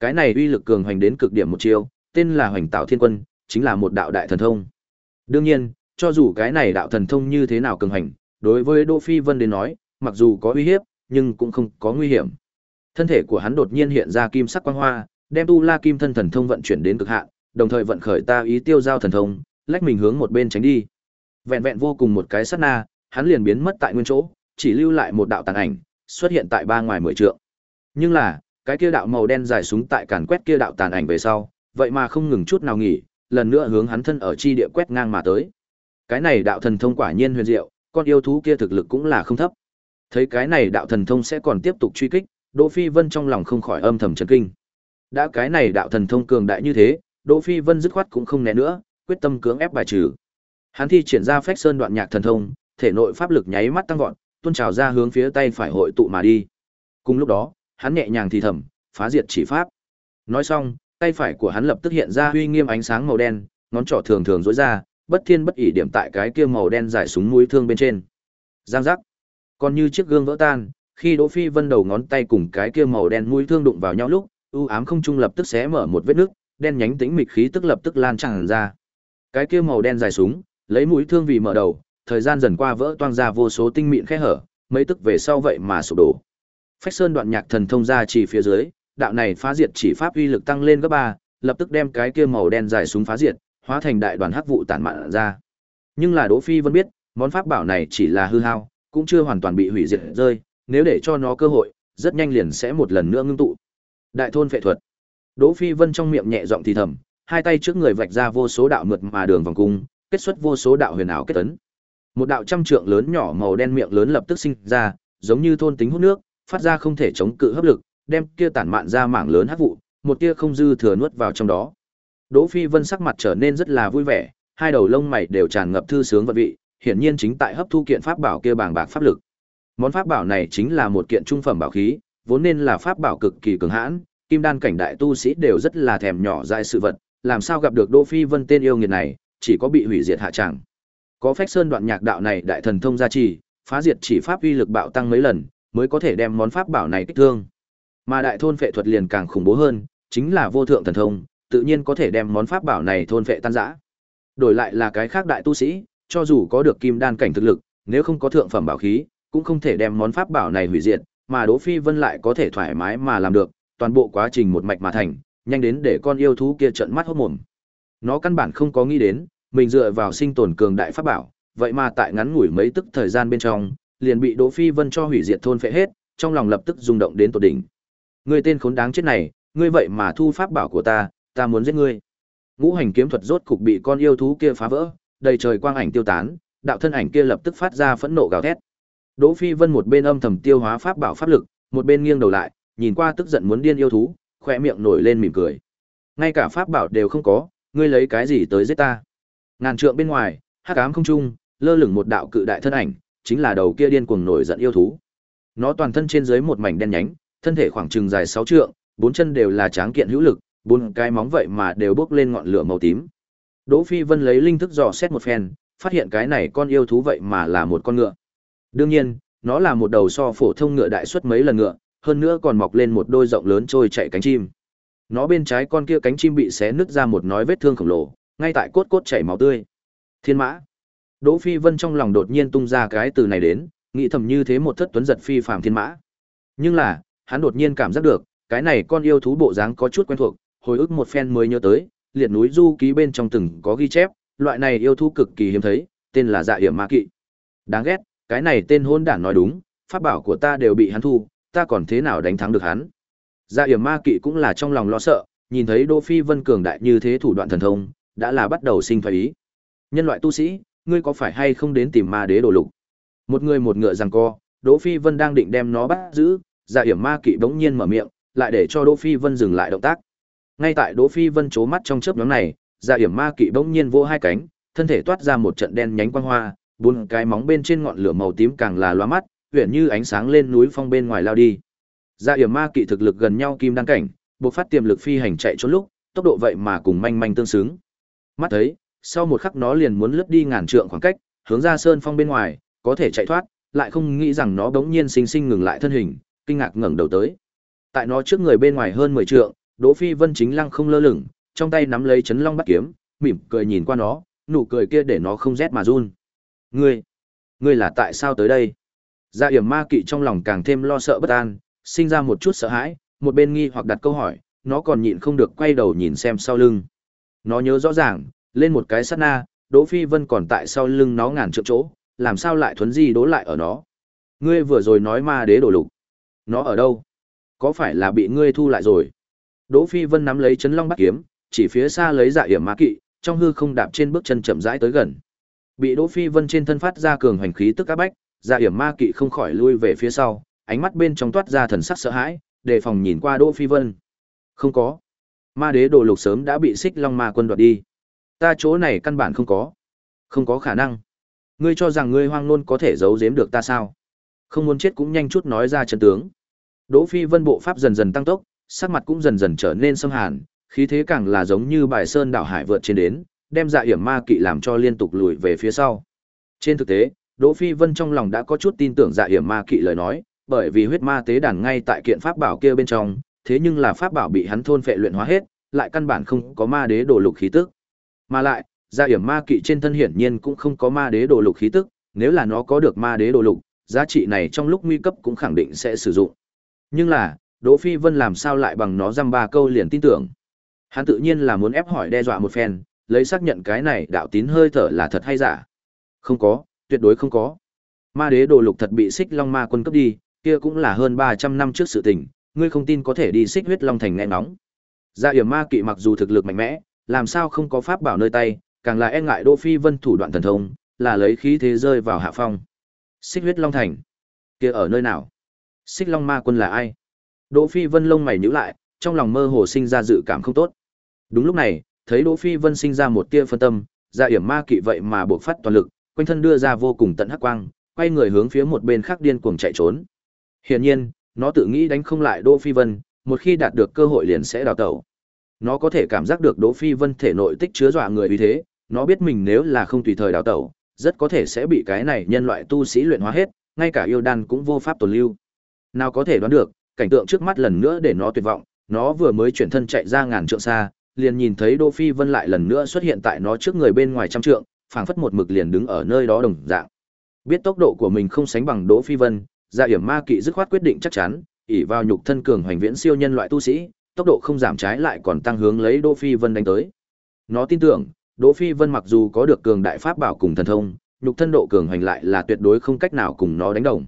Speaker 1: Cái này uy lực cường hoành đến cực điểm một chiêu, tên là Hoành Tạo Thiên Quân, chính là một đạo đại thần thông. Đương nhiên, cho dù cái này đạo thần thông như thế nào cường hành, đối với Đỗ Phi Vân đến nói, mặc dù có uy hiếp, nhưng cũng không có nguy hiểm. Thân thể của hắn đột nhiên hiện ra kim sắc quang hoa, đem tu La Kim thân thần thông vận chuyển đến cực hạn, đồng thời vận khởi ta ý tiêu giao thần thông, lách mình hướng một bên tránh đi. Vẹn vẹn vô cùng một cái sát na, hắn liền biến mất tại nguyên chỗ, chỉ lưu lại một đạo tàn ảnh, xuất hiện tại ba ngoài mười trượng. Nhưng là, cái kia đạo màu đen dài súng tại càn quét kia đạo tàn ảnh về sau, vậy mà không ngừng chút nào nghỉ, lần nữa hướng hắn thân ở chi địa quét ngang mà tới. Cái này đạo thần thông quả nhiên huyền diệu, con yêu thú kia thực lực cũng là không thấp. Thấy cái này đạo thần thông sẽ còn tiếp tục truy kích, Đỗ Phi Vân trong lòng không khỏi âm thầm chấn kinh. Đã cái này đạo thần thông cường đại như thế, Đỗ Phi Vân dứt khoát cũng không né nữa, quyết tâm cưỡng ép bài trừ. Hắn thi triển ra Phách Sơn đoạn nhạc thần thông, thể nội pháp lực nháy mắt tăng vọt, tuôn trào ra hướng phía tay phải hội tụ mà đi. Cùng lúc đó, hắn nhẹ nhàng thì thầm, phá diệt chỉ pháp. Nói xong, tay phải của hắn lập tức hiện ra uy nghiêm ánh sáng màu đen, ngón trỏ thường thường rối ra, bất thiên bất ỷ điểm tại cái kia màu đen dài súng mũi thương bên trên. Giang giác. Còn như chiếc gương vỡ tan, khi Đỗ Phi Vân đầu ngón tay cùng cái kia màu đen mũi thương đụng vào nhau lúc, u ám không trung lập tức xé mở một vết nứt, đen nhánh tĩnh mịch khí tức lập tức lan tràn ra. Cái kia màu đen dài súng, lấy mũi thương vì mở đầu, thời gian dần qua vỡ toang ra vô số tinh mịn khe hở, mấy tức về sau vậy mà sụp đổ. Phách Sơn đoạn nhạc thần thông ra chỉ phía dưới, đạo này phá diệt chỉ pháp uy lực tăng lên gấp ba, lập tức đem cái kia màu đen dài súng phá diệt, hóa thành đại đoàn hắc vụ tản mạn ra. Nhưng là Đỗ Phi vẫn biết, món pháp bảo này chỉ là hư hao, cũng chưa hoàn toàn bị hủy diệt rơi, nếu để cho nó cơ hội, rất nhanh liền sẽ một lần nữa ngưng tụ. Đại thôn phệ thuật. Đỗ Phi Vân trong miệng nhẹ giọng thì thầm, hai tay trước người vạch ra vô số đạo mượt mà đường vòng cung, kết xuất vô số đạo huyền ảo kết tấn. Một đạo trăm trượng lớn nhỏ màu đen miệng lớn lập tức sinh ra, giống như thôn tính hút nước, phát ra không thể chống cự hấp lực, đem kia tản mạn ra mảng lớn hắc vụ, một tia không dư thừa nuốt vào trong đó. Đỗ Phi Vân sắc mặt trở nên rất là vui vẻ, hai đầu lông mày đều tràn ngập thư sướng vật vị, hiển nhiên chính tại hấp thu kiện pháp bảo kia bàng bạc pháp lực. Món pháp bảo này chính là một kiện trung phẩm bảo khí, vốn nên là pháp bảo cực kỳ cường hãn, kim đan cảnh đại tu sĩ đều rất là thèm nhỏ dại sự vật, làm sao gặp được Đỗ Phi Vân tên yêu nghiệt này, chỉ có bị hủy diệt hạ chẳng. Có phách sơn đoạn nhạc đạo này đại thần thông gia trì, phá diệt chỉ pháp uy lực bạo tăng mấy lần, mới có thể đem món pháp bảo này kích thương. Mà đại thôn phệ thuật liền càng khủng bố hơn, chính là vô thượng thần thông, tự nhiên có thể đem món pháp bảo này thôn phệ tan rã. Đổi lại là cái khác đại tu sĩ, cho dù có được kim đan cảnh thực lực, nếu không có thượng phẩm bảo khí, cũng không thể đem món pháp bảo này hủy diệt, mà Đỗ Phi Vân lại có thể thoải mái mà làm được, toàn bộ quá trình một mạch mà thành, nhanh đến để con yêu thú kia trợn mắt hốt mồm. Nó căn bản không có nghĩ đến, mình dựa vào sinh tồn cường đại pháp bảo, vậy mà tại ngắn ngủi mấy tức thời gian bên trong, liền bị Đỗ Phi Vân cho hủy diệt thôn phệ hết, trong lòng lập tức rung động đến tột đỉnh. Ngươi tên khốn đáng chết này, ngươi vậy mà thu pháp bảo của ta, ta muốn giết ngươi. Ngũ hành kiếm thuật rốt cục bị con yêu thú kia phá vỡ, đầy trời quang ảnh tiêu tán, đạo thân ảnh kia lập tức phát ra phẫn nộ gào thét. Đỗ Phi Vân một bên âm thầm tiêu hóa pháp bảo pháp lực, một bên nghiêng đầu lại, nhìn qua tức giận muốn điên yêu thú, khóe miệng nổi lên mỉm cười. Ngay cả pháp bảo đều không có, ngươi lấy cái gì tới giết ta? Ngàn trượng bên ngoài, hắc ám không trung, lơ lửng một đạo cự đại thân ảnh, chính là đầu kia điên cuồng nổi giận yêu thú. Nó toàn thân trên dưới một mảnh đen nhánh, thân thể khoảng chừng dài 6 trượng, bốn chân đều là tráng kiện hữu lực, bốn cái móng vậy mà đều bốc lên ngọn lửa màu tím. Đỗ Phi Vân lấy linh thức dò xét một phen, phát hiện cái này con yêu thú vậy mà là một con ngựa. Đương nhiên, nó là một đầu so phổ thông ngựa đại suất mấy lần ngựa, hơn nữa còn mọc lên một đôi rộng lớn trôi chạy cánh chim. Nó bên trái con kia cánh chim bị xé nứt ra một nói vết thương khổng lồ, ngay tại cốt cốt chảy máu tươi. Thiên mã. Đỗ Phi Vân trong lòng đột nhiên tung ra cái từ này đến, nghĩ thầm như thế một thất tuấn giật phi phàm thiên mã. Nhưng là, hắn đột nhiên cảm giác được, cái này con yêu thú bộ dáng có chút quen thuộc, hồi ức một phen mới nhớ tới, liệt núi du ký bên trong từng có ghi chép, loại này yêu thú cực kỳ hiếm thấy, tên là Dạ Hiểm Ma Kỵ. Đáng ghét, cái này tên hôn đản nói đúng, pháp bảo của ta đều bị hắn thu, ta còn thế nào đánh thắng được hắn? Dạ Hiểm Ma Kỵ cũng là trong lòng lo sợ, nhìn thấy Đỗ Phi Vân cường đại như thế thủ đoạn thần thông, đã là bắt đầu sinh phái ý. Nhân loại tu sĩ, ngươi có phải hay không đến tìm ma đế đồ lục? Một người một ngựa rằng co, Đỗ Phi Vân đang định đem nó bắt giữ, Dạ Hiểm Ma Kỵ bỗng nhiên mở miệng, lại để cho Đỗ Phi Vân dừng lại động tác. Ngay tại Đỗ Phi Vân chố mắt trong chớp nhoáng này, Dạ Hiểm Ma Kỵ bỗng nhiên vỗ hai cánh, thân thể toát ra một trận đen nhánh quang hoa, bốn cái móng bên trên ngọn lửa màu tím càng là loa mắt, huyền như ánh sáng lên núi phong bên ngoài lao đi. Dạ Hiểm Ma Kỵ thực lực gần nhau kim đăng cảnh, buộc phát tiềm lực phi hành chạy trốn lúc, tốc độ vậy mà cùng manh manh tương xứng. Mắt thấy, sau một khắc nó liền muốn lướt đi ngàn trượng khoảng cách, hướng ra sơn phong bên ngoài, có thể chạy thoát, lại không nghĩ rằng nó bỗng nhiên sinh sinh ngừng lại thân hình, kinh ngạc ngẩng đầu tới. Tại nó trước người bên ngoài hơn 10 trượng, Đỗ Phi Vân chính lăng không lơ lửng, trong tay nắm lấy chấn long bắt kiếm, mỉm cười nhìn qua nó, nụ cười kia để nó không rét mà run. Ngươi, ngươi là tại sao tới đây? Dạ Yểm Ma Kỵ trong lòng càng thêm lo sợ bất an, sinh ra một chút sợ hãi, một bên nghi hoặc đặt câu hỏi, nó còn nhịn không được quay đầu nhìn xem sau lưng. Nó nhớ rõ ràng, lên một cái sát na, Đỗ Phi Vân còn tại sau lưng nó ngàn trượng chỗ, làm sao lại thuấn di đố lại ở nó? Ngươi vừa rồi nói ma đế đổ lục. Nó ở đâu? Có phải là bị ngươi thu lại rồi? Đỗ Phi Vân nắm lấy chấn long bắt kiếm, chỉ phía xa lấy dạ hiểm ma kỵ, trong hư không đạp trên bước chân chậm rãi tới gần. Bị Đỗ Phi Vân trên thân phát ra cường hành khí tức áp bách, dạ hiểm ma kỵ không khỏi lui về phía sau, ánh mắt bên trong toát ra thần sắc sợ hãi, đề phòng nhìn qua Đỗ Phi Vân. Không có. Ma đế đồ lục sớm đã bị xích long ma quân đoạt đi. Ta chỗ này căn bản không có. Không có khả năng. Ngươi cho rằng ngươi hoang luôn có thể giấu giếm được ta sao? Không muốn chết cũng nhanh chút nói ra chân tướng. Đỗ Phi Vân bộ pháp dần dần tăng tốc, sắc mặt cũng dần dần trở nên sâm hàn, khí thế càng là giống như bài sơn đảo hải vượt trên đến, đem dạ hiểm ma kỵ làm cho liên tục lùi về phía sau. Trên thực tế, Đỗ Phi Vân trong lòng đã có chút tin tưởng dạ hiểm ma kỵ lời nói, bởi vì huyết ma tế đàn ngay tại kiện pháp bảo kia bên trong, thế nhưng là pháp bảo bị hắn thôn phệ luyện hóa hết, lại căn bản không có ma đế đồ lục khí tức. Mà lại, dạ hiểm ma kỵ trên thân hiển nhiên cũng không có ma đế đồ lục khí tức, nếu là nó có được ma đế đồ lục, giá trị này trong lúc nguy cấp cũng khẳng định sẽ sử dụng. Nhưng là, Đỗ Phi Vân làm sao lại bằng nó dăm ba câu liền tin tưởng. Hắn tự nhiên là muốn ép hỏi đe dọa một phen, lấy xác nhận cái này đạo tín hơi thở là thật hay giả. Không có, tuyệt đối không có. Ma đế đồ lục thật bị xích long ma quân cấp đi, kia cũng là hơn 300 năm trước sự tình, ngươi không tin có thể đi xích huyết long thành nghe nóng. Dạ hiểm ma kỵ mặc dù thực lực mạnh mẽ, làm sao không có pháp bảo nơi tay, càng là e ngại Đỗ Phi Vân thủ đoạn thần thông, là lấy khí thế rơi vào hạ phong. Xích huyết long thành, kia ở nơi nào? Xích long ma quân là ai? Đỗ Phi Vân lông mày nhíu lại, trong lòng mơ hồ sinh ra dự cảm không tốt. Đúng lúc này, thấy Đỗ Phi Vân sinh ra một tia phân tâm, ra yểm ma kỵ vậy mà buộc phát toàn lực, quanh thân đưa ra vô cùng tận hắc quang, quay người hướng phía một bên khác điên cuồng chạy trốn. Hiển nhiên, nó tự nghĩ đánh không lại Đỗ Phi Vân, một khi đạt được cơ hội liền sẽ đào tẩu. Nó có thể cảm giác được Đỗ Phi Vân thể nội tích chứa dọa người vì thế, nó biết mình nếu là không tùy thời đào tẩu, rất có thể sẽ bị cái này nhân loại tu sĩ luyện hóa hết, ngay cả yêu đan cũng vô pháp tồn lưu. Nào có thể đoán được, cảnh tượng trước mắt lần nữa để nó tuyệt vọng, nó vừa mới chuyển thân chạy ra ngàn trượng xa, liền nhìn thấy Đỗ Phi Vân lại lần nữa xuất hiện tại nó trước người bên ngoài trăm trượng, phảng phất một mực liền đứng ở nơi đó đồng dạng. Biết tốc độ của mình không sánh bằng Đỗ Phi Vân, Dạ hiểm Ma Kỵ dứt khoát quyết định chắc chắn, ỉ vào nhục thân cường hoành viễn siêu nhân loại tu sĩ, tốc độ không giảm trái lại còn tăng hướng lấy Đỗ Phi Vân đánh tới. Nó tin tưởng, Đỗ Phi Vân mặc dù có được cường đại pháp bảo cùng thần thông, nhục thân độ cường hành lại là tuyệt đối không cách nào cùng nó đánh đồng.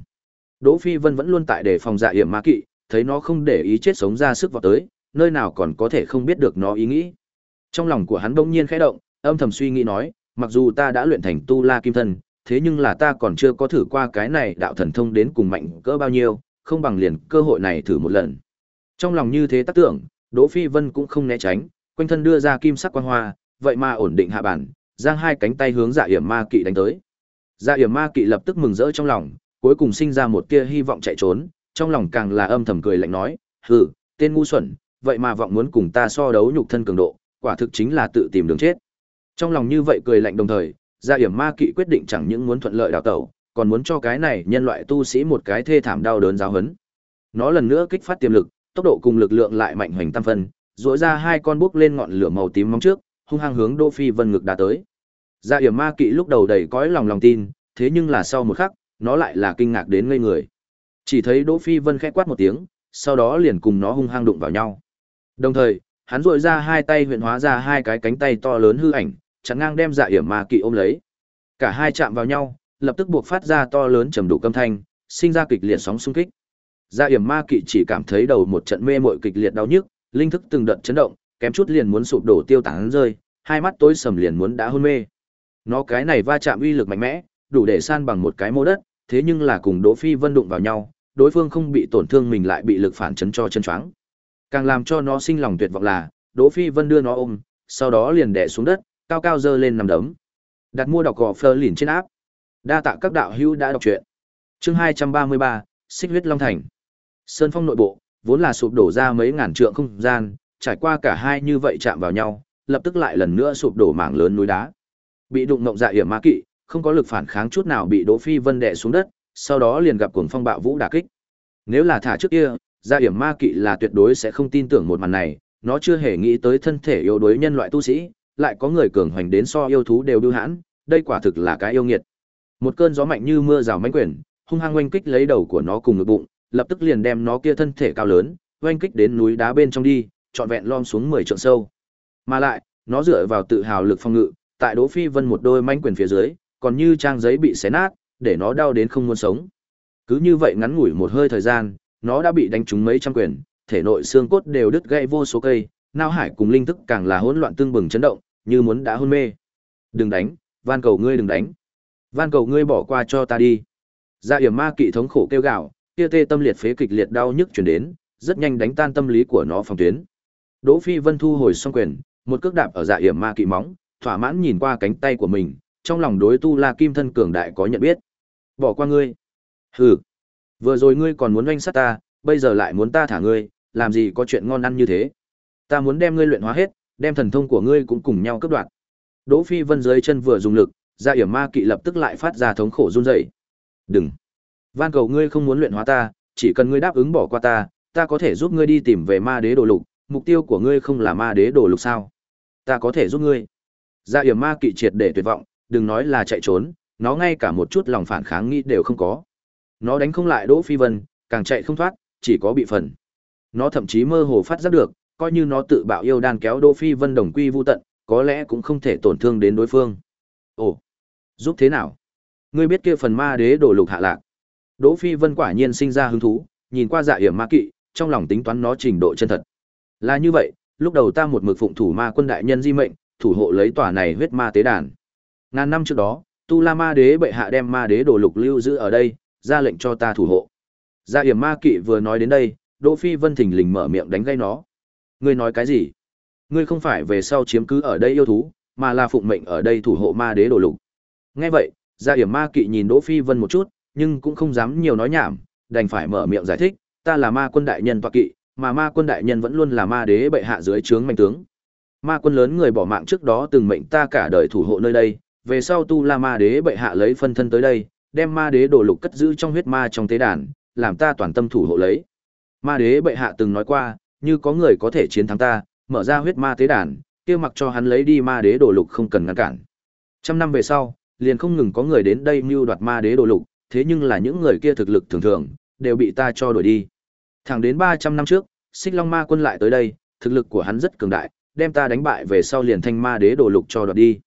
Speaker 1: Đỗ Phi Vân vẫn luôn tại đề phòng dạ hiểm ma kỵ, thấy nó không để ý chết sống ra sức vào tới, nơi nào còn có thể không biết được nó ý nghĩ. Trong lòng của hắn bỗng nhiên khẽ động, âm thầm suy nghĩ nói, mặc dù ta đã luyện thành tu la kim thân, thế nhưng là ta còn chưa có thử qua cái này đạo thần thông đến cùng mạnh cỡ bao nhiêu, không bằng liền cơ hội này thử một lần. Trong lòng như thế tác tưởng, Đỗ Phi Vân cũng không né tránh, quanh thân đưa ra kim sắc quang hoa, vậy mà ổn định hạ bản, giang hai cánh tay hướng Dạ Yểm Ma Kỵ đánh tới. Dạ Yểm Ma Kỵ lập tức mừng rỡ trong lòng, cuối cùng sinh ra một tia hy vọng chạy trốn, trong lòng càng là âm thầm cười lạnh nói, "Hừ, tên ngu xuẩn, vậy mà vọng muốn cùng ta so đấu nhục thân cường độ, quả thực chính là tự tìm đường chết." Trong lòng như vậy cười lạnh đồng thời, gia hiểm Ma Kỵ quyết định chẳng những muốn thuận lợi đào tẩu, còn muốn cho cái này nhân loại tu sĩ một cái thê thảm đau đớn giáo hấn. Nó lần nữa kích phát tiềm lực, tốc độ cùng lực lượng lại mạnh hoành tam phân, rũa ra hai con bước lên ngọn lửa màu tím móng trước, hung hăng hướng Đỗ Phi Vân ngực đá tới. Dạ Yểm Ma Kỵ lúc đầu đầy cõi lòng lòng tin, thế nhưng là sau một khắc, nó lại là kinh ngạc đến ngây người. Chỉ thấy Đỗ Phi Vân khẽ quát một tiếng, sau đó liền cùng nó hung hăng đụng vào nhau. Đồng thời, hắn rội ra hai tay huyện hóa ra hai cái cánh tay to lớn hư ảnh, chắn ngang đem Dạ Yểm Ma Kỵ ôm lấy. Cả hai chạm vào nhau, lập tức buộc phát ra to lớn trầm đủ âm thanh, sinh ra kịch liệt sóng xung kích. Dạ Yểm Ma Kỵ chỉ cảm thấy đầu một trận mê mội kịch liệt đau nhức, linh thức từng đợt chấn động, kém chút liền muốn sụp đổ tiêu tán rơi, hai mắt tối sầm liền muốn đã hôn mê. Nó cái này va chạm uy lực mạnh mẽ, đủ để san bằng một cái mô đất, thế nhưng là cùng Đỗ Phi Vân đụng vào nhau, đối phương không bị tổn thương mình lại bị lực phản chấn cho chân choáng. Càng làm cho nó sinh lòng tuyệt vọng là, Đỗ Phi Vân đưa nó ôm, sau đó liền đè xuống đất, cao cao dơ lên nằm đấm. Đặt mua đọc gò Fleur lìn trên áp. Đa tạ các đạo hữu đã đọc truyện. Chương 233, Xích huyết long thành. Sơn Phong nội bộ, vốn là sụp đổ ra mấy ngàn trượng không gian, trải qua cả hai như vậy chạm vào nhau, lập tức lại lần nữa sụp đổ mảng lớn núi đá. Bị đụng ngộng dạ hiểm ma kỵ, không có lực phản kháng chút nào bị Đỗ Phi Vân đè xuống đất, sau đó liền gặp cuồng phong bạo vũ đả kích. Nếu là thả trước kia, gia hiểm ma kỵ là tuyệt đối sẽ không tin tưởng một màn này, nó chưa hề nghĩ tới thân thể yếu đuối nhân loại tu sĩ, lại có người cường hoành đến so yêu thú đều đưa hãn, đây quả thực là cái yêu nghiệt. Một cơn gió mạnh như mưa rào mãnh quyển, hung hăng oanh kích lấy đầu của nó cùng ngực bụng, lập tức liền đem nó kia thân thể cao lớn, oanh kích đến núi đá bên trong đi, trọn vẹn lom xuống 10 trượng sâu. Mà lại, nó dựa vào tự hào lực phong ngự, tại Đỗ Phi Vân một đôi mãnh quyền phía dưới, còn như trang giấy bị xé nát, để nó đau đến không muốn sống. Cứ như vậy ngắn ngủi một hơi thời gian, nó đã bị đánh trúng mấy trăm quyền, thể nội xương cốt đều đứt gãy vô số cây, nao hải cùng linh thức càng là hỗn loạn tương bừng chấn động, như muốn đã hôn mê. Đừng đánh, van cầu ngươi đừng đánh. Van cầu ngươi bỏ qua cho ta đi. Dạ Yểm Ma kỵ thống khổ kêu gào, kia tê tâm liệt phế kịch liệt đau nhức truyền đến, rất nhanh đánh tan tâm lý của nó phòng tuyến. Đỗ Phi Vân thu hồi xong quyền, một cước đạp ở dạ Yểm Ma kỵ móng, thỏa mãn nhìn qua cánh tay của mình, trong lòng đối tu La Kim thân cường đại có nhận biết. Bỏ qua ngươi. Hừ. Vừa rồi ngươi còn muốn oanh sát ta, bây giờ lại muốn ta thả ngươi, làm gì có chuyện ngon ăn như thế? Ta muốn đem ngươi luyện hóa hết, đem thần thông của ngươi cũng cùng nhau cướp đoạt. Đỗ Phi Vân dưới chân vừa dùng lực, ra Yểm Ma Kỵ lập tức lại phát ra thống khổ run rẩy. "Đừng! Van cầu ngươi không muốn luyện hóa ta, chỉ cần ngươi đáp ứng bỏ qua ta, ta có thể giúp ngươi đi tìm về Ma Đế Đồ Lục, mục tiêu của ngươi không là Ma Đế Đồ Lục sao? Ta có thể giúp ngươi." gia Yểm Ma Kỵ triệt để tuyệt vọng, đừng nói là chạy trốn, nó ngay cả một chút lòng phản kháng nghĩ đều không có. Nó đánh không lại Đỗ Phi Vân, càng chạy không thoát, chỉ có bị phần. Nó thậm chí mơ hồ phát giác được, coi như nó tự bạo yêu đan kéo Đỗ Phi Vân đồng quy vu tận, có lẽ cũng không thể tổn thương đến đối phương. Ồ, giúp thế nào? Ngươi biết kia phần ma đế đổ lục hạ lạc. Đỗ Phi Vân quả nhiên sinh ra hứng thú, nhìn qua dạ hiểm ma kỵ, trong lòng tính toán nó trình độ chân thật. Là như vậy, lúc đầu ta một mực phụng thủ ma quân đại nhân di mệnh, thủ hộ lấy tòa này huyết ma tế đàn. Ngàn năm trước đó, Tu La Ma Đế bệ hạ đem Ma Đế đồ lục lưu giữ ở đây, ra lệnh cho ta thủ hộ. Gia Hiểm Ma Kỵ vừa nói đến đây, Đỗ Phi Vân thình lình mở miệng đánh gây nó. Ngươi nói cái gì? Ngươi không phải về sau chiếm cứ ở đây yêu thú, mà là phụng mệnh ở đây thủ hộ Ma Đế đồ lục. Nghe vậy, gia Hiểm Ma Kỵ nhìn Đỗ Phi Vân một chút, nhưng cũng không dám nhiều nói nhảm, đành phải mở miệng giải thích, ta là Ma Quân đại nhân tọa kỵ, mà Ma Quân đại nhân vẫn luôn là Ma Đế bệ hạ dưới trướng mạnh tướng. Ma Quân lớn người bỏ mạng trước đó từng mệnh ta cả đời thủ hộ nơi đây, về sau tu la ma đế bệ hạ lấy phân thân tới đây, đem ma đế đồ lục cất giữ trong huyết ma trong tế đàn, làm ta toàn tâm thủ hộ lấy. Ma đế bệ hạ từng nói qua, như có người có thể chiến thắng ta, mở ra huyết ma tế đàn, kia mặc cho hắn lấy đi ma đế đồ lục không cần ngăn cản. Trăm năm về sau, liền không ngừng có người đến đây mưu đoạt ma đế đồ lục, thế nhưng là những người kia thực lực thường thường, đều bị ta cho đuổi đi. Thẳng đến ba trăm năm trước, xích long ma quân lại tới đây, thực lực của hắn rất cường đại, đem ta đánh bại về sau liền thanh ma đế đồ lục cho đoạt đi.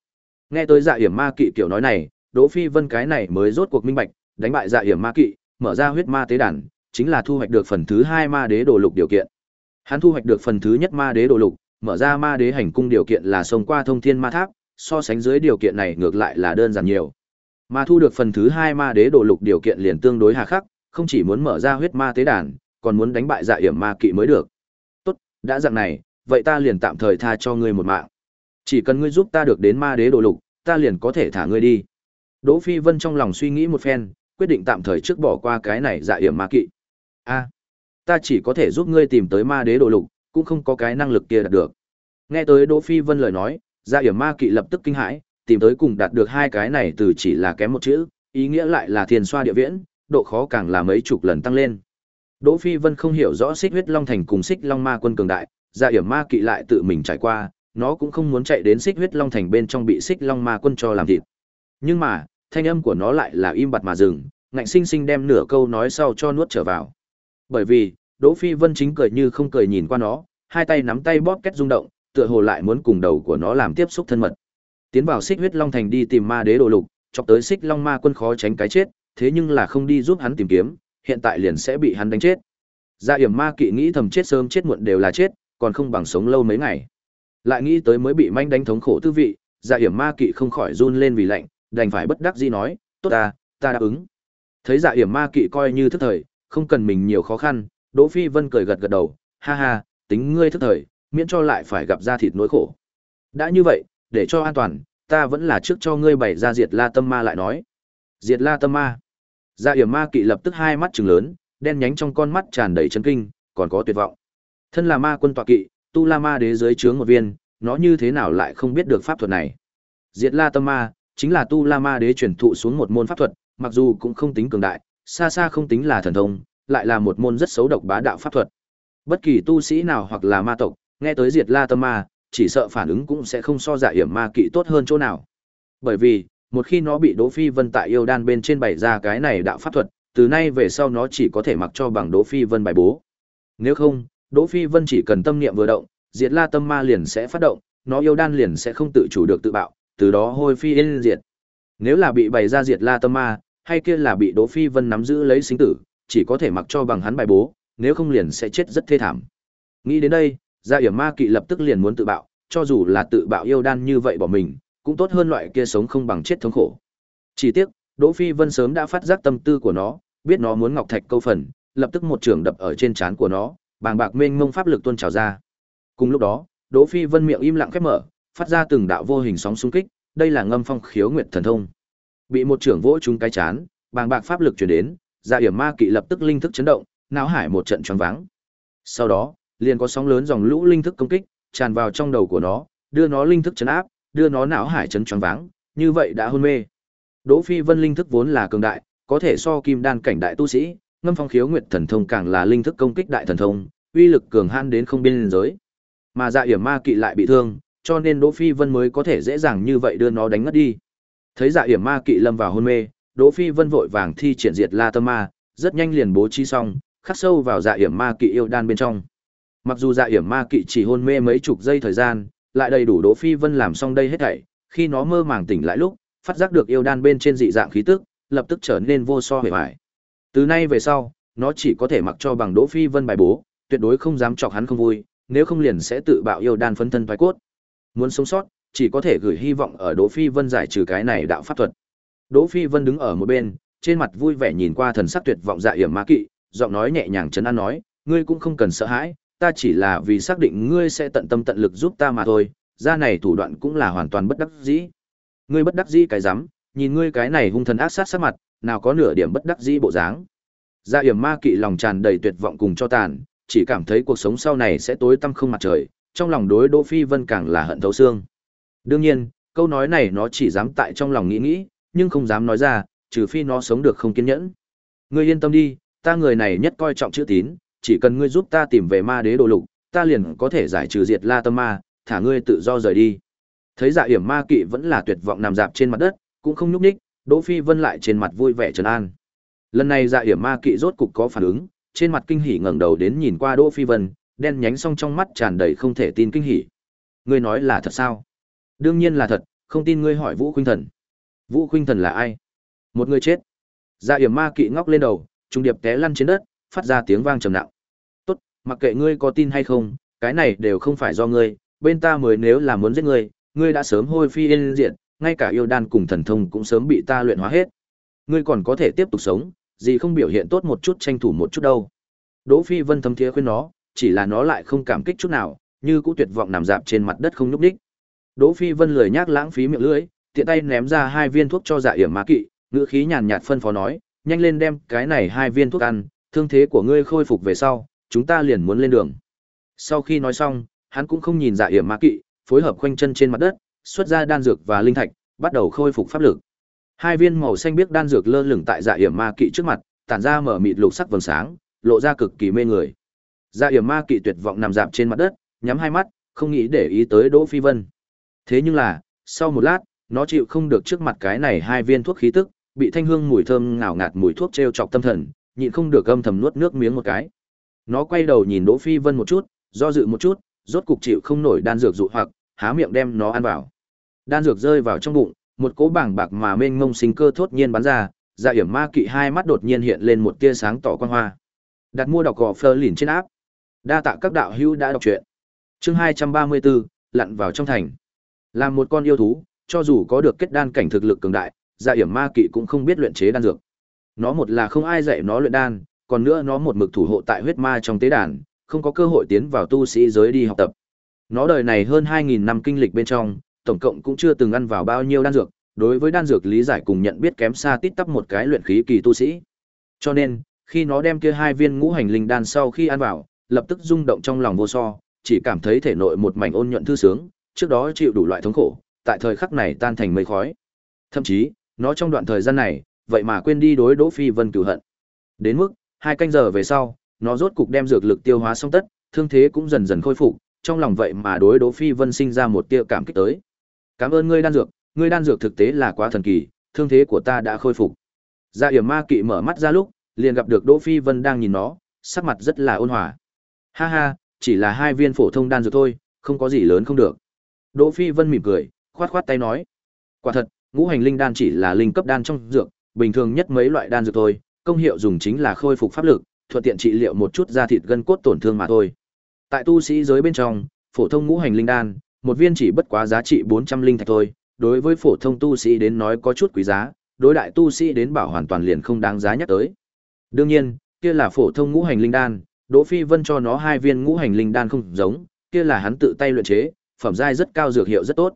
Speaker 1: Nghe tới dạ hiểm ma kỵ kiểu nói này, Đỗ Phi Vân cái này mới rốt cuộc minh bạch, đánh bại dạ hiểm ma kỵ, mở ra huyết ma tế đàn, chính là thu hoạch được phần thứ hai ma đế đồ lục điều kiện. Hắn thu hoạch được phần thứ nhất ma đế đồ lục, mở ra ma đế hành cung điều kiện là sông qua thông thiên ma tháp, so sánh dưới điều kiện này ngược lại là đơn giản nhiều. Mà thu được phần thứ hai ma đế đồ lục điều kiện liền tương đối hà khắc, không chỉ muốn mở ra huyết ma tế đàn, còn muốn đánh bại dạ hiểm ma kỵ mới được. Tốt, đã dạng này, vậy ta liền tạm thời tha cho ngươi một mạng. Chỉ cần ngươi giúp ta được đến ma đế đồ lục, ta liền có thể thả ngươi đi. Đỗ Phi Vân trong lòng suy nghĩ một phen, quyết định tạm thời trước bỏ qua cái này dạ hiểm ma kỵ. A, ta chỉ có thể giúp ngươi tìm tới ma đế đồ lục, cũng không có cái năng lực kia đạt được. Nghe tới Đỗ Phi Vân lời nói, dạ hiểm ma kỵ lập tức kinh hãi, tìm tới cùng đạt được hai cái này từ chỉ là kém một chữ, ý nghĩa lại là thiên xoa địa viễn, độ khó càng là mấy chục lần tăng lên. Đỗ Phi Vân không hiểu rõ Xích Huyết Long Thành cùng Xích Long Ma quân cường đại, Dạ Yểm Ma kỵ lại tự mình trải qua, nó cũng không muốn chạy đến Xích Huyết Long Thành bên trong bị Xích Long Ma quân cho làm thịt. Nhưng mà, thanh âm của nó lại là im bặt mà dừng, ngạnh sinh sinh đem nửa câu nói sau cho nuốt trở vào. Bởi vì, Đỗ Phi Vân chính cười như không cười nhìn qua nó, hai tay nắm tay bóp kết rung động, tựa hồ lại muốn cùng đầu của nó làm tiếp xúc thân mật. Tiến vào Xích Huyết Long Thành đi tìm Ma Đế đồ lục, chọc tới Xích Long Ma quân khó tránh cái chết, thế nhưng là không đi giúp hắn tìm kiếm, hiện tại liền sẽ bị hắn đánh chết. Gia Yểm Ma kỵ nghĩ thầm chết sớm chết muộn đều là chết, còn không bằng sống lâu mấy ngày. Lại nghĩ tới mới bị manh đánh thống khổ tư vị, Dạ hiểm Ma kỵ không khỏi run lên vì lạnh, đành phải bất đắc dĩ nói, "Tốt ta, ta đáp ứng." Thấy Dạ hiểm Ma kỵ coi như thức thời, không cần mình nhiều khó khăn, Đỗ Phi Vân cười gật gật đầu, "Ha ha, tính ngươi thức thời, miễn cho lại phải gặp ra thịt nỗi khổ." Đã như vậy, để cho an toàn, ta vẫn là trước cho ngươi bày ra Diệt La Tâm Ma lại nói. Diệt La Tâm Ma. Dạ hiểm Ma kỵ lập tức hai mắt trừng lớn, đen nhánh trong con mắt tràn đầy chấn kinh, còn có tuyệt vọng. Thân là ma quân tọa kỵ, tu la ma đế dưới chướng một viên, nó như thế nào lại không biết được pháp thuật này? Diệt La Tâm Ma chính là tu la ma đế truyền thụ xuống một môn pháp thuật, mặc dù cũng không tính cường đại, xa xa không tính là thần thông, lại là một môn rất xấu độc bá đạo pháp thuật. Bất kỳ tu sĩ nào hoặc là ma tộc, nghe tới Diệt La Tâm Ma, chỉ sợ phản ứng cũng sẽ không so dạ hiểm ma kỵ tốt hơn chỗ nào. Bởi vì, một khi nó bị Đỗ Phi Vân tại yêu đan bên trên bày ra cái này đạo pháp thuật, từ nay về sau nó chỉ có thể mặc cho bằng Đỗ Phi Vân bài bố. Nếu không, Đỗ Phi Vân chỉ cần tâm niệm vừa động, Diệt La Tâm Ma liền sẽ phát động, nó yêu đan liền sẽ không tự chủ được tự bạo, từ đó hôi phi yên diệt. Nếu là bị bày ra Diệt La Tâm Ma, hay kia là bị Đỗ Phi Vân nắm giữ lấy sinh tử, chỉ có thể mặc cho bằng hắn bài bố, nếu không liền sẽ chết rất thê thảm. Nghĩ đến đây, Gia Yểm Ma Kỵ lập tức liền muốn tự bạo, cho dù là tự bạo yêu đan như vậy bỏ mình, cũng tốt hơn loại kia sống không bằng chết thống khổ. Chỉ tiếc, Đỗ Phi Vân sớm đã phát giác tâm tư của nó, biết nó muốn ngọc thạch câu phần, lập tức một trường đập ở trên trán của nó, bàng bạc mênh mông pháp lực tuôn trào ra. Cùng lúc đó, Đỗ Phi Vân miệng im lặng khép mở, phát ra từng đạo vô hình sóng xung kích, đây là ngâm phong khiếu nguyệt thần thông. Bị một trưởng vỗ trúng cái chán, bàng bạc pháp lực truyền đến, Dạ Yểm Ma Kỵ lập tức linh thức chấn động, não hải một trận choáng váng. Sau đó, liền có sóng lớn dòng lũ linh thức công kích, tràn vào trong đầu của nó, đưa nó linh thức chấn áp, đưa nó não hải chấn choáng váng, như vậy đã hôn mê. Đỗ Phi Vân linh thức vốn là cường đại, có thể so kim đan cảnh đại tu sĩ, ngâm phong khiếu nguyệt thần thông càng là linh thức công kích đại thần thông, uy lực cường han đến không biên giới. Mà Dạ Yểm Ma Kỵ lại bị thương, cho nên Đỗ Phi Vân mới có thể dễ dàng như vậy đưa nó đánh ngất đi. Thấy Dạ Yểm Ma Kỵ lâm vào hôn mê, Đỗ Phi Vân vội vàng thi triển diệt La Tâm Ma, rất nhanh liền bố trí xong, khắc sâu vào Dạ Yểm Ma Kỵ yêu đan bên trong. Mặc dù Dạ Yểm Ma Kỵ chỉ hôn mê mấy chục giây thời gian, lại đầy đủ Đỗ Phi Vân làm xong đây hết thảy, khi nó mơ màng tỉnh lại lúc, phát giác được yêu đan bên trên dị dạng khí tức, lập tức trở nên vô so hề bại. Từ nay về sau, nó chỉ có thể mặc cho bằng Đỗ Phi Vân bài bố, tuyệt đối không dám chọc hắn không vui, nếu không liền sẽ tự bạo yêu đan phấn thân thoái cốt. Muốn sống sót, chỉ có thể gửi hy vọng ở Đỗ Phi Vân giải trừ cái này đạo pháp thuật. Đỗ Phi Vân đứng ở một bên, trên mặt vui vẻ nhìn qua thần sắc tuyệt vọng dạ yểm ma kỵ, giọng nói nhẹ nhàng trấn an nói, ngươi cũng không cần sợ hãi, ta chỉ là vì xác định ngươi sẽ tận tâm tận lực giúp ta mà thôi, ra này thủ đoạn cũng là hoàn toàn bất đắc dĩ. Ngươi bất đắc dĩ cái rắm, nhìn ngươi cái này hung thần ác sát sát mặt, nào có nửa điểm bất đắc dĩ bộ dáng. Dạ Yểm Ma Kỵ lòng tràn đầy tuyệt vọng cùng cho tàn, chỉ cảm thấy cuộc sống sau này sẽ tối tăm không mặt trời, trong lòng đối Đỗ Phi Vân càng là hận thấu xương. Đương nhiên, câu nói này nó chỉ dám tại trong lòng nghĩ nghĩ, nhưng không dám nói ra, trừ phi nó sống được không kiên nhẫn. Ngươi yên tâm đi, ta người này nhất coi trọng chữ tín, chỉ cần ngươi giúp ta tìm về ma đế đồ lục, ta liền có thể giải trừ diệt La Tâm Ma, thả ngươi tự do rời đi. Thấy Dạ Yểm Ma Kỵ vẫn là tuyệt vọng nằm dạp trên mặt đất, cũng không nhúc nhích, Đỗ Phi Vân lại trên mặt vui vẻ trấn an. Lần này Dạ Yểm Ma Kỵ rốt cục có phản ứng, trên mặt kinh hỉ ngẩng đầu đến nhìn qua Đỗ Phi Vân, đen nhánh song trong mắt tràn đầy không thể tin kinh hỉ. Ngươi nói là thật sao? Đương nhiên là thật, không tin ngươi hỏi Vũ Khuynh Thần. Vũ Khuynh Thần là ai? Một người chết. Dạ Yểm Ma Kỵ ngóc lên đầu, trung điệp té lăn trên đất, phát ra tiếng vang trầm nặng. "Tốt, mặc kệ ngươi có tin hay không, cái này đều không phải do ngươi, bên ta mới nếu là muốn giết ngươi, ngươi đã sớm hôi phi yên diệt, ngay cả yêu đan cùng thần thông cũng sớm bị ta luyện hóa hết. Ngươi còn có thể tiếp tục sống, gì không biểu hiện tốt một chút tranh thủ một chút đâu." Đỗ Phi Vân thấm thía khuyên nó, chỉ là nó lại không cảm kích chút nào, như cũ tuyệt vọng nằm dạp trên mặt đất không nhúc nhích. Đỗ Phi Vân lười nhác lãng phí miệng lưỡi, tiện tay ném ra hai viên thuốc cho Dạ Yểm Ma Kỵ, ngữ khí nhàn nhạt phân phó nói, nhanh lên đem cái này hai viên thuốc ăn, thương thế của ngươi khôi phục về sau, chúng ta liền muốn lên đường. Sau khi nói xong, hắn cũng không nhìn Dạ Yểm Ma Kỵ, phối hợp quanh chân trên mặt đất, xuất ra đan dược và linh thạch, bắt đầu khôi phục pháp lực. Hai viên màu xanh biếc đan dược lơ lửng tại Dạ Yểm Ma Kỵ trước mặt, tản ra mở mịt lục sắc vầng sáng, lộ ra cực kỳ mê người. Dạ Yểm Ma Kỵ tuyệt vọng nằm dạp trên mặt đất, nhắm hai mắt, không nghĩ để ý tới Đỗ Phi Vân. Thế nhưng là, sau một lát, nó chịu không được trước mặt cái này hai viên thuốc khí tức, bị thanh hương mùi thơm ngào ngạt mùi thuốc treo chọc tâm thần, nhịn không được âm thầm nuốt nước miếng một cái. Nó quay đầu nhìn Đỗ Phi Vân một chút, do dự một chút, rốt cục chịu không nổi đan dược dụ hoặc, há miệng đem nó ăn vào. Đan dược rơi vào trong bụng, một cỗ bảng bạc mà mênh mông sinh cơ thốt nhiên bắn ra, dạ hiểm ma kỵ hai mắt đột nhiên hiện lên một tia sáng tỏ quang hoa. Đặt mua đọc gò phơ lìn trên áp. Đa tạ các đạo hữu đã đọc truyện. Chương 234, lặn vào trong thành. Làm một con yêu thú, cho dù có được kết đan cảnh thực lực cường đại, dạ hiểm ma kỵ cũng không biết luyện chế đan dược. Nó một là không ai dạy nó luyện đan, còn nữa nó một mực thủ hộ tại huyết ma trong tế đàn, không có cơ hội tiến vào tu sĩ giới đi học tập. Nó đời này hơn 2000 năm kinh lịch bên trong, tổng cộng cũng chưa từng ăn vào bao nhiêu đan dược, đối với đan dược lý giải cùng nhận biết kém xa tít tắp một cái luyện khí kỳ tu sĩ. Cho nên, khi nó đem kia hai viên ngũ hành linh đan sau khi ăn vào, lập tức rung động trong lòng vô so, chỉ cảm thấy thể nội một mảnh ôn nhuận thư sướng, trước đó chịu đủ loại thống khổ, tại thời khắc này tan thành mây khói. Thậm chí, nó trong đoạn thời gian này, vậy mà quên đi đối Đỗ Phi Vân cửu hận. Đến mức, hai canh giờ về sau, nó rốt cục đem dược lực tiêu hóa xong tất, thương thế cũng dần dần khôi phục, trong lòng vậy mà đối Đỗ Phi Vân sinh ra một tia cảm kích tới. Cảm ơn ngươi đan dược, ngươi đan dược thực tế là quá thần kỳ, thương thế của ta đã khôi phục. Gia Yểm Ma Kỵ mở mắt ra lúc, liền gặp được Đỗ Phi Vân đang nhìn nó, sắc mặt rất là ôn hòa. Ha ha, chỉ là hai viên phổ thông đan dược thôi, không có gì lớn không được. Đỗ Phi Vân mỉm cười, khoát khoát tay nói. Quả thật, ngũ hành linh đan chỉ là linh cấp đan trong dược, bình thường nhất mấy loại đan dược thôi, công hiệu dùng chính là khôi phục pháp lực, thuận tiện trị liệu một chút da thịt gân cốt tổn thương mà thôi. Tại tu sĩ giới bên trong, phổ thông ngũ hành linh đan, một viên chỉ bất quá giá trị 400 linh thạch thôi, đối với phổ thông tu sĩ đến nói có chút quý giá, đối đại tu sĩ đến bảo hoàn toàn liền không đáng giá nhắc tới. Đương nhiên, kia là phổ thông ngũ hành linh đan, Đỗ Phi Vân cho nó hai viên ngũ hành linh đan không giống, kia là hắn tự tay luyện chế, phẩm giai rất cao dược hiệu rất tốt.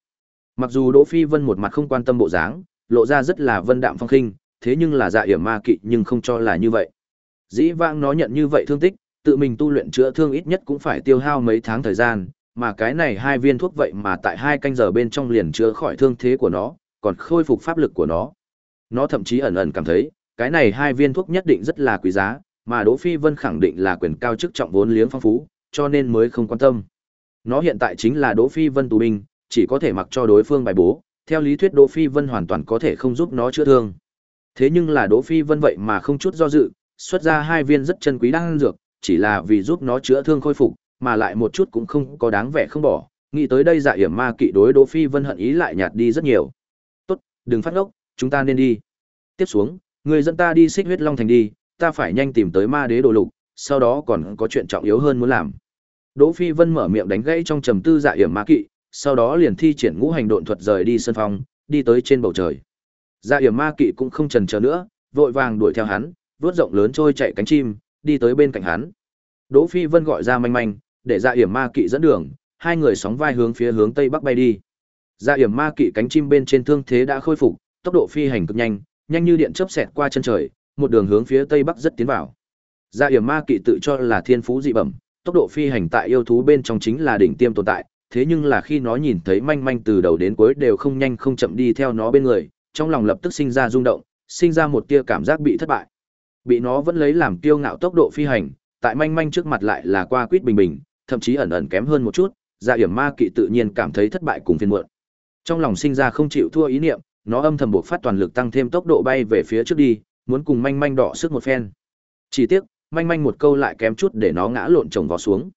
Speaker 1: Mặc dù Đỗ Phi Vân một mặt không quan tâm bộ dáng, lộ ra rất là vân đạm phong khinh, thế nhưng là dạ hiểm ma kỵ nhưng không cho là như vậy. Dĩ vãng nó nhận như vậy thương tích, tự mình tu luyện chữa thương ít nhất cũng phải tiêu hao mấy tháng thời gian, mà cái này hai viên thuốc vậy mà tại hai canh giờ bên trong liền chữa khỏi thương thế của nó, còn khôi phục pháp lực của nó. Nó thậm chí ẩn ẩn cảm thấy, cái này hai viên thuốc nhất định rất là quý giá, mà Đỗ Phi Vân khẳng định là quyền cao chức trọng vốn liếng phong phú, cho nên mới không quan tâm. Nó hiện tại chính là Đỗ Phi Vân tù binh, chỉ có thể mặc cho đối phương bài bố, theo lý thuyết Đỗ Phi Vân hoàn toàn có thể không giúp nó chữa thương. Thế nhưng là Đỗ Phi Vân vậy mà không chút do dự, xuất ra hai viên rất chân quý đan dược, chỉ là vì giúp nó chữa thương khôi phục, mà lại một chút cũng không có đáng vẻ không bỏ. Nghĩ tới đây Dạ Yểm Ma kỵ đối Đỗ Phi Vân hận ý lại nhạt đi rất nhiều. "Tốt, đừng phát ngốc, chúng ta nên đi." Tiếp xuống, người dân ta đi Xích Huyết Long thành đi, ta phải nhanh tìm tới Ma Đế Đồ Lục, sau đó còn có chuyện trọng yếu hơn muốn làm. Đỗ Phi Vân mở miệng đánh gãy trong trầm tư Dạ Yểm Ma kỵ, sau đó liền thi triển ngũ hành độn thuật rời đi sân phong, đi tới trên bầu trời. Dạ Yểm Ma Kỵ cũng không chần chờ nữa, vội vàng đuổi theo hắn, vớt rộng lớn trôi chạy cánh chim, đi tới bên cạnh hắn. Đỗ Phi Vân gọi ra manh manh, để Dạ Yểm Ma Kỵ dẫn đường, hai người sóng vai hướng phía hướng tây bắc bay đi. Dạ Yểm Ma Kỵ cánh chim bên trên thương thế đã khôi phục, tốc độ phi hành cực nhanh, nhanh như điện chớp xẹt qua chân trời, một đường hướng phía tây bắc rất tiến vào. Dạ Yểm Ma Kỵ tự cho là thiên phú dị bẩm, tốc độ phi hành tại yêu thú bên trong chính là đỉnh tiêm tồn tại, thế nhưng là khi nó nhìn thấy manh manh từ đầu đến cuối đều không nhanh không chậm đi theo nó bên người, trong lòng lập tức sinh ra rung động, sinh ra một tia cảm giác bị thất bại. Bị nó vẫn lấy làm kiêu ngạo tốc độ phi hành, tại manh manh trước mặt lại là qua quýt bình bình, thậm chí ẩn ẩn kém hơn một chút, Dạ Yểm Ma Kỵ tự nhiên cảm thấy thất bại cùng phiền muộn. Trong lòng sinh ra không chịu thua ý niệm, nó âm thầm buộc phát toàn lực tăng thêm tốc độ bay về phía trước đi, muốn cùng manh manh đọ sức một phen. Chỉ tiếc, manh manh một câu lại kém chút để nó ngã lộn chồng vào xuống.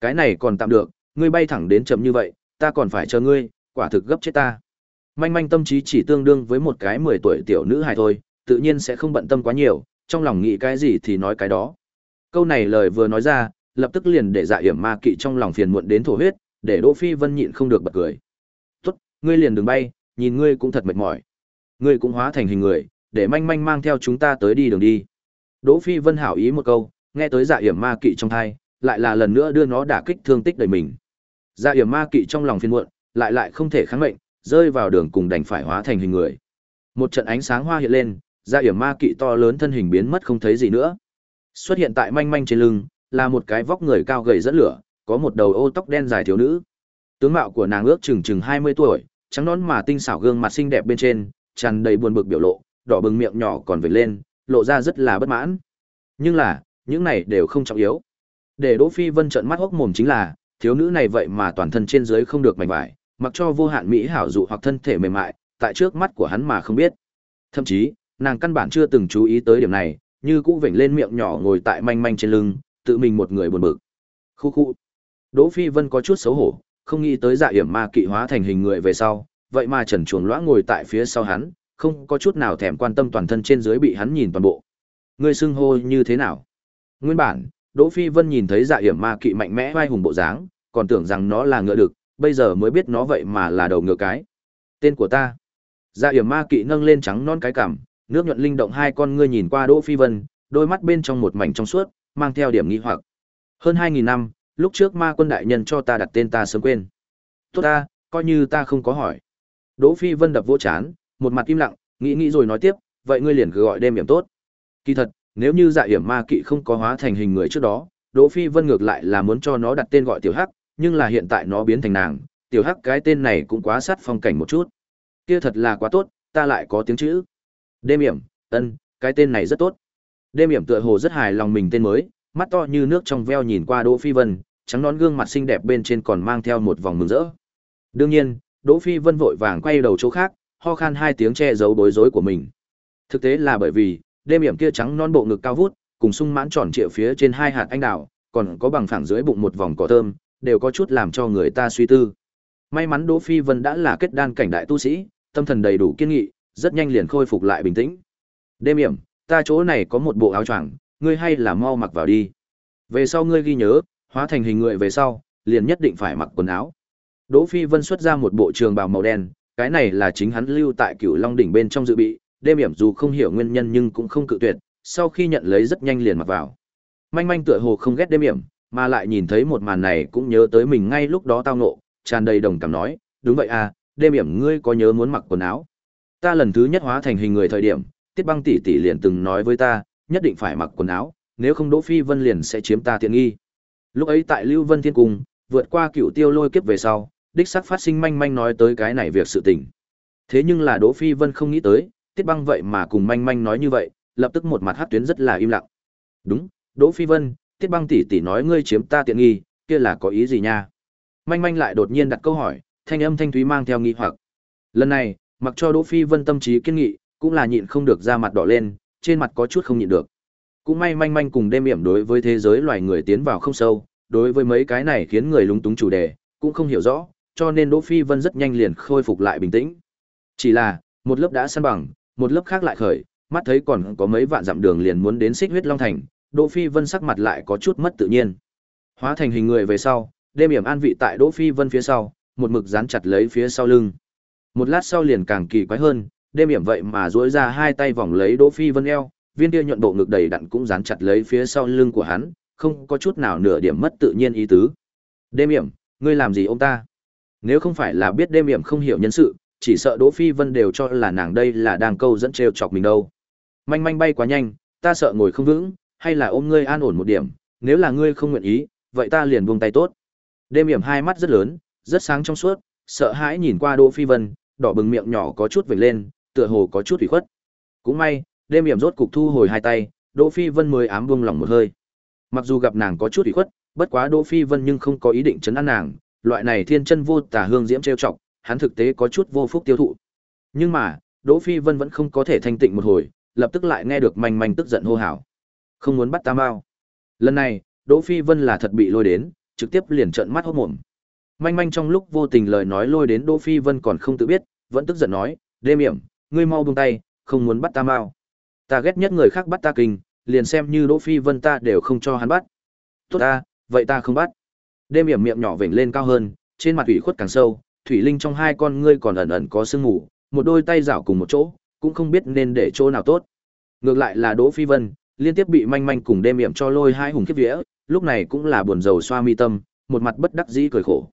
Speaker 1: Cái này còn tạm được, ngươi bay thẳng đến chậm như vậy, ta còn phải chờ ngươi, quả thực gấp chết ta. Manh manh tâm trí chỉ tương đương với một cái 10 tuổi tiểu nữ hài thôi, tự nhiên sẽ không bận tâm quá nhiều, trong lòng nghĩ cái gì thì nói cái đó. Câu này lời vừa nói ra, lập tức liền để dạ hiểm ma kỵ trong lòng phiền muộn đến thổ huyết, để Đỗ Phi Vân nhịn không được bật cười. "Tốt, ngươi liền đừng bay, nhìn ngươi cũng thật mệt mỏi. Ngươi cũng hóa thành hình người, để manh manh mang theo chúng ta tới đi đường đi." Đỗ Phi Vân hảo ý một câu, nghe tới dạ hiểm ma kỵ trong thai, lại là lần nữa đưa nó đả kích thương tích đời mình. Dạ hiểm ma kỵ trong lòng phiền muộn, lại lại không thể kháng mệnh, rơi vào đường cùng đành phải hóa thành hình người. Một trận ánh sáng hoa hiện lên, dạ hiểm ma kỵ to lớn thân hình biến mất không thấy gì nữa. Xuất hiện tại manh manh trên lưng, là một cái vóc người cao gầy dẫn lửa, có một đầu ô tóc đen dài thiếu nữ. Tướng mạo của nàng ước chừng chừng 20 tuổi, trắng nõn mà tinh xảo gương mặt xinh đẹp bên trên, tràn đầy buồn bực biểu lộ, đỏ bừng miệng nhỏ còn vểnh lên, lộ ra rất là bất mãn. Nhưng là, những này đều không trọng yếu. Để Đỗ Phi Vân trợn mắt hốc mồm chính là, thiếu nữ này vậy mà toàn thân trên dưới không được mảnh vải, mặc cho vô hạn mỹ hảo dụ hoặc thân thể mềm mại, tại trước mắt của hắn mà không biết. Thậm chí, nàng căn bản chưa từng chú ý tới điểm này, như cũ vểnh lên miệng nhỏ ngồi tại manh manh trên lưng, tự mình một người buồn bực. Khu khu. Đỗ Phi Vân có chút xấu hổ, không nghĩ tới dạ hiểm ma kỵ hóa thành hình người về sau, vậy mà trần chuồng lõa ngồi tại phía sau hắn, không có chút nào thèm quan tâm toàn thân trên dưới bị hắn nhìn toàn bộ. Ngươi xưng hô như thế nào? Nguyên bản, Đỗ Phi Vân nhìn thấy dạ hiểm ma kỵ mạnh mẽ vai hùng bộ dáng, còn tưởng rằng nó là ngựa đực, bây giờ mới biết nó vậy mà là đầu ngựa cái. Tên của ta. Dạ hiểm ma kỵ nâng lên trắng non cái cằm, nước nhuận linh động hai con ngươi nhìn qua Đỗ Phi Vân, đôi mắt bên trong một mảnh trong suốt, mang theo điểm nghi hoặc. Hơn 2000 năm, lúc trước ma quân đại nhân cho ta đặt tên ta sớm quên. Tốt ta, coi như ta không có hỏi. Đỗ Phi Vân đập vỗ chán, một mặt im lặng, nghĩ nghĩ rồi nói tiếp, vậy ngươi liền cứ gọi đêm hiểm tốt. Kỳ thật, nếu như dạ hiểm ma kỵ không có hóa thành hình người trước đó, Đỗ Phi Vân ngược lại là muốn cho nó đặt tên gọi tiểu hắc, nhưng là hiện tại nó biến thành nàng, tiểu hắc cái tên này cũng quá sát phong cảnh một chút. Kia thật là quá tốt, ta lại có tiếng chữ. Đêm hiểm, ân, cái tên này rất tốt. Đêm hiểm tựa hồ rất hài lòng mình tên mới, mắt to như nước trong veo nhìn qua Đỗ Phi Vân, trắng nón gương mặt xinh đẹp bên trên còn mang theo một vòng mừng rỡ. Đương nhiên, Đỗ Phi Vân vội vàng quay đầu chỗ khác, ho khan hai tiếng che giấu bối rối của mình. Thực tế là bởi vì, đêm hiểm kia trắng non bộ ngực cao vút, cùng sung mãn tròn trịa phía trên hai hạt anh đào, còn có bằng phẳng dưới bụng một vòng cỏ thơm, đều có chút làm cho người ta suy tư. May mắn Đỗ Phi Vân đã là kết đan cảnh đại tu sĩ, tâm thần đầy đủ kiên nghị, rất nhanh liền khôi phục lại bình tĩnh. Đêm hiểm, ta chỗ này có một bộ áo choàng, ngươi hay là mau mặc vào đi. Về sau ngươi ghi nhớ, hóa thành hình người về sau, liền nhất định phải mặc quần áo. Đỗ Phi Vân xuất ra một bộ trường bào màu đen, cái này là chính hắn lưu tại Cửu Long đỉnh bên trong dự bị, đêm hiểm dù không hiểu nguyên nhân nhưng cũng không cự tuyệt, sau khi nhận lấy rất nhanh liền mặc vào. Manh manh tựa hồ không ghét đêm hiểm, mà lại nhìn thấy một màn này cũng nhớ tới mình ngay lúc đó tao ngộ, tràn đầy đồng cảm nói, đúng vậy à, đêm hiểm ngươi có nhớ muốn mặc quần áo. Ta lần thứ nhất hóa thành hình người thời điểm, Tiết Băng tỷ tỷ liền từng nói với ta, nhất định phải mặc quần áo, nếu không Đỗ Phi Vân liền sẽ chiếm ta tiện nghi. Lúc ấy tại Lưu Vân Thiên Cung, vượt qua cựu tiêu lôi kiếp về sau, đích sắc phát sinh manh manh nói tới cái này việc sự tình. Thế nhưng là Đỗ Phi Vân không nghĩ tới, Tiết Băng vậy mà cùng manh manh nói như vậy, lập tức một mặt hát tuyến rất là im lặng. Đúng, Đỗ Phi Vân, Tiết Băng tỷ tỷ nói ngươi chiếm ta tiện nghi, kia là có ý gì nha? Manh manh lại đột nhiên đặt câu hỏi, thanh âm thanh thúy mang theo nghi hoặc. Lần này, mặc cho Đỗ Phi Vân tâm trí kiên nghị, cũng là nhịn không được ra mặt đỏ lên, trên mặt có chút không nhịn được. Cũng may manh manh cùng đêm yểm đối với thế giới loài người tiến vào không sâu, đối với mấy cái này khiến người lúng túng chủ đề, cũng không hiểu rõ, cho nên Đỗ Phi Vân rất nhanh liền khôi phục lại bình tĩnh. Chỉ là, một lớp đã săn bằng, một lớp khác lại khởi, mắt thấy còn có mấy vạn dặm đường liền muốn đến Xích Huyết Long Thành, Đỗ Phi Vân sắc mặt lại có chút mất tự nhiên. Hóa thành hình người về sau, đêm yểm an vị tại Đỗ Phi Vân phía sau, một mực dán chặt lấy phía sau lưng. Một lát sau liền càng kỳ quái hơn, đêm hiểm vậy mà duỗi ra hai tay vòng lấy Đỗ Phi Vân eo, viên kia nhuận bộ ngực đầy đặn cũng dán chặt lấy phía sau lưng của hắn, không có chút nào nửa điểm mất tự nhiên ý tứ. Đêm hiểm, ngươi làm gì ông ta? Nếu không phải là biết đêm hiểm không hiểu nhân sự, chỉ sợ Đỗ Phi Vân đều cho là nàng đây là đang câu dẫn trêu chọc mình đâu. Manh manh bay quá nhanh, ta sợ ngồi không vững, hay là ôm ngươi an ổn một điểm, nếu là ngươi không nguyện ý, vậy ta liền buông tay tốt. Đêm hiểm hai mắt rất lớn, rất sáng trong suốt, sợ hãi nhìn qua Đỗ Phi Vân, đỏ bừng miệng nhỏ có chút vểnh lên, tựa hồ có chút ủy khuất. Cũng may, đêm yểm rốt cục thu hồi hai tay, Đỗ Phi Vân mới ám buông lòng một hơi. Mặc dù gặp nàng có chút ủy khuất, bất quá Đỗ Phi Vân nhưng không có ý định chấn an nàng, loại này thiên chân vô tà hương diễm trêu chọc, hắn thực tế có chút vô phúc tiêu thụ. Nhưng mà, Đỗ Phi Vân vẫn không có thể thanh tịnh một hồi, lập tức lại nghe được manh manh tức giận hô hào. Không muốn bắt ta bao. Lần này, Đỗ Phi Vân là thật bị lôi đến, trực tiếp liền trợn mắt hốt mồm. Manh manh trong lúc vô tình lời nói lôi đến Đỗ Phi Vân còn không tự biết, vẫn tức giận nói, đêm hiểm, ngươi mau buông tay, không muốn bắt ta mau. Ta ghét nhất người khác bắt ta kinh, liền xem như Đỗ Phi Vân ta đều không cho hắn bắt. Tốt ta, vậy ta không bắt. Đêm hiểm miệng nhỏ vểnh lên cao hơn, trên mặt ủy khuất càng sâu, thủy linh trong hai con ngươi còn ẩn ẩn có sương mù, một đôi tay rảo cùng một chỗ, cũng không biết nên để chỗ nào tốt. Ngược lại là Đỗ Phi Vân, liên tiếp bị manh manh cùng đêm hiểm cho lôi hai hùng kiếp vía, lúc này cũng là buồn rầu xoa mi tâm, một mặt bất đắc dĩ cười khổ.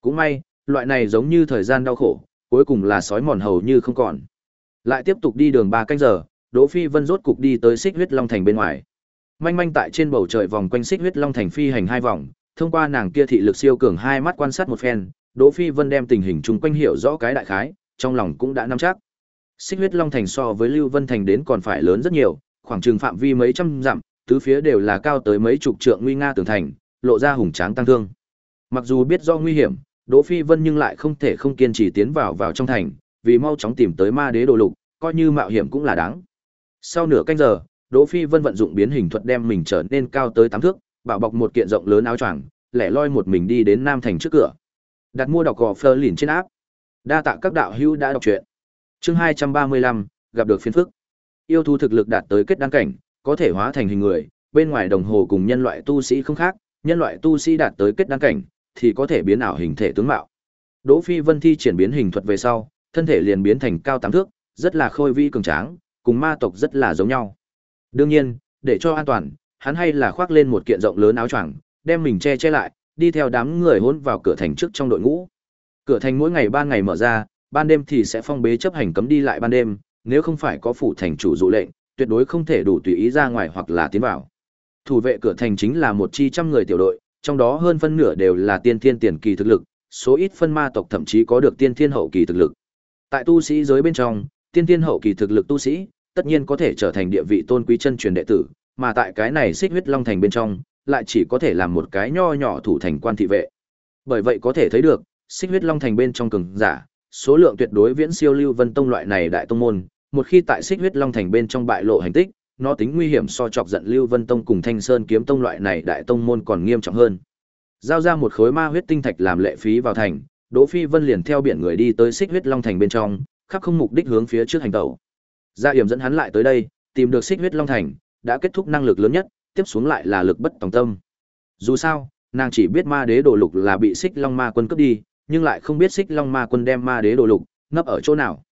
Speaker 1: Cũng may, loại này giống như thời gian đau khổ, cuối cùng là sói mòn hầu như không còn. Lại tiếp tục đi đường ba canh giờ, Đỗ Phi Vân rốt cục đi tới Xích Huyết Long Thành bên ngoài. Manh manh tại trên bầu trời vòng quanh Xích Huyết Long Thành phi hành hai vòng, thông qua nàng kia thị lực siêu cường hai mắt quan sát một phen, Đỗ Phi Vân đem tình hình chung quanh hiểu rõ cái đại khái, trong lòng cũng đã nắm chắc. Xích huyết Long Thành so với Lưu Vân Thành đến còn phải lớn rất nhiều, khoảng trường phạm vi mấy trăm dặm, tứ phía đều là cao tới mấy chục trượng nguy nga tường thành, lộ ra hùng tráng tăng thương. Mặc dù biết do nguy hiểm, Đỗ Phi Vân nhưng lại không thể không kiên trì tiến vào vào trong thành, vì mau chóng tìm tới ma đế đồ lục, coi như mạo hiểm cũng là đáng. Sau nửa canh giờ, Đỗ Phi Vân vận dụng biến hình thuật đem mình trở nên cao tới tám thước, bảo bọc một kiện rộng lớn áo choàng, lẻ loi một mình đi đến Nam thành trước cửa. Đặt mua đọc gò Fleur lìn trên áp. Đa tạ các đạo hữu đã đọc truyện. Chương 235, gặp được phiên phức. Yêu thú thực lực đạt tới kết đăng cảnh, có thể hóa thành hình người, bên ngoài đồng hồ cùng nhân loại tu sĩ không khác, nhân loại tu sĩ đạt tới kết đăng cảnh thì có thể biến ảo hình thể tướng mạo. Đỗ Phi Vân thi triển biến hình thuật về sau, thân thể liền biến thành cao tám thước, rất là khôi vi cường tráng, cùng ma tộc rất là giống nhau. Đương nhiên, để cho an toàn, hắn hay là khoác lên một kiện rộng lớn áo choàng, đem mình che che lại, đi theo đám người hỗn vào cửa thành trước trong đội ngũ. Cửa thành mỗi ngày ban ngày mở ra, ban đêm thì sẽ phong bế chấp hành cấm đi lại ban đêm, nếu không phải có phủ thành chủ dụ lệnh, tuyệt đối không thể đủ tùy ý ra ngoài hoặc là tiến vào. Thủ vệ cửa thành chính là một chi trăm người tiểu đội, trong đó hơn phân nửa đều là tiên thiên tiền kỳ thực lực, số ít phân ma tộc thậm chí có được tiên thiên hậu kỳ thực lực. Tại tu sĩ giới bên trong, tiên thiên hậu kỳ thực lực tu sĩ, tất nhiên có thể trở thành địa vị tôn quý chân truyền đệ tử, mà tại cái này xích huyết long thành bên trong, lại chỉ có thể làm một cái nho nhỏ thủ thành quan thị vệ. Bởi vậy có thể thấy được, xích huyết long thành bên trong cường giả, số lượng tuyệt đối viễn siêu lưu vân tông loại này đại tông môn, một khi tại xích huyết long thành bên trong bại lộ hành tích, nó tính nguy hiểm so chọc giận lưu vân tông cùng thanh sơn kiếm tông loại này đại tông môn còn nghiêm trọng hơn. Giao ra một khối ma huyết tinh thạch làm lệ phí vào thành, Đỗ Phi Vân liền theo biển người đi tới xích huyết long thành bên trong, khắp không mục đích hướng phía trước hành tẩu. Gia Hiểm dẫn hắn lại tới đây, tìm được xích huyết long thành, đã kết thúc năng lực lớn nhất, tiếp xuống lại là lực bất tòng tâm. Dù sao, nàng chỉ biết ma đế đồ lục là bị xích long ma quân cướp đi, nhưng lại không biết xích long ma quân đem ma đế đồ lục, ngấp ở chỗ nào.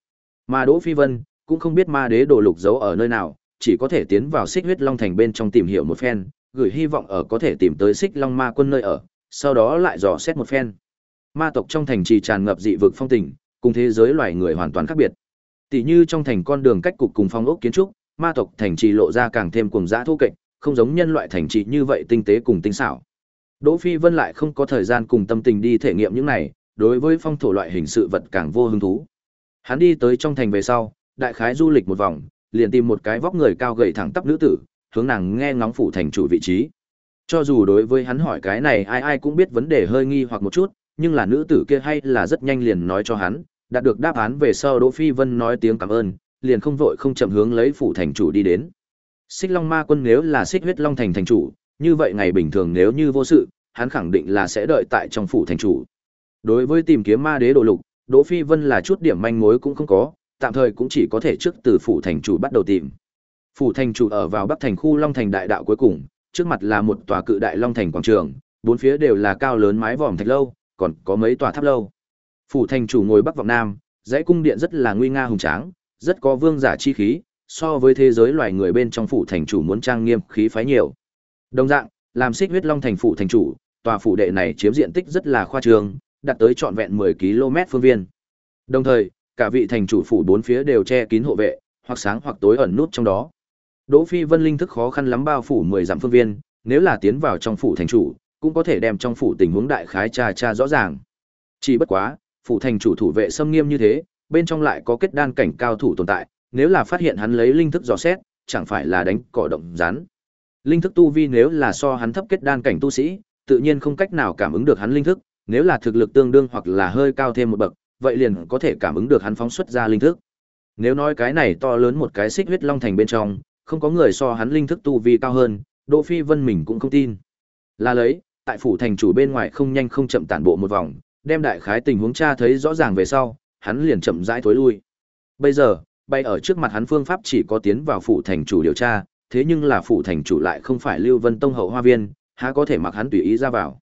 Speaker 1: Mà Đỗ Phi Vân cũng không biết ma đế đồ lục giấu ở nơi nào, chỉ có thể tiến vào xích huyết long thành bên trong tìm hiểu một phen, gửi hy vọng ở có thể tìm tới xích long ma quân nơi ở, sau đó lại dò xét một phen. Ma tộc trong thành trì tràn ngập dị vực phong tình, cùng thế giới loài người hoàn toàn khác biệt. Tỷ như trong thành con đường cách cục cùng phong ốc kiến trúc, ma tộc thành trì lộ ra càng thêm cuồng dã thô kệch, không giống nhân loại thành trì như vậy tinh tế cùng tinh xảo. Đỗ Phi Vân lại không có thời gian cùng tâm tình đi thể nghiệm những này, đối với phong thổ loại hình sự vật càng vô hứng thú. Hắn đi tới trong thành về sau, đại khái du lịch một vòng, liền tìm một cái vóc người cao gầy thẳng tắp nữ tử, hướng nàng nghe ngóng phủ thành chủ vị trí. Cho dù đối với hắn hỏi cái này ai ai cũng biết vấn đề hơi nghi hoặc một chút, nhưng là nữ tử kia hay là rất nhanh liền nói cho hắn, đạt được đáp án về sau Đỗ Phi Vân nói tiếng cảm ơn, liền không vội không chậm hướng lấy phủ thành chủ đi đến. Xích Long Ma Quân nếu là Xích Huyết Long thành thành chủ, như vậy ngày bình thường nếu như vô sự, hắn khẳng định là sẽ đợi tại trong phủ thành chủ. Đối với tìm kiếm ma đế đồ lục, Đỗ Phi Vân là chút điểm manh mối cũng không có, tạm thời cũng chỉ có thể trước từ phủ thành chủ bắt đầu tìm. Phủ thành chủ ở vào Bắc thành khu Long thành đại đạo cuối cùng, trước mặt là một tòa cự đại Long thành quảng trường, bốn phía đều là cao lớn mái vòm thạch lâu, còn có mấy tòa tháp lâu. Phủ thành chủ ngồi bắc vọng nam, dãy cung điện rất là nguy nga hùng tráng, rất có vương giả chi khí, so với thế giới loài người bên trong phủ thành chủ muốn trang nghiêm khí phái nhiều. Đồng dạng, làm xích huyết long thành phủ thành chủ, tòa phủ đệ này chiếm diện tích rất là khoa trương, đạt tới trọn vẹn 10 km phương viên. Đồng thời, cả vị thành chủ phủ bốn phía đều che kín hộ vệ, hoặc sáng hoặc tối ẩn nút trong đó. Đỗ Phi Vân linh thức khó khăn lắm bao phủ 10 dặm phương viên, nếu là tiến vào trong phủ thành chủ, cũng có thể đem trong phủ tình huống đại khái tra tra rõ ràng. Chỉ bất quá, phủ thành chủ thủ vệ xâm nghiêm như thế, bên trong lại có kết đan cảnh cao thủ tồn tại, nếu là phát hiện hắn lấy linh thức dò xét, chẳng phải là đánh cỏ động rắn. Linh thức tu vi nếu là so hắn thấp kết đan cảnh tu sĩ, tự nhiên không cách nào cảm ứng được hắn linh thức, nếu là thực lực tương đương hoặc là hơi cao thêm một bậc, vậy liền có thể cảm ứng được hắn phóng xuất ra linh thức. Nếu nói cái này to lớn một cái xích huyết long thành bên trong, không có người so hắn linh thức tu vi cao hơn, Đỗ Phi Vân mình cũng không tin. Là lấy, tại phủ thành chủ bên ngoài không nhanh không chậm tản bộ một vòng, đem đại khái tình huống tra thấy rõ ràng về sau, hắn liền chậm rãi thối lui. Bây giờ, bay ở trước mặt hắn phương pháp chỉ có tiến vào phủ thành chủ điều tra, thế nhưng là phủ thành chủ lại không phải Lưu Vân Tông hậu hoa viên, há có thể mặc hắn tùy ý ra vào.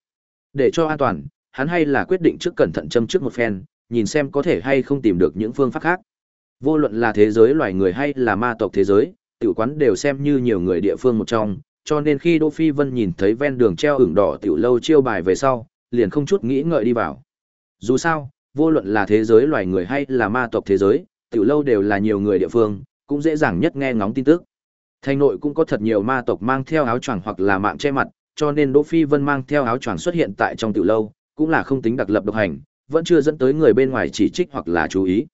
Speaker 1: Để cho an toàn, hắn hay là quyết định trước cẩn thận châm trước một phen, nhìn xem có thể hay không tìm được những phương pháp khác. Vô luận là thế giới loài người hay là ma tộc thế giới, tiểu quán đều xem như nhiều người địa phương một trong, cho nên khi Đỗ Phi Vân nhìn thấy ven đường treo ửng đỏ tiểu lâu chiêu bài về sau, liền không chút nghĩ ngợi đi vào. Dù sao, vô luận là thế giới loài người hay là ma tộc thế giới, tiểu lâu đều là nhiều người địa phương, cũng dễ dàng nhất nghe ngóng tin tức. Thành nội cũng có thật nhiều ma tộc mang theo áo choàng hoặc là mạng che mặt, cho nên Đỗ Phi Vân mang theo áo choàng xuất hiện tại trong tiểu lâu, cũng là không tính đặc lập độc hành, vẫn chưa dẫn tới người bên ngoài chỉ trích hoặc là chú ý.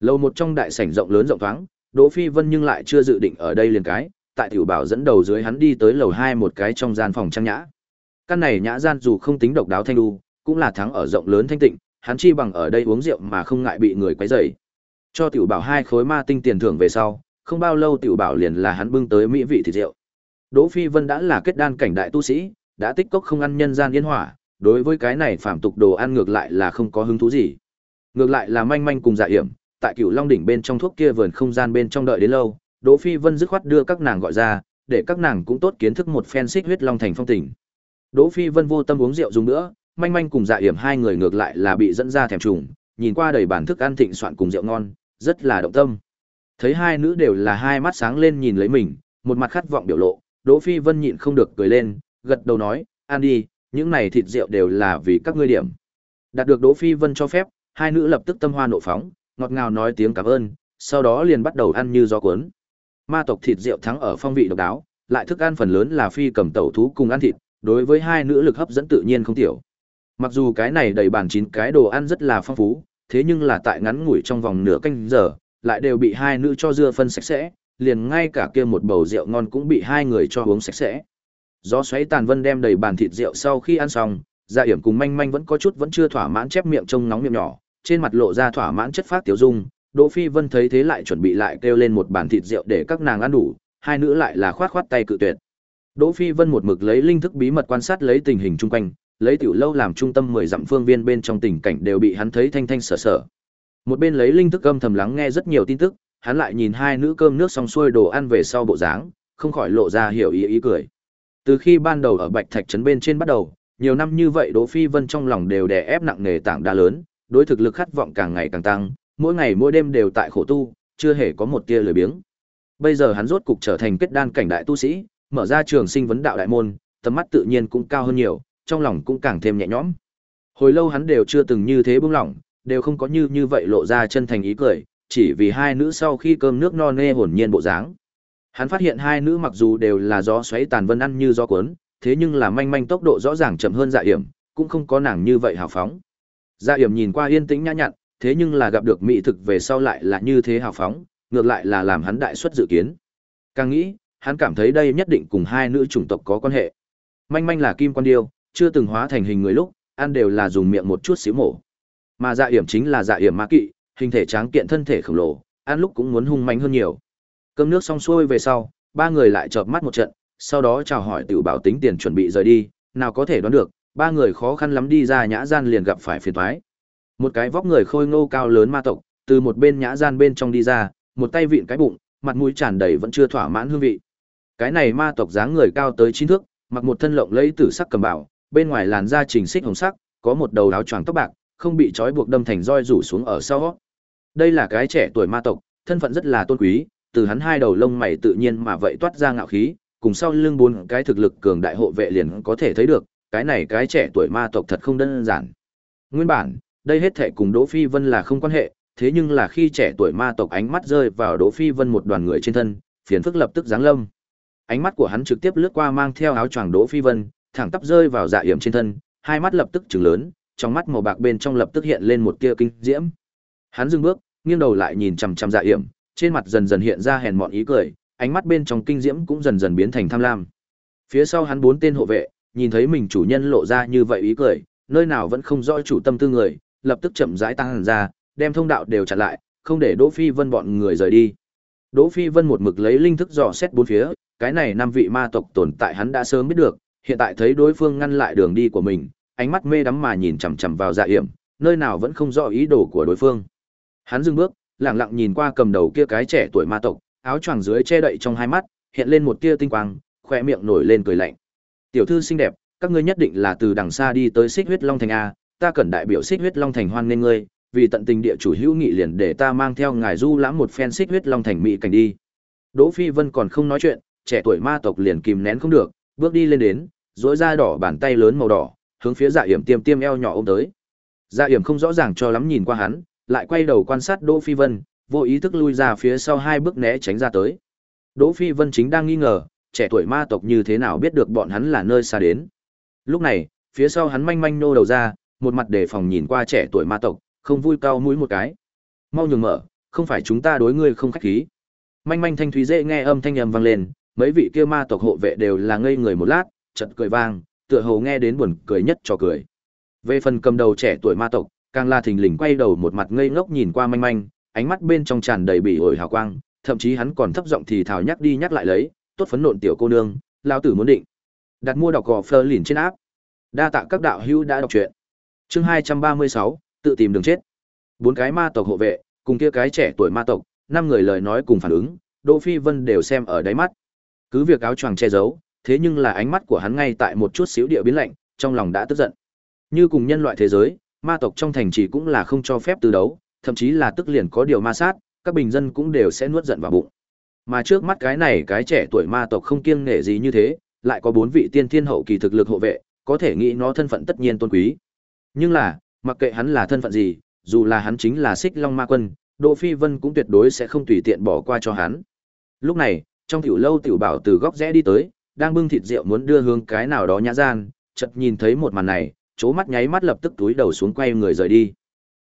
Speaker 1: Lâu một trong đại sảnh rộng lớn rộng thoáng, Đỗ Phi Vân nhưng lại chưa dự định ở đây liền cái, tại tiểu bảo dẫn đầu dưới hắn đi tới lầu 2 một cái trong gian phòng trang nhã. Căn này nhã gian dù không tính độc đáo thanh lưu, cũng là thắng ở rộng lớn thanh tịnh, hắn chi bằng ở đây uống rượu mà không ngại bị người quấy rầy. Cho tiểu bảo hai khối ma tinh tiền thưởng về sau, không bao lâu tiểu bảo liền là hắn bưng tới mỹ vị thịt rượu. Đỗ Phi Vân đã là kết đan cảnh đại tu sĩ, đã tích cốc không ăn nhân gian yên hỏa, đối với cái này phạm tục đồ ăn ngược lại là không có hứng thú gì. Ngược lại là manh manh cùng dạ hiểm, tại Cửu Long đỉnh bên trong thuốc kia vườn không gian bên trong đợi đến lâu, Đỗ Phi Vân dứt khoát đưa các nàng gọi ra, để các nàng cũng tốt kiến thức một phen xích huyết long thành phong tình. Đỗ Phi Vân vô tâm uống rượu dùng nữa, manh manh cùng dạ hiểm hai người ngược lại là bị dẫn ra thèm trùng, nhìn qua đầy bản thức ăn thịnh soạn cùng rượu ngon, rất là động tâm. Thấy hai nữ đều là hai mắt sáng lên nhìn lấy mình, một mặt khát vọng biểu lộ, Đỗ Phi Vân nhịn không được cười lên, gật đầu nói, "Ăn đi, những này thịt rượu đều là vì các ngươi điểm." Đạt được Đỗ Phi Vân cho phép, hai nữ lập tức tâm hoa nộ phóng, ngọt ngào nói tiếng cảm ơn, sau đó liền bắt đầu ăn như gió cuốn. Ma tộc thịt rượu thắng ở phong vị độc đáo, lại thức ăn phần lớn là phi cầm tẩu thú cùng ăn thịt, đối với hai nữ lực hấp dẫn tự nhiên không tiểu. Mặc dù cái này đầy bàn chín cái đồ ăn rất là phong phú, thế nhưng là tại ngắn ngủi trong vòng nửa canh giờ, lại đều bị hai nữ cho dưa phân sạch sẽ, liền ngay cả kia một bầu rượu ngon cũng bị hai người cho uống sạch sẽ. Gió xoáy tàn vân đem đầy bàn thịt rượu sau khi ăn xong, Dạ Yểm cùng Manh Manh vẫn có chút vẫn chưa thỏa mãn chép miệng trông nóng miệng nhỏ, trên mặt lộ ra thỏa mãn chất phát tiểu dung, Đỗ Phi Vân thấy thế lại chuẩn bị lại kêu lên một bàn thịt rượu để các nàng ăn đủ, hai nữ lại là khoát khoát tay cự tuyệt. Đỗ Phi Vân một mực lấy linh thức bí mật quan sát lấy tình hình chung quanh, lấy tiểu lâu làm trung tâm mười dặm phương viên bên trong tình cảnh đều bị hắn thấy thanh thanh sở sở. Một bên lấy linh thức âm thầm lắng nghe rất nhiều tin tức, hắn lại nhìn hai nữ cơm nước xong xuôi đồ ăn về sau bộ dáng, không khỏi lộ ra hiểu ý ý cười. Từ khi ban đầu ở Bạch Thạch trấn bên trên bắt đầu, nhiều năm như vậy Đỗ Phi Vân trong lòng đều đè ép nặng nề tảng đa lớn, đối thực lực khát vọng càng ngày càng tăng, mỗi ngày mỗi đêm đều tại khổ tu, chưa hề có một tia lười biếng. Bây giờ hắn rốt cục trở thành kết đan cảnh đại tu sĩ, mở ra trường sinh vấn đạo đại môn, tầm mắt tự nhiên cũng cao hơn nhiều, trong lòng cũng càng thêm nhẹ nhõm. Hồi lâu hắn đều chưa từng như thế bưng lỏng, đều không có như như vậy lộ ra chân thành ý cười, chỉ vì hai nữ sau khi cơm nước no nê hồn nhiên bộ dáng. Hắn phát hiện hai nữ mặc dù đều là gió xoáy tàn vân ăn như gió cuốn, thế nhưng là manh manh tốc độ rõ ràng chậm hơn dạ hiểm, cũng không có nàng như vậy hào phóng. Dạ hiểm nhìn qua yên tĩnh nhã nhặn, thế nhưng là gặp được mỹ thực về sau lại là như thế hào phóng, ngược lại là làm hắn đại suất dự kiến. Càng nghĩ, hắn cảm thấy đây nhất định cùng hai nữ chủng tộc có quan hệ. Manh manh là kim quan điêu, chưa từng hóa thành hình người lúc, ăn đều là dùng miệng một chút xíu mổ. Mà dạ yểm chính là dạ yểm ma kỵ, hình thể tráng kiện thân thể khổng lồ, ăn lúc cũng muốn hung manh hơn nhiều. Cơm nước xong xuôi về sau, ba người lại chợp mắt một trận, sau đó chào hỏi tiểu bảo tính tiền chuẩn bị rời đi, nào có thể đoán được, ba người khó khăn lắm đi ra nhã gian liền gặp phải phiền toái. Một cái vóc người khôi ngô cao lớn ma tộc, từ một bên nhã gian bên trong đi ra, một tay vịn cái bụng, mặt mũi tràn đầy vẫn chưa thỏa mãn hương vị. Cái này ma tộc dáng người cao tới chín thước, mặc một thân lộng lẫy tử sắc cầm bảo, bên ngoài làn da trình xích hồng sắc, có một đầu áo choàng tóc bạc, không bị trói buộc đâm thành roi rủ xuống ở sau. Đây là cái trẻ tuổi ma tộc, thân phận rất là tôn quý, từ hắn hai đầu lông mày tự nhiên mà vậy toát ra ngạo khí, cùng sau lưng bốn cái thực lực cường đại hộ vệ liền có thể thấy được, cái này cái trẻ tuổi ma tộc thật không đơn giản. Nguyên bản, đây hết thệ cùng Đỗ Phi Vân là không quan hệ, thế nhưng là khi trẻ tuổi ma tộc ánh mắt rơi vào Đỗ Phi Vân một đoàn người trên thân, phiền phức lập tức giáng lâm. Ánh mắt của hắn trực tiếp lướt qua mang theo áo choàng Đỗ Phi Vân, thẳng tắp rơi vào dạ yểm trên thân, hai mắt lập tức trừng lớn, trong mắt màu bạc bên trong lập tức hiện lên một tia kinh diễm. Hắn dừng bước, nghiêng đầu lại nhìn chằm chằm dạ yểm, trên mặt dần dần hiện ra hèn mọn ý cười, ánh mắt bên trong kinh diễm cũng dần dần biến thành tham lam. Phía sau hắn bốn tên hộ vệ, nhìn thấy mình chủ nhân lộ ra như vậy ý cười, nơi nào vẫn không rõ chủ tâm tư người, lập tức chậm rãi tăng hẳn ra, đem thông đạo đều chặn lại, không để Đỗ Phi Vân bọn người rời đi. Đỗ Phi Vân một mực lấy linh thức dò xét bốn phía, cái này năm vị ma tộc tồn tại hắn đã sớm biết được, hiện tại thấy đối phương ngăn lại đường đi của mình, ánh mắt mê đắm mà nhìn chằm chằm vào Dạ Yểm, nơi nào vẫn không rõ ý đồ của đối phương. Hắn dừng bước, lặng lặng nhìn qua cầm đầu kia cái trẻ tuổi ma tộc, áo choàng dưới che đậy trong hai mắt, hiện lên một tia tinh quang, khóe miệng nổi lên cười lạnh. "Tiểu thư xinh đẹp, các ngươi nhất định là từ đằng xa đi tới Xích Huyết Long Thành a, ta cần đại biểu Xích Huyết Long Thành hoan nghênh ngươi, vì tận tình địa chủ hữu nghị liền để ta mang theo ngài du lãm một phen Xích Huyết Long Thành mỹ cảnh đi." Đỗ Phi Vân còn không nói chuyện, trẻ tuổi ma tộc liền kìm nén không được, bước đi lên đến, duỗi ra đỏ bàn tay lớn màu đỏ, hướng phía Dạ Yểm tiêm tiêm eo nhỏ ôm tới. Dạ Yểm không rõ ràng cho lắm nhìn qua hắn, lại quay đầu quan sát Đỗ Phi Vân, vô ý thức lui ra phía sau hai bước né tránh ra tới. Đỗ Phi Vân chính đang nghi ngờ, trẻ tuổi ma tộc như thế nào biết được bọn hắn là nơi xa đến. Lúc này, phía sau hắn manh manh nô đầu ra, một mặt đề phòng nhìn qua trẻ tuổi ma tộc, không vui cao mũi một cái. Mau nhường mở, không phải chúng ta đối ngươi không khách khí. Manh manh thanh thúy dễ nghe âm thanh ầm vang lên, mấy vị kia ma tộc hộ vệ đều là ngây người một lát, chợt cười vang, tựa hồ nghe đến buồn cười nhất cho cười. Về phần cầm đầu trẻ tuổi ma tộc, càng là thình lình quay đầu một mặt ngây ngốc nhìn qua manh manh, ánh mắt bên trong tràn đầy bỉ ổi hào quang, thậm chí hắn còn thấp giọng thì thào nhắc đi nhắc lại lấy, tốt phấn nộn tiểu cô nương, lao tử muốn định. Đặt mua đọc gò phơ lìn trên áp. Đa tạ các đạo hữu đã đọc truyện. Chương 236, tự tìm đường chết. Bốn cái ma tộc hộ vệ, cùng kia cái trẻ tuổi ma tộc, năm người lời nói cùng phản ứng, Đỗ Phi Vân đều xem ở đáy mắt. Cứ việc áo choàng che giấu, thế nhưng là ánh mắt của hắn ngay tại một chút xíu địa biến lạnh, trong lòng đã tức giận. Như cùng nhân loại thế giới, ma tộc trong thành trì cũng là không cho phép từ đấu, thậm chí là tức liền có điều ma sát, các bình dân cũng đều sẽ nuốt giận vào bụng. Mà trước mắt cái này cái trẻ tuổi ma tộc không kiêng nể gì như thế, lại có bốn vị tiên thiên hậu kỳ thực lực hộ vệ, có thể nghĩ nó thân phận tất nhiên tôn quý. Nhưng là, mặc kệ hắn là thân phận gì, dù là hắn chính là Xích Long Ma Quân, Đỗ Phi Vân cũng tuyệt đối sẽ không tùy tiện bỏ qua cho hắn. Lúc này, trong tiểu lâu tiểu bảo từ góc rẽ đi tới, đang bưng thịt rượu muốn đưa hướng cái nào đó nhã gian, chợt nhìn thấy một màn này, chố mắt nháy mắt lập tức túi đầu xuống quay người rời đi.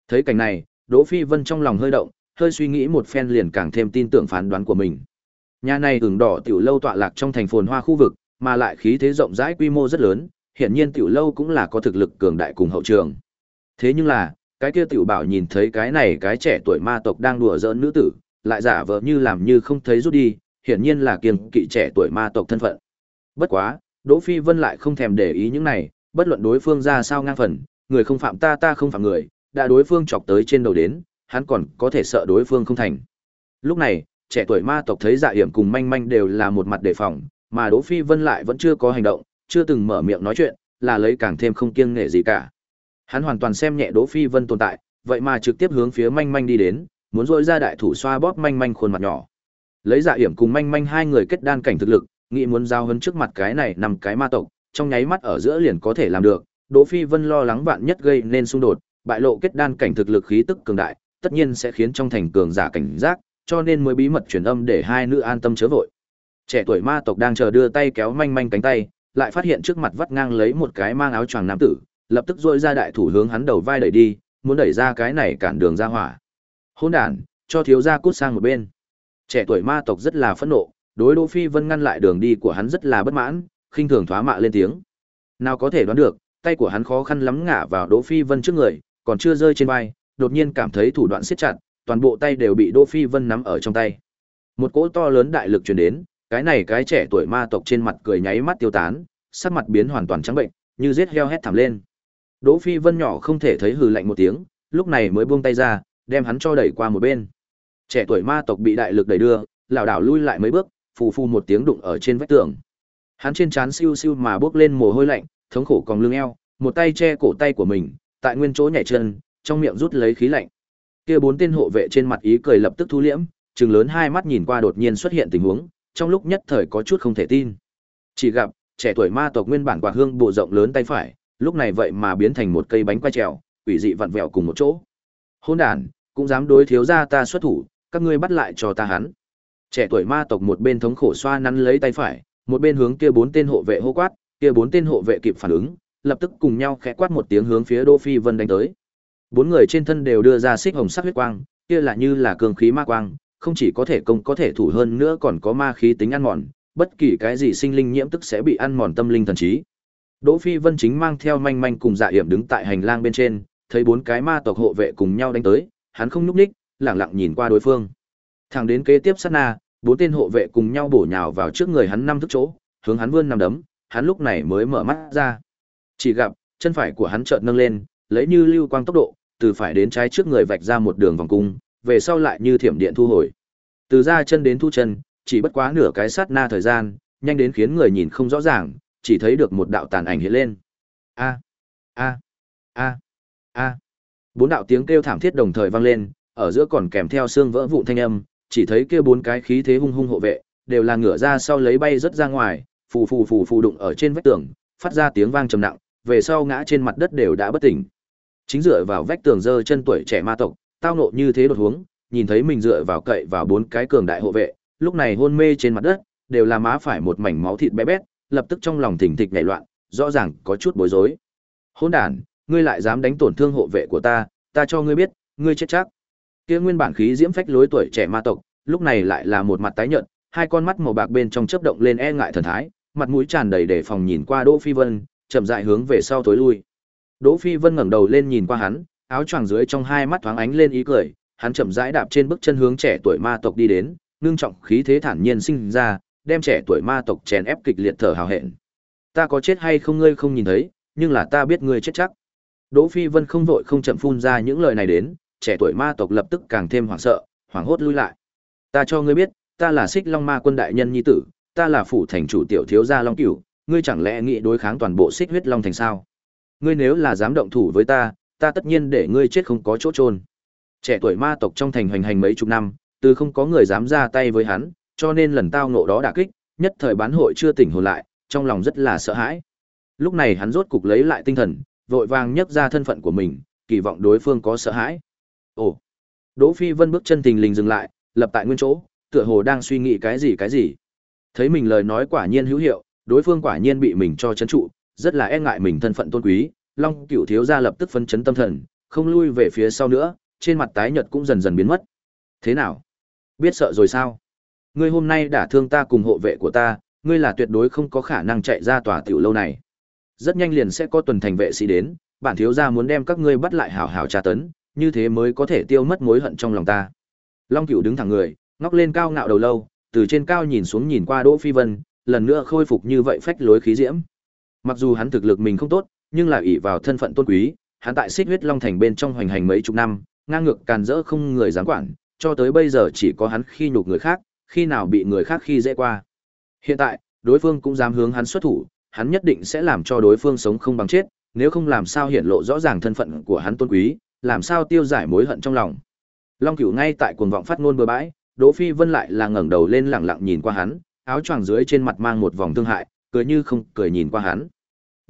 Speaker 1: Thấy cảnh này, Đỗ Phi Vân trong lòng hơi động, hơi suy nghĩ một phen liền càng thêm tin tưởng phán đoán của mình. Nhà này ửng đỏ tiểu lâu tọa lạc trong thành phồn hoa khu vực, mà lại khí thế rộng rãi quy mô rất lớn, hiển nhiên tiểu lâu cũng là có thực lực cường đại cùng hậu trường. Thế nhưng là, cái kia tiểu bảo nhìn thấy cái này cái trẻ tuổi ma tộc đang đùa giỡn nữ tử, lại giả vờ như làm như không thấy rút đi, hiển nhiên là kiêng kỵ trẻ tuổi ma tộc thân phận. Bất quá, Đỗ Phi Vân lại không thèm để ý những này, bất luận đối phương ra sao ngang phần, người không phạm ta ta không phạm người, đã đối phương chọc tới trên đầu đến, hắn còn có thể sợ đối phương không thành. Lúc này, trẻ tuổi ma tộc thấy dạ hiểm cùng manh manh đều là một mặt đề phòng, mà Đỗ Phi Vân lại vẫn chưa có hành động, chưa từng mở miệng nói chuyện, là lấy càng thêm không kiêng nể gì cả. Hắn hoàn toàn xem nhẹ Đỗ Phi Vân tồn tại, vậy mà trực tiếp hướng phía manh manh đi đến, muốn rỗi ra đại thủ xoa bóp manh manh khuôn mặt nhỏ. Lấy dạ hiểm cùng manh manh hai người kết đan cảnh thực lực, nghĩ muốn giao hấn trước mặt cái này nằm cái ma tộc, trong nháy mắt ở giữa liền có thể làm được. Đỗ Phi Vân lo lắng vạn nhất gây nên xung đột, bại lộ kết đan cảnh thực lực khí tức cường đại, tất nhiên sẽ khiến trong thành cường giả cảnh giác, cho nên mới bí mật truyền âm để hai nữ an tâm chớ vội. Trẻ tuổi ma tộc đang chờ đưa tay kéo manh manh cánh tay, lại phát hiện trước mặt vắt ngang lấy một cái mang áo choàng nam tử, lập tức rôi ra đại thủ hướng hắn đầu vai đẩy đi, muốn đẩy ra cái này cản đường ra hỏa. Hỗn đản, cho thiếu gia cút sang một bên. Trẻ tuổi ma tộc rất là phẫn nộ, đối Đỗ Phi Vân ngăn lại đường đi của hắn rất là bất mãn, khinh thường thoá mạ lên tiếng. Nào có thể đoán được, tay của hắn khó khăn lắm ngã vào Đỗ Phi Vân trước người, còn chưa rơi trên vai, đột nhiên cảm thấy thủ đoạn siết chặt, toàn bộ tay đều bị Đỗ Phi Vân nắm ở trong tay. Một cỗ to lớn đại lực truyền đến, cái này cái trẻ tuổi ma tộc trên mặt cười nháy mắt tiêu tán, sắc mặt biến hoàn toàn trắng bệnh, như giết heo hét thảm lên. Đỗ Phi Vân nhỏ không thể thấy hừ lạnh một tiếng, lúc này mới buông tay ra, đem hắn cho đẩy qua một bên. Trẻ tuổi ma tộc bị đại lực đẩy đưa, lảo đảo lui lại mấy bước, phù phù một tiếng đụng ở trên vách tường. Hắn trên trán siêu siêu mà bước lên mồ hôi lạnh, thống khổ còng lưng eo, một tay che cổ tay của mình, tại nguyên chỗ nhảy chân, trong miệng rút lấy khí lạnh. Kia bốn tên hộ vệ trên mặt ý cười lập tức thu liễm, trừng lớn hai mắt nhìn qua đột nhiên xuất hiện tình huống, trong lúc nhất thời có chút không thể tin. Chỉ gặp, trẻ tuổi ma tộc nguyên bản quạt hương bộ rộng lớn tay phải, lúc này vậy mà biến thành một cây bánh quay trèo, quỷ dị vặn vẹo cùng một chỗ. Hôn đàn, cũng dám đối thiếu gia ta xuất thủ, các ngươi bắt lại cho ta hắn. Trẻ tuổi ma tộc một bên thống khổ xoa nắn lấy tay phải, một bên hướng kia bốn tên hộ vệ hô quát, kia bốn tên hộ vệ kịp phản ứng, lập tức cùng nhau khẽ quát một tiếng hướng phía Đỗ Phi Vân đánh tới. Bốn người trên thân đều đưa ra xích hồng sắc huyết quang, kia là như là cường khí ma quang, không chỉ có thể công có thể thủ hơn nữa còn có ma khí tính ăn mòn, bất kỳ cái gì sinh linh nhiễm tức sẽ bị ăn mòn tâm linh thần trí. Đỗ Phi Vân chính mang theo manh manh cùng Dạ Hiểm đứng tại hành lang bên trên, thấy bốn cái ma tộc hộ vệ cùng nhau đánh tới, hắn không nhúc nhích, lặng lặng nhìn qua đối phương. Thẳng đến kế tiếp sát na, bốn tên hộ vệ cùng nhau bổ nhào vào trước người hắn năm thước chỗ, hướng hắn vươn năm đấm, hắn lúc này mới mở mắt ra. Chỉ gặp, chân phải của hắn chợt nâng lên, lấy như lưu quang tốc độ, từ phải đến trái trước người vạch ra một đường vòng cung, về sau lại như thiểm điện thu hồi. Từ ra chân đến thu chân, chỉ bất quá nửa cái sát na thời gian, nhanh đến khiến người nhìn không rõ ràng, chỉ thấy được một đạo tàn ảnh hiện lên. A a a a. Bốn đạo tiếng kêu thảm thiết đồng thời vang lên, ở giữa còn kèm theo xương vỡ vụn thanh âm, chỉ thấy kia bốn cái khí thế hung hung hộ vệ, đều là ngửa ra sau lấy bay rất ra ngoài, phù phù phù phù đụng ở trên vách tường, phát ra tiếng vang trầm nặng, về sau ngã trên mặt đất đều đã bất tỉnh. Chính dựa vào vách tường giơ chân tuổi trẻ ma tộc, tao nộ như thế đột huống, nhìn thấy mình dựa vào cậy vào bốn cái cường đại hộ vệ, lúc này hôn mê trên mặt đất, đều là má phải một mảnh máu thịt bé bét, lập tức trong lòng thỉnh thịch nhảy loạn, rõ ràng có chút bối rối. Hỗn đản, ngươi lại dám đánh tổn thương hộ vệ của ta, ta cho ngươi biết, ngươi chết chắc. Kia nguyên bản khí diễm phách lối tuổi trẻ ma tộc, lúc này lại là một mặt tái nhợt, hai con mắt màu bạc bên trong chớp động lên e ngại thần thái, mặt mũi tràn đầy đề phòng nhìn qua Đỗ Phi Vân, chậm rãi hướng về sau tối lui. Đỗ Phi Vân ngẩng đầu lên nhìn qua hắn, áo choàng dưới trong hai mắt thoáng ánh lên ý cười, hắn chậm rãi đạp trên bước chân hướng trẻ tuổi ma tộc đi đến, ngưng trọng khí thế thản nhiên sinh ra, đem trẻ tuổi ma tộc chèn ép kịch liệt thở hào hẹn. Ta có chết hay không ngươi không nhìn thấy, nhưng là ta biết ngươi chết chắc. Đỗ Phi Vân không vội không chậm phun ra những lời này đến, trẻ tuổi ma tộc lập tức càng thêm hoảng sợ, hoảng hốt lui lại. Ta cho ngươi biết, ta là Xích Long Ma quân đại nhân nhi tử, ta là phủ thành chủ tiểu thiếu gia Long Cửu, ngươi chẳng lẽ nghĩ đối kháng toàn bộ Xích huyết Long thành sao? Ngươi nếu là dám động thủ với ta, ta tất nhiên để ngươi chết không có chỗ trôn. Trẻ tuổi ma tộc trong thành hoành hành mấy chục năm, từ không có người dám ra tay với hắn, cho nên lần tao ngộ đó đả kích, nhất thời bán hội chưa tỉnh hồn lại, trong lòng rất là sợ hãi. Lúc này hắn rốt cục lấy lại tinh thần, vội vàng nhấc ra thân phận của mình, kỳ vọng đối phương có sợ hãi. Ồ. Đỗ Phi Vân bước chân tình lình dừng lại, lập tại nguyên chỗ, tựa hồ đang suy nghĩ cái gì cái gì. Thấy mình lời nói quả nhiên hữu hiệu, đối phương quả nhiên bị mình cho chấn trụ, rất là e ngại mình thân phận tôn quý, Long Cửu thiếu gia lập tức phân chấn tâm thần, không lui về phía sau nữa, trên mặt tái nhợt cũng dần dần biến mất. Thế nào? Biết sợ rồi sao? Ngươi hôm nay đã thương ta cùng hộ vệ của ta, ngươi là tuyệt đối không có khả năng chạy ra tòa tiểu lâu này. Rất nhanh liền sẽ có tuần thành vệ sĩ đến, bản thiếu gia muốn đem các ngươi bắt lại hảo hảo tra tấn, như thế mới có thể tiêu mất mối hận trong lòng ta. Long Cửu đứng thẳng người, ngóc lên cao ngạo đầu lâu, từ trên cao nhìn xuống nhìn qua Đỗ Phi Vân, lần nữa khôi phục như vậy phách lối khí diễm. Mặc dù hắn thực lực mình không tốt, nhưng là ỷ vào thân phận tôn quý, hắn tại Xích Huyết Long Thành bên trong hoành hành mấy chục năm, ngang ngược càn rỡ không người dám quản, cho tới bây giờ chỉ có hắn khi nhục người khác, khi nào bị người khác khi dễ qua. Hiện tại, đối phương cũng dám hướng hắn xuất thủ, hắn nhất định sẽ làm cho đối phương sống không bằng chết, nếu không làm sao hiện lộ rõ ràng thân phận của hắn tôn quý, làm sao tiêu giải mối hận trong lòng. Long Cửu ngay tại cuồng vọng phát ngôn bừa bãi, Đỗ Phi Vân lại là ngẩng đầu lên lặng lặng nhìn qua hắn, áo choàng dưới trên mặt mang một vòng thương hại, cười như không cười nhìn qua hắn.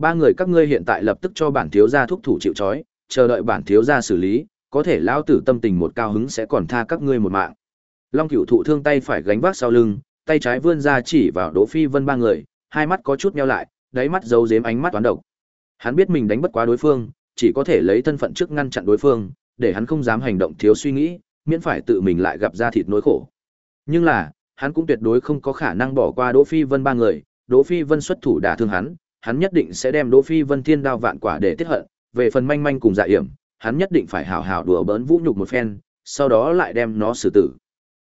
Speaker 1: Ba người các ngươi hiện tại lập tức cho bản thiếu gia thúc thủ chịu trói, chờ đợi bản thiếu gia xử lý, có thể lão tử tâm tình một cao hứng sẽ còn tha các ngươi một mạng. Long Cửu thụ thương tay phải gánh vác sau lưng, tay trái vươn ra chỉ vào Đỗ Phi Vân ba người, hai mắt có chút meo lại, đáy mắt giấu giếm ánh mắt toán độc. Hắn biết mình đánh bất quá đối phương, chỉ có thể lấy thân phận trước ngăn chặn đối phương, để hắn không dám hành động thiếu suy nghĩ, miễn phải tự mình lại gặp ra thịt nỗi khổ. Nhưng là, hắn cũng tuyệt đối không có khả năng bỏ qua Đỗ Phi Vân ba người, Đỗ Phi Vân xuất thủ đả thương hắn, hắn nhất định sẽ đem Đỗ Phi Vân thiên đao vạn quả để tiết hận, về phần manh manh cùng dạ yểm, hắn nhất định phải hảo hảo đùa bỡn vũ nhục một phen, sau đó lại đem nó xử tử.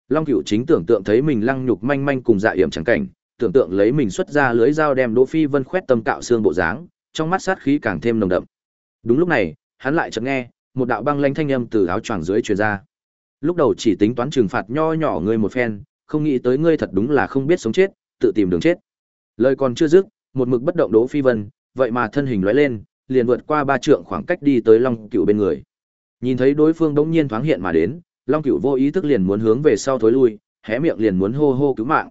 Speaker 1: Long Cửu chính tưởng tượng thấy mình lăng nhục manh manh cùng dạ yểm chẳng cảnh, tưởng tượng lấy mình xuất ra lưới dao đem Đỗ Phi Vân khoét tâm cạo xương bộ dáng, trong mắt sát khí càng thêm nồng đậm. Đúng lúc này, hắn lại chợt nghe, một đạo băng lãnh thanh âm từ áo choàng dưới truyền ra. Lúc đầu chỉ tính toán trừng phạt nho nhỏ ngươi một phen, không nghĩ tới ngươi thật đúng là không biết sống chết, tự tìm đường chết. Lời còn chưa dứt, một mực bất động Đỗ Phi Vân, vậy mà thân hình lóe lên, liền vượt qua ba trượng khoảng cách đi tới Long Cửu bên người. Nhìn thấy đối phương bỗng nhiên thoáng hiện mà đến, Long Cửu vô ý thức liền muốn hướng về sau thối lui, hé miệng liền muốn hô hô cứu mạng.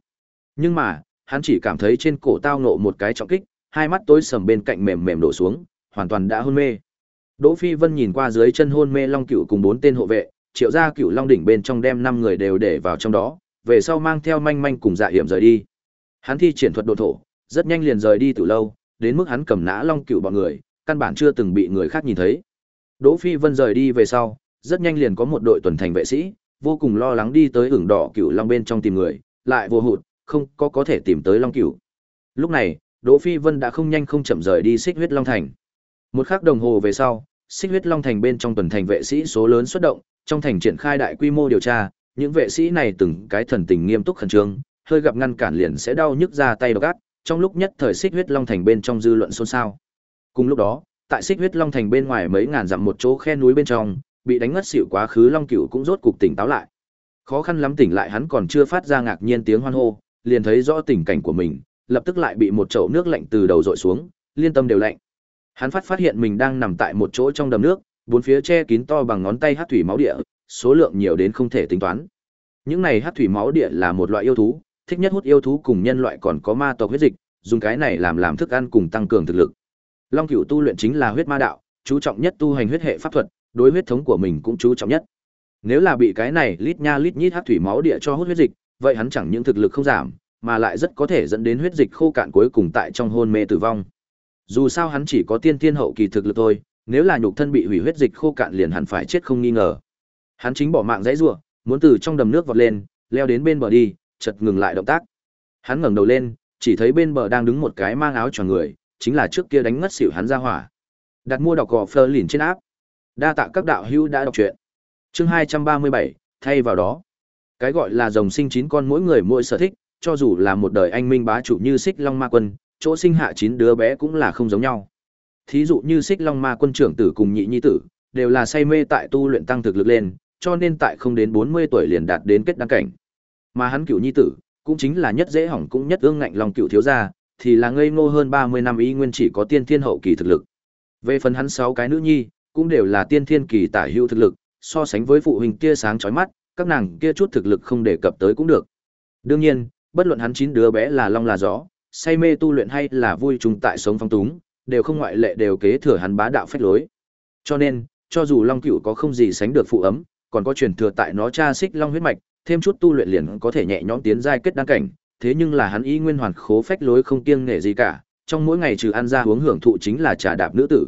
Speaker 1: Nhưng mà, hắn chỉ cảm thấy trên cổ tao nộ một cái trọng kích, hai mắt tối sầm bên cạnh mềm mềm đổ xuống, hoàn toàn đã hôn mê. Đỗ Phi Vân nhìn qua dưới chân hôn mê Long Cửu cùng bốn tên hộ vệ, triệu ra Cửu Long đỉnh bên trong đem năm người đều để vào trong đó, về sau mang theo manh manh cùng dạ hiểm rời đi. Hắn thi triển thuật độ thổ, rất nhanh liền rời đi từ lâu, đến mức hắn cầm nã Long Cửu bọn người, căn bản chưa từng bị người khác nhìn thấy. Đỗ Phi Vân rời đi về sau, rất nhanh liền có một đội tuần thành vệ sĩ, vô cùng lo lắng đi tới hưởng đỏ Cửu Long bên trong tìm người, lại vô hụt, không có có thể tìm tới Long Cửu. Lúc này, Đỗ Phi Vân đã không nhanh không chậm rời đi Xích Huyết Long Thành. Một khắc đồng hồ về sau, Xích Huyết Long Thành bên trong tuần thành vệ sĩ số lớn xuất động, trong thành triển khai đại quy mô điều tra, những vệ sĩ này từng cái thần tình nghiêm túc khẩn trương, hơi gặp ngăn cản liền sẽ đau nhức ra tay độc ác, trong lúc nhất thời Xích Huyết Long Thành bên trong dư luận xôn xao. Cùng lúc đó, tại Xích Huyết Long Thành bên ngoài mấy ngàn dặm một chỗ khe núi bên trong, bị đánh ngất xỉu quá khứ Long Cửu cũng rốt cục tỉnh táo lại. Khó khăn lắm tỉnh lại hắn còn chưa phát ra ngạc nhiên tiếng hoan hô, liền thấy rõ tình cảnh của mình, lập tức lại bị một chậu nước lạnh từ đầu dội xuống, liên tâm đều lạnh. Hắn phát phát hiện mình đang nằm tại một chỗ trong đầm nước, bốn phía che kín to bằng ngón tay hắc thủy máu địa, số lượng nhiều đến không thể tính toán. Những này hắc thủy máu địa là một loại yêu thú, thích nhất hút yêu thú cùng nhân loại còn có ma tộc huyết dịch, dùng cái này làm làm thức ăn cùng tăng cường thực lực. Long Cửu tu luyện chính là huyết ma đạo, chú trọng nhất tu hành huyết hệ pháp thuật, đối huyết thống của mình cũng chú trọng nhất. Nếu là bị cái này lít nha lít nhít hắc thủy máu địa cho hút huyết dịch, vậy hắn chẳng những thực lực không giảm, mà lại rất có thể dẫn đến huyết dịch khô cạn cuối cùng tại trong hôn mê tử vong. Dù sao hắn chỉ có tiên tiên hậu kỳ thực lực thôi, nếu là nhục thân bị hủy huyết dịch khô cạn liền hẳn phải chết không nghi ngờ. Hắn chính bỏ mạng dãy rủa, muốn từ trong đầm nước vọt lên, leo đến bên bờ đi, chợt ngừng lại động tác. Hắn ngẩng đầu lên, chỉ thấy bên bờ đang đứng một cái mang áo choàng người, chính là trước kia đánh ngất xỉu hắn ra hỏa. Đặt mua đọc gò Fleur lìn trên áp. Đa tạ các đạo hữu đã đọc truyện. Chương 237, thay vào đó. Cái gọi là rồng sinh chín con mỗi người mỗi sở thích, cho dù là một đời anh minh bá chủ như Xích Long Ma Quân, chỗ sinh hạ chín đứa bé cũng là không giống nhau. Thí dụ như Xích Long Ma Quân trưởng tử cùng nhị nhi tử, đều là say mê tại tu luyện tăng thực lực lên, cho nên tại không đến 40 tuổi liền đạt đến kết đăng cảnh. Mà hắn cửu nhi tử, cũng chính là nhất dễ hỏng cũng nhất ương ngạnh lòng cửu thiếu gia, thì là ngây ngô hơn 30 năm ý nguyên chỉ có tiên thiên hậu kỳ thực lực. Về phần hắn sáu cái nữ nhi, cũng đều là tiên thiên kỳ tả hữu thực lực, so sánh với phụ huynh kia sáng chói mắt, các nàng kia chút thực lực không đề cập tới cũng được. Đương nhiên, bất luận hắn chín đứa bé là long là gió, say mê tu luyện hay là vui chung tại sống phong túng, đều không ngoại lệ đều kế thừa hắn bá đạo phách lối. Cho nên, cho dù Long Cửu có không gì sánh được phụ ấm, còn có truyền thừa tại nó cha xích long huyết mạch, thêm chút tu luyện liền có thể nhẹ nhõm tiến giai kết đăng cảnh, thế nhưng là hắn ý nguyên hoàn khố phách lối không kiêng nể gì cả, trong mỗi ngày trừ ăn ra uống hưởng thụ chính là trà đạp nữ tử.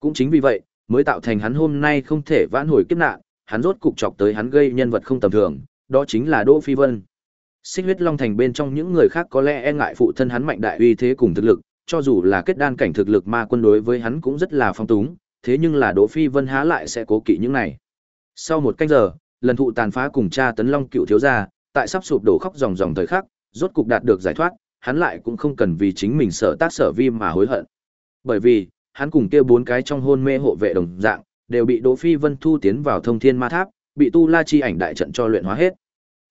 Speaker 1: Cũng chính vì vậy, mới tạo thành hắn hôm nay không thể vãn hồi kiếp nạn, hắn rốt cục chọc tới hắn gây nhân vật không tầm thường, đó chính là Đỗ Phi Vân. Xích huyết long thành bên trong những người khác có lẽ e ngại phụ thân hắn mạnh đại uy thế cùng thực lực, cho dù là kết đan cảnh thực lực ma quân đối với hắn cũng rất là phong túng, thế nhưng là Đỗ Phi Vân há lại sẽ cố kỵ những này. Sau một canh giờ, lần thụ tàn phá cùng cha tấn long cựu thiếu gia, tại sắp sụp đổ khóc ròng ròng thời khắc, rốt cục đạt được giải thoát, hắn lại cũng không cần vì chính mình sợ tác sở vi mà hối hận. Bởi vì, hắn cùng kia bốn cái trong hôn mê hộ vệ đồng dạng, đều bị Đỗ Phi Vân thu tiến vào Thông Thiên Ma Tháp, bị Tu La chi ảnh đại trận cho luyện hóa hết.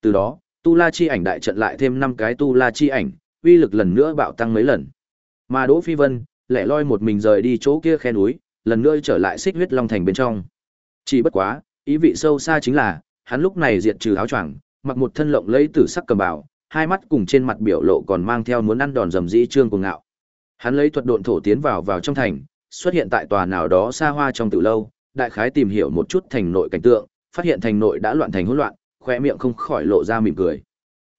Speaker 1: Từ đó, Tu La chi ảnh đại trận lại thêm năm cái Tu La chi ảnh, uy lực lần nữa bạo tăng mấy lần. Mà Đỗ Phi Vân, lẻ loi một mình rời đi chỗ kia khe núi, lần nữa trở lại Xích Huyết Long Thành bên trong. Chỉ bất quá, ý vị sâu xa chính là, hắn lúc này diệt trừ áo choàng, mặc một thân lộng lẫy tử sắc cầm bảo, hai mắt cùng trên mặt biểu lộ còn mang theo muốn ăn đòn rầm dĩ trương cuồng ngạo. Hắn lấy thuật độn thổ tiến vào vào trong thành, xuất hiện tại tòa nào đó xa hoa trong tử lâu, đại khái tìm hiểu một chút thành nội cảnh tượng, phát hiện thành nội đã loạn thành hỗn loạn, khóe miệng không khỏi lộ ra mỉm cười.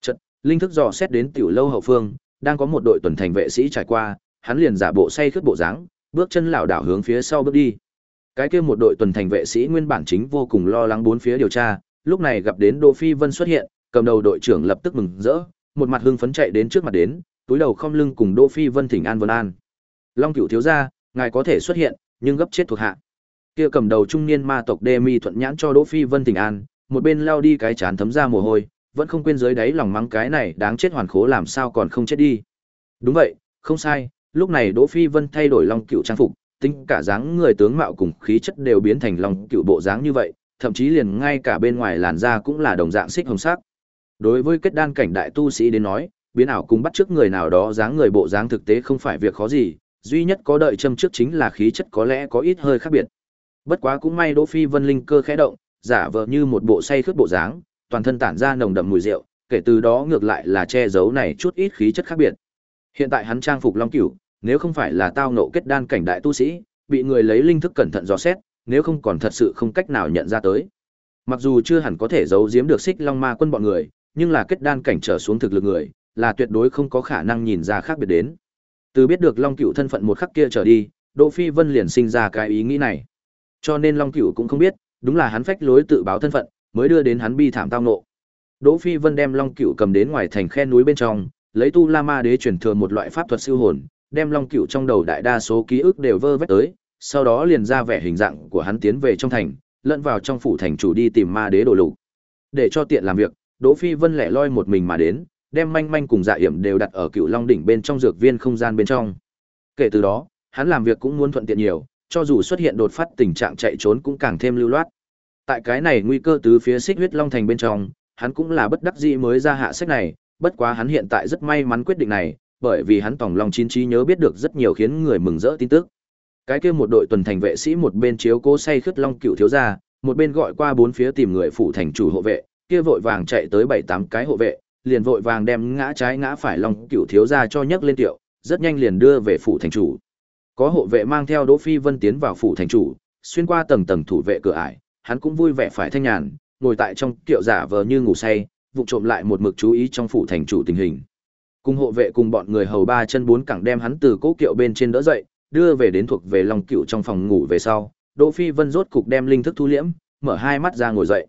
Speaker 1: Chợt, linh thức dò xét đến tiểu lâu hậu phương, đang có một đội tuần thành vệ sĩ trải qua, hắn liền giả bộ say khướt bộ dáng, bước chân lảo đảo hướng phía sau bước đi. Cái kia một đội tuần thành vệ sĩ nguyên bản chính vô cùng lo lắng bốn phía điều tra, lúc này gặp đến Đỗ Phi Vân xuất hiện, cầm đầu đội trưởng lập tức mừng rỡ, một mặt hưng phấn chạy đến trước mặt đến, túi đầu không lưng cùng Đỗ Phi Vân thỉnh an vân an. Long Cửu thiếu gia, ngài có thể xuất hiện, nhưng gấp chết thuộc hạ. Kia cầm đầu trung niên ma tộc Đê Mi thuận nhãn cho Đỗ Phi Vân thỉnh an, một bên lao đi cái chán thấm ra mồ hôi, vẫn không quên dưới đáy lòng mắng cái này đáng chết hoàn khố làm sao còn không chết đi. Đúng vậy, không sai, lúc này Đỗ Phi Vân thay đổi Long Cửu trang phục, tính cả dáng người tướng mạo cùng khí chất đều biến thành Long cựu bộ dáng như vậy, thậm chí liền ngay cả bên ngoài làn da cũng là đồng dạng xích hồng sắc. Đối với kết đan cảnh đại tu sĩ đến nói, biến ảo cùng bắt trước người nào đó dáng người bộ dáng thực tế không phải việc khó gì, duy nhất có đợi châm trước chính là khí chất có lẽ có ít hơi khác biệt. Bất quá cũng may Đỗ Phi Vân linh cơ khẽ động, giả vờ như một bộ say khướt bộ dáng, toàn thân tản ra nồng đậm mùi rượu, kể từ đó ngược lại là che giấu này chút ít khí chất khác biệt. Hiện tại hắn trang phục long cửu, nếu không phải là tao nộ kết đan cảnh đại tu sĩ, bị người lấy linh thức cẩn thận dò xét, nếu không còn thật sự không cách nào nhận ra tới. Mặc dù chưa hẳn có thể giấu giếm được xích long ma quân bọn người, nhưng là kết đan cảnh trở xuống thực lực người, là tuyệt đối không có khả năng nhìn ra khác biệt đến. Từ biết được Long Cửu thân phận một khắc kia trở đi, Đỗ Phi Vân liền sinh ra cái ý nghĩ này. Cho nên Long Cửu cũng không biết, đúng là hắn phách lối tự báo thân phận, mới đưa đến hắn bi thảm tao ngộ. Đỗ Phi Vân đem Long Cửu cầm đến ngoài thành khe núi bên trong, lấy tu La Ma Đế truyền thừa một loại pháp thuật siêu hồn, đem Long cựu trong đầu đại đa số ký ức đều vơ vét tới, sau đó liền ra vẻ hình dạng của hắn tiến về trong thành, lẫn vào trong phủ thành chủ đi tìm Ma Đế đồ lục. Để cho tiện làm việc, Đỗ Phi Vân lẻ loi một mình mà đến, đem manh manh cùng dạ hiểm đều đặt ở cựu Long đỉnh bên trong dược viên không gian bên trong. Kể từ đó, hắn làm việc cũng muốn thuận tiện nhiều, cho dù xuất hiện đột phát tình trạng chạy trốn cũng càng thêm lưu loát. Tại cái này nguy cơ tứ phía xích huyết long thành bên trong, hắn cũng là bất đắc dĩ mới ra hạ sách này, bất quá hắn hiện tại rất may mắn quyết định này, bởi vì hắn tổng lòng chín trí nhớ biết được rất nhiều khiến người mừng rỡ tin tức. Cái kia một đội tuần thành vệ sĩ một bên chiếu cố say khướt long cựu thiếu gia, một bên gọi qua bốn phía tìm người phụ thành chủ hộ vệ, kia vội vàng chạy tới bảy tám cái hộ vệ, liền vội vàng đem ngã trái ngã phải long cựu thiếu gia cho nhấc lên tiệu, rất nhanh liền đưa về phủ thành chủ. Có hộ vệ mang theo Đỗ Phi Vân tiến vào phủ thành chủ, xuyên qua tầng tầng thủ vệ cửa ải, hắn cũng vui vẻ phải thanh nhàn, ngồi tại trong kiệu giả vờ như ngủ say, vụ trộm lại một mực chú ý trong phủ thành chủ tình hình. Cùng hộ vệ cùng bọn người hầu ba chân bốn cẳng đem hắn từ cố kiệu bên trên đỡ dậy, đưa về đến thuộc về Long Cựu trong phòng ngủ về sau, Đỗ Phi Vân rốt cục đem linh thức thu liễm, mở hai mắt ra ngồi dậy.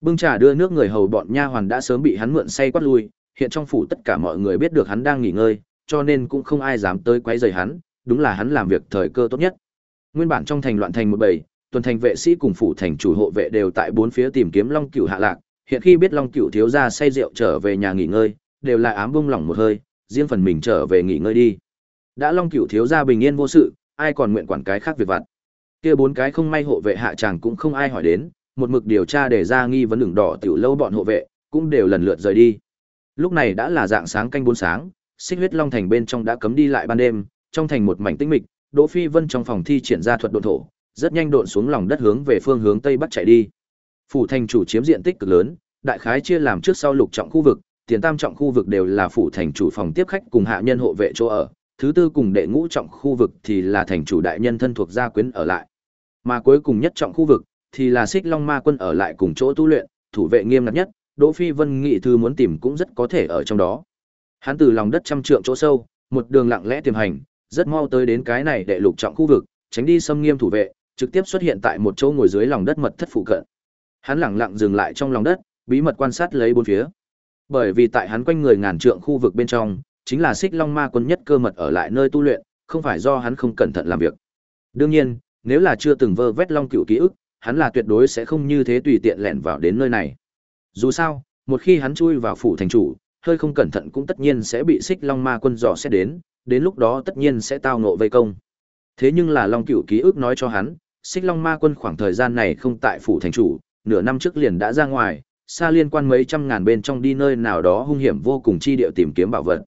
Speaker 1: Bưng trà đưa nước người hầu bọn nha hoàn đã sớm bị hắn mượn say quát lui, hiện trong phủ tất cả mọi người biết được hắn đang nghỉ ngơi, cho nên cũng không ai dám tới quấy rầy hắn, đúng là hắn làm việc thời cơ tốt nhất. Nguyên bản trong thành loạn thành một bầy, tuần thành vệ sĩ cùng phủ thành chủ hộ vệ đều tại bốn phía tìm kiếm Long Cửu hạ lạc, hiện khi biết Long Cửu thiếu gia say rượu trở về nhà nghỉ ngơi, đều là ám bông lỏng một hơi, riêng phần mình trở về nghỉ ngơi đi. Đã Long Cửu thiếu gia bình yên vô sự, ai còn nguyện quản cái khác việc vặt. Kia bốn cái không may hộ vệ hạ chàng cũng không ai hỏi đến, một mực điều tra để ra nghi vấn đường đỏ tiểu lâu bọn hộ vệ, cũng đều lần lượt rời đi. Lúc này đã là dạng sáng canh bốn sáng, Xích huyết long thành bên trong đã cấm đi lại ban đêm, trong thành một mảnh tĩnh mịch, Đỗ Phi Vân trong phòng thi triển ra thuật độn thổ, rất nhanh độn xuống lòng đất hướng về phương hướng tây bắc chạy đi. Phủ thành chủ chiếm diện tích cực lớn, đại khái chia làm trước sau lục trọng khu vực, tiền tam trọng khu vực đều là phủ thành chủ phòng tiếp khách cùng hạ nhân hộ vệ chỗ ở, thứ tư cùng đệ ngũ trọng khu vực thì là thành chủ đại nhân thân thuộc gia quyến ở lại. Mà cuối cùng nhất trọng khu vực thì là Xích Long Ma quân ở lại cùng chỗ tu luyện, thủ vệ nghiêm ngặt nhất, Đỗ Phi Vân nghị thư muốn tìm cũng rất có thể ở trong đó. Hắn từ lòng đất trăm trượng chỗ sâu, một đường lặng lẽ tiềm hành, rất mau tới đến cái này đệ lục trọng khu vực, tránh đi xâm nghiêm thủ vệ, trực tiếp xuất hiện tại một chỗ ngồi dưới lòng đất mật thất phụ cận. Hắn lặng lặng dừng lại trong lòng đất, bí mật quan sát lấy bốn phía. Bởi vì tại hắn quanh người ngàn trượng khu vực bên trong, chính là Xích Long Ma quân nhất cơ mật ở lại nơi tu luyện, không phải do hắn không cẩn thận làm việc. Đương nhiên, nếu là chưa từng vơ vét Long cựu ký ức, hắn là tuyệt đối sẽ không như thế tùy tiện lẻn vào đến nơi này. Dù sao, một khi hắn chui vào phủ thành chủ, hơi không cẩn thận cũng tất nhiên sẽ bị Xích Long Ma quân dò xét đến, đến lúc đó tất nhiên sẽ tao ngộ vây công. Thế nhưng là Long Cựu ký ức nói cho hắn, Xích Long Ma quân khoảng thời gian này không tại phủ thành chủ, nửa năm trước liền đã ra ngoài, xa liên quan mấy trăm ngàn bên trong đi nơi nào đó hung hiểm vô cùng chi địa tìm kiếm bảo vật.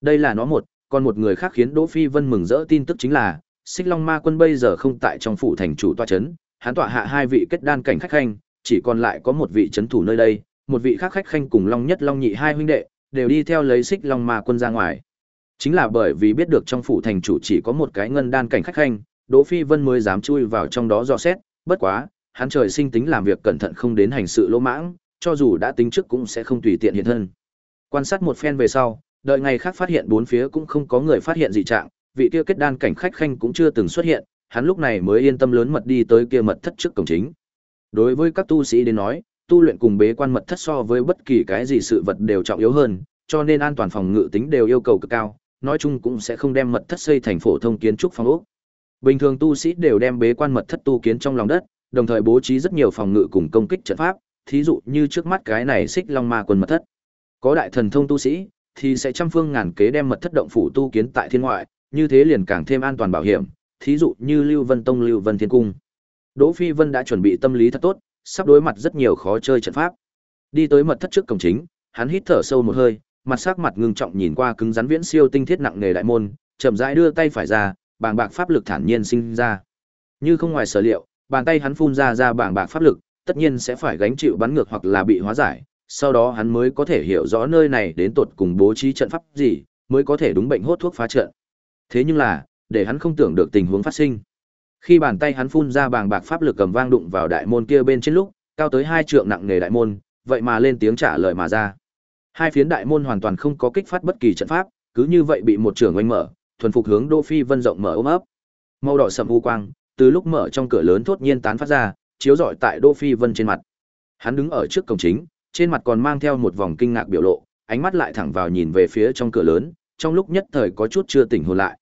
Speaker 1: Đây là nó một, còn một người khác khiến Đỗ Phi Vân mừng rỡ tin tức chính là, Xích Long Ma quân bây giờ không tại trong phủ thành chủ tọa chấn, hắn tọa hạ hai vị kết đan cảnh khách khanh, chỉ còn lại có một vị chấn thủ nơi đây, một vị khác khách khanh cùng Long Nhất Long Nhị hai huynh đệ, đều đi theo lấy Xích Long Ma quân ra ngoài. Chính là bởi vì biết được trong phủ thành chủ chỉ có một cái ngân đan cảnh khách khanh, Đỗ Phi Vân mới dám chui vào trong đó dò xét, bất quá, hắn trời sinh tính làm việc cẩn thận không đến hành sự lỗ mãng, cho dù đã tính trước cũng sẽ không tùy tiện hiện thân. Quan sát một phen về sau, đợi ngày khác phát hiện bốn phía cũng không có người phát hiện dị trạng, vị kia kết đan cảnh khách khanh cũng chưa từng xuất hiện, hắn lúc này mới yên tâm lớn mật đi tới kia mật thất trước cổng chính. Đối với các tu sĩ đến nói, tu luyện cùng bế quan mật thất so với bất kỳ cái gì sự vật đều trọng yếu hơn, cho nên an toàn phòng ngự tính đều yêu cầu cực cao, nói chung cũng sẽ không đem mật thất xây thành phổ thông kiến trúc phòng ốc. Bình thường tu sĩ đều đem bế quan mật thất tu kiến trong lòng đất, đồng thời bố trí rất nhiều phòng ngự cùng công kích trận pháp, thí dụ như trước mắt cái này Xích Long Ma quân mật thất. Có đại thần thông tu sĩ thì sẽ trăm phương ngàn kế đem mật thất động phủ tu kiến tại thiên ngoại, như thế liền càng thêm an toàn bảo hiểm, thí dụ như Lưu Vân Tông Lưu Vân Thiên Cung. Đỗ Phi Vân đã chuẩn bị tâm lý thật tốt, sắp đối mặt rất nhiều khó chơi trận pháp. Đi tới mật thất trước cổng chính, hắn hít thở sâu một hơi, mặt sắc mặt ngưng trọng nhìn qua cứng rắn viễn siêu tinh thiết nặng nề đại môn, chậm rãi đưa tay phải ra, bàng bạc pháp lực thản nhiên sinh ra. Như không ngoài sở liệu, bàn tay hắn phun ra ra bàng bạc pháp lực, tất nhiên sẽ phải gánh chịu bắn ngược hoặc là bị hóa giải, sau đó hắn mới có thể hiểu rõ nơi này đến tột cùng bố trí trận pháp gì, mới có thể đúng bệnh hốt thuốc phá trận. Thế nhưng là, để hắn không tưởng được tình huống phát sinh. Khi bàn tay hắn phun ra bàng bạc pháp lực cầm vang đụng vào đại môn kia bên trên lúc, cao tới hai trượng nặng nề đại môn, vậy mà lên tiếng trả lời mà ra. Hai phiến đại môn hoàn toàn không có kích phát bất kỳ trận pháp, cứ như vậy bị một trưởng oanh mở, thuần phục hướng Đỗ Phi Vân rộng mở ôm ấp. Màu đỏ sẫm u quang, từ lúc mở trong cửa lớn thốt nhiên tán phát ra, chiếu rọi tại Đỗ Phi Vân trên mặt. Hắn đứng ở trước cổng chính, trên mặt còn mang theo một vòng kinh ngạc biểu lộ, ánh mắt lại thẳng vào nhìn về phía trong cửa lớn, trong lúc nhất thời có chút chưa tỉnh hồn lại.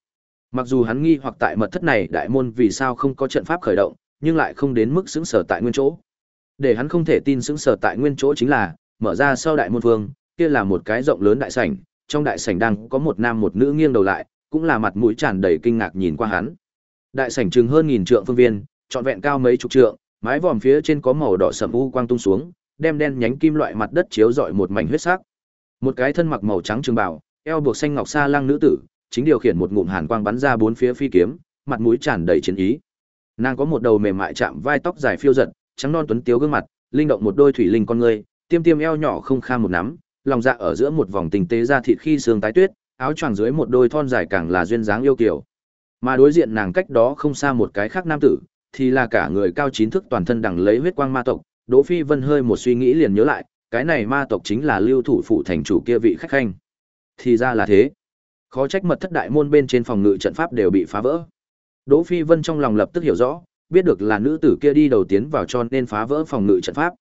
Speaker 1: Mặc dù hắn nghi hoặc tại mật thất này đại môn vì sao không có trận pháp khởi động, nhưng lại không đến mức xứng sở tại nguyên chỗ. Để hắn không thể tin xứng sở tại nguyên chỗ chính là, mở ra sau đại môn vương, kia là một cái rộng lớn đại sảnh, trong đại sảnh đang có một nam một nữ nghiêng đầu lại, cũng là mặt mũi tràn đầy kinh ngạc nhìn qua hắn. Đại sảnh chừng hơn nghìn trượng phương viên, trọn vẹn cao mấy chục trượng, Mái vòm phía trên có màu đỏ sẫm u quang tung xuống, đem đen nhánh kim loại mặt đất chiếu rọi một mảnh huyết sắc. Một cái thân mặc màu trắng trường bào, eo buộc xanh ngọc sa lăng nữ tử, chính điều khiển một ngụm hàn quang bắn ra bốn phía phi kiếm, mặt mũi tràn đầy chiến ý. Nàng có một đầu mềm mại chạm vai tóc dài phiêu giật, trắng non tuấn tiếu gương mặt, linh động một đôi thủy linh con người, tiêm tiêm eo nhỏ không kham một nắm, lòng dạ ở giữa một vòng tình tế da thịt khi sương tái tuyết, áo choàng dưới một đôi thon dài càng là duyên dáng yêu kiều. Mà đối diện nàng cách đó không xa một cái khác nam tử, thì là cả người cao chín thước toàn thân đằng lấy huyết quang ma tộc, Đỗ Phi Vân hơi một suy nghĩ liền nhớ lại, cái này ma tộc chính là Lưu thủ phụ thành chủ kia vị khách khanh. Thì ra là thế. Khó trách mật thất đại môn bên trên phòng ngự trận pháp đều bị phá vỡ. Đỗ Phi Vân trong lòng lập tức hiểu rõ, biết được là nữ tử kia đi đầu tiến vào cho nên phá vỡ phòng ngự trận pháp.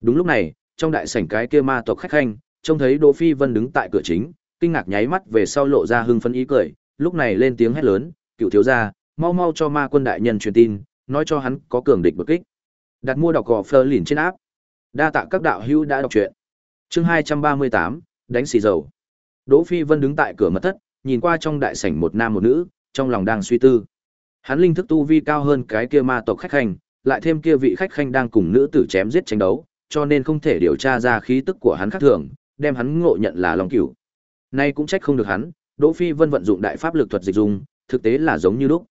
Speaker 1: Đúng lúc này, trong đại sảnh cái kia ma tộc khách khanh, trông thấy Đỗ Phi Vân đứng tại cửa chính, kinh ngạc nháy mắt về sau lộ ra hưng phấn ý cười, lúc này lên tiếng hét lớn, "Cựu thiếu gia, mau mau cho ma quân đại nhân truyền tin, nói cho hắn có cường địch bực kích." Đặt mua đọc gò Fleur lìn trên áp. Đa tạ các đạo hữu đã đọc truyện. Chương 238, đánh xì dầu. Đỗ Phi Vân đứng tại cửa mật thất, nhìn qua trong đại sảnh một nam một nữ, trong lòng đang suy tư. Hắn linh thức tu vi cao hơn cái kia ma tộc khách khanh, lại thêm kia vị khách khanh đang cùng nữ tử chém giết tranh đấu, cho nên không thể điều tra ra khí tức của hắn khác thường, đem hắn ngộ nhận là Long Cửu. Nay cũng trách không được hắn, Đỗ Phi Vân vận dụng đại pháp lực thuật dịch dung, thực tế là giống như lúc.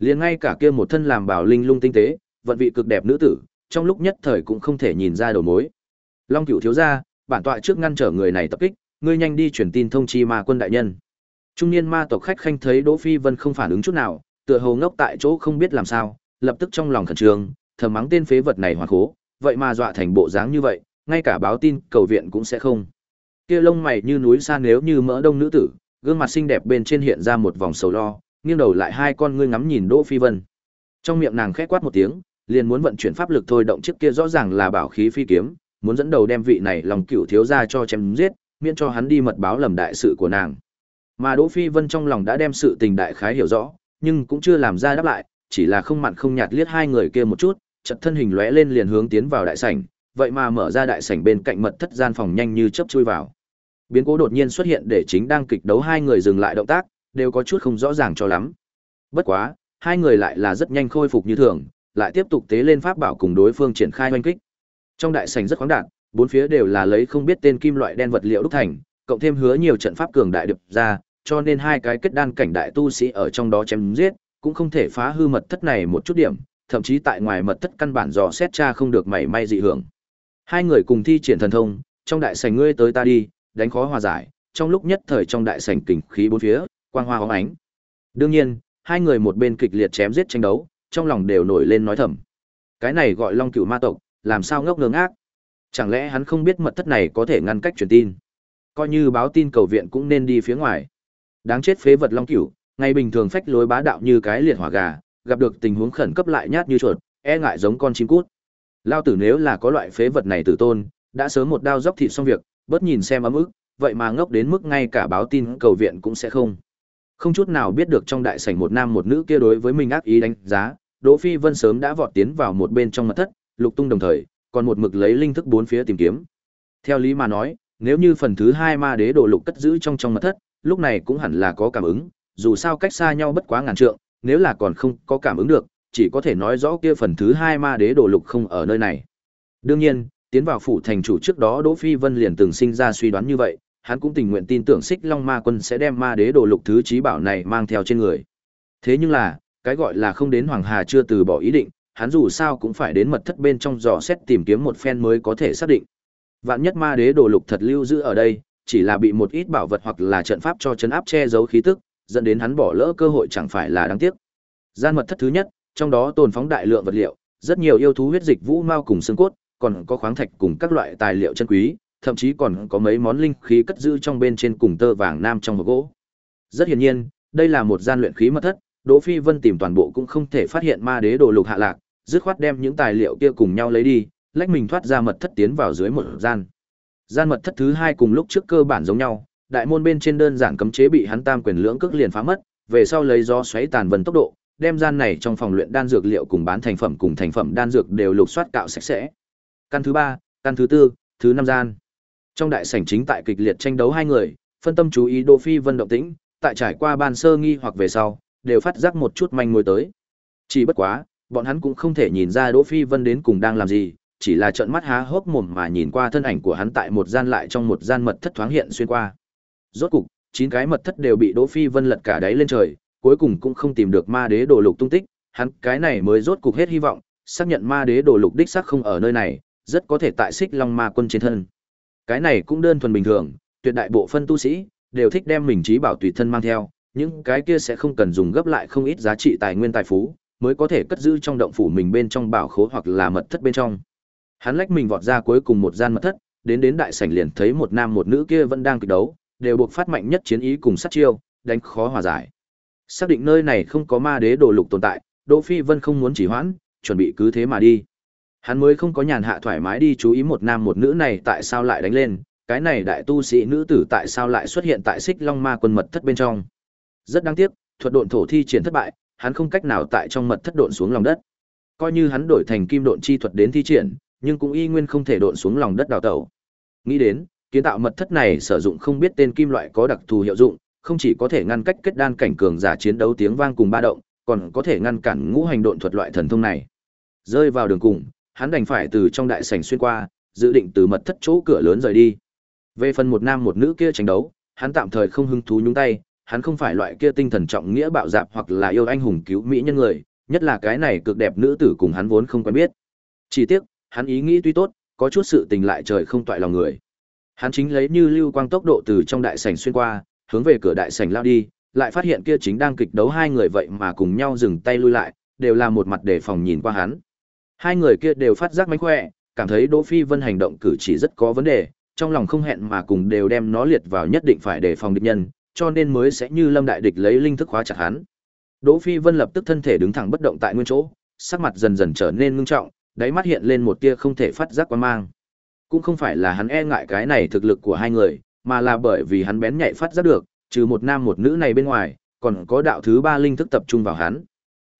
Speaker 1: Liền ngay cả kia một thân làm bảo linh lung tinh tế, vận vị cực đẹp nữ tử, trong lúc nhất thời cũng không thể nhìn ra đầu mối. Long Cửu thiếu gia, bản tọa trước ngăn trở người này tập kích, ngươi nhanh đi truyền tin thông chi ma quân đại nhân. Trung niên ma tộc khách khanh thấy Đỗ Phi Vân không phản ứng chút nào, tựa hồ ngốc tại chỗ không biết làm sao, lập tức trong lòng khẩn trương, thầm mắng tên phế vật này hoàn khố, vậy mà dọa thành bộ dáng như vậy, ngay cả báo tin cầu viện cũng sẽ không. Kia lông mày như núi xa nếu như mỡ đông nữ tử, gương mặt xinh đẹp bên trên hiện ra một vòng sầu lo, nghiêng đầu lại hai con ngươi ngắm nhìn Đỗ Phi Vân. Trong miệng nàng khẽ quát một tiếng, liền muốn vận chuyển pháp lực thôi động chiếc kia rõ ràng là bảo khí phi kiếm, muốn dẫn đầu đem vị này lòng cửu thiếu gia cho chém giết, miễn cho hắn đi mật báo lầm đại sự của nàng. Mà Đỗ Phi Vân trong lòng đã đem sự tình đại khái hiểu rõ, nhưng cũng chưa làm ra đáp lại, chỉ là không mặn không nhạt liếc hai người kia một chút, chợt thân hình lóe lên liền hướng tiến vào đại sảnh, vậy mà mở ra đại sảnh bên cạnh mật thất gian phòng nhanh như chớp chui vào. Biến cố đột nhiên xuất hiện để chính đang kịch đấu hai người dừng lại động tác, đều có chút không rõ ràng cho lắm. Bất quá, hai người lại là rất nhanh khôi phục như thường, lại tiếp tục tế lên pháp bảo cùng đối phương triển khai hoanh kích. Trong đại sảnh rất khoáng đạt, bốn phía đều là lấy không biết tên kim loại đen vật liệu đúc thành, cộng thêm hứa nhiều trận pháp cường đại được ra, cho nên hai cái kết đan cảnh đại tu sĩ ở trong đó chém giết, cũng không thể phá hư mật thất này một chút điểm, thậm chí tại ngoài mật thất căn bản dò xét tra không được mảy may dị hưởng. Hai người cùng thi triển thần thông, trong đại sảnh ngươi tới ta đi, đánh khó hòa giải, trong lúc nhất thời trong đại sảnh kình khí bốn phía, quang hoa hóng ánh. Đương nhiên, hai người một bên kịch liệt chém giết tranh đấu, trong lòng đều nổi lên nói thầm. Cái này gọi Long Cửu Ma tộc, làm sao ngốc ngơ ngác? Chẳng lẽ hắn không biết mật thất này có thể ngăn cách truyền tin? Coi như báo tin cầu viện cũng nên đi phía ngoài. Đáng chết phế vật Long Cửu, ngày bình thường phách lối bá đạo như cái liệt hỏa gà, gặp được tình huống khẩn cấp lại nhát như chuột, e ngại giống con chim cút. Lao tử nếu là có loại phế vật này tử tôn, đã sớm một đao dốc thịt xong việc, bớt nhìn xem ấm ức, vậy mà ngốc đến mức ngay cả báo tin cầu viện cũng sẽ không. Không chút nào biết được trong đại sảnh một nam một nữ kia đối với mình ác ý đánh giá, Đỗ Phi Vân sớm đã vọt tiến vào một bên trong mật thất, lục tung đồng thời, còn một mực lấy linh thức bốn phía tìm kiếm. Theo lý mà nói, nếu như phần thứ hai ma đế đồ lục cất giữ trong trong mật thất, lúc này cũng hẳn là có cảm ứng, dù sao cách xa nhau bất quá ngàn trượng, nếu là còn không có cảm ứng được, chỉ có thể nói rõ kia phần thứ hai ma đế đồ lục không ở nơi này. Đương nhiên, tiến vào phủ thành chủ trước đó Đỗ Phi Vân liền từng sinh ra suy đoán như vậy, hắn cũng tình nguyện tin tưởng Xích Long Ma Quân sẽ đem ma đế đồ lục thứ trí bảo này mang theo trên người. Thế nhưng là, cái gọi là không đến Hoàng Hà chưa từ bỏ ý định, hắn dù sao cũng phải đến mật thất bên trong dò xét tìm kiếm một phen mới có thể xác định. Vạn nhất ma đế đồ lục thật lưu giữ ở đây, chỉ là bị một ít bảo vật hoặc là trận pháp cho chấn áp che giấu khí tức, dẫn đến hắn bỏ lỡ cơ hội chẳng phải là đáng tiếc. Gian mật thất thứ nhất, trong đó tồn phóng đại lượng vật liệu, rất nhiều yêu thú huyết dịch vũ mao cùng xương cốt, còn có khoáng thạch cùng các loại tài liệu chân quý, thậm chí còn có mấy món linh khí cất giữ trong bên trên cùng tơ vàng nam trong hộp gỗ. Rất hiển nhiên, đây là một gian luyện khí mật thất, Đỗ Phi Vân tìm toàn bộ cũng không thể phát hiện ma đế đồ lục hạ lạc, dứt khoát đem những tài liệu kia cùng nhau lấy đi, lách mình thoát ra mật thất tiến vào dưới một gian. Gian mật thất thứ hai cùng lúc trước cơ bản giống nhau, đại môn bên trên đơn giản cấm chế bị hắn tam quyền lưỡng cước liền phá mất, về sau lấy gió xoáy tàn vân tốc độ, đem gian này trong phòng luyện đan dược liệu cùng bán thành phẩm cùng thành phẩm đan dược đều lục soát cạo sạch sẽ. Căn thứ ba, căn thứ tư, thứ năm gian. Trong đại sảnh chính tại kịch liệt tranh đấu hai người, phân tâm chú ý Đỗ Phi Vân động tĩnh, tại trải qua ban sơ nghi hoặc về sau, đều phát giác một chút manh mối tới. Chỉ bất quá, Bọn hắn cũng không thể nhìn ra Đỗ Phi Vân đến cùng đang làm gì, chỉ là trợn mắt há hốc mồm mà nhìn qua thân ảnh của hắn tại một gian lại trong một gian mật thất thoáng hiện xuyên qua. Rốt cục, chín cái mật thất đều bị Đỗ Phi Vân lật cả đáy lên trời, cuối cùng cũng không tìm được ma đế đồ lục tung tích, hắn cái này mới rốt cục hết hy vọng, xác nhận ma đế đồ lục đích xác không ở nơi này, rất có thể tại Xích Long Ma quân trên thân. Cái này cũng đơn thuần bình thường, tuyệt đại bộ phân tu sĩ đều thích đem mình trí bảo tùy thân mang theo, những cái kia sẽ không cần dùng gấp lại không ít giá trị tài nguyên tài phú, mới có thể cất giữ trong động phủ mình bên trong bảo khố hoặc là mật thất bên trong. Hắn lách mình vọt ra cuối cùng một gian mật thất, đến đến đại sảnh liền thấy một nam một nữ kia vẫn đang kịch đấu, đều buộc phát mạnh nhất chiến ý cùng sát chiêu, đánh khó hòa giải. Xác định nơi này không có ma đế đồ lục tồn tại, Đỗ Phi Vân không muốn chỉ hoãn, chuẩn bị cứ thế mà đi. Hắn mới không có nhàn hạ thoải mái đi chú ý một nam một nữ này tại sao lại đánh lên, cái này đại tu sĩ nữ tử tại sao lại xuất hiện tại Xích Long Ma quân mật thất bên trong. Rất đáng tiếc, thuật độn thổ thi triển thất bại, hắn không cách nào tại trong mật thất độn xuống lòng đất. Coi như hắn đổi thành kim độn chi thuật đến thi triển, nhưng cũng y nguyên không thể độn xuống lòng đất đào tẩu. Nghĩ đến, kiến tạo mật thất này sử dụng không biết tên kim loại có đặc thù hiệu dụng, không chỉ có thể ngăn cách kết đan cảnh cường giả chiến đấu tiếng vang cùng ba động, còn có thể ngăn cản ngũ hành độn thuật loại thần thông này. Rơi vào đường cùng, hắn đành phải từ trong đại sảnh xuyên qua, dự định từ mật thất chỗ cửa lớn rời đi. Về phần một nam một nữ kia tranh đấu, hắn tạm thời không hứng thú nhúng tay, hắn không phải loại kia tinh thần trọng nghĩa bạo dạn hoặc là yêu anh hùng cứu mỹ nhân người, nhất là cái này cực đẹp nữ tử cùng hắn vốn không quen biết. Chỉ tiếc, hắn ý nghĩ tuy tốt, có chút sự tình lại trời không toại lòng người. Hắn chính lấy như lưu quang tốc độ từ trong đại sảnh xuyên qua, hướng về cửa đại sảnh lao đi, lại phát hiện kia chính đang kịch đấu hai người vậy mà cùng nhau dừng tay lui lại, đều là một mặt đề phòng nhìn qua hắn. Hai người kia đều phát giác mánh khỏe, cảm thấy Đỗ Phi Vân hành động cử chỉ rất có vấn đề, trong lòng không hẹn mà cùng đều đem nó liệt vào nhất định phải đề phòng địch nhân, cho nên mới sẽ như lâm đại địch lấy linh thức khóa chặt hắn. Đỗ Phi Vân lập tức thân thể đứng thẳng bất động tại nguyên chỗ, sắc mặt dần dần trở nên ngưng trọng, đáy mắt hiện lên một tia không thể phát giác quan mang. Cũng không phải là hắn e ngại cái này thực lực của hai người, mà là bởi vì hắn bén nhạy phát giác được, trừ một nam một nữ này bên ngoài, còn có đạo thứ ba linh thức tập trung vào hắn.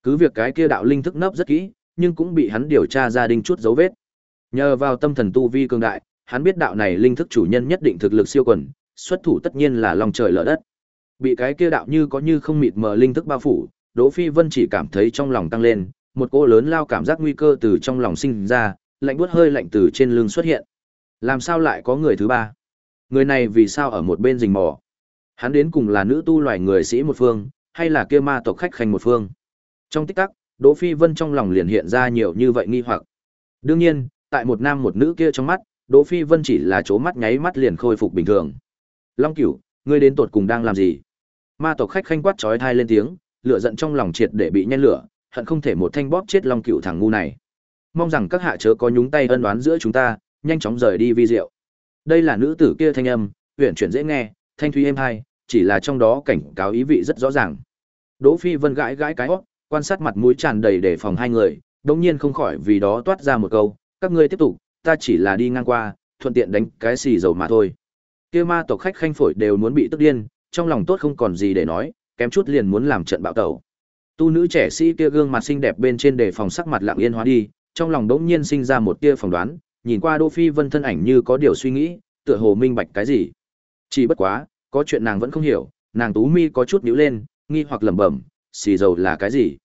Speaker 1: Cứ việc cái kia đạo linh thức nấp rất kỹ, nhưng cũng bị hắn điều tra ra đinh chút dấu vết. Nhờ vào tâm thần tu vi cường đại, hắn biết đạo này linh thức chủ nhân nhất định thực lực siêu quần, xuất thủ tất nhiên là lòng trời lở đất. Bị cái kia đạo như có như không mịt mờ linh thức bao phủ, Đỗ Phi Vân chỉ cảm thấy trong lòng tăng lên, một cô lớn lao cảm giác nguy cơ từ trong lòng sinh ra, lạnh buốt hơi lạnh từ trên lưng xuất hiện. Làm sao lại có người thứ ba? Người này vì sao ở một bên rình mò? Hắn đến cùng là nữ tu loài người sĩ một phương, hay là kia ma tộc khách khanh một phương? Trong tích tắc, Đỗ Phi Vân trong lòng liền hiện ra nhiều như vậy nghi hoặc. Đương nhiên, tại một nam một nữ kia trong mắt, Đỗ Phi Vân chỉ là chố mắt nháy mắt liền khôi phục bình thường. Long Cửu, ngươi đến tột cùng đang làm gì? Ma tộc khách khanh quát chói tai lên tiếng, lửa giận trong lòng triệt để bị nhen lửa, hận không thể một thanh bóp chết Long Cửu thằng ngu này. Mong rằng các hạ chớ có nhúng tay ân oán giữa chúng ta, nhanh chóng rời đi vi diệu. Đây là nữ tử kia thanh âm, huyền chuyển dễ nghe, thanh thúy êm tai, chỉ là trong đó cảnh cáo ý vị rất rõ ràng. Đỗ Phi Vân gãi gãi cái hốc, quan sát mặt mũi tràn đầy để phòng hai người, đống nhiên không khỏi vì đó toát ra một câu, các ngươi tiếp tục, ta chỉ là đi ngang qua, thuận tiện đánh cái xì dầu mà thôi. Kia ma tộc khách khanh phổi đều muốn bị tức điên, trong lòng tốt không còn gì để nói, kém chút liền muốn làm trận bạo tẩu. Tu nữ trẻ sĩ kia gương mặt xinh đẹp bên trên đề phòng sắc mặt lặng yên hóa đi, trong lòng đống nhiên sinh ra một tia phỏng đoán, nhìn qua Đỗ Phi Vân thân ảnh như có điều suy nghĩ, tựa hồ minh bạch cái gì. Chỉ bất quá, có chuyện nàng vẫn không hiểu, nàng tú mi có chút nhíu lên, nghi hoặc lẩm bẩm, xì dầu là cái gì?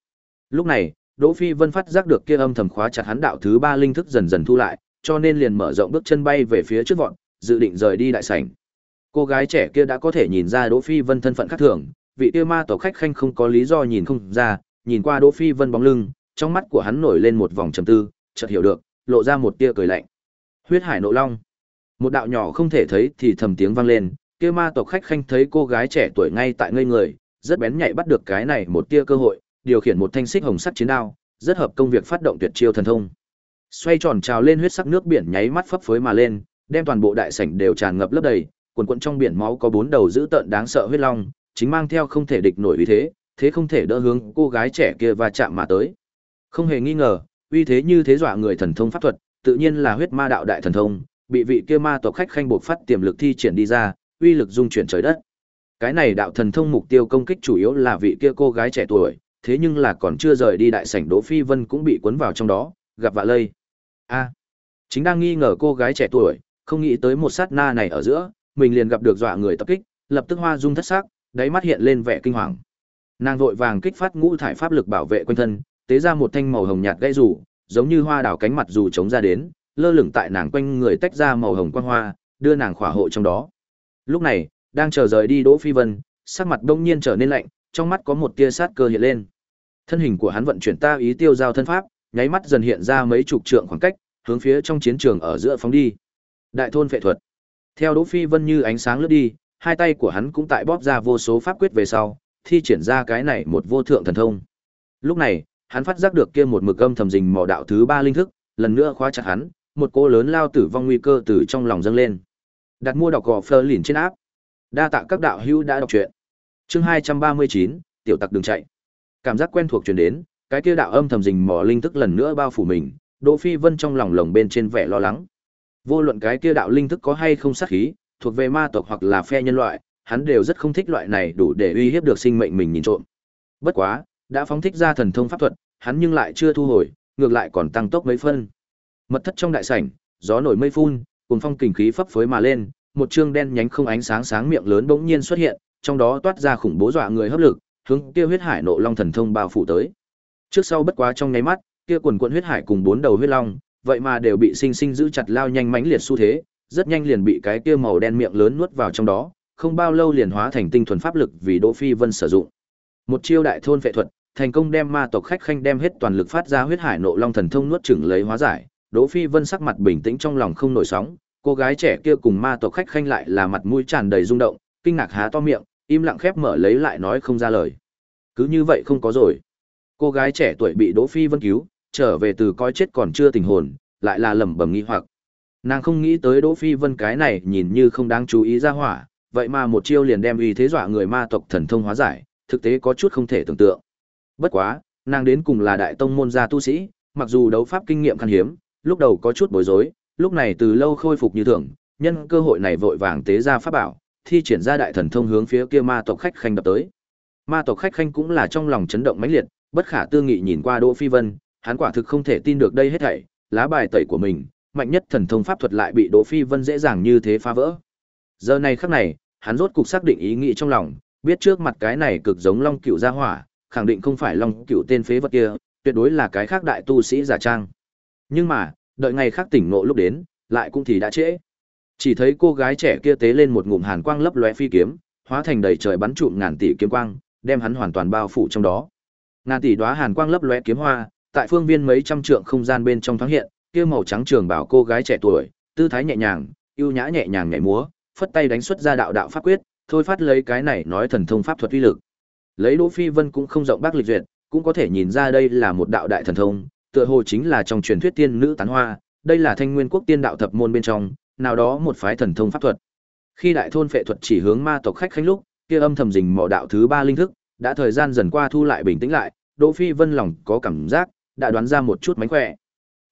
Speaker 1: Lúc này, Đỗ Phi Vân phát giác được kia âm thầm khóa chặt hắn đạo thứ ba linh thức dần dần thu lại, cho nên liền mở rộng bước chân bay về phía trước vọt, dự định rời đi đại sảnh. Cô gái trẻ kia đã có thể nhìn ra Đỗ Phi Vân thân phận khác thường, vị kia ma tổ khách khanh không có lý do nhìn không ra, nhìn qua Đỗ Phi Vân bóng lưng, trong mắt của hắn nổi lên một vòng trầm tư, chợt hiểu được, lộ ra một tia cười lạnh. Huyết Hải Nộ Long. Một đạo nhỏ không thể thấy thì thầm tiếng vang lên, kia ma tộc khách khanh thấy cô gái trẻ tuổi ngay tại ngây người, rất bén nhạy bắt được cái này một tia cơ hội, điều khiển một thanh xích hồng sắc chiến đao, rất hợp công việc phát động tuyệt chiêu thần thông. Xoay tròn trào lên huyết sắc nước biển nháy mắt phấp phới mà lên, đem toàn bộ đại sảnh đều tràn ngập lấp đầy, quần quần trong biển máu có bốn đầu dữ tợn đáng sợ huyết long, chính mang theo không thể địch nổi uy thế, thế không thể đỡ hướng cô gái trẻ kia và chạm mà tới. Không hề nghi ngờ, uy thế như thế dọa người thần thông pháp thuật, tự nhiên là huyết ma đạo đại thần thông, bị vị kia ma tộc khách khanh buộc phát tiềm lực thi triển đi ra, uy lực dung chuyển trời đất. Cái này đạo thần thông mục tiêu công kích chủ yếu là vị kia cô gái trẻ tuổi, thế nhưng là còn chưa rời đi đại sảnh Đỗ Phi Vân cũng bị cuốn vào trong đó, gặp vạ lây. A, chính đang nghi ngờ cô gái trẻ tuổi, không nghĩ tới một sát na này ở giữa, mình liền gặp được dọa người tập kích, lập tức hoa dung thất sắc, đáy mắt hiện lên vẻ kinh hoàng. Nàng vội vàng kích phát ngũ thải pháp lực bảo vệ quanh thân, tế ra một thanh màu hồng nhạt gãy rủ, giống như hoa đào cánh mặt dù chống ra đến, lơ lửng tại nàng quanh người tách ra màu hồng quang hoa, đưa nàng khỏa hộ trong đó. Lúc này, đang chờ rời đi Đỗ Phi Vân, sắc mặt đông nhiên trở nên lạnh, trong mắt có một tia sát cơ hiện lên. Thân hình của hắn vận chuyển ta ý tiêu giao thân pháp, nháy mắt dần hiện ra mấy chục trượng khoảng cách, hướng phía trong chiến trường ở giữa phóng đi. Đại thôn phệ thuật. Theo Đỗ Phi Vân như ánh sáng lướt đi, hai tay của hắn cũng tại bóp ra vô số pháp quyết về sau, thi triển ra cái này một vô thượng thần thông. Lúc này, hắn phát giác được kia một mực âm thầm rình mò đạo thứ ba linh thức, lần nữa khóa chặt hắn, một cô lớn lao tử vong nguy cơ từ trong lòng dâng lên. Đặt mua đọc gò phơ lìn trên áp. Đa tạ các đạo hữu đã đọc truyện. Chương 239, tiểu tặc đừng chạy. Cảm giác quen thuộc truyền đến, cái kia đạo âm thầm rình mò linh thức lần nữa bao phủ mình, Đỗ Phi Vân trong lòng lồng bên trên vẻ lo lắng. Vô luận cái kia đạo linh thức có hay không sát khí, thuộc về ma tộc hoặc là phe nhân loại, hắn đều rất không thích loại này đủ để uy hiếp được sinh mệnh mình nhìn trộm. Bất quá, đã phóng thích ra thần thông pháp thuật, hắn nhưng lại chưa thu hồi, ngược lại còn tăng tốc mấy phân. Mật thất trong đại sảnh, gió nổi mây phun, cùng phong kình khí phấp phới mà lên, một trương đen nhánh không ánh sáng sáng miệng lớn bỗng nhiên xuất hiện, trong đó toát ra khủng bố dọa người hấp lực, hướng kia huyết hải nộ long thần thông bao phủ tới. Trước sau bất quá trong nháy mắt, kia quần quần huyết hải cùng bốn đầu huyết long, vậy mà đều bị sinh sinh giữ chặt lao nhanh mãnh liệt xu thế, rất nhanh liền bị cái kia màu đen miệng lớn nuốt vào trong đó, không bao lâu liền hóa thành tinh thuần pháp lực vì Đỗ Phi Vân sử dụng. Một chiêu đại thôn phệ thuật, thành công đem ma tộc khách khanh đem hết toàn lực phát ra huyết hải nộ long thần thông nuốt chửng lấy hóa giải. Đỗ Phi Vân sắc mặt bình tĩnh trong lòng không nổi sóng, cô gái trẻ kia cùng ma tộc khách khanh lại là mặt mũi tràn đầy rung động, kinh ngạc há to miệng, im lặng khép mở lấy lại nói không ra lời. Cứ như vậy không có rồi. Cô gái trẻ tuổi bị Đỗ Phi Vân cứu, trở về từ coi chết còn chưa tình hồn, lại là lẩm bẩm nghi hoặc. Nàng không nghĩ tới Đỗ Phi Vân cái này nhìn như không đáng chú ý ra hỏa, vậy mà một chiêu liền đem uy thế dọa người ma tộc thần thông hóa giải, thực tế có chút không thể tưởng tượng. Bất quá, nàng đến cùng là đại tông môn gia tu sĩ, mặc dù đấu pháp kinh nghiệm khan hiếm, lúc đầu có chút bối rối, lúc này từ lâu khôi phục như thường, nhân cơ hội này vội vàng tế ra pháp bảo, thi triển ra đại thần thông hướng phía kia ma tộc khách khanh đập tới. Ma tộc khách khanh cũng là trong lòng chấn động mãnh liệt, bất khả tư nghị nhìn qua Đỗ Phi Vân, hắn quả thực không thể tin được đây hết thảy, lá bài tẩy của mình, mạnh nhất thần thông pháp thuật lại bị Đỗ Phi Vân dễ dàng như thế phá vỡ. Giờ này khắc này, hắn rốt cục xác định ý nghĩ trong lòng, biết trước mặt cái này cực giống Long Cựu gia hỏa, khẳng định không phải Long Cựu tên phế vật kia, tuyệt đối là cái khác đại tu sĩ giả trang. Nhưng mà, đợi ngày khác tỉnh ngộ lúc đến, lại cũng thì đã trễ. Chỉ thấy cô gái trẻ kia tế lên một ngụm hàn quang lấp lóe phi kiếm, hóa thành đầy trời bắn trụm ngàn tỷ kiếm quang, đem hắn hoàn toàn bao phủ trong đó. Ngàn tỷ đóa hàn quang lấp lóe kiếm hoa, tại phương viên mấy trăm trượng không gian bên trong thoáng hiện, kia màu trắng trường bảo cô gái trẻ tuổi, tư thái nhẹ nhàng, ưu nhã nhẹ nhàng nhảy múa, phất tay đánh xuất ra đạo đạo pháp quyết, thôi phát lấy cái này nói thần thông pháp thuật uy lực. Lấy Đỗ Phi Vân cũng không rộng bác lịch duyệt, cũng có thể nhìn ra đây là một đạo đại thần thông, tựa hồ chính là trong truyền thuyết tiên nữ tán hoa, đây là thanh nguyên quốc tiên đạo thập môn bên trong, nào đó một phái thần thông pháp thuật. Khi đại thôn phệ thuật chỉ hướng ma tộc khách khánh lúc, kia âm thầm rình mò đạo thứ ba linh thức, đã thời gian dần qua thu lại bình tĩnh lại, Đỗ Phi Vân lòng có cảm giác, đã đoán ra một chút mánh khỏe.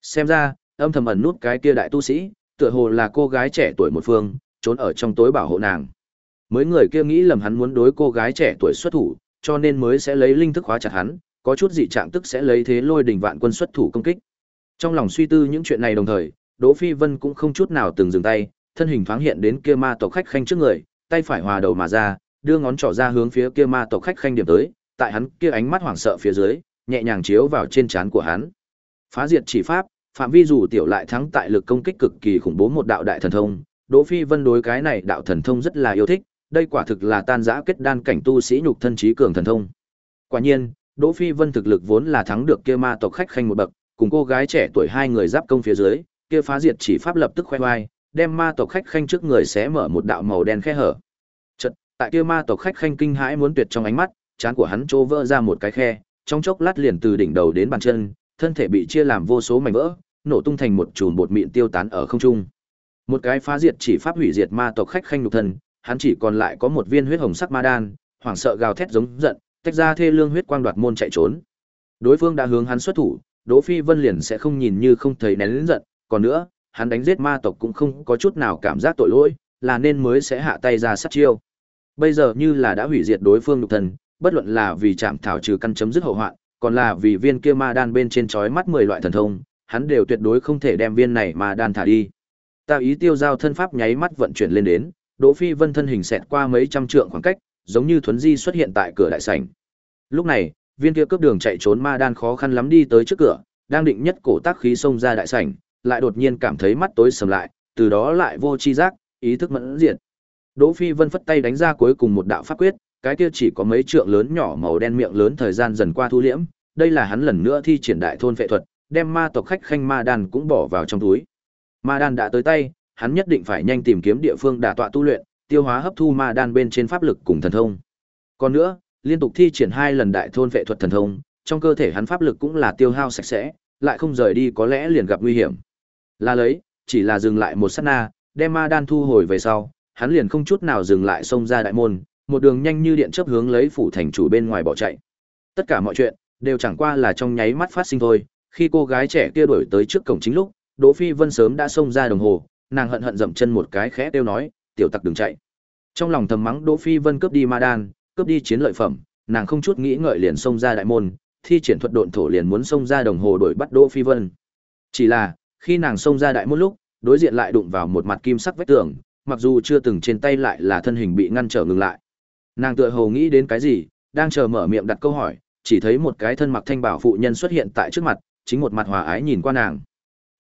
Speaker 1: Xem ra, âm thầm ẩn nút cái kia đại tu sĩ, tựa hồ là cô gái trẻ tuổi một phương, trốn ở trong tối bảo hộ nàng. Mới người kia nghĩ lầm hắn muốn đối cô gái trẻ tuổi xuất thủ, cho nên mới sẽ lấy linh thức khóa chặt hắn, có chút dị trạng tức sẽ lấy thế lôi đỉnh vạn quân xuất thủ công kích. Trong lòng suy tư những chuyện này đồng thời, Đỗ Phi Vân cũng không chút nào từng dừng tay, thân hình thoáng hiện đến kia ma tộc khách khanh trước người, tay phải hòa đầu mà ra, đưa ngón trỏ ra hướng phía kia ma tộc khách khanh điểm tới, tại hắn kia ánh mắt hoảng sợ phía dưới, nhẹ nhàng chiếu vào trên trán của hắn. Phá diệt chỉ pháp, phạm vi dù tiểu lại thắng tại lực công kích cực kỳ khủng bố một đạo đại thần thông, Đỗ Phi Vân đối cái này đạo thần thông rất là yêu thích, đây quả thực là tan dã kết đan cảnh tu sĩ nhục thân trí cường thần thông. Quả nhiên, Đỗ Phi Vân thực lực vốn là thắng được kia ma tộc khách khanh một bậc, cùng cô gái trẻ tuổi hai người giáp công phía dưới, kia phá diệt chỉ pháp lập tức khoe vai, đem ma tộc khách khanh trước người xé mở một đạo màu đen khe hở. Chợt, tại kia ma tộc khách khanh kinh hãi muốn tuyệt trong ánh mắt, trán của hắn trô vỡ ra một cái khe, trong chốc lát liền từ đỉnh đầu đến bàn chân, thân thể bị chia làm vô số mảnh vỡ, nổ tung thành một chùm bột mịn tiêu tán ở không trung. Một cái phá diệt chỉ pháp hủy diệt ma tộc khách khanh nhục thân, hắn chỉ còn lại có một viên huyết hồng sắc ma đan, hoảng sợ gào thét giống giận, tách ra thê lương huyết quang đoạt môn chạy trốn. Đối phương đã hướng hắn xuất thủ, Đỗ Phi Vân liền sẽ không nhìn như không thấy nén lớn giận, còn nữa, hắn đánh giết ma tộc cũng không có chút nào cảm giác tội lỗi, là nên mới sẽ hạ tay ra sát chiêu. Bây giờ như là đã hủy diệt đối phương nhục thần, bất luận là vì chạm thảo trừ căn chấm dứt hậu hoạn, còn là vì viên kia ma đan bên trên chói mắt 10 loại thần thông, hắn đều tuyệt đối không thể đem viên này ma đan thả đi. Ta ý tiêu giao thân pháp nháy mắt vận chuyển lên đến, Đỗ Phi Vân thân hình xẹt qua mấy trăm trượng khoảng cách, giống như thuấn di xuất hiện tại cửa đại sảnh. Lúc này, viên kia cướp đường chạy trốn ma đan khó khăn lắm đi tới trước cửa, đang định nhất cổ tác khí xông ra đại sảnh, lại đột nhiên cảm thấy mắt tối sầm lại, từ đó lại vô chi giác, ý thức mẫn diện. Đỗ Phi Vân phất tay đánh ra cuối cùng một đạo pháp quyết, cái kia chỉ có mấy trượng lớn nhỏ màu đen miệng lớn thời gian dần qua thu liễm, đây là hắn lần nữa thi triển đại thôn phệ thuật, đem ma tộc khách khanh ma đan cũng bỏ vào trong túi. Ma đan đã tới tay, hắn nhất định phải nhanh tìm kiếm địa phương đả tọa tu luyện, tiêu hóa hấp thu ma đan bên trên pháp lực cùng thần thông. Còn nữa, liên tục thi triển hai lần đại thôn vệ thuật thần thông, trong cơ thể hắn pháp lực cũng là tiêu hao sạch sẽ, lại không rời đi có lẽ liền gặp nguy hiểm. Là lấy, chỉ là dừng lại một sát na, đem ma đan thu hồi về sau, hắn liền không chút nào dừng lại xông ra đại môn, một đường nhanh như điện chớp hướng lấy phủ thành chủ bên ngoài bỏ chạy. Tất cả mọi chuyện đều chẳng qua là trong nháy mắt phát sinh thôi, khi cô gái trẻ kia đuổi tới trước cổng chính lúc, Đỗ Phi Vân sớm đã xông ra đồng hồ, nàng hận hận dậm chân một cái khẽ kêu nói, "Tiểu tặc đừng chạy." Trong lòng thầm mắng Đỗ Phi Vân cướp đi ma đan, cướp đi chiến lợi phẩm, nàng không chút nghĩ ngợi liền xông ra đại môn, thi triển thuật độn thổ liền muốn xông ra đồng hồ đuổi bắt Đỗ Phi Vân. Chỉ là, khi nàng xông ra đại môn lúc, đối diện lại đụng vào một mặt kim sắc vách tường, mặc dù chưa từng trên tay lại là thân hình bị ngăn trở ngừng lại. Nàng tựa hồ nghĩ đến cái gì, đang chờ mở miệng đặt câu hỏi, chỉ thấy một cái thân mặc thanh bảo phụ nhân xuất hiện tại trước mặt, chính một mặt hòa ái nhìn qua nàng.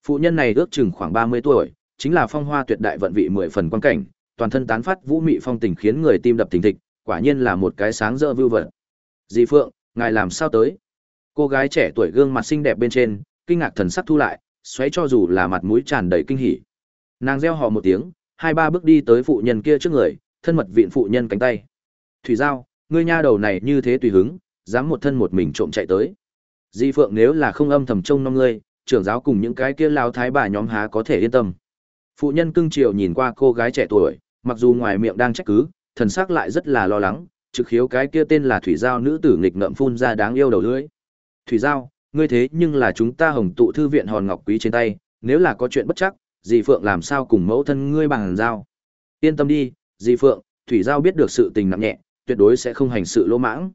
Speaker 1: Phụ nhân này ước chừng khoảng 30 tuổi, chính là phong hoa tuyệt đại vận vị mười phần quan cảnh, toàn thân tán phát vũ mị phong tình khiến người tim đập thình thịch, quả nhiên là một cái sáng rỡ vưu vật. Dì Phượng, ngài làm sao tới? Cô gái trẻ tuổi gương mặt xinh đẹp bên trên, kinh ngạc thần sắc thu lại, xoáy cho dù là mặt mũi tràn đầy kinh hỉ. Nàng reo hò một tiếng, hai ba bước đi tới phụ nhân kia trước người, thân mật vịn phụ nhân cánh tay. Thủy Giao, ngươi nha đầu này như thế tùy hứng, dám một thân một mình trộm chạy tới. Di Phượng nếu là không âm thầm trông nom ngươi, trưởng giáo cùng những cái kia lao thái bà nhóm há có thể yên tâm. Phụ nhân cưng chiều nhìn qua cô gái trẻ tuổi, mặc dù ngoài miệng đang trách cứ, thần sắc lại rất là lo lắng, trực khiếu cái kia tên là Thủy Giao nữ tử nghịch ngợm phun ra đáng yêu đầu lưỡi. Thủy Giao, ngươi thế nhưng là chúng ta hồng tụ thư viện hòn ngọc quý trên tay, nếu là có chuyện bất chắc, dì Phượng làm sao cùng mẫu thân ngươi bằng giao. Yên tâm đi, dì Phượng, Thủy Giao biết được sự tình nặng nhẹ, tuyệt đối sẽ không hành sự lỗ mãng.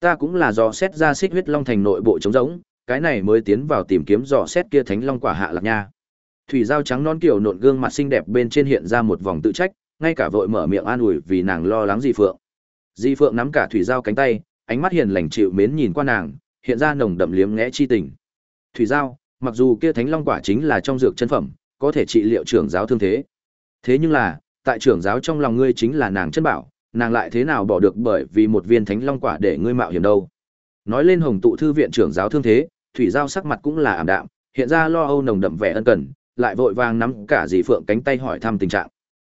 Speaker 1: Ta cũng là dò xét ra xích huyết long thành nội bộ trống rỗng, cái này mới tiến vào tìm kiếm dò xét kia thánh long quả hạ lạc nha. Thủy Giao trắng non kiểu nộn gương mặt xinh đẹp bên trên hiện ra một vòng tự trách, ngay cả vội mở miệng an ủi vì nàng lo lắng di Phượng. Di Phượng nắm cả Thủy Giao cánh tay, ánh mắt hiền lành chịu mến nhìn qua nàng, hiện ra nồng đậm liếm ngẽ chi tình. Thủy Giao, mặc dù kia thánh long quả chính là trong dược chân phẩm, có thể trị liệu trưởng giáo thương thế. Thế nhưng là, tại trưởng giáo trong lòng ngươi chính là nàng chân bảo, nàng lại thế nào bỏ được bởi vì một viên thánh long quả để ngươi mạo hiểm đâu. Nói lên hồng tụ thư viện trưởng giáo thương thế, Thủy Giao sắc mặt cũng là ảm đạm, hiện ra lo âu nồng đậm vẻ ân cần, lại vội vàng nắm cả dì Phượng cánh tay hỏi thăm tình trạng.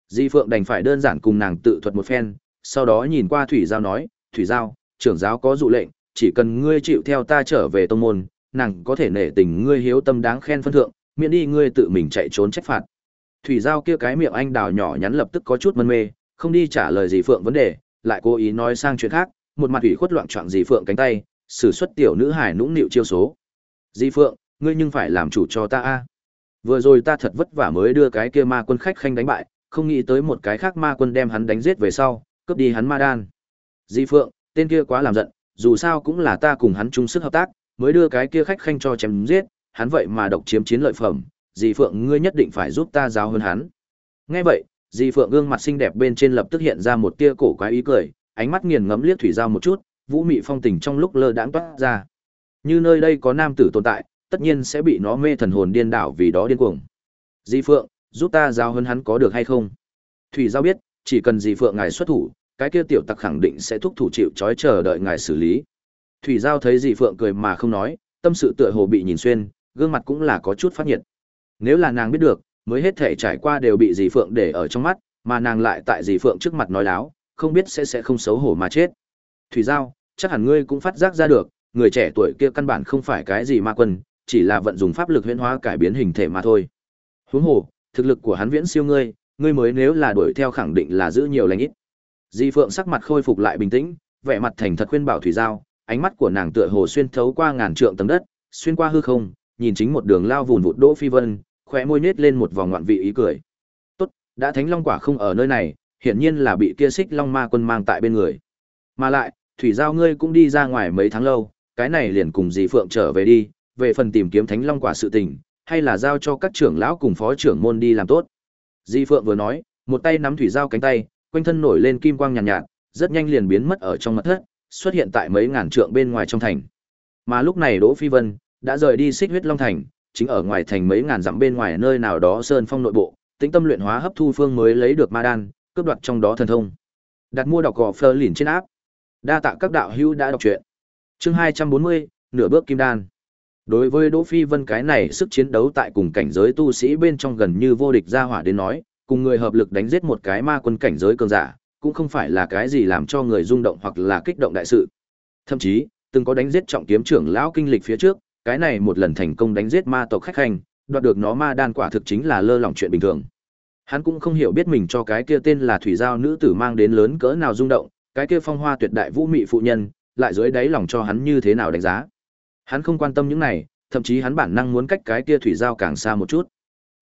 Speaker 1: Di Phượng đành phải đơn giản cùng nàng tự thuật một phen, sau đó nhìn qua Thủy Giao nói, Thủy Giao, trưởng giáo có dụ lệnh, chỉ cần ngươi chịu theo ta trở về tông môn, nàng có thể nể tình ngươi hiếu tâm đáng khen phân thượng, miễn đi ngươi tự mình chạy trốn trách phạt. Thủy Giao kia cái miệng anh đào nhỏ nhắn lập tức có chút mân mê, không đi trả lời Di Phượng vấn đề, lại cố ý nói sang chuyện khác, một mặt ủy khuất loạn choạng Di Phượng cánh tay, sử xuất tiểu nữ hài nũng nịu chiêu số. Di Phượng, ngươi nhưng phải làm chủ cho ta a. Vừa rồi ta thật vất vả mới đưa cái kia ma quân khách khanh đánh bại, không nghĩ tới một cái khác ma quân đem hắn đánh giết về sau, cướp đi hắn ma đan. Di Phượng, tên kia quá làm giận, dù sao cũng là ta cùng hắn chung sức hợp tác, mới đưa cái kia khách khanh cho chém giết, hắn vậy mà độc chiếm chiến lợi phẩm, Di Phượng ngươi nhất định phải giúp ta giáo hơn hắn. Nghe vậy, Di Phượng gương mặt xinh đẹp bên trên lập tức hiện ra một tia cổ quái ý cười, ánh mắt nghiền ngẫm liếc thủy giao một chút, vũ mị phong tình trong lúc lơ đãng toát ra. Như nơi đây có nam tử tồn tại, tất nhiên sẽ bị nó mê thần hồn điên đảo vì đó điên cuồng. Di Phượng, giúp ta giao hơn hắn có được hay không? Thủy giao biết, chỉ cần dì Phượng ngài xuất thủ, cái kia tiểu tặc khẳng định sẽ thúc thủ chịu trói chờ đợi ngài xử lý. Thủy giao thấy dì Phượng cười mà không nói, tâm sự tựa hồ bị nhìn xuyên, gương mặt cũng là có chút phát nhiệt. Nếu là nàng biết được, mới hết thể trải qua đều bị dì Phượng để ở trong mắt, mà nàng lại tại dì Phượng trước mặt nói láo, không biết sẽ sẽ không xấu hổ mà chết. Thủy Giao, chắc hẳn ngươi cũng phát giác ra được, người trẻ tuổi kia căn bản không phải cái gì ma quân, chỉ là vận dụng pháp lực huyễn hóa cải biến hình thể mà thôi. Huống hồ, thực lực của hắn viễn siêu ngươi, ngươi mới nếu là đuổi theo khẳng định là giữ nhiều lành ít. Di Phượng sắc mặt khôi phục lại bình tĩnh, vẻ mặt thành thật khuyên bảo Thủy Giao, ánh mắt của nàng tựa hồ xuyên thấu qua ngàn trượng tầng đất, xuyên qua hư không, nhìn chính một đường lao vùn vụt Đỗ Phi Vân, khóe môi nhếch lên một vòng ngoạn vị ý cười. Tốt, đã Thánh Long quả không ở nơi này, hiển nhiên là bị kia Xích Long Ma quân mang tại bên người. Mà lại, thủy giao ngươi cũng đi ra ngoài mấy tháng lâu, cái này liền cùng Di Phượng trở về đi, về phần tìm kiếm Thánh Long quả sự tình, hay là giao cho các trưởng lão cùng phó trưởng môn đi làm tốt. Di Phượng vừa nói, một tay nắm thủy giao cánh tay, quanh thân nổi lên kim quang nhàn nhạt, nhạt, rất nhanh liền biến mất ở trong mật thất, xuất hiện tại mấy ngàn trượng bên ngoài trong thành. Mà lúc này Đỗ Phi Vân đã rời đi Xích Huyết Long thành, chính ở ngoài thành mấy ngàn dặm bên ngoài nơi nào đó sơn phong nội bộ, tĩnh tâm luyện hóa hấp thu phương mới lấy được ma đan, cướp đoạt trong đó thần thông. Đặt mua đọc gò Fleur liền trên áp. Đa tạ các đạo hữu đã đọc truyện. Chương 240, nửa bước kim đan. Đối với Đỗ Phi Vân cái này sức chiến đấu tại cùng cảnh giới tu sĩ bên trong gần như vô địch ra hỏa đến nói, cùng người hợp lực đánh giết một cái ma quân cảnh giới cường giả, cũng không phải là cái gì làm cho người rung động hoặc là kích động đại sự. Thậm chí, từng có đánh giết trọng kiếm trưởng lão kinh lịch phía trước, cái này một lần thành công đánh giết ma tộc khách hành, đoạt được nó ma đan quả thực chính là lơ lỏng chuyện bình thường. Hắn cũng không hiểu biết mình cho cái kia tên là thủy giao nữ tử mang đến lớn cỡ nào rung động, cái kia phong hoa tuyệt đại vũ mị phụ nhân, lại dưới đáy lòng cho hắn như thế nào đánh giá. Hắn không quan tâm những này, thậm chí hắn bản năng muốn cách cái kia thủy giao càng xa một chút.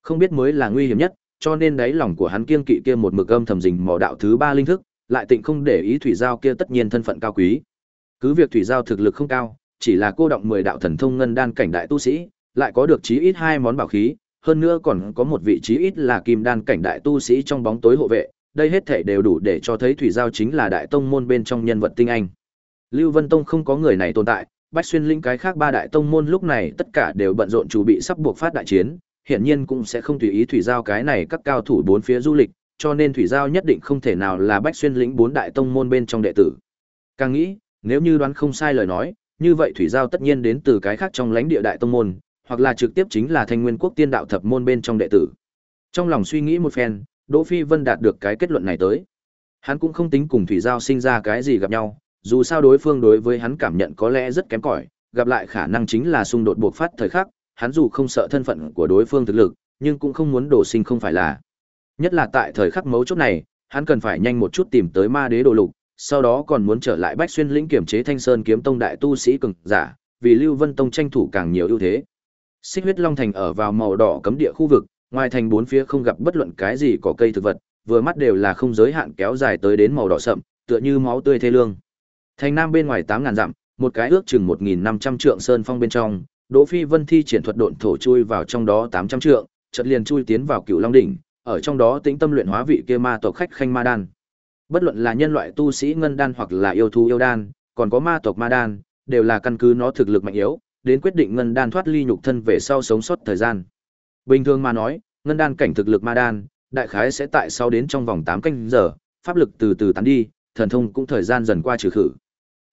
Speaker 1: Không biết mới là nguy hiểm nhất, cho nên đáy lòng của hắn kiên kỵ kia một mực âm thầm rình mò đạo thứ ba linh thức, lại tịnh không để ý thủy giao kia tất nhiên thân phận cao quý. Cứ việc thủy giao thực lực không cao, chỉ là cô động 10 đạo thần thông ngân đan cảnh đại tu sĩ, lại có được chí ít hai món bảo khí, hơn nữa còn có một vị trí ít là kim đan cảnh đại tu sĩ trong bóng tối hộ vệ, đây hết thảy đều đủ để cho thấy thủy giao chính là đại tông môn bên trong nhân vật tinh anh. Lưu Vân Tông không có người này tồn tại, Bách Xuyên Linh cái khác ba đại tông môn lúc này tất cả đều bận rộn chuẩn bị sắp buộc phát đại chiến, hiển nhiên cũng sẽ không tùy ý thủy giao cái này các cao thủ bốn phía du lịch, cho nên thủy giao nhất định không thể nào là Bách Xuyên Lĩnh bốn đại tông môn bên trong đệ tử. Càng nghĩ, nếu như đoán không sai lời nói, như vậy thủy giao tất nhiên đến từ cái khác trong lãnh địa đại tông môn, hoặc là trực tiếp chính là Thanh Nguyên Quốc Tiên đạo thập môn bên trong đệ tử. Trong lòng suy nghĩ một phen, Đỗ Phi Vân đạt được cái kết luận này tới. Hắn cũng không tính cùng thủy giao sinh ra cái gì gặp nhau, dù sao đối phương đối với hắn cảm nhận có lẽ rất kém cỏi, gặp lại khả năng chính là xung đột buộc phát thời khắc, hắn dù không sợ thân phận của đối phương thực lực, nhưng cũng không muốn đổ sinh không phải là. Nhất là tại thời khắc mấu chốt này, hắn cần phải nhanh một chút tìm tới ma đế đồ lục, sau đó còn muốn trở lại Bách Xuyên lĩnh kiểm chế Thanh Sơn kiếm tông đại tu sĩ cường giả, vì Lưu Vân tông tranh thủ càng nhiều ưu thế. Xích huyết long thành ở vào màu đỏ cấm địa khu vực, ngoài thành bốn phía không gặp bất luận cái gì có cây thực vật, vừa mắt đều là không giới hạn kéo dài tới đến màu đỏ sậm, tựa như máu tươi thê lương. Thành Nam bên ngoài 8000 dặm, một cái ước chừng 1500 trượng sơn phong bên trong, Đỗ Phi Vân thi triển thuật độn thổ chui vào trong đó 800 trượng, chợt liền chui tiến vào Cửu Long đỉnh, ở trong đó tĩnh tâm luyện hóa vị kia ma tộc khách khanh ma đan. Bất luận là nhân loại tu sĩ ngân đan hoặc là yêu thú yêu đan, còn có ma tộc ma đan, đều là căn cứ nó thực lực mạnh yếu, đến quyết định ngân đan thoát ly nhục thân về sau sống sót thời gian. Bình thường mà nói, ngân đan cảnh thực lực ma đan, đại khái sẽ tại sau đến trong vòng 8 canh giờ, pháp lực từ từ tán đi, thần thông cũng thời gian dần qua trừ khử.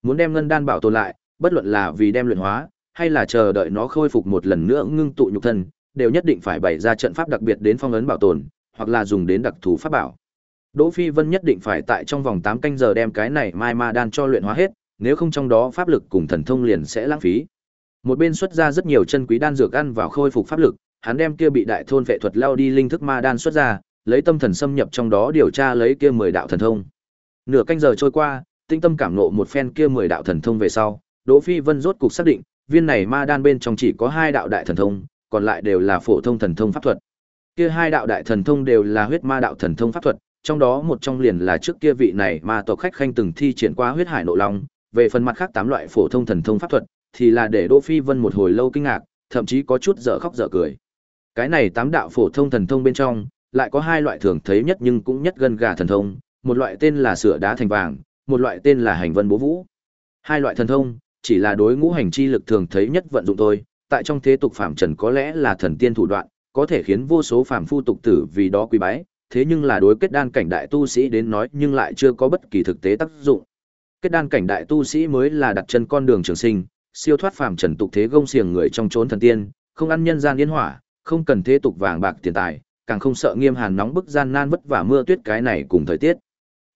Speaker 1: Muốn đem ngân đan bảo tồn lại, bất luận là vì đem luyện hóa, hay là chờ đợi nó khôi phục một lần nữa ngưng tụ nhục thân, đều nhất định phải bày ra trận pháp đặc biệt đến phong ấn bảo tồn, hoặc là dùng đến đặc thù pháp bảo. Đỗ Phi Vân nhất định phải tại trong vòng 8 canh giờ đem cái này mai ma đan cho luyện hóa hết, nếu không trong đó pháp lực cùng thần thông liền sẽ lãng phí. Một bên xuất ra rất nhiều chân quý đan dược ăn vào khôi phục pháp lực, hắn đem kia bị đại thôn vệ thuật lao đi linh thức ma đan xuất ra, lấy tâm thần xâm nhập trong đó điều tra lấy kia 10 đạo thần thông. Nửa canh giờ trôi qua, tinh tâm cảm nộ một phen kia 10 đạo thần thông về sau, Đỗ Phi Vân rốt cục xác định, viên này ma đan bên trong chỉ có hai đạo đại thần thông, còn lại đều là phổ thông thần thông pháp thuật. Kia hai đạo đại thần thông đều là huyết ma đạo thần thông pháp thuật, trong đó một trong liền là trước kia vị này ma tộc khách khanh từng thi triển qua huyết hải nội long, về phần mặt khác tám loại phổ thông thần thông pháp thuật, thì là để Đỗ Phi Vân một hồi lâu kinh ngạc, thậm chí có chút dở khóc dở cười. Cái này tám đạo phổ thông thần thông bên trong, lại có hai loại thường thấy nhất nhưng cũng nhất gần gà thần thông, một loại tên là sửa đá thành vàng, một loại tên là hành vân bố vũ. Hai loại thần thông, chỉ là đối ngũ hành chi lực thường thấy nhất vận dụng thôi, tại trong thế tục phạm trần có lẽ là thần tiên thủ đoạn, có thể khiến vô số phàm phu tục tử vì đó quý bái, thế nhưng là đối kết đan cảnh đại tu sĩ đến nói nhưng lại chưa có bất kỳ thực tế tác dụng. Kết đan cảnh đại tu sĩ mới là đặt chân con đường trường sinh, siêu thoát phàm trần tục thế gông xiềng người trong chốn thần tiên, không ăn nhân gian yên hỏa, không cần thế tục vàng bạc tiền tài, càng không sợ nghiêm hàn nóng bức gian nan vất vả mưa tuyết cái này cùng thời tiết.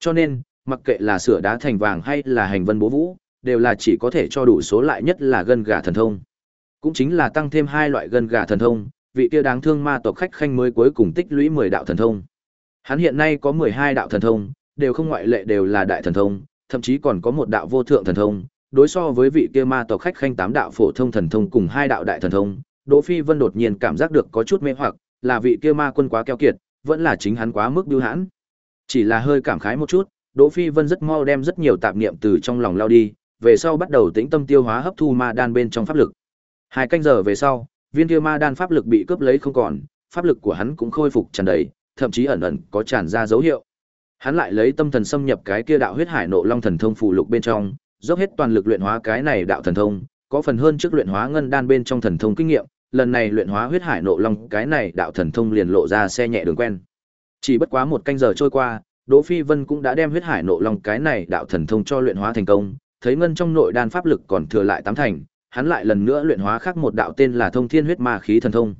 Speaker 1: Cho nên, mặc kệ là sửa đá thành vàng hay là hành vân bố vũ, đều là chỉ có thể cho đủ số lại nhất là gân gà thần thông. Cũng chính là tăng thêm hai loại gân gà thần thông, vị kia đáng thương ma tộc khách khanh mới cuối cùng tích lũy 10 đạo thần thông. Hắn hiện nay có 12 đạo thần thông, đều không ngoại lệ đều là đại thần thông, thậm chí còn có một đạo vô thượng thần thông, đối so với vị kia ma tộc khách khanh tám đạo phổ thông thần thông cùng hai đạo đại thần thông, Đỗ Phi Vân đột nhiên cảm giác được có chút mê hoặc, là vị kia ma quân quá keo kiệt, vẫn là chính hắn quá mức bưu hãn. Chỉ là hơi cảm khái một chút, Đỗ Phi Vân rất mau đem rất nhiều tạp niệm từ trong lòng lao đi, về sau bắt đầu tĩnh tâm tiêu hóa hấp thu ma đan bên trong pháp lực. Hai canh giờ về sau, viên kia ma đan pháp lực bị cướp lấy không còn, pháp lực của hắn cũng khôi phục tràn đầy, thậm chí ẩn ẩn có tràn ra dấu hiệu. Hắn lại lấy tâm thần xâm nhập cái kia đạo huyết hải nộ long thần thông phụ lục bên trong, dốc hết toàn lực luyện hóa cái này đạo thần thông, có phần hơn trước luyện hóa ngân đan bên trong thần thông kinh nghiệm, lần này luyện hóa huyết hải nộ long cái này đạo thần thông liền lộ ra xe nhẹ đường quen. Chỉ bất quá một canh giờ trôi qua, Đỗ Phi Vân cũng đã đem huyết hải nộ long cái này đạo thần thông cho luyện hóa thành công, thấy ngân trong nội đan pháp lực còn thừa lại tám thành, hắn lại lần nữa luyện hóa khác một đạo tên là Thông Thiên huyết ma khí thần thông.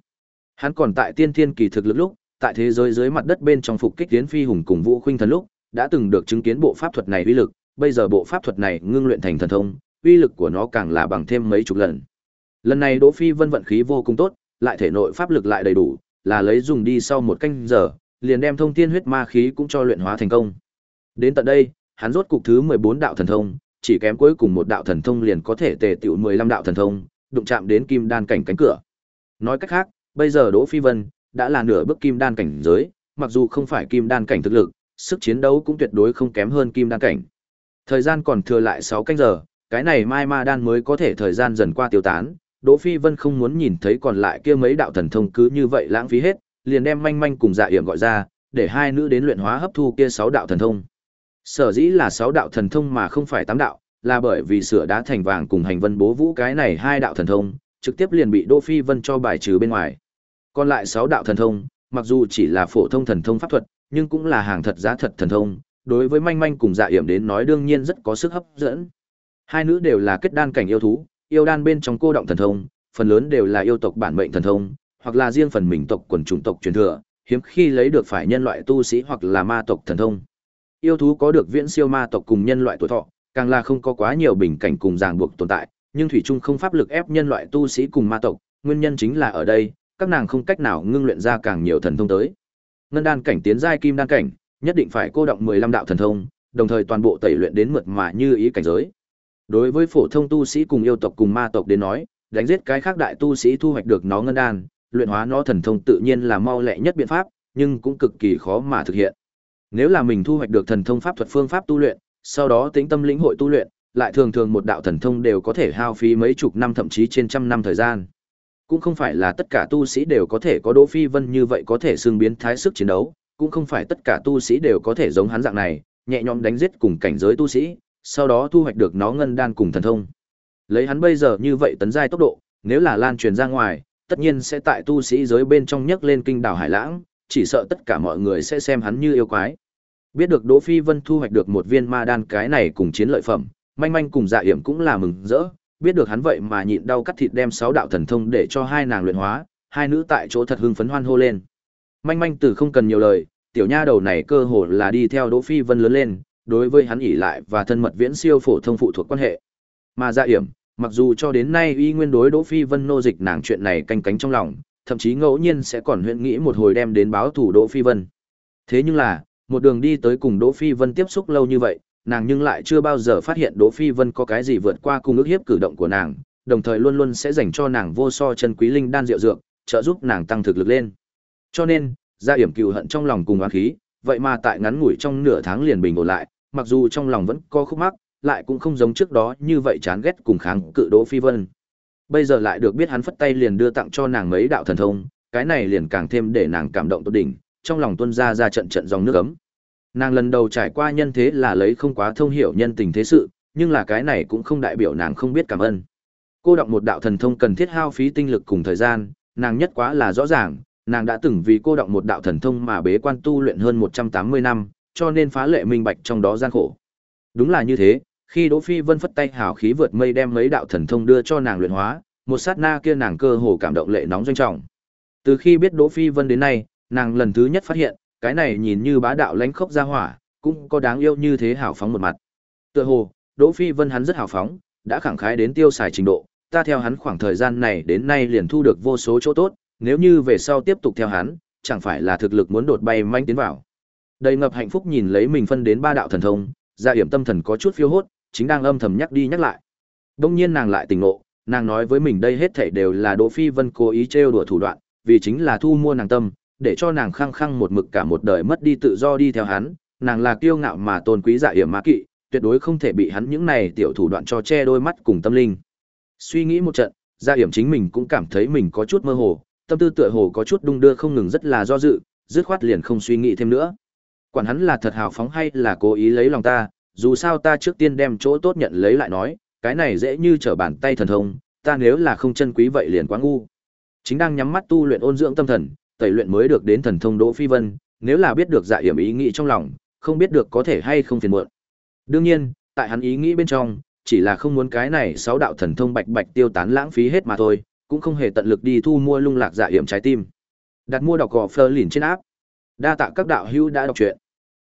Speaker 1: Hắn còn tại tiên thiên kỳ thực lực lúc, tại thế giới dưới mặt đất bên trong phục kích tiến phi hùng cùng Vũ Khuynh thần lúc, đã từng được chứng kiến bộ pháp thuật này uy lực, bây giờ bộ pháp thuật này ngưng luyện thành thần thông, uy lực của nó càng là bằng thêm mấy chục lần. Lần này Đỗ Phi Vân vận khí vô cùng tốt, lại thể nội pháp lực lại đầy đủ, là lấy dùng đi sau một canh giờ, liền đem thông thiên huyết ma khí cũng cho luyện hóa thành công. Đến tận đây, hắn rốt cục thứ 14 đạo thần thông, chỉ kém cuối cùng một đạo thần thông liền có thể tề tiểu 15 đạo thần thông, đụng chạm đến kim đan cảnh cánh cửa. Nói cách khác, bây giờ Đỗ Phi Vân đã là nửa bước kim đan cảnh giới, mặc dù không phải kim đan cảnh thực lực, sức chiến đấu cũng tuyệt đối không kém hơn kim đan cảnh. Thời gian còn thừa lại 6 canh giờ, cái này Mai Ma đan mới có thể thời gian dần qua tiêu tán, Đỗ Phi Vân không muốn nhìn thấy còn lại kia mấy đạo thần thông cứ như vậy lãng phí hết, liền đem manh manh cùng dạ yểm gọi ra, để hai nữ đến luyện hóa hấp thu kia sáu đạo thần thông. Sở dĩ là sáu đạo thần thông mà không phải tám đạo, là bởi vì sửa đá thành vàng cùng hành vân bố vũ cái này hai đạo thần thông, trực tiếp liền bị Đỗ Phi Vân cho bài trừ bên ngoài. Còn lại sáu đạo thần thông, mặc dù chỉ là phổ thông thần thông pháp thuật, nhưng cũng là hàng thật giá thật thần thông, đối với manh manh cùng dạ yểm đến nói đương nhiên rất có sức hấp dẫn. Hai nữ đều là kết đan cảnh yêu thú, yêu đan bên trong cô động thần thông, phần lớn đều là yêu tộc bản mệnh thần thông, hoặc là riêng phần mình tộc quần chủng tộc truyền thừa, hiếm khi lấy được phải nhân loại tu sĩ hoặc là ma tộc thần thông. Yêu thú có được viễn siêu ma tộc cùng nhân loại tuổi thọ, càng là không có quá nhiều bình cảnh cùng ràng buộc tồn tại, nhưng thủy chung không pháp lực ép nhân loại tu sĩ cùng ma tộc, nguyên nhân chính là ở đây, các nàng không cách nào ngưng luyện ra càng nhiều thần thông tới. Ngân đan cảnh tiến giai kim đan cảnh, nhất định phải cô động 15 đạo thần thông, đồng thời toàn bộ tẩy luyện đến mượt mà như ý cảnh giới. Đối với phổ thông tu sĩ cùng yêu tộc cùng ma tộc đến nói, đánh giết cái khác đại tu sĩ thu hoạch được nó ngân đan, luyện hóa nó thần thông tự nhiên là mau lẹ nhất biện pháp, nhưng cũng cực kỳ khó mà thực hiện. Nếu là mình thu hoạch được thần thông pháp thuật phương pháp tu luyện, sau đó tính tâm lĩnh hội tu luyện, lại thường thường một đạo thần thông đều có thể hao phí mấy chục năm thậm chí trên trăm năm thời gian. Cũng không phải là tất cả tu sĩ đều có thể có Đỗ Phi Vân như vậy có thể xương biến thái sức chiến đấu, cũng không phải tất cả tu sĩ đều có thể giống hắn dạng này, nhẹ nhõm đánh giết cùng cảnh giới tu sĩ, sau đó thu hoạch được nó ngân đan cùng thần thông. Lấy hắn bây giờ như vậy tấn giai tốc độ, nếu là lan truyền ra ngoài, tất nhiên sẽ tại tu sĩ giới bên trong nhấc lên kinh đảo hải lãng, chỉ sợ tất cả mọi người sẽ xem hắn như yêu quái. Biết được Đỗ Phi Vân thu hoạch được một viên ma đan cái này cùng chiến lợi phẩm, manh manh cùng dạ hiểm cũng là mừng rỡ, biết được hắn vậy mà nhịn đau cắt thịt đem sáu đạo thần thông để cho hai nàng luyện hóa, hai nữ tại chỗ thật hưng phấn hoan hô lên. Manh manh từ không cần nhiều lời, tiểu nha đầu này cơ hồ là đi theo Đỗ Phi Vân lớn lên, đối với hắn ỉ lại và thân mật viễn siêu phổ thông phụ thuộc quan hệ. Mà dạ hiểm, mặc dù cho đến nay y nguyên đối Đỗ Phi Vân nô dịch nàng chuyện này canh cánh trong lòng, thậm chí ngẫu nhiên sẽ còn huyện nghĩ một hồi đem đến báo thủ Đỗ Phi Vân. Thế nhưng là, một đường đi tới cùng Đỗ Phi Vân tiếp xúc lâu như vậy, nàng nhưng lại chưa bao giờ phát hiện Đỗ Phi Vân có cái gì vượt qua cung ước hiếp cử động của nàng, đồng thời luôn luôn sẽ dành cho nàng vô so chân quý linh đan rượu dược, trợ giúp nàng tăng thực lực lên. Cho nên, gia hiểm cừu hận trong lòng cùng oán khí, vậy mà tại ngắn ngủi trong nửa tháng liền bình ổn lại, mặc dù trong lòng vẫn có khúc mắc, lại cũng không giống trước đó như vậy chán ghét cùng kháng cự Đỗ Phi Vân. Bây giờ lại được biết hắn phất tay liền đưa tặng cho nàng mấy đạo thần thông, cái này liền càng thêm để nàng cảm động tột đỉnh, trong lòng tuôn ra ra trận trận dòng nước ấm. Nàng lần đầu trải qua nhân thế là lấy không quá thông hiểu nhân tình thế sự, nhưng là cái này cũng không đại biểu nàng không biết cảm ơn. Cô đọc một đạo thần thông cần thiết hao phí tinh lực cùng thời gian, nàng nhất quá là rõ ràng, nàng đã từng vì cô đọc một đạo thần thông mà bế quan tu luyện hơn 180 năm, cho nên phá lệ minh bạch trong đó gian khổ. Đúng là như thế, khi Đỗ Phi Vân phất tay hào khí vượt mây đem mấy đạo thần thông đưa cho nàng luyện hóa, một sát na kia nàng cơ hồ cảm động lệ nóng doanh trọng. Từ khi biết Đỗ Phi Vân đến nay, nàng lần thứ nhất phát hiện, cái này nhìn như bá đạo lãnh khốc ra hỏa, cũng có đáng yêu như thế hào phóng một mặt. Tựa hồ, Đỗ Phi Vân hắn rất hào phóng, đã khẳng khái đến tiêu xài trình độ, ta theo hắn khoảng thời gian này đến nay liền thu được vô số chỗ tốt, nếu như về sau tiếp tục theo hắn, chẳng phải là thực lực muốn đột bay manh tiến vào. Đầy ngập hạnh phúc nhìn lấy mình phân đến ba đạo thần thông, Dạ Yểm tâm thần có chút phiêu hốt, chính đang âm thầm nhắc đi nhắc lại. Đông nhiên nàng lại tỉnh ngộ, nàng nói với mình đây hết thảy đều là Đỗ Phi Vân cố ý trêu đùa thủ đoạn, vì chính là thu mua nàng tâm, để cho nàng khăng khăng một mực cả một đời mất đi tự do đi theo hắn, nàng là kiêu ngạo mà tôn quý dạ yểm ma kỵ, tuyệt đối không thể bị hắn những này tiểu thủ đoạn cho che đôi mắt cùng tâm linh. Suy nghĩ một trận, dạ yểm chính mình cũng cảm thấy mình có chút mơ hồ, tâm tư tựa hồ có chút đung đưa không ngừng rất là do dự, dứt khoát liền không suy nghĩ thêm nữa. Quản hắn là thật hào phóng hay là cố ý lấy lòng ta, dù sao ta trước tiên đem chỗ tốt nhận lấy lại nói, cái này dễ như trở bàn tay thần thông, ta nếu là không chân quý vậy liền quá ngu. Chính đang nhắm mắt tu luyện ôn dưỡng tâm thần, tẩy luyện mới được đến thần thông Đỗ Phi Vân, nếu là biết được dạ hiểm ý nghĩ trong lòng, không biết được có thể hay không phiền muộn. Đương nhiên, tại hắn ý nghĩ bên trong, chỉ là không muốn cái này sáu đạo thần thông bạch bạch tiêu tán lãng phí hết mà thôi, cũng không hề tận lực đi thu mua lung lạc dạ hiểm trái tim. Đặt mua đọc gò Fleur liền trên áp. Đa tạ các đạo hữu đã đọc truyện.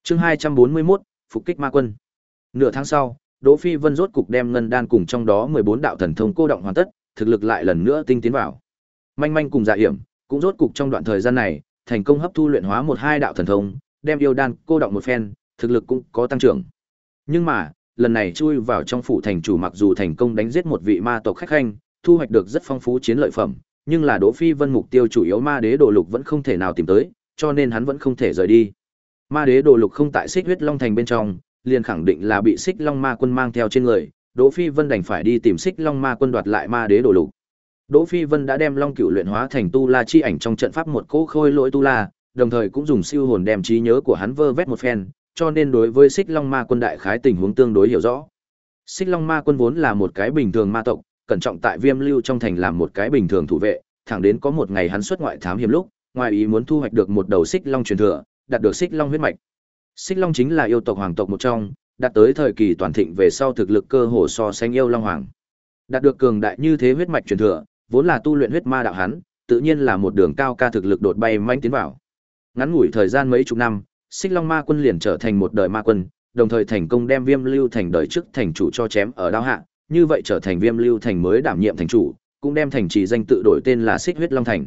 Speaker 1: Chương 241, phục kích ma quân. Nửa tháng sau, Đỗ Phi Vân rốt cục đem ngân đan cùng trong đó 14 đạo thần thông cô động hoàn tất, thực lực lại lần nữa tinh tiến vào. Manh manh cùng Dạ Hiểm, cũng rốt cục trong đoạn thời gian này, thành công hấp thu luyện hóa một hai đạo thần thông, đem yêu đan cô động một phen, thực lực cũng có tăng trưởng. Nhưng mà, lần này chui vào trong phủ thành chủ mặc dù thành công đánh giết một vị ma tộc khách khanh, thu hoạch được rất phong phú chiến lợi phẩm, nhưng là Đỗ Phi Vân mục tiêu chủ yếu ma đế đồ lục vẫn không thể nào tìm tới, cho nên hắn vẫn không thể rời đi. Ma đế đồ lục không tại Xích huyết long thành bên trong, liền khẳng định là bị Xích Long Ma quân mang theo trên người, Đỗ Phi Vân đành phải đi tìm Xích Long Ma quân đoạt lại ma đế đồ lục. Đỗ Phi Vân đã đem Long Cửu luyện hóa thành tu la chi ảnh trong trận pháp một cỗ khôi lỗi tu la, đồng thời cũng dùng siêu hồn đem trí nhớ của hắn vơ vét một phen, cho nên đối với Xích Long Ma quân đại khái tình huống tương đối hiểu rõ. Xích Long Ma quân vốn là một cái bình thường ma tộc, cẩn trọng tại Viêm Lưu trong thành làm một cái bình thường thủ vệ, thẳng đến có một ngày hắn xuất ngoại thám hiểm lúc, ngoài ý muốn thu hoạch được một đầu Xích Long truyền thừa, đạt được Xích Long huyết mạch. Xích Long chính là yêu tộc hoàng tộc một trong, đạt tới thời kỳ toàn thịnh về sau thực lực cơ hồ so sánh yêu Long hoàng. Đạt được cường đại như thế huyết mạch truyền thừa, vốn là tu luyện huyết ma đạo hắn, tự nhiên là một đường cao ca thực lực đột bay manh tiến vào. Ngắn ngủi thời gian mấy chục năm, Xích Long Ma quân liền trở thành một đời ma quân, đồng thời thành công đem Viêm Lưu thành đời trước thành chủ cho chém ở đao hạ, như vậy trở thành Viêm Lưu thành mới đảm nhiệm thành chủ, cũng đem thành trì danh tự đổi tên là Xích Huyết Long thành.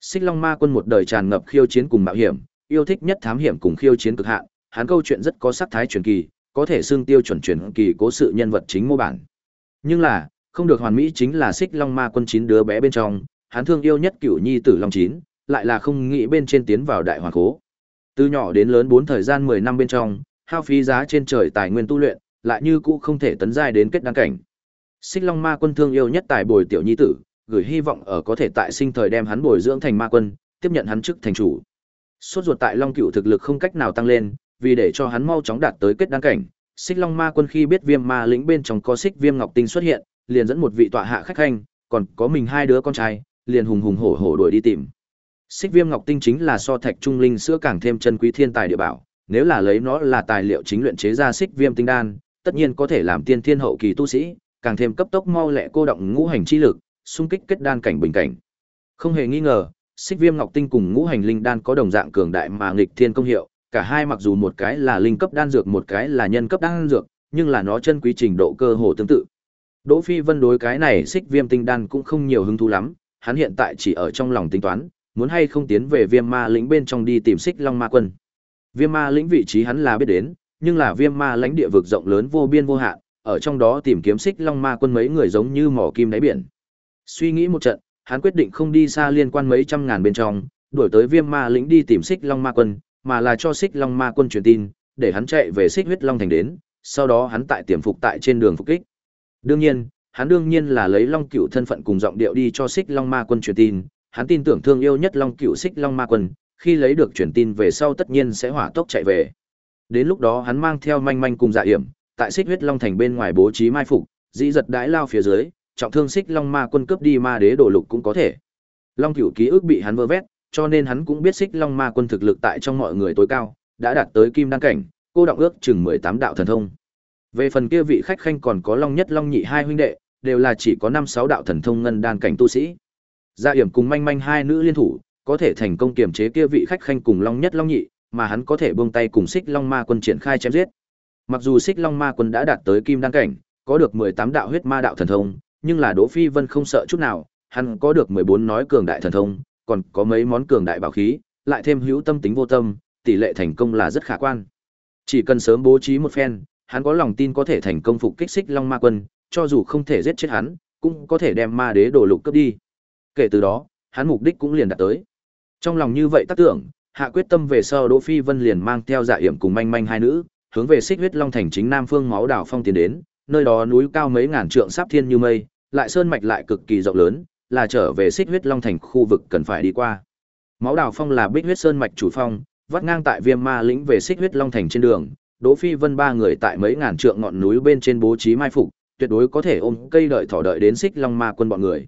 Speaker 1: Xích Long Ma quân một đời tràn ngập khiêu chiến cùng mạo hiểm, yêu thích nhất thám hiểm cùng khiêu chiến cực hạn, hắn câu chuyện rất có sắc thái truyền kỳ, có thể xưng tiêu chuẩn truyền kỳ cố sự nhân vật chính mô bản. Nhưng là, không được hoàn mỹ chính là Xích Long Ma quân chín đứa bé bên trong, hắn thương yêu nhất cửu nhi tử Long chín, lại là không nghĩ bên trên tiến vào đại Hoàn cố. Từ nhỏ đến lớn bốn thời gian 10 năm bên trong, hao phí giá trên trời tài nguyên tu luyện, lại như cũ không thể tấn giai đến kết đăng cảnh. Xích Long Ma Quân thương yêu nhất tài bồi tiểu nhi tử, gửi hy vọng ở có thể tại sinh thời đem hắn bồi dưỡng thành ma quân, tiếp nhận hắn chức thành chủ. Suốt ruột tại Long Cựu thực lực không cách nào tăng lên, vì để cho hắn mau chóng đạt tới kết đăng cảnh, Xích Long Ma Quân khi biết Viêm Ma lĩnh bên trong có Xích Viêm Ngọc Tinh xuất hiện, liền dẫn một vị tọa hạ khách khanh, còn có mình hai đứa con trai, liền hùng hùng hổ hổ đuổi đi tìm. Xích Viêm Ngọc Tinh chính là so thạch trung linh sữa càng thêm chân quý thiên tài địa bảo, nếu là lấy nó là tài liệu chính luyện chế ra Xích Viêm tinh đan, tất nhiên có thể làm tiên thiên hậu kỳ tu sĩ, càng thêm cấp tốc mau lẹ cô động ngũ hành chi lực, xung kích kết đan cảnh bình cảnh. Không hề nghi ngờ, Xích Viêm Ngọc Tinh cùng ngũ hành linh đan có đồng dạng cường đại mà nghịch thiên công hiệu, cả hai mặc dù một cái là linh cấp đan dược một cái là nhân cấp đan dược, nhưng là nó chân quý trình độ cơ hồ tương tự. Đỗ Phi Vân đối cái này Xích Viêm tinh đan cũng không nhiều hứng thú lắm, hắn hiện tại chỉ ở trong lòng tính toán, muốn hay không tiến về Viêm Ma lĩnh bên trong đi tìm Xích Long Ma quân. Viêm Ma lĩnh vị trí hắn là biết đến, nhưng là Viêm Ma lãnh địa vực rộng lớn vô biên vô hạn, ở trong đó tìm kiếm Xích Long Ma quân mấy người giống như mỏ kim đáy biển. Suy nghĩ một trận, hắn quyết định không đi xa liên quan mấy trăm ngàn bên trong, đuổi tới Viêm Ma lĩnh đi tìm Xích Long Ma quân, mà là cho Xích Long Ma quân truyền tin, để hắn chạy về Xích Huyết Long thành đến, sau đó hắn tại tiềm phục tại trên đường phục kích. Đương nhiên, hắn đương nhiên là lấy Long Cựu thân phận cùng giọng điệu đi cho Xích Long Ma quân truyền tin, hắn tin tưởng thương yêu nhất Long Cựu Xích Long Ma quân, khi lấy được truyền tin về sau tất nhiên sẽ hỏa tốc chạy về. Đến lúc đó hắn mang theo manh manh cùng dạ hiểm, tại Xích Huyết Long thành bên ngoài bố trí mai phục, dĩ giật đãi lao phía dưới, trọng thương Xích Long Ma quân cướp đi ma đế đổ lục cũng có thể. Long Cựu ký ức bị hắn vơ vét, cho nên hắn cũng biết Xích Long Ma quân thực lực tại trong mọi người tối cao, đã đạt tới kim đăng cảnh, cô động ước chừng 18 đạo thần thông. Về phần kia vị khách khanh còn có Long Nhất Long Nhị hai huynh đệ, đều là chỉ có 5 6 đạo thần thông ngân đan cảnh tu sĩ. Gia hiểm cùng manh manh hai nữ liên thủ, có thể thành công kiềm chế kia vị khách khanh cùng Long Nhất Long Nhị, mà hắn có thể buông tay cùng Xích Long Ma quân triển khai chém giết. Mặc dù Xích Long Ma quân đã đạt tới kim đăng cảnh, có được 18 đạo huyết ma đạo thần thông, nhưng là Đỗ Phi Vân không sợ chút nào, hắn có được 14 nói cường đại thần thông, còn có mấy món cường đại bảo khí, lại thêm hữu tâm tính vô tâm, tỷ lệ thành công là rất khả quan. Chỉ cần sớm bố trí một phen, hắn có lòng tin có thể thành công phục kích Xích Long Ma quân, cho dù không thể giết chết hắn, cũng có thể đem ma đế đồ lục cướp đi. Kể từ đó, hắn mục đích cũng liền đạt tới. Trong lòng như vậy tác tưởng, hạ quyết tâm về sau Đỗ Phi Vân liền mang theo dạ yểm cùng manh manh hai nữ, hướng về Xích Huyết Long thành chính nam phương máu đảo phong tiến đến, nơi đó núi cao mấy ngàn trượng sắp thiên như mây, lại sơn mạch lại cực kỳ rộng lớn, là trở về Xích Huyết Long thành khu vực cần phải đi qua. Máu Đào phong là Bích Huyết Sơn mạch chủ phong, vắt ngang tại Viêm Ma lĩnh về Xích Huyết Long thành trên đường, Đỗ Phi Vân ba người tại mấy ngàn trượng ngọn núi bên trên bố trí mai phục, tuyệt đối có thể ôm cây đợi thỏ đợi đến xích long ma quân bọn người.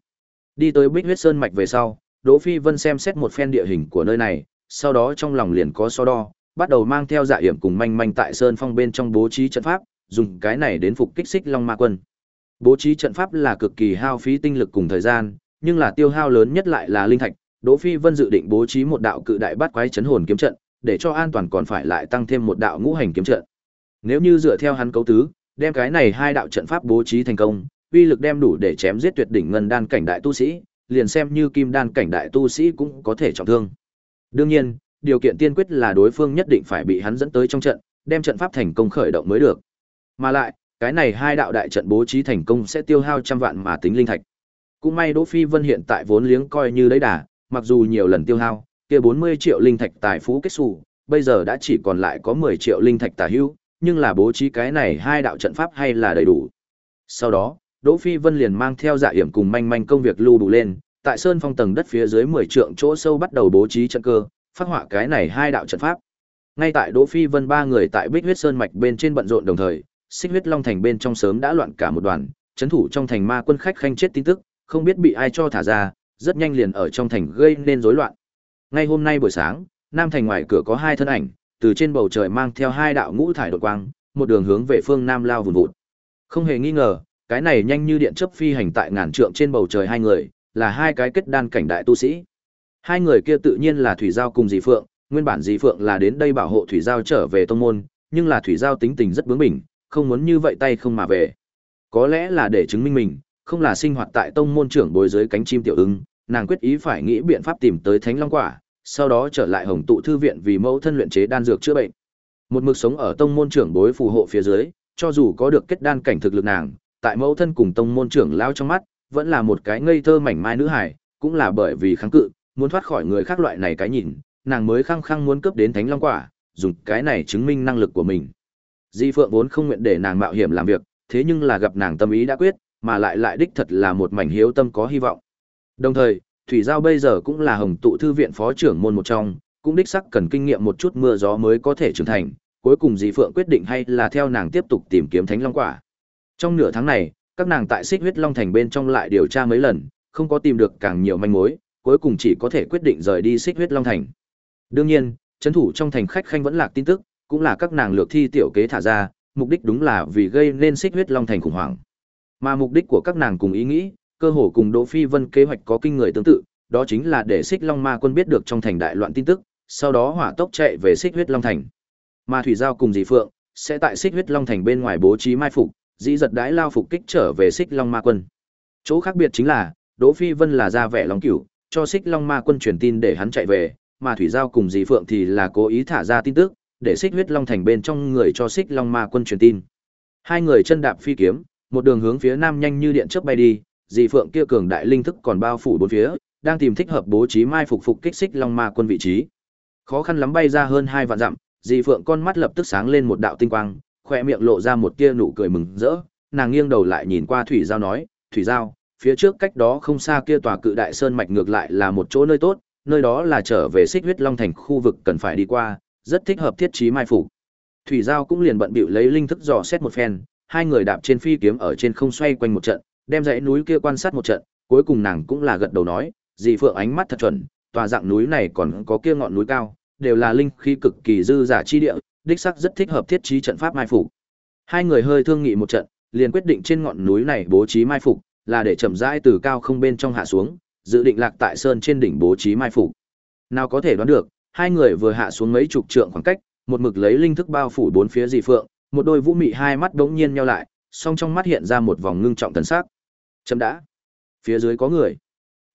Speaker 1: Đi tới Bích Huyết Sơn mạch về sau, Đỗ Phi Vân xem xét một phen địa hình của nơi này, sau đó trong lòng liền có so đo, bắt đầu mang theo dạ hiểm cùng manh manh tại sơn phong bên trong bố trí trận pháp, dùng cái này đến phục kích xích long ma quân. Bố trí trận pháp là cực kỳ hao phí tinh lực cùng thời gian, nhưng là tiêu hao lớn nhất lại là linh thạch. Đỗ Phi Vân dự định bố trí một đạo cự đại bát quái chấn hồn kiếm trận, để cho an toàn còn phải lại tăng thêm một đạo ngũ hành kiếm trận. Nếu như dựa theo hắn cấu tứ, đem cái này hai đạo trận pháp bố trí thành công, uy lực đem đủ để chém giết tuyệt đỉnh ngân đan cảnh đại tu sĩ, liền xem như kim đan cảnh đại tu sĩ cũng có thể trọng thương. Đương nhiên, điều kiện tiên quyết là đối phương nhất định phải bị hắn dẫn tới trong trận, đem trận pháp thành công khởi động mới được. Mà lại, cái này hai đạo đại trận bố trí thành công sẽ tiêu hao trăm vạn mà tính linh thạch. Cũng may Đỗ Phi Vân hiện tại vốn liếng coi như đấy đà, mặc dù nhiều lần tiêu hao, kia 40 triệu linh thạch tài phú kết sủ, bây giờ đã chỉ còn lại có 10 triệu linh thạch tà hữu, nhưng là bố trí cái này hai đạo trận pháp hay là đầy đủ. Sau đó, Đỗ Phi Vân liền mang theo dạ hiểm cùng manh manh công việc lưu đủ lên, tại sơn phong tầng đất phía dưới 10 trượng chỗ sâu bắt đầu bố trí trận cơ, phát họa cái này hai đạo trận pháp. Ngay tại Đỗ Phi Vân ba người tại Bích Huyết Sơn mạch bên trên bận rộn đồng thời, Xích Huyết Long thành bên trong sớm đã loạn cả một đoàn, chấn thủ trong thành ma quân khách khanh chết tin tức, không biết bị ai cho thả ra, rất nhanh liền ở trong thành gây nên rối loạn. Ngay hôm nay buổi sáng, Nam thành ngoài cửa có hai thân ảnh, từ trên bầu trời mang theo hai đạo ngũ thải đột quang, một đường hướng về phương nam lao vùn vụt. Không hề nghi ngờ, cái này nhanh như điện chớp phi hành tại ngàn trượng trên bầu trời hai người, là hai cái kết đan cảnh đại tu sĩ. Hai người kia tự nhiên là Thủy Giao cùng Dì Phượng, nguyên bản Dì Phượng là đến đây bảo hộ Thủy Giao trở về tông môn, nhưng là Thủy Giao tính tình rất bướng bỉnh, không muốn như vậy tay không mà về. Có lẽ là để chứng minh mình, không là sinh hoạt tại tông môn trưởng bối dưới cánh chim tiểu ứng, nàng quyết ý phải nghĩ biện pháp tìm tới Thánh Long quả, sau đó trở lại Hồng tụ thư viện vì mẫu thân luyện chế đan dược chữa bệnh. Một mực sống ở tông môn trưởng bối phù hộ phía dưới, cho dù có được kết đan cảnh thực lực nàng, tại mẫu thân cùng tông môn trưởng lao trong mắt, vẫn là một cái ngây thơ mảnh mai nữ hài, cũng là bởi vì kháng cự, muốn thoát khỏi người khác loại này cái nhìn, nàng mới khăng khăng muốn cướp đến Thánh Long quả, dùng cái này chứng minh năng lực của mình. Di Phượng vốn không nguyện để nàng mạo hiểm làm việc, thế nhưng là gặp nàng tâm ý đã quyết, mà lại lại đích thật là một mảnh hiếu tâm có hy vọng. Đồng thời, Thủy Giao bây giờ cũng là Hồng tụ thư viện phó trưởng môn một trong, cũng đích sắc cần kinh nghiệm một chút mưa gió mới có thể trưởng thành, cuối cùng dì Phượng quyết định hay là theo nàng tiếp tục tìm kiếm Thánh Long quả. Trong nửa tháng này, các nàng tại Xích Huyết Long Thành bên trong lại điều tra mấy lần, không có tìm được càng nhiều manh mối, cuối cùng chỉ có thể quyết định rời đi Xích Huyết Long Thành. Đương nhiên, chấn thủ trong thành khách khanh vẫn lạc tin tức, cũng là các nàng lược thi tiểu kế thả ra, mục đích đúng là vì gây nên Xích Huyết Long Thành khủng hoảng. Mà mục đích của các nàng cùng ý nghĩ, cơ hồ cùng Đỗ Phi Vân kế hoạch có kinh người tương tự, đó chính là để Xích Long Ma quân biết được trong thành đại loạn tin tức, sau đó hỏa tốc chạy về Xích Huyết Long Thành. Mà Thủy Giao cùng Dì Phượng sẽ tại Xích Huyết Long Thành bên ngoài bố trí mai phục, dĩ giật đái lao phục kích trở về Xích Long Ma quân. Chỗ khác biệt chính là, Đỗ Phi Vân là ra vẻ Long Cửu, cho Xích Long Ma quân truyền tin để hắn chạy về, mà Thủy Giao cùng Dì Phượng thì là cố ý thả ra tin tức, để Xích Huyết Long Thành bên trong người cho Xích Long Ma quân truyền tin. Hai người chân đạp phi kiếm, một đường hướng phía nam nhanh như điện chớp bay đi, dị Phượng kia cường đại linh thức còn bao phủ bốn phía, đang tìm thích hợp bố trí mai phục phục kích Xích Long Ma quân vị trí. Khó khăn lắm bay ra hơn hai vạn dặm, dị Phượng con mắt lập tức sáng lên một đạo tinh quang, khoe miệng lộ ra một tia nụ cười mừng rỡ, nàng nghiêng đầu lại nhìn qua Thủy Giao nói, Thủy Giao, phía trước cách đó không xa kia tòa cự đại sơn mạch ngược lại là một chỗ nơi tốt, nơi đó là trở về xích huyết long thành khu vực cần phải đi qua, rất thích hợp thiết trí mai phục. Thủy Giao cũng liền bận bịu lấy linh thức dò xét một phen, hai người đạp trên phi kiếm ở trên không xoay quanh một trận, đem dãy núi kia quan sát một trận, cuối cùng nàng cũng là gật đầu nói, dì Phượng ánh mắt thật chuẩn, tòa dạng núi này còn có kia ngọn núi cao, đều là linh khí cực kỳ dư giả chi địa, đích xác rất thích hợp thiết trí trận pháp mai phục. Hai người hơi thương nghị một trận, liền quyết định trên ngọn núi này bố trí mai phục, là để chậm rãi từ cao không bên trong hạ xuống, dự định lạc tại sơn trên đỉnh bố trí mai phục. Nào có thể đoán được, hai người vừa hạ xuống mấy chục trượng khoảng cách, một mực lấy linh thức bao phủ bốn phía dì phượng, một đôi vũ mị hai mắt đống nhiên nheo lại, song trong mắt hiện ra một vòng ngưng trọng thần sắc. Chấm đã. Phía dưới có người.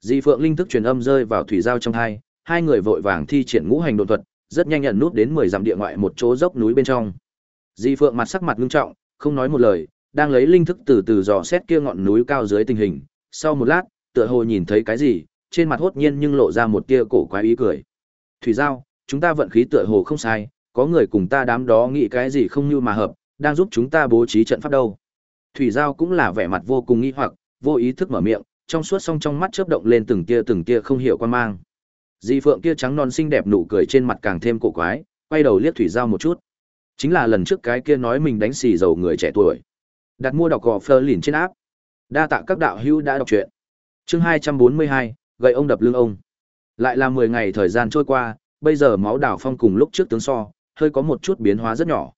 Speaker 1: Dị phượng linh thức truyền âm rơi vào thủy giao trong hai, hai người vội vàng thi triển ngũ hành độn thuật, rất nhanh nhận nút đến 10 dặm địa ngoại một chỗ dốc núi bên trong. Di Phượng mặt sắc mặt ngưng trọng, không nói một lời, đang lấy linh thức từ từ dò xét kia ngọn núi cao dưới tình hình. Sau một lát, tựa hồ nhìn thấy cái gì, trên mặt hốt nhiên nhưng lộ ra một tia cổ quái ý cười. Thủy Giao, chúng ta vận khí tựa hồ không sai, có người cùng ta đám đó nghĩ cái gì không như mà hợp, đang giúp chúng ta bố trí trận pháp đâu. Thủy Giao cũng là vẻ mặt vô cùng nghi hoặc, vô ý thức mở miệng, trong suốt song trong mắt chớp động lên từng tia từng tia không hiểu quan mang. Di Phượng kia trắng non xinh đẹp nụ cười trên mặt càng thêm cổ quái, quay đầu liếc Thủy Giao một chút. Chính là lần trước cái kia nói mình đánh xì dầu người trẻ tuổi. Đặt mua đọc gò phơ lìn trên áp. Đa tạ các đạo hữu đã đọc truyện. Chương 242, gậy ông đập lưng ông. Lại là 10 ngày thời gian trôi qua, bây giờ máu đảo phong cùng lúc trước tướng so, hơi có một chút biến hóa rất nhỏ.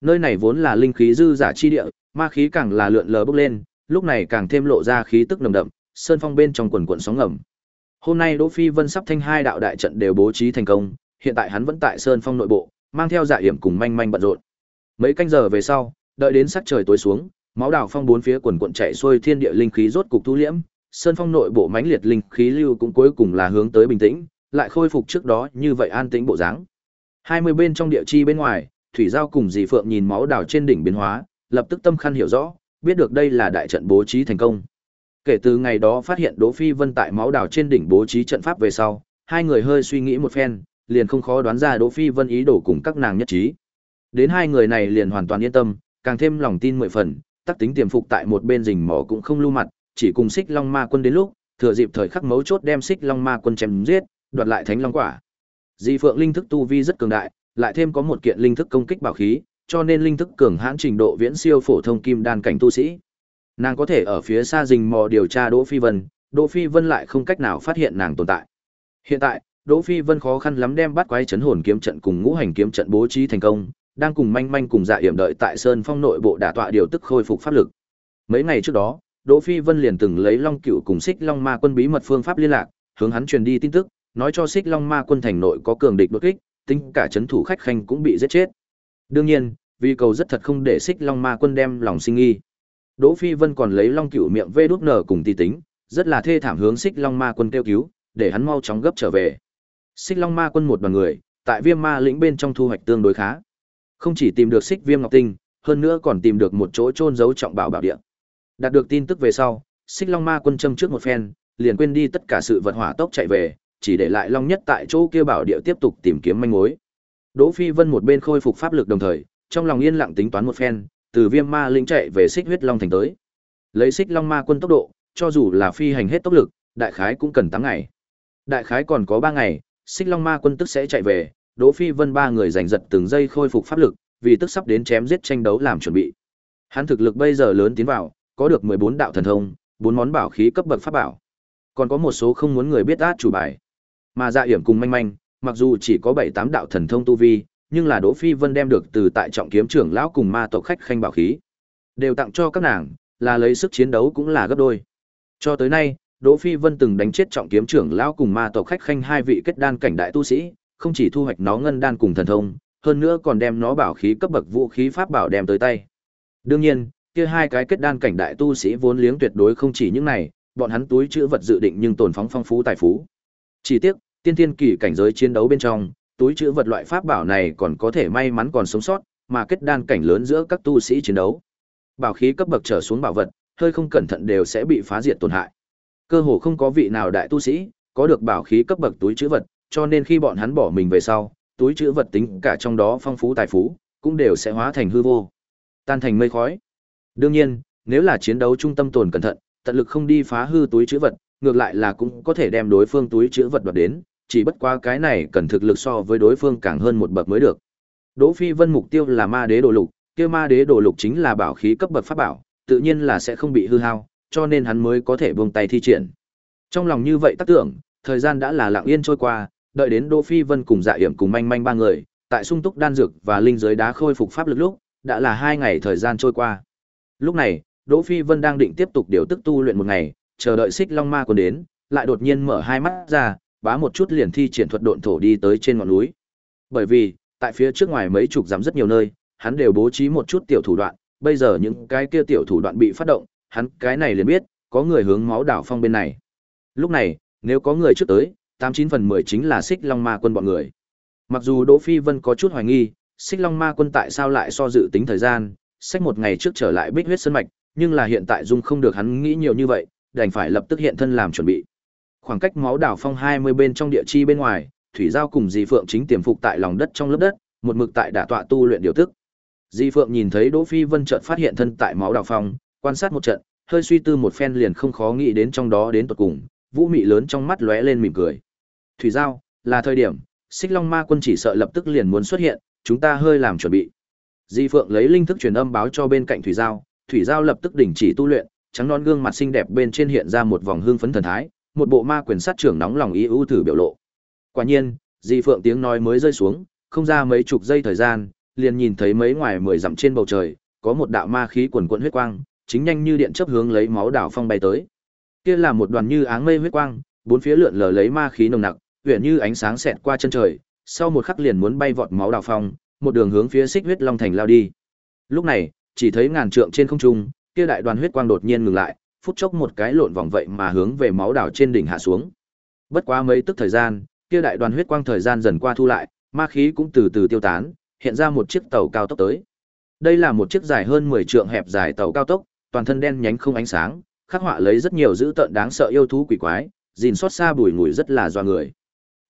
Speaker 1: Nơi này vốn là linh khí dư giả chi địa, ma khí càng là lượn lờ bốc lên, lúc này càng thêm lộ ra khí tức nồng đậm, sơn phong bên trong quần quần sóng ngầm. Hôm nay Đỗ Phi Vân sắp thanh hai đạo đại trận đều bố trí thành công, hiện tại hắn vẫn tại sơn phong nội bộ, mang theo dạ hiểm cùng manh manh bận rộn. Mấy canh giờ về sau, đợi đến sắc trời tối xuống, máu đào phong bốn phía quần quần chạy xuôi thiên địa linh khí rốt cục thu liễm, sơn phong nội bộ mãnh liệt linh khí lưu cũng cuối cùng là hướng tới bình tĩnh, lại khôi phục trước đó như vậy an tĩnh bộ dáng. Hai mươi bên trong địa chi bên ngoài, thủy giao cùng dì phượng nhìn máu đào trên đỉnh biến hóa, lập tức tâm khăn hiểu rõ, biết được đây là đại trận bố trí thành công. Kể từ ngày đó phát hiện Đỗ Phi Vân tại máu đào trên đỉnh bố trí trận pháp về sau, hai người hơi suy nghĩ một phen, liền không khó đoán ra Đỗ Phi Vân ý đồ cùng các nàng nhất trí. Đến hai người này liền hoàn toàn yên tâm, càng thêm lòng tin mười phần, tác tính tiềm phục tại một bên rình mỏ cũng không lưu mặt, chỉ cùng Xích Long Ma Quân đến lúc, thừa dịp thời khắc mấu chốt đem Xích Long Ma Quân chém giết, đoạt lại Thánh Long quả. Di Phượng linh thức tu vi rất cường đại, lại thêm có một kiện linh thức công kích bảo khí, cho nên linh thức cường hãn trình độ viễn siêu phổ thông kim đan cảnh tu sĩ. Nàng có thể ở phía xa rình mò điều tra Đỗ Phi Vân, Đỗ Phi Vân lại không cách nào phát hiện nàng tồn tại. Hiện tại, Đỗ Phi Vân khó khăn lắm đem bắt quái chấn hồn kiếm trận cùng ngũ hành kiếm trận bố trí thành công, đang cùng manh manh cùng dạ hiểm đợi tại Sơn Phong nội bộ đả tọa điều tức khôi phục pháp lực. Mấy ngày trước đó, Đỗ Phi Vân liền từng lấy Long Cựu cùng Xích Long Ma quân bí mật phương pháp liên lạc, hướng hắn truyền đi tin tức, nói cho Xích Long Ma quân thành nội có cường địch đột kích, tính cả chấn thủ khách khanh cũng bị giết chết. Đương nhiên, vì cầu rất thật không để Xích Long Ma quân đem lòng sinh nghi. Đỗ Phi Vân còn lấy Long Cựu miệng vê đút nở cùng ti tính, rất là thê thảm hướng Xích Long Ma quân kêu cứu, để hắn mau chóng gấp trở về. Xích Long Ma quân một đoàn người, tại Viêm Ma lĩnh bên trong thu hoạch tương đối khá. Không chỉ tìm được Xích Viêm Ngọc Tinh, hơn nữa còn tìm được một chỗ trôn giấu trọng bảo bảo địa. Đạt được tin tức về sau, Xích Long Ma quân châm trước một phen, liền quên đi tất cả sự vật hỏa tốc chạy về, chỉ để lại Long Nhất tại chỗ kia bảo địa tiếp tục tìm kiếm manh mối. Đỗ Phi Vân một bên khôi phục pháp lực đồng thời, trong lòng yên lặng tính toán một phen, từ Viêm Ma linh chạy về Xích Huyết Long thành tới. Lấy Xích Long Ma quân tốc độ, cho dù là phi hành hết tốc lực, đại khái cũng cần 8 ngày. Đại khái còn có 3 ngày, Xích Long Ma quân tức sẽ chạy về, Đỗ Phi Vân ba người giành giật từng giây khôi phục pháp lực, vì tức sắp đến chém giết tranh đấu làm chuẩn bị. Hắn thực lực bây giờ lớn tiến vào, có được 14 đạo thần thông, 4 món bảo khí cấp bậc pháp bảo. Còn có một số không muốn người biết át chủ bài. Mà Dạ Hiểm cùng Manh Manh, mặc dù chỉ có 7-8 đạo thần thông tu vi, nhưng là Đỗ Phi Vân đem được từ tại trọng kiếm trưởng lão cùng ma tộc khách khanh bảo khí, đều tặng cho các nàng, là lấy sức chiến đấu cũng là gấp đôi. Cho tới nay, Đỗ Phi Vân từng đánh chết trọng kiếm trưởng lão cùng ma tộc khách khanh hai vị kết đan cảnh đại tu sĩ, không chỉ thu hoạch nó ngân đan cùng thần thông, hơn nữa còn đem nó bảo khí cấp bậc vũ khí pháp bảo đem tới tay. Đương nhiên, kia hai cái kết đan cảnh đại tu sĩ vốn liếng tuyệt đối không chỉ những này, bọn hắn túi chứa vật dự định nhưng tồn phóng phong phú tài phú. Chỉ tiếc, tiên tiên kỳ cảnh giới chiến đấu bên trong, túi chứa vật loại pháp bảo này còn có thể may mắn còn sống sót, mà kết đan cảnh lớn giữa các tu sĩ chiến đấu. Bảo khí cấp bậc trở xuống bảo vật, hơi không cẩn thận đều sẽ bị phá diệt tổn hại. Cơ hồ không có vị nào đại tu sĩ có được bảo khí cấp bậc túi chứa vật, cho nên khi bọn hắn bỏ mình về sau, túi chứa vật tính cả trong đó phong phú tài phú, cũng đều sẽ hóa thành hư vô, tan thành mây khói. Đương nhiên, nếu là chiến đấu trung tâm tồn cẩn thận, tận lực không đi phá hư túi chứa vật, ngược lại là cũng có thể đem đối phương túi chứa vật đoạt đến, chỉ bất qua cái này cần thực lực so với đối phương càng hơn một bậc mới được. Đỗ Phi Vân mục tiêu là ma đế đồ lục, kia ma đế đồ lục chính là bảo khí cấp bậc pháp bảo, tự nhiên là sẽ không bị hư hao, cho nên hắn mới có thể buông tay thi triển. Trong lòng như vậy tác tưởng, thời gian đã là lặng yên trôi qua, đợi đến Đỗ Phi Vân cùng Dạ Yểm cùng manh manh ba người, tại sung túc đan dược và linh giới đá khôi phục pháp lực lúc, đã là hai ngày thời gian trôi qua. Lúc này, Đỗ Phi Vân đang định tiếp tục điều tức tu luyện một ngày, chờ đợi Xích Long Ma quân đến, lại đột nhiên mở hai mắt ra, bá một chút liền thi triển thuật độn thổ đi tới trên ngọn núi. Bởi vì, tại phía trước ngoài mấy chục dặm rất nhiều nơi, hắn đều bố trí một chút tiểu thủ đoạn, bây giờ những cái kia tiểu thủ đoạn bị phát động, hắn cái này liền biết, có người hướng máu đảo phong bên này. Lúc này, nếu có người trước tới, tám chín phần mười chính là Xích Long Ma quân bọn người. Mặc dù Đỗ Phi Vân có chút hoài nghi, Xích Long Ma quân tại sao lại so dự tính thời gian, sách một ngày trước trở lại Bích huyết sơn mạch, nhưng là hiện tại dung không được hắn nghĩ nhiều như vậy, đành phải lập tức hiện thân làm chuẩn bị. Khoảng cách máu đảo phong 20 bên trong địa chi bên ngoài, Thủy Giao cùng di Phượng chính tiềm phục tại lòng đất trong lớp đất, một mực tại đả tọa tu luyện điều tức. di Phượng nhìn thấy Đỗ Phi Vân chợt phát hiện thân tại máu đảo phong, quan sát một trận, hơi suy tư một phen liền không khó nghĩ đến trong đó đến tận cùng, vũ mị lớn trong mắt lóe lên mỉm cười. Thủy Giao, là thời điểm, Xích Long Ma quân chỉ sợ lập tức liền muốn xuất hiện, chúng ta hơi làm chuẩn bị. Di Phượng lấy linh thức truyền âm báo cho bên cạnh Thủy Giao, Thủy Giao lập tức đình chỉ tu luyện, trắng non gương mặt xinh đẹp bên trên hiện ra một vòng hương phấn thần thái, một bộ ma quyền sát trưởng nóng lòng ý ưu thử biểu lộ. Quả nhiên, Di Phượng tiếng nói mới rơi xuống, không ra mấy chục giây thời gian, liền nhìn thấy mấy ngoài mười dặm trên bầu trời, có một đạo ma khí quần quần huyết quang, chính nhanh như điện chớp hướng lấy máu đảo phong bay tới. Kia là một đoàn như áng mây huyết quang, bốn phía lượn lờ lấy ma khí nồng nặc, huyền như ánh sáng xẹt qua chân trời, sau một khắc liền muốn bay vọt máu đảo phong, một đường hướng phía Xích Huyết Long Thành lao đi. Lúc này, chỉ thấy ngàn trượng trên không trung, kia đại đoàn huyết quang đột nhiên ngừng lại, phút chốc một cái lộn vòng vậy mà hướng về máu đảo trên đỉnh hạ xuống. Bất quá mấy tức thời gian, kia đại đoàn huyết quang thời gian dần qua thu lại, ma khí cũng từ từ tiêu tán, hiện ra một chiếc tàu cao tốc tới. Đây là một chiếc dài hơn 10 trượng hẹp dài tàu cao tốc, toàn thân đen nhánh không ánh sáng, khắc họa lấy rất nhiều dữ tợn đáng sợ yêu thú quỷ quái, gìn xót xa bùi ngùi rất là doa người.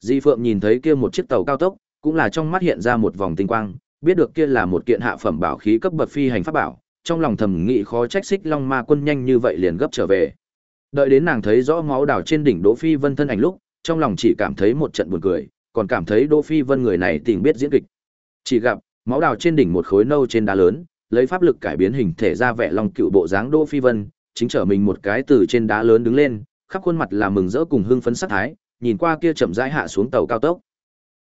Speaker 1: Di Phượng nhìn thấy kia một chiếc tàu cao tốc, cũng là trong mắt hiện ra một vòng tinh quang, biết được kia là một kiện hạ phẩm bảo khí cấp bậc phi hành pháp bảo, trong lòng thầm nghĩ khó trách xích long ma quân nhanh như vậy liền gấp trở về. Đợi đến nàng thấy rõ máu đào trên đỉnh Đỗ Phi Vân thân ảnh lúc, trong lòng chỉ cảm thấy một trận buồn cười, còn cảm thấy Đỗ Phi Vân người này tình biết diễn kịch. Chỉ gặp, máu đào trên đỉnh một khối nâu trên đá lớn, lấy pháp lực cải biến hình thể ra vẻ long cựu bộ dáng Đỗ Phi Vân, chính trở mình một cái từ trên đá lớn đứng lên, khắp khuôn mặt là mừng rỡ cùng hưng phấn sắc thái, nhìn qua kia chậm rãi hạ xuống tàu cao tốc.